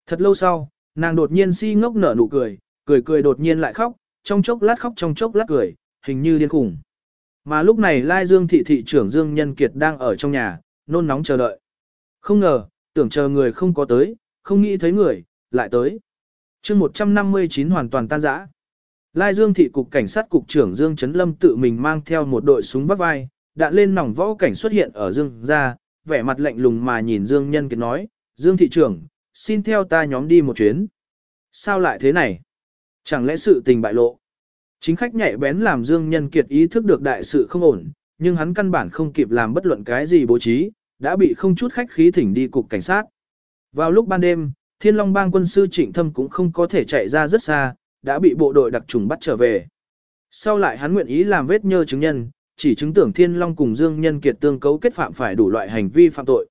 Thật lâu sau, nàng đột nhiên si ngốc nở nụ cười, cười cười đột nhiên lại khóc, trong chốc lát khóc trong chốc lát cười, hình như điên khủng. Mà lúc này Lai Dương thị thị trưởng Dương Nhân Kiệt đang ở trong nhà, nôn nóng chờ đợi. Không ngờ, tưởng chờ người không có tới, không nghĩ thấy người, lại tới. chương 159 hoàn toàn tan rã. Lai Dương thị cục cảnh sát cục trưởng Dương Trấn Lâm tự mình mang theo một đội súng vắt vai, đạn lên nòng võ cảnh xuất hiện ở Dương ra, vẻ mặt lạnh lùng mà nhìn Dương Nhân Kiệt nói, Dương thị trưởng, xin theo ta nhóm đi một chuyến. Sao lại thế này? Chẳng lẽ sự tình bại lộ? Chính khách nhạy bén làm Dương Nhân Kiệt ý thức được đại sự không ổn, nhưng hắn căn bản không kịp làm bất luận cái gì bố trí, đã bị không chút khách khí thỉnh đi cục cảnh sát. Vào lúc ban đêm, Thiên Long Bang quân sư Trịnh Thâm cũng không có thể chạy ra rất xa, đã bị bộ đội đặc trùng bắt trở về. Sau lại hắn nguyện ý làm vết nhơ chứng nhân, chỉ chứng tưởng Thiên Long cùng Dương Nhân Kiệt tương cấu kết phạm phải đủ loại hành vi phạm tội.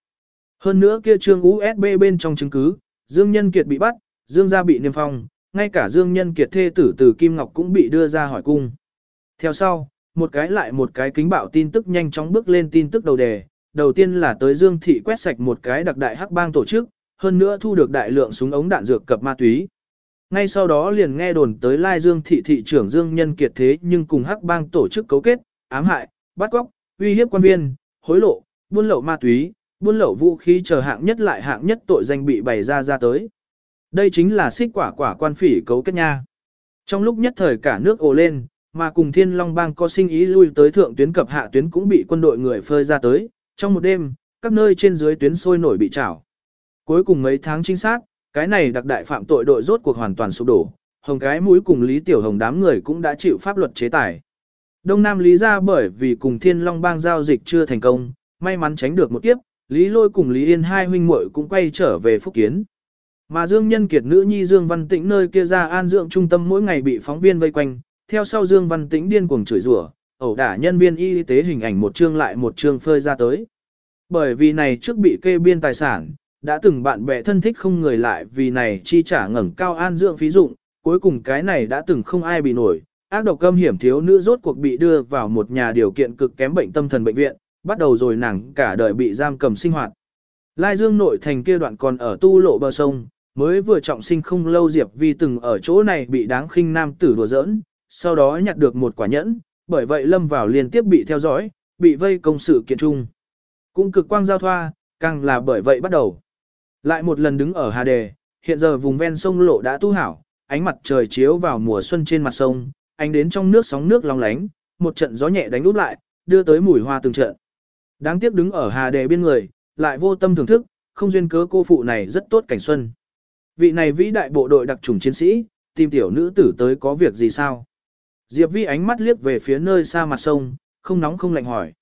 Hơn nữa kia trương USB bên trong chứng cứ, Dương Nhân Kiệt bị bắt, Dương gia bị niêm phong, ngay cả Dương Nhân Kiệt thê tử từ Kim Ngọc cũng bị đưa ra hỏi cung. Theo sau, một cái lại một cái kính bạo tin tức nhanh chóng bước lên tin tức đầu đề, đầu tiên là tới Dương Thị quét sạch một cái đặc đại hắc bang tổ chức, hơn nữa thu được đại lượng súng ống đạn dược cập ma túy. Ngay sau đó liền nghe đồn tới Lai Dương Thị thị trưởng Dương Nhân Kiệt thế nhưng cùng hắc bang tổ chức cấu kết, ám hại, bắt cóc, uy hiếp quan viên, hối lộ, buôn lậu ma túy, buôn lậu vũ khí chờ hạng nhất lại hạng nhất tội danh bị bày ra ra tới. Đây chính là xích quả quả quan phỉ cấu kết nha. Trong lúc nhất thời cả nước ồ lên, mà cùng Thiên Long Bang có sinh ý lui tới thượng tuyến cập hạ tuyến cũng bị quân đội người phơi ra tới, trong một đêm, các nơi trên dưới tuyến sôi nổi bị trảo. Cuối cùng mấy tháng trinh sát, cái này đặc đại phạm tội đội rốt cuộc hoàn toàn sụp đổ, hồng cái mũi cùng Lý Tiểu Hồng đám người cũng đã chịu pháp luật chế tài. Đông Nam Lý ra bởi vì cùng Thiên Long Bang giao dịch chưa thành công, may mắn tránh được một kiếp, Lý Lôi cùng Lý Yên hai huynh muội cũng quay trở về Phúc Kiến. Mà Dương Nhân Kiệt nữ nhi Dương Văn Tĩnh nơi kia ra an dưỡng trung tâm mỗi ngày bị phóng viên vây quanh, theo sau Dương Văn Tĩnh điên cuồng chửi rủa, ẩu đả nhân viên y tế hình ảnh một chương lại một chương phơi ra tới. Bởi vì này trước bị kê biên tài sản, đã từng bạn bè thân thích không người lại vì này chi trả ngẩng cao an dưỡng phí dụng, cuối cùng cái này đã từng không ai bị nổi, ác độc câm hiểm thiếu nữ rốt cuộc bị đưa vào một nhà điều kiện cực kém bệnh tâm thần bệnh viện, bắt đầu rồi nàng cả đời bị giam cầm sinh hoạt. Lai Dương nội thành kia đoạn còn ở tu lộ bờ sông, mới vừa trọng sinh không lâu Diệp Vi từng ở chỗ này bị đáng khinh nam tử đùa giỡn, sau đó nhặt được một quả nhẫn, bởi vậy lâm vào liên tiếp bị theo dõi, bị vây công sự kiện chung. Cũng cực quang giao thoa, càng là bởi vậy bắt đầu. Lại một lần đứng ở Hà Đề, hiện giờ vùng ven sông lộ đã tu hảo, ánh mặt trời chiếu vào mùa xuân trên mặt sông, ánh đến trong nước sóng nước long lánh, một trận gió nhẹ đánh úp lại, đưa tới mùi hoa từng trận. Đáng tiếc đứng ở Hà Đề bên người, lại vô tâm thưởng thức, không duyên cớ cô phụ này rất tốt cảnh xuân. Vị này vĩ đại bộ đội đặc trùng chiến sĩ, tìm tiểu nữ tử tới có việc gì sao? Diệp Vi ánh mắt liếc về phía nơi xa mặt sông, không nóng không lạnh hỏi.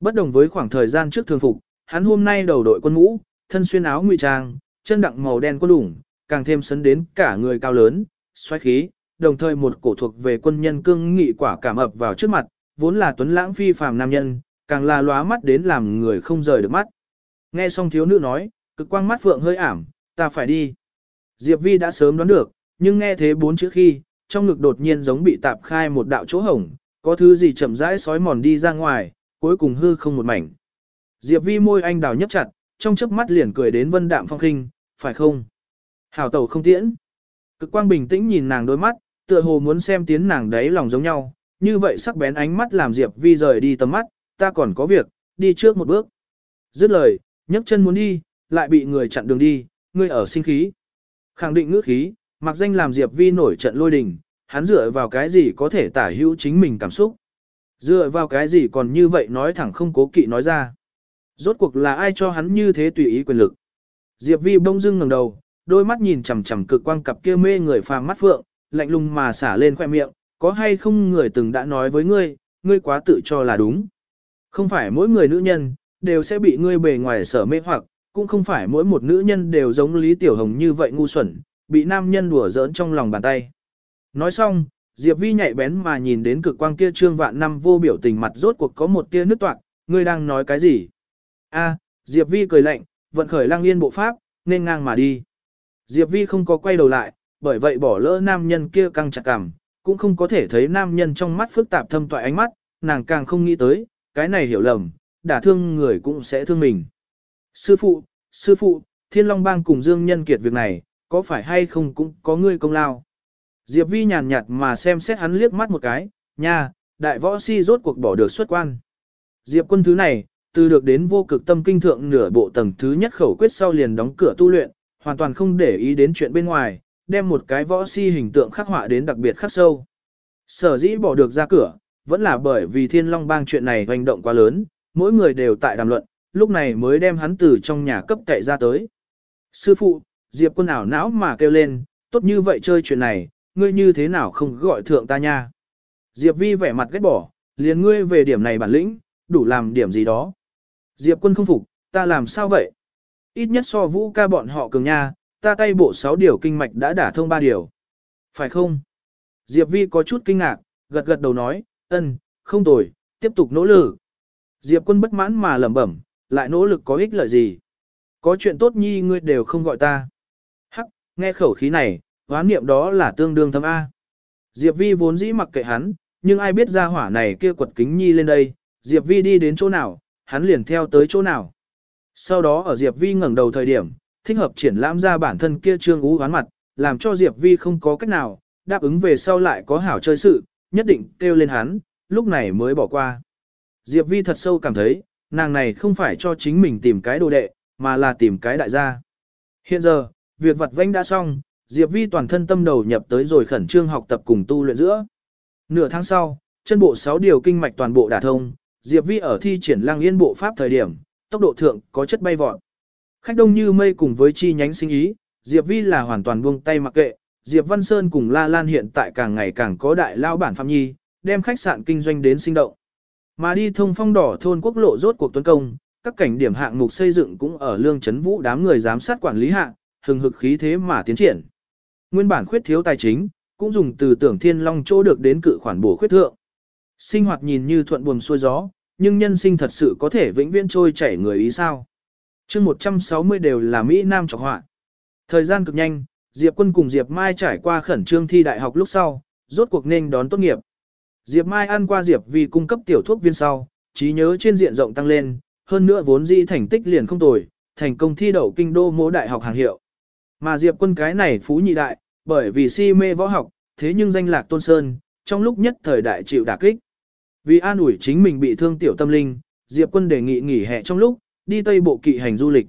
Bất đồng với khoảng thời gian trước thường phục, hắn hôm nay đầu đội quân ngũ, thân xuyên áo ngụy trang, chân đặng màu đen quân đủng, càng thêm sấn đến cả người cao lớn, xoáy khí, đồng thời một cổ thuộc về quân nhân cương nghị quả cảm ập vào trước mặt, vốn là tuấn lãng phi phàm nam nhân, càng là lóa mắt đến làm người không rời được mắt. Nghe xong thiếu nữ nói, cực quang mắt phượng hơi ảm, ta phải đi. Diệp Vi đã sớm đoán được, nhưng nghe thế bốn chữ khi, trong ngực đột nhiên giống bị tạp khai một đạo chỗ hổng, có thứ gì chậm rãi sói mòn đi ra ngoài, cuối cùng hư không một mảnh. Diệp Vi môi anh đào nhấp chặt, trong chớp mắt liền cười đến vân đạm phong khinh, phải không? Hảo tẩu không tiễn. Cực quang bình tĩnh nhìn nàng đôi mắt, tựa hồ muốn xem tiến nàng đấy lòng giống nhau, như vậy sắc bén ánh mắt làm Diệp Vi rời đi tầm mắt, ta còn có việc, đi trước một bước. Dứt lời, nhấc chân muốn đi, lại bị người chặn đường đi, ngươi ở sinh khí. Khẳng định ngữ khí, mặc danh làm Diệp Vi nổi trận lôi đình, hắn dựa vào cái gì có thể tả hữu chính mình cảm xúc. Dựa vào cái gì còn như vậy nói thẳng không cố kỵ nói ra. Rốt cuộc là ai cho hắn như thế tùy ý quyền lực. Diệp Vi bông dưng ngẩng đầu, đôi mắt nhìn chằm chằm cực quang cặp kia mê người phàm mắt phượng, lạnh lùng mà xả lên khoe miệng, có hay không người từng đã nói với ngươi, ngươi quá tự cho là đúng. Không phải mỗi người nữ nhân, đều sẽ bị ngươi bề ngoài sở mê hoặc, cũng không phải mỗi một nữ nhân đều giống Lý Tiểu Hồng như vậy ngu xuẩn, bị nam nhân đùa giỡn trong lòng bàn tay. Nói xong, Diệp Vi nhạy bén mà nhìn đến cực quang kia trương vạn năm vô biểu tình mặt rốt cuộc có một tia nứt toạc, ngươi đang nói cái gì? A, Diệp Vi cười lạnh, vận khởi Lang yên bộ pháp, nên ngang mà đi. Diệp Vi không có quay đầu lại, bởi vậy bỏ lỡ nam nhân kia căng chặt cằm, cũng không có thể thấy nam nhân trong mắt phức tạp thâm toại ánh mắt, nàng càng không nghĩ tới, cái này hiểu lầm, đả thương người cũng sẽ thương mình. Sư phụ, sư phụ, Thiên Long Bang cùng Dương Nhân Kiệt việc này, có phải hay không cũng có ngươi công lao. Diệp Vi nhàn nhạt mà xem xét hắn liếc mắt một cái, nha, đại võ si rốt cuộc bỏ được xuất quan. Diệp quân thứ này, từ được đến vô cực tâm kinh thượng nửa bộ tầng thứ nhất khẩu quyết sau liền đóng cửa tu luyện, hoàn toàn không để ý đến chuyện bên ngoài, đem một cái võ si hình tượng khắc họa đến đặc biệt khắc sâu. Sở dĩ bỏ được ra cửa, vẫn là bởi vì thiên long bang chuyện này hành động quá lớn, mỗi người đều tại đàm luận, lúc này mới đem hắn từ trong nhà cấp cậy ra tới. Sư phụ, Diệp quân ảo não mà kêu lên, tốt như vậy chơi chuyện này, ngươi như thế nào không gọi thượng ta nha. Diệp vi vẻ mặt ghét bỏ, liền ngươi về điểm này bản lĩnh, đủ làm điểm gì đó. Diệp quân không phục, ta làm sao vậy? Ít nhất so vũ ca bọn họ cường nha, ta tay bộ 6 điều kinh mạch đã đả thông 3 điều. Phải không? Diệp vi có chút kinh ngạc, gật gật đầu nói, ân, không tồi, tiếp tục nỗ lực. Diệp quân bất mãn mà lẩm bẩm, lại nỗ lực có ích lợi gì? Có chuyện tốt nhi ngươi đều không gọi ta. Hắc, nghe khẩu khí này, hoán niệm đó là tương đương thâm A. Diệp vi vốn dĩ mặc kệ hắn, nhưng ai biết ra hỏa này kia quật kính nhi lên đây, Diệp vi đi đến chỗ nào, hắn liền theo tới chỗ nào. Sau đó ở Diệp vi ngẩng đầu thời điểm, thích hợp triển lãm ra bản thân kia trương ú hoán mặt, làm cho Diệp vi không có cách nào, đáp ứng về sau lại có hảo chơi sự, nhất định kêu lên hắn, lúc này mới bỏ qua. Diệp Vi thật sâu cảm thấy, nàng này không phải cho chính mình tìm cái đồ đệ, mà là tìm cái đại gia. Hiện giờ, việc vật vanh đã xong, Diệp Vi toàn thân tâm đầu nhập tới rồi khẩn trương học tập cùng tu luyện giữa. Nửa tháng sau, chân bộ 6 điều kinh mạch toàn bộ đả thông, Diệp Vi ở thi triển lang yên bộ pháp thời điểm, tốc độ thượng có chất bay vọt. Khách đông như mây cùng với chi nhánh sinh ý, Diệp Vi là hoàn toàn buông tay mặc kệ, Diệp Văn Sơn cùng La Lan hiện tại càng ngày càng có đại lao bản phạm nhi, đem khách sạn kinh doanh đến sinh động. Mà đi thông phong đỏ thôn quốc lộ rốt cuộc tuấn công, các cảnh điểm hạng mục xây dựng cũng ở lương chấn vũ đám người giám sát quản lý hạng, hừng hực khí thế mà tiến triển. Nguyên bản khuyết thiếu tài chính, cũng dùng từ tưởng thiên long chỗ được đến cự khoản bổ khuyết thượng. Sinh hoạt nhìn như thuận buồm xuôi gió, nhưng nhân sinh thật sự có thể vĩnh viễn trôi chảy người ý sao. chương 160 đều là Mỹ Nam trọc họa. Thời gian cực nhanh, Diệp Quân cùng Diệp Mai trải qua khẩn trương thi đại học lúc sau, rốt cuộc nên đón tốt nghiệp. Diệp Mai ăn qua Diệp vì cung cấp tiểu thuốc viên sau, trí nhớ trên diện rộng tăng lên, hơn nữa vốn dĩ thành tích liền không tồi, thành công thi đậu kinh đô mỗi đại học hàng hiệu. Mà Diệp Quân cái này phú nhị đại, bởi vì si mê võ học, thế nhưng danh lạc tôn sơn, trong lúc nhất thời đại chịu đả kích. Vì an ủi chính mình bị thương tiểu tâm linh, Diệp Quân đề nghị nghỉ hè trong lúc, đi Tây Bộ kỵ hành du lịch.